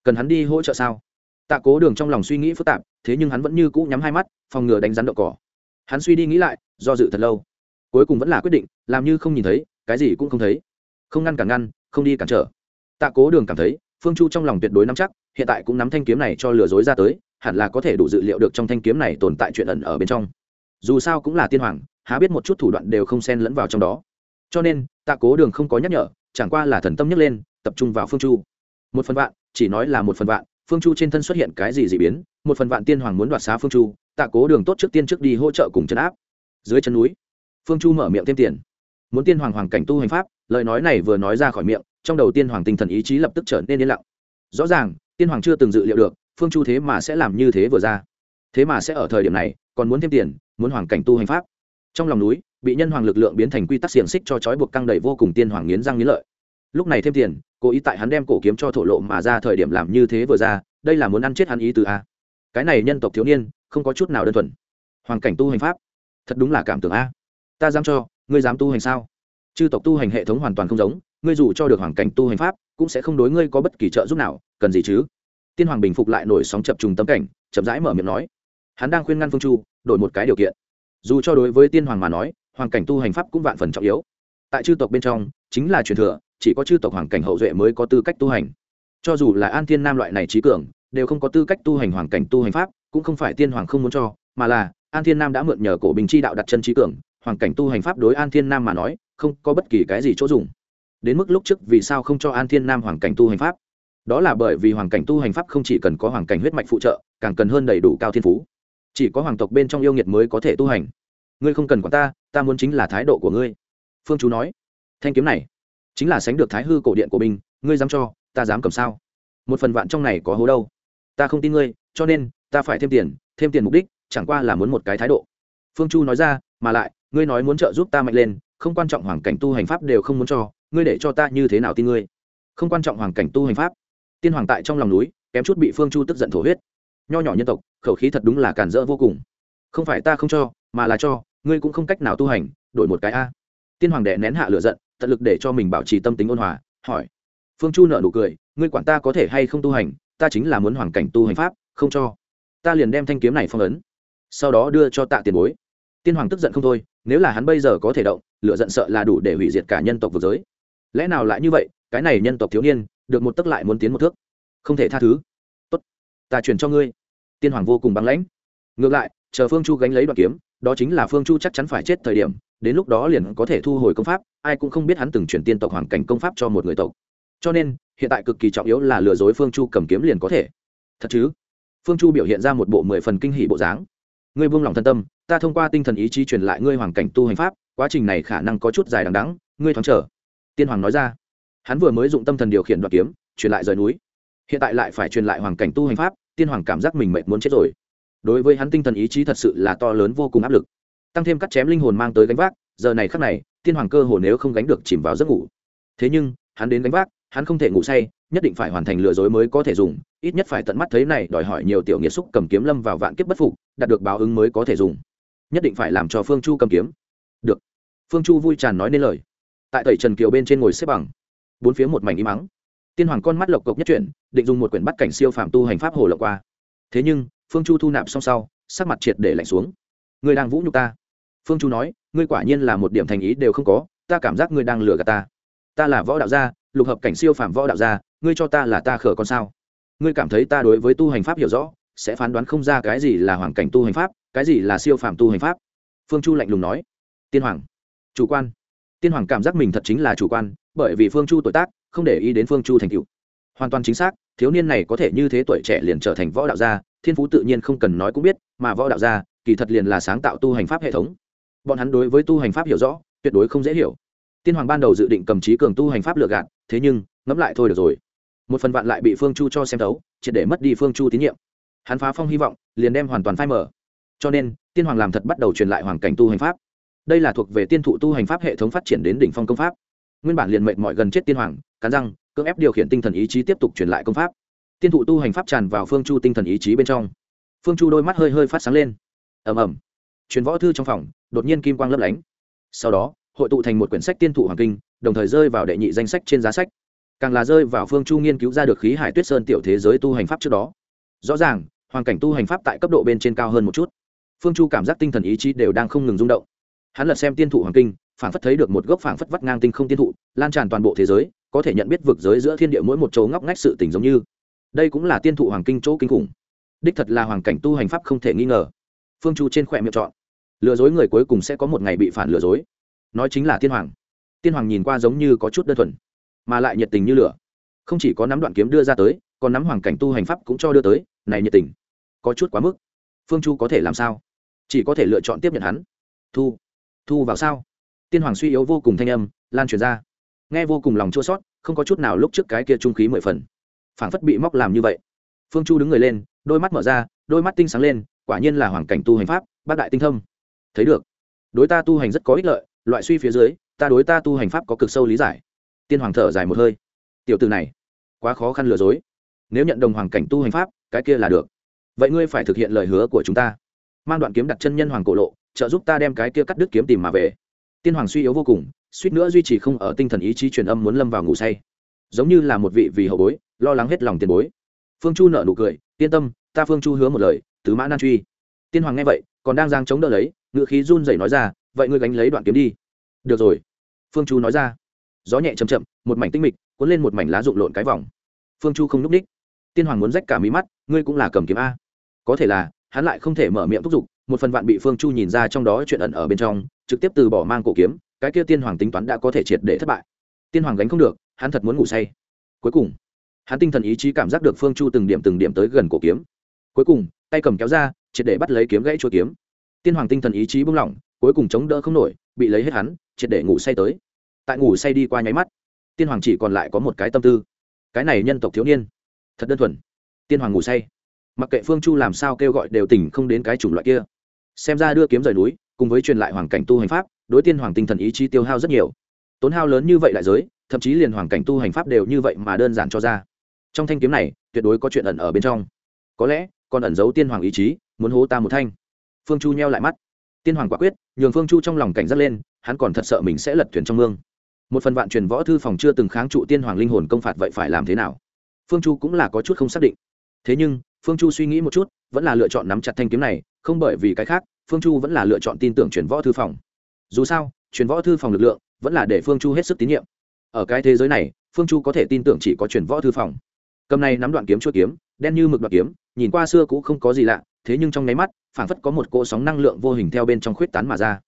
Cần hắn đi hỗ trợ sao? Tạ cố đường trong lòng suy nghĩ phức tạp, thế nhưng hắn vẫn như cũ nhắm hai mắt, phòng ngừa đánh rắn đậu cỏ. Hắn suy đi nghĩ lại, do dự thật lâu. Cuối cùng vẫn là quyết định, làm như không nhìn thấy, cái gì cũng không thấy. Không ngăn cản ngăn, không đi cản trở. Tạ cố đường cảm thấy, phương chu trong lòng tuyệt đối nắm chắc, hiện tại cũng nắm thanh kiếm này cho lừa dối ra tới, hẳn là có thể đủ dự liệu được trong thanh kiếm này tồn tại chuyện ẩn ở bên trong. Dù sao cũng là tiên hoàng, há biết một chút thủ đoạn đều không xen lẫn vào trong đó. Cho nên, tạ cố đường không có nhắc nhở, chẳng qua là thần tâm nhấc lên, tập trung vào phương chu. Một phần vạn, chỉ nói là một phần vạn phương chu trên thân xuất hiện cái gì d ị biến, một phần vạn tiên hoàng muốn đoạt xá phương chu, tạ cố đường tốt trước tiên trước đi hỗ trợ cùng chấn áp. Dưới chân núi, phương chu mở miệng thêm tiền. Muốn tiên hoàng hoàng cảnh tu hành pháp, lời nói này vừa nói ra khỏi miệng, trong đầu tiên hoàng tinh thần ý chí lập tức trở nên yên lặng. Rõ ràng, tiên hoàng chưa từng dự liệu được, phương chu thế mà sẽ làm như thế vừa ra. Thế mà sẽ ở thời điểm này, còn muốn thêm tiền, muốn hoàng cảnh tu hành pháp. Trong lòng núi, bị nhân hoàng lực lượng biến thành quy tắc xiềng xích cho trói buộc căng đầy vô cùng tiên hoàng nghiến răng nghiến lợi lúc này thêm tiền, cố ý tại hắn đem cổ kiếm cho thổ lộ mà ra thời điểm làm như thế vừa ra, đây là muốn ăn chết hắn ý từ a. Cái này nhân tộc thiếu niên, không có chút nào đơn thuần. Hoàn cảnh tu hành pháp, thật đúng là cảm tưởng a. Ta dám cho, ngươi dám tu hành sao? Chư tộc tu hành hệ thống hoàn toàn không giống, ngươi dù cho được hoàn cảnh tu hành pháp, cũng sẽ không đối ngươi có bất kỳ trợ giúp nào, cần gì chứ? Tiên hoàng bình phục lại nổi sóng chập trùng tâm cảnh, chậm rãi mở miệng nói. Hắn đang khuyên ngăn phương chu, đổi một cái điều kiện. Dù cho đối với tiên hoàng mà nói hoàn cảnh tu hành pháp cũng vạn phần trọng yếu. Tại chư tộc bên trong, chính là truyền thừa chỉ có chư tộc hoàng cảnh hậu duệ mới có tư cách tu hành. Cho dù là an thiên nam loại này trí cường, đều không có tư cách tu hành hoàng cảnh tu hành pháp, cũng không phải tiên hoàng không muốn cho, mà là, an thiên nam đã mượn nhờ cổ bình chi đạo đặt chân trí cường, hoàng cảnh tu hành pháp đối an thiên nam mà nói, không có bất kỳ cái gì chỗ dùng. Đến mức lúc trước vì sao không cho an thiên nam hoàng cảnh tu hành pháp? Đó là bởi vì hoàng cảnh tu hành pháp không chỉ cần có hoàng cảnh huyết mạch phụ trợ, càng cần hơn đầy đủ cao thiên phú. Chỉ có hoàng tộc bên trong yêu nghiệt mới có thể tu hành. Ngươi không cần quản ta ta muốn chính là thái độ của ngươi. Phương chú nói. Thanh kiếm này chính là sánh được thái hư cổ điện của binh ngươi dám cho, ta dám cầm sao? Một phần vạn trong này có hố đâu? Ta không tin ngươi, cho nên, ta phải thêm tiền thêm tiền mục đích, chẳng qua là muốn một cái thái độ. Phương chu nói ra, mà lại, ngươi nói muốn trợ giúp ta mạnh lên, không quan trọng hoàng cảnh tu hành pháp đều không muốn cho, ngươi để cho ta như thế nào tin ngươi? Không quan trọng hoàng cảnh tu hành pháp. Tiên hoàng tại trong lòng núi, kém chút bị phương chu tức giận thổ huyết. Nho nhỏ nhân tộc, khẩu khí thật đúng là cản rỡ vô cùng. Không phải ta không cho, mà là cho, ngươi cũng không cách nào tu hành, đổi một cái a. Tiên hoàng đệ nén hạ lửa giận tận lực để cho mình bảo trì tâm tính ôn hòa, hỏi. Phương chu nợ nụ cười, ngươi quản ta có thể hay không tu hành, ta chính là muốn hoàn cảnh tu hành pháp, không cho. Ta liền đem thanh kiếm này phong ấn, sau đó đưa cho tạ tiền bối. Tiên hoàng tức giận không thôi, nếu là hắn bây giờ có thể động lựa giận sợ là đủ để hủy diệt cả nhân tộc vực giới. Lẽ nào lại như vậy, cái này nhân tộc thiếu niên, được một tấc lại muốn tiến một thước. Không thể tha thứ. Tốt, ta chuyển cho ngươi. Tiên hoàng vô cùng băng lãnh. Ngược lại, chờ phương chu gánh lấy đoạn kiếm, đó chính là phương chu chắc chắn phải chết thời điểm đến lúc đó liền có thể thu hồi công pháp, ai cũng không biết hắn từng chuyển tiên tộc hoàn cảnh công pháp cho một người tộc. Cho nên, hiện tại cực kỳ trọng yếu là lừa dối phương chu cầm kiếm liền có thể. Thật chứ? Phương chu biểu hiện ra một bộ mười phần kinh hỷ bộ dáng. Ngươi buông lòng thân tâm, ta thông qua tinh thần ý chí truyền lại ngươi hoàn cảnh tu hành pháp, quá trình này khả năng có chút dài đằng đắng ngươi thoáng trở tiên hoàng nói ra. Hắn vừa mới dụng tâm thần điều khiển đoạt kiếm, truyền lại rời núi. Hiện tại lại phải truyền lại hoàn cảnh tu hành pháp, tiên hoàng cảm giác mình mệt muốn chết rồi. Đối với hắn tinh thần ý chí thật sự là to lớn vô cùng áp lực tăng thêm cắt chém linh hồn mang tới gánh vác, giờ này khắc này, tiên hoàng cơ hồ nếu không gánh được chìm vào giấc ngủ. Thế nhưng, hắn đến gánh vác, hắn không thể ngủ say, nhất định phải hoàn thành lừa dối mới có thể dùng, ít nhất phải tận mắt thấy này đòi hỏi nhiều tiểu nghĩa xúc cầm kiếm lâm vào vạn kiếp bất phục, đạt được báo ứng mới có thể dùng. Nhất định phải làm cho phương chu cầm kiếm. Được. Phương chu vui tràn nói nên lời. Tại tẩy trần kiều bên trên ngồi xếp bằng. Bốn phía một mảnh im mắng tiên hoàng con mắt lộc cộc nhất chuyển, định dùng một quyển bắt cảnh siêu phạm tu hành pháp hồ lộc qua. Thế nhưng, phương chu thu nạp xong sau, sắc mặt triệt để lạnh xuống. Người đang vũ nhục ta phương chu nói, ngươi quả nhiên là một điểm thành ý đều không có, ta cảm giác ngươi đang lừa gạt ta. Ta là võ đạo gia, lục hợp cảnh siêu phạm võ đạo gia, ngươi cho ta là ta khở con sao? Ngươi cảm thấy ta đối với tu hành pháp hiểu rõ, sẽ phán đoán không ra cái gì là hoàn cảnh tu hành pháp, cái gì là siêu phạm tu hành pháp? Phương chu lạnh lùng nói. Tiên hoàng. Chủ quan. Tiên hoàng cảm giác mình thật chính là chủ quan, bởi vì phương chu tuổi tác, không để ý đến phương chu thành cựu hoàn toàn chính xác, thiếu niên này có thể như thế tuổi trẻ liền trở thành võ đạo gia, thiên phú tự nhiên không cần nói cũng biết, mà võ đạo gia, kỳ thật liền là sáng tạo tu hành pháp hệ thống bọn hắn đối với tu hành pháp hiểu rõ, tuyệt đối không dễ hiểu. Tiên hoàng ban đầu dự định cầm trí cường tu hành pháp lựa gạt, thế nhưng, ngẫm lại thôi được rồi. Một phần vạn lại bị phương chu cho xem thấu, triệt để mất đi phương chu tín nhiệm. Hắn phá phong hy vọng, liền đem hoàn toàn phai mở cho nên, tiên hoàng làm thật bắt đầu truyền lại hoàn cảnh tu hành pháp. Đây là thuộc về tiên thụ tu hành pháp hệ thống phát triển đến đỉnh phong công pháp. Nguyên bản liền mệnh mọi gần chết tiên hoàng, cắn răng, cưỡng ép điều khiển tinh thần ý chí tiếp tục truyền lại công pháp. Tiên thụ tu hành pháp tràn vào phương chu tinh thần ý chí bên trong. Phương chu đôi mắt hơi hơi phát sáng lên. Ẩm ẩm truyền võ thư trong phòng, đột nhiên kim quang lấp lánh. Sau đó, hội tụ thành một quyển sách tiên thụ hoàng kinh, đồng thời rơi vào đệ nhị danh sách trên giá sách. Càng là rơi vào phương chu nghiên cứu ra được khí hải tuyết sơn tiểu thế giới tu hành pháp trước đó. Rõ ràng, hoàn cảnh tu hành pháp tại cấp độ bên trên cao hơn một chút. Phương chu cảm giác tinh thần ý chí đều đang không ngừng rung động. Hắn lật xem tiên thụ hoàng kinh phản phất thấy được một gốc phản phất vắt ngang tinh không tiên thụ, lan tràn toàn bộ thế giới, có thể nhận biết vực giới giữa thiên địa mỗi một chỗ ngóc ngách sự tình giống như. Đây cũng là tiên thụ hoàng kinh chỗ kinh khủng. Đích thật là hoàn cảnh tu hành pháp không thể nghi ngờ. Phương chu trên khỏe miệng chọn lừa dối người cuối cùng sẽ có một ngày bị phản lừa dối. Nói chính là tiên hoàng. Tiên hoàng nhìn qua giống như có chút đơn thuần, mà lại nhiệt tình như lửa. Không chỉ có nắm đoạn kiếm đưa ra tới, còn nắm hoàng cảnh tu hành pháp cũng cho đưa tới, này nhiệt tình, có chút quá mức. Phương chu có thể làm sao? Chỉ có thể lựa chọn tiếp nhận hắn. Thu thu vào sao? Tiên hoàng suy yếu vô cùng thanh âm, lan truyền ra. Nghe vô cùng lòng chua sót không có chút nào lúc trước cái kia trung khí mười phần. Phảng phất bị móc làm như vậy. Phương chu đứng người lên, đôi mắt mở ra, đôi mắt tinh sáng lên, quả nhiên là hoàng cảnh tu hành pháp bác đại tinh thông thấy được. Đối ta tu hành rất có ích lợi, loại suy phía dưới, ta đối ta tu hành pháp có cực sâu lý giải. Tiên hoàng thở dài một hơi. Tiểu từ này, quá khó khăn lừa dối. Nếu nhận đồng hoàng cảnh tu hành pháp, cái kia là được. Vậy ngươi phải thực hiện lời hứa của chúng ta. Mang đoạn kiếm đặt chân nhân hoàng cổ lộ, trợ giúp ta đem cái kia cắt đứt kiếm tìm mà về. Tiên hoàng suy yếu vô cùng, suýt nữa duy trì không ở tinh thần ý chí truyền âm muốn lâm vào ngủ say. Giống như là một vị vì hậu bối, lo lắng hết lòng tiền bối. Phương chu nợ nụ cười, yên tâm, ta phương chu hứa một lời, tứ mã nan truy tiên hoàng nghe vậy, còn đang giang chống đỡ lấy ngựa khí run rẩy nói ra, vậy ngươi gánh lấy đoạn kiếm đi. Được rồi. Phương chu nói ra. Gió nhẹ chầm chậm, một mảnh tinh mịch, cuốn lên một mảnh lá rụng lộn cái vòng. Phương chu không núp ních. Tiên hoàng muốn rách cả mí mắt, ngươi cũng là cầm kiếm a. Có thể là, hắn lại không thể mở miệng thúc giục, một phần vạn bị phương chu nhìn ra trong đó chuyện ẩn ở bên trong, trực tiếp từ bỏ mang cổ kiếm, cái kia tiên hoàng tính toán đã có thể triệt để thất bại. Tiên hoàng gánh không được, hắn thật muốn ngủ say. Cuối cùng, hắn tinh thần ý chí cảm giác được phương chu từng điểm từng điểm tới gần cổ kiếm. Cuối cùng, tay cầm kéo ra triệt để bắt lấy kiếm gãy chuôi kiếm. Tiên hoàng tinh thần ý chí bung lỏng, cuối cùng chống đỡ không nổi, bị lấy hết hắn, triệt để ngủ say tới. Tại ngủ say đi qua nháy mắt, tiên hoàng chỉ còn lại có một cái tâm tư. Cái này nhân tộc thiếu niên, thật đơn thuần. Tiên hoàng ngủ say. Mặc kệ phương chu làm sao kêu gọi đều tỉnh không đến cái chủng loại kia. Xem ra đưa kiếm rời núi, cùng với truyền lại hoàng cảnh tu hành pháp, đối tiên hoàng tinh thần ý chí tiêu hao rất nhiều. Tốn hao lớn như vậy đại giới, thậm chí liền hoàng cảnh tu hành pháp đều như vậy mà đơn giản cho ra. Trong thanh kiếm này, tuyệt đối có chuyện ẩn ở bên trong. Có lẽ, còn ẩn giấu tiên hoàng ý chí muốn hố ta một thanh. Phương chu nheo lại mắt. Tiên hoàng quả quyết, nhường phương chu trong lòng cảnh giác lên, hắn còn thật sợ mình sẽ lật thuyền trong mương. Một phần vạn truyền võ thư phòng chưa từng kháng trụ tiên hoàng linh hồn công phạt vậy phải làm thế nào? Phương chu cũng là có chút không xác định. Thế nhưng, phương chu suy nghĩ một chút, vẫn là lựa chọn nắm chặt thanh kiếm này, không bởi vì cái khác, phương chu vẫn là lựa chọn tin tưởng truyền võ thư phòng. Dù sao, truyền võ thư phòng lực lượng vẫn là để phương chu hết sức tín nhiệm. Ở cái thế giới này, phương chu có thể tin tưởng chỉ có truyền võ thư phòng. Cầm này nắm đoạn kiếm chuỗi kiếm, đen như mực đoạn kiếm, nhìn qua xưa cũng không có gì lạ thế nhưng trong nháy mắt, phảng phất có một cỗ sóng năng lượng vô hình theo bên trong khuyết tán mà ra.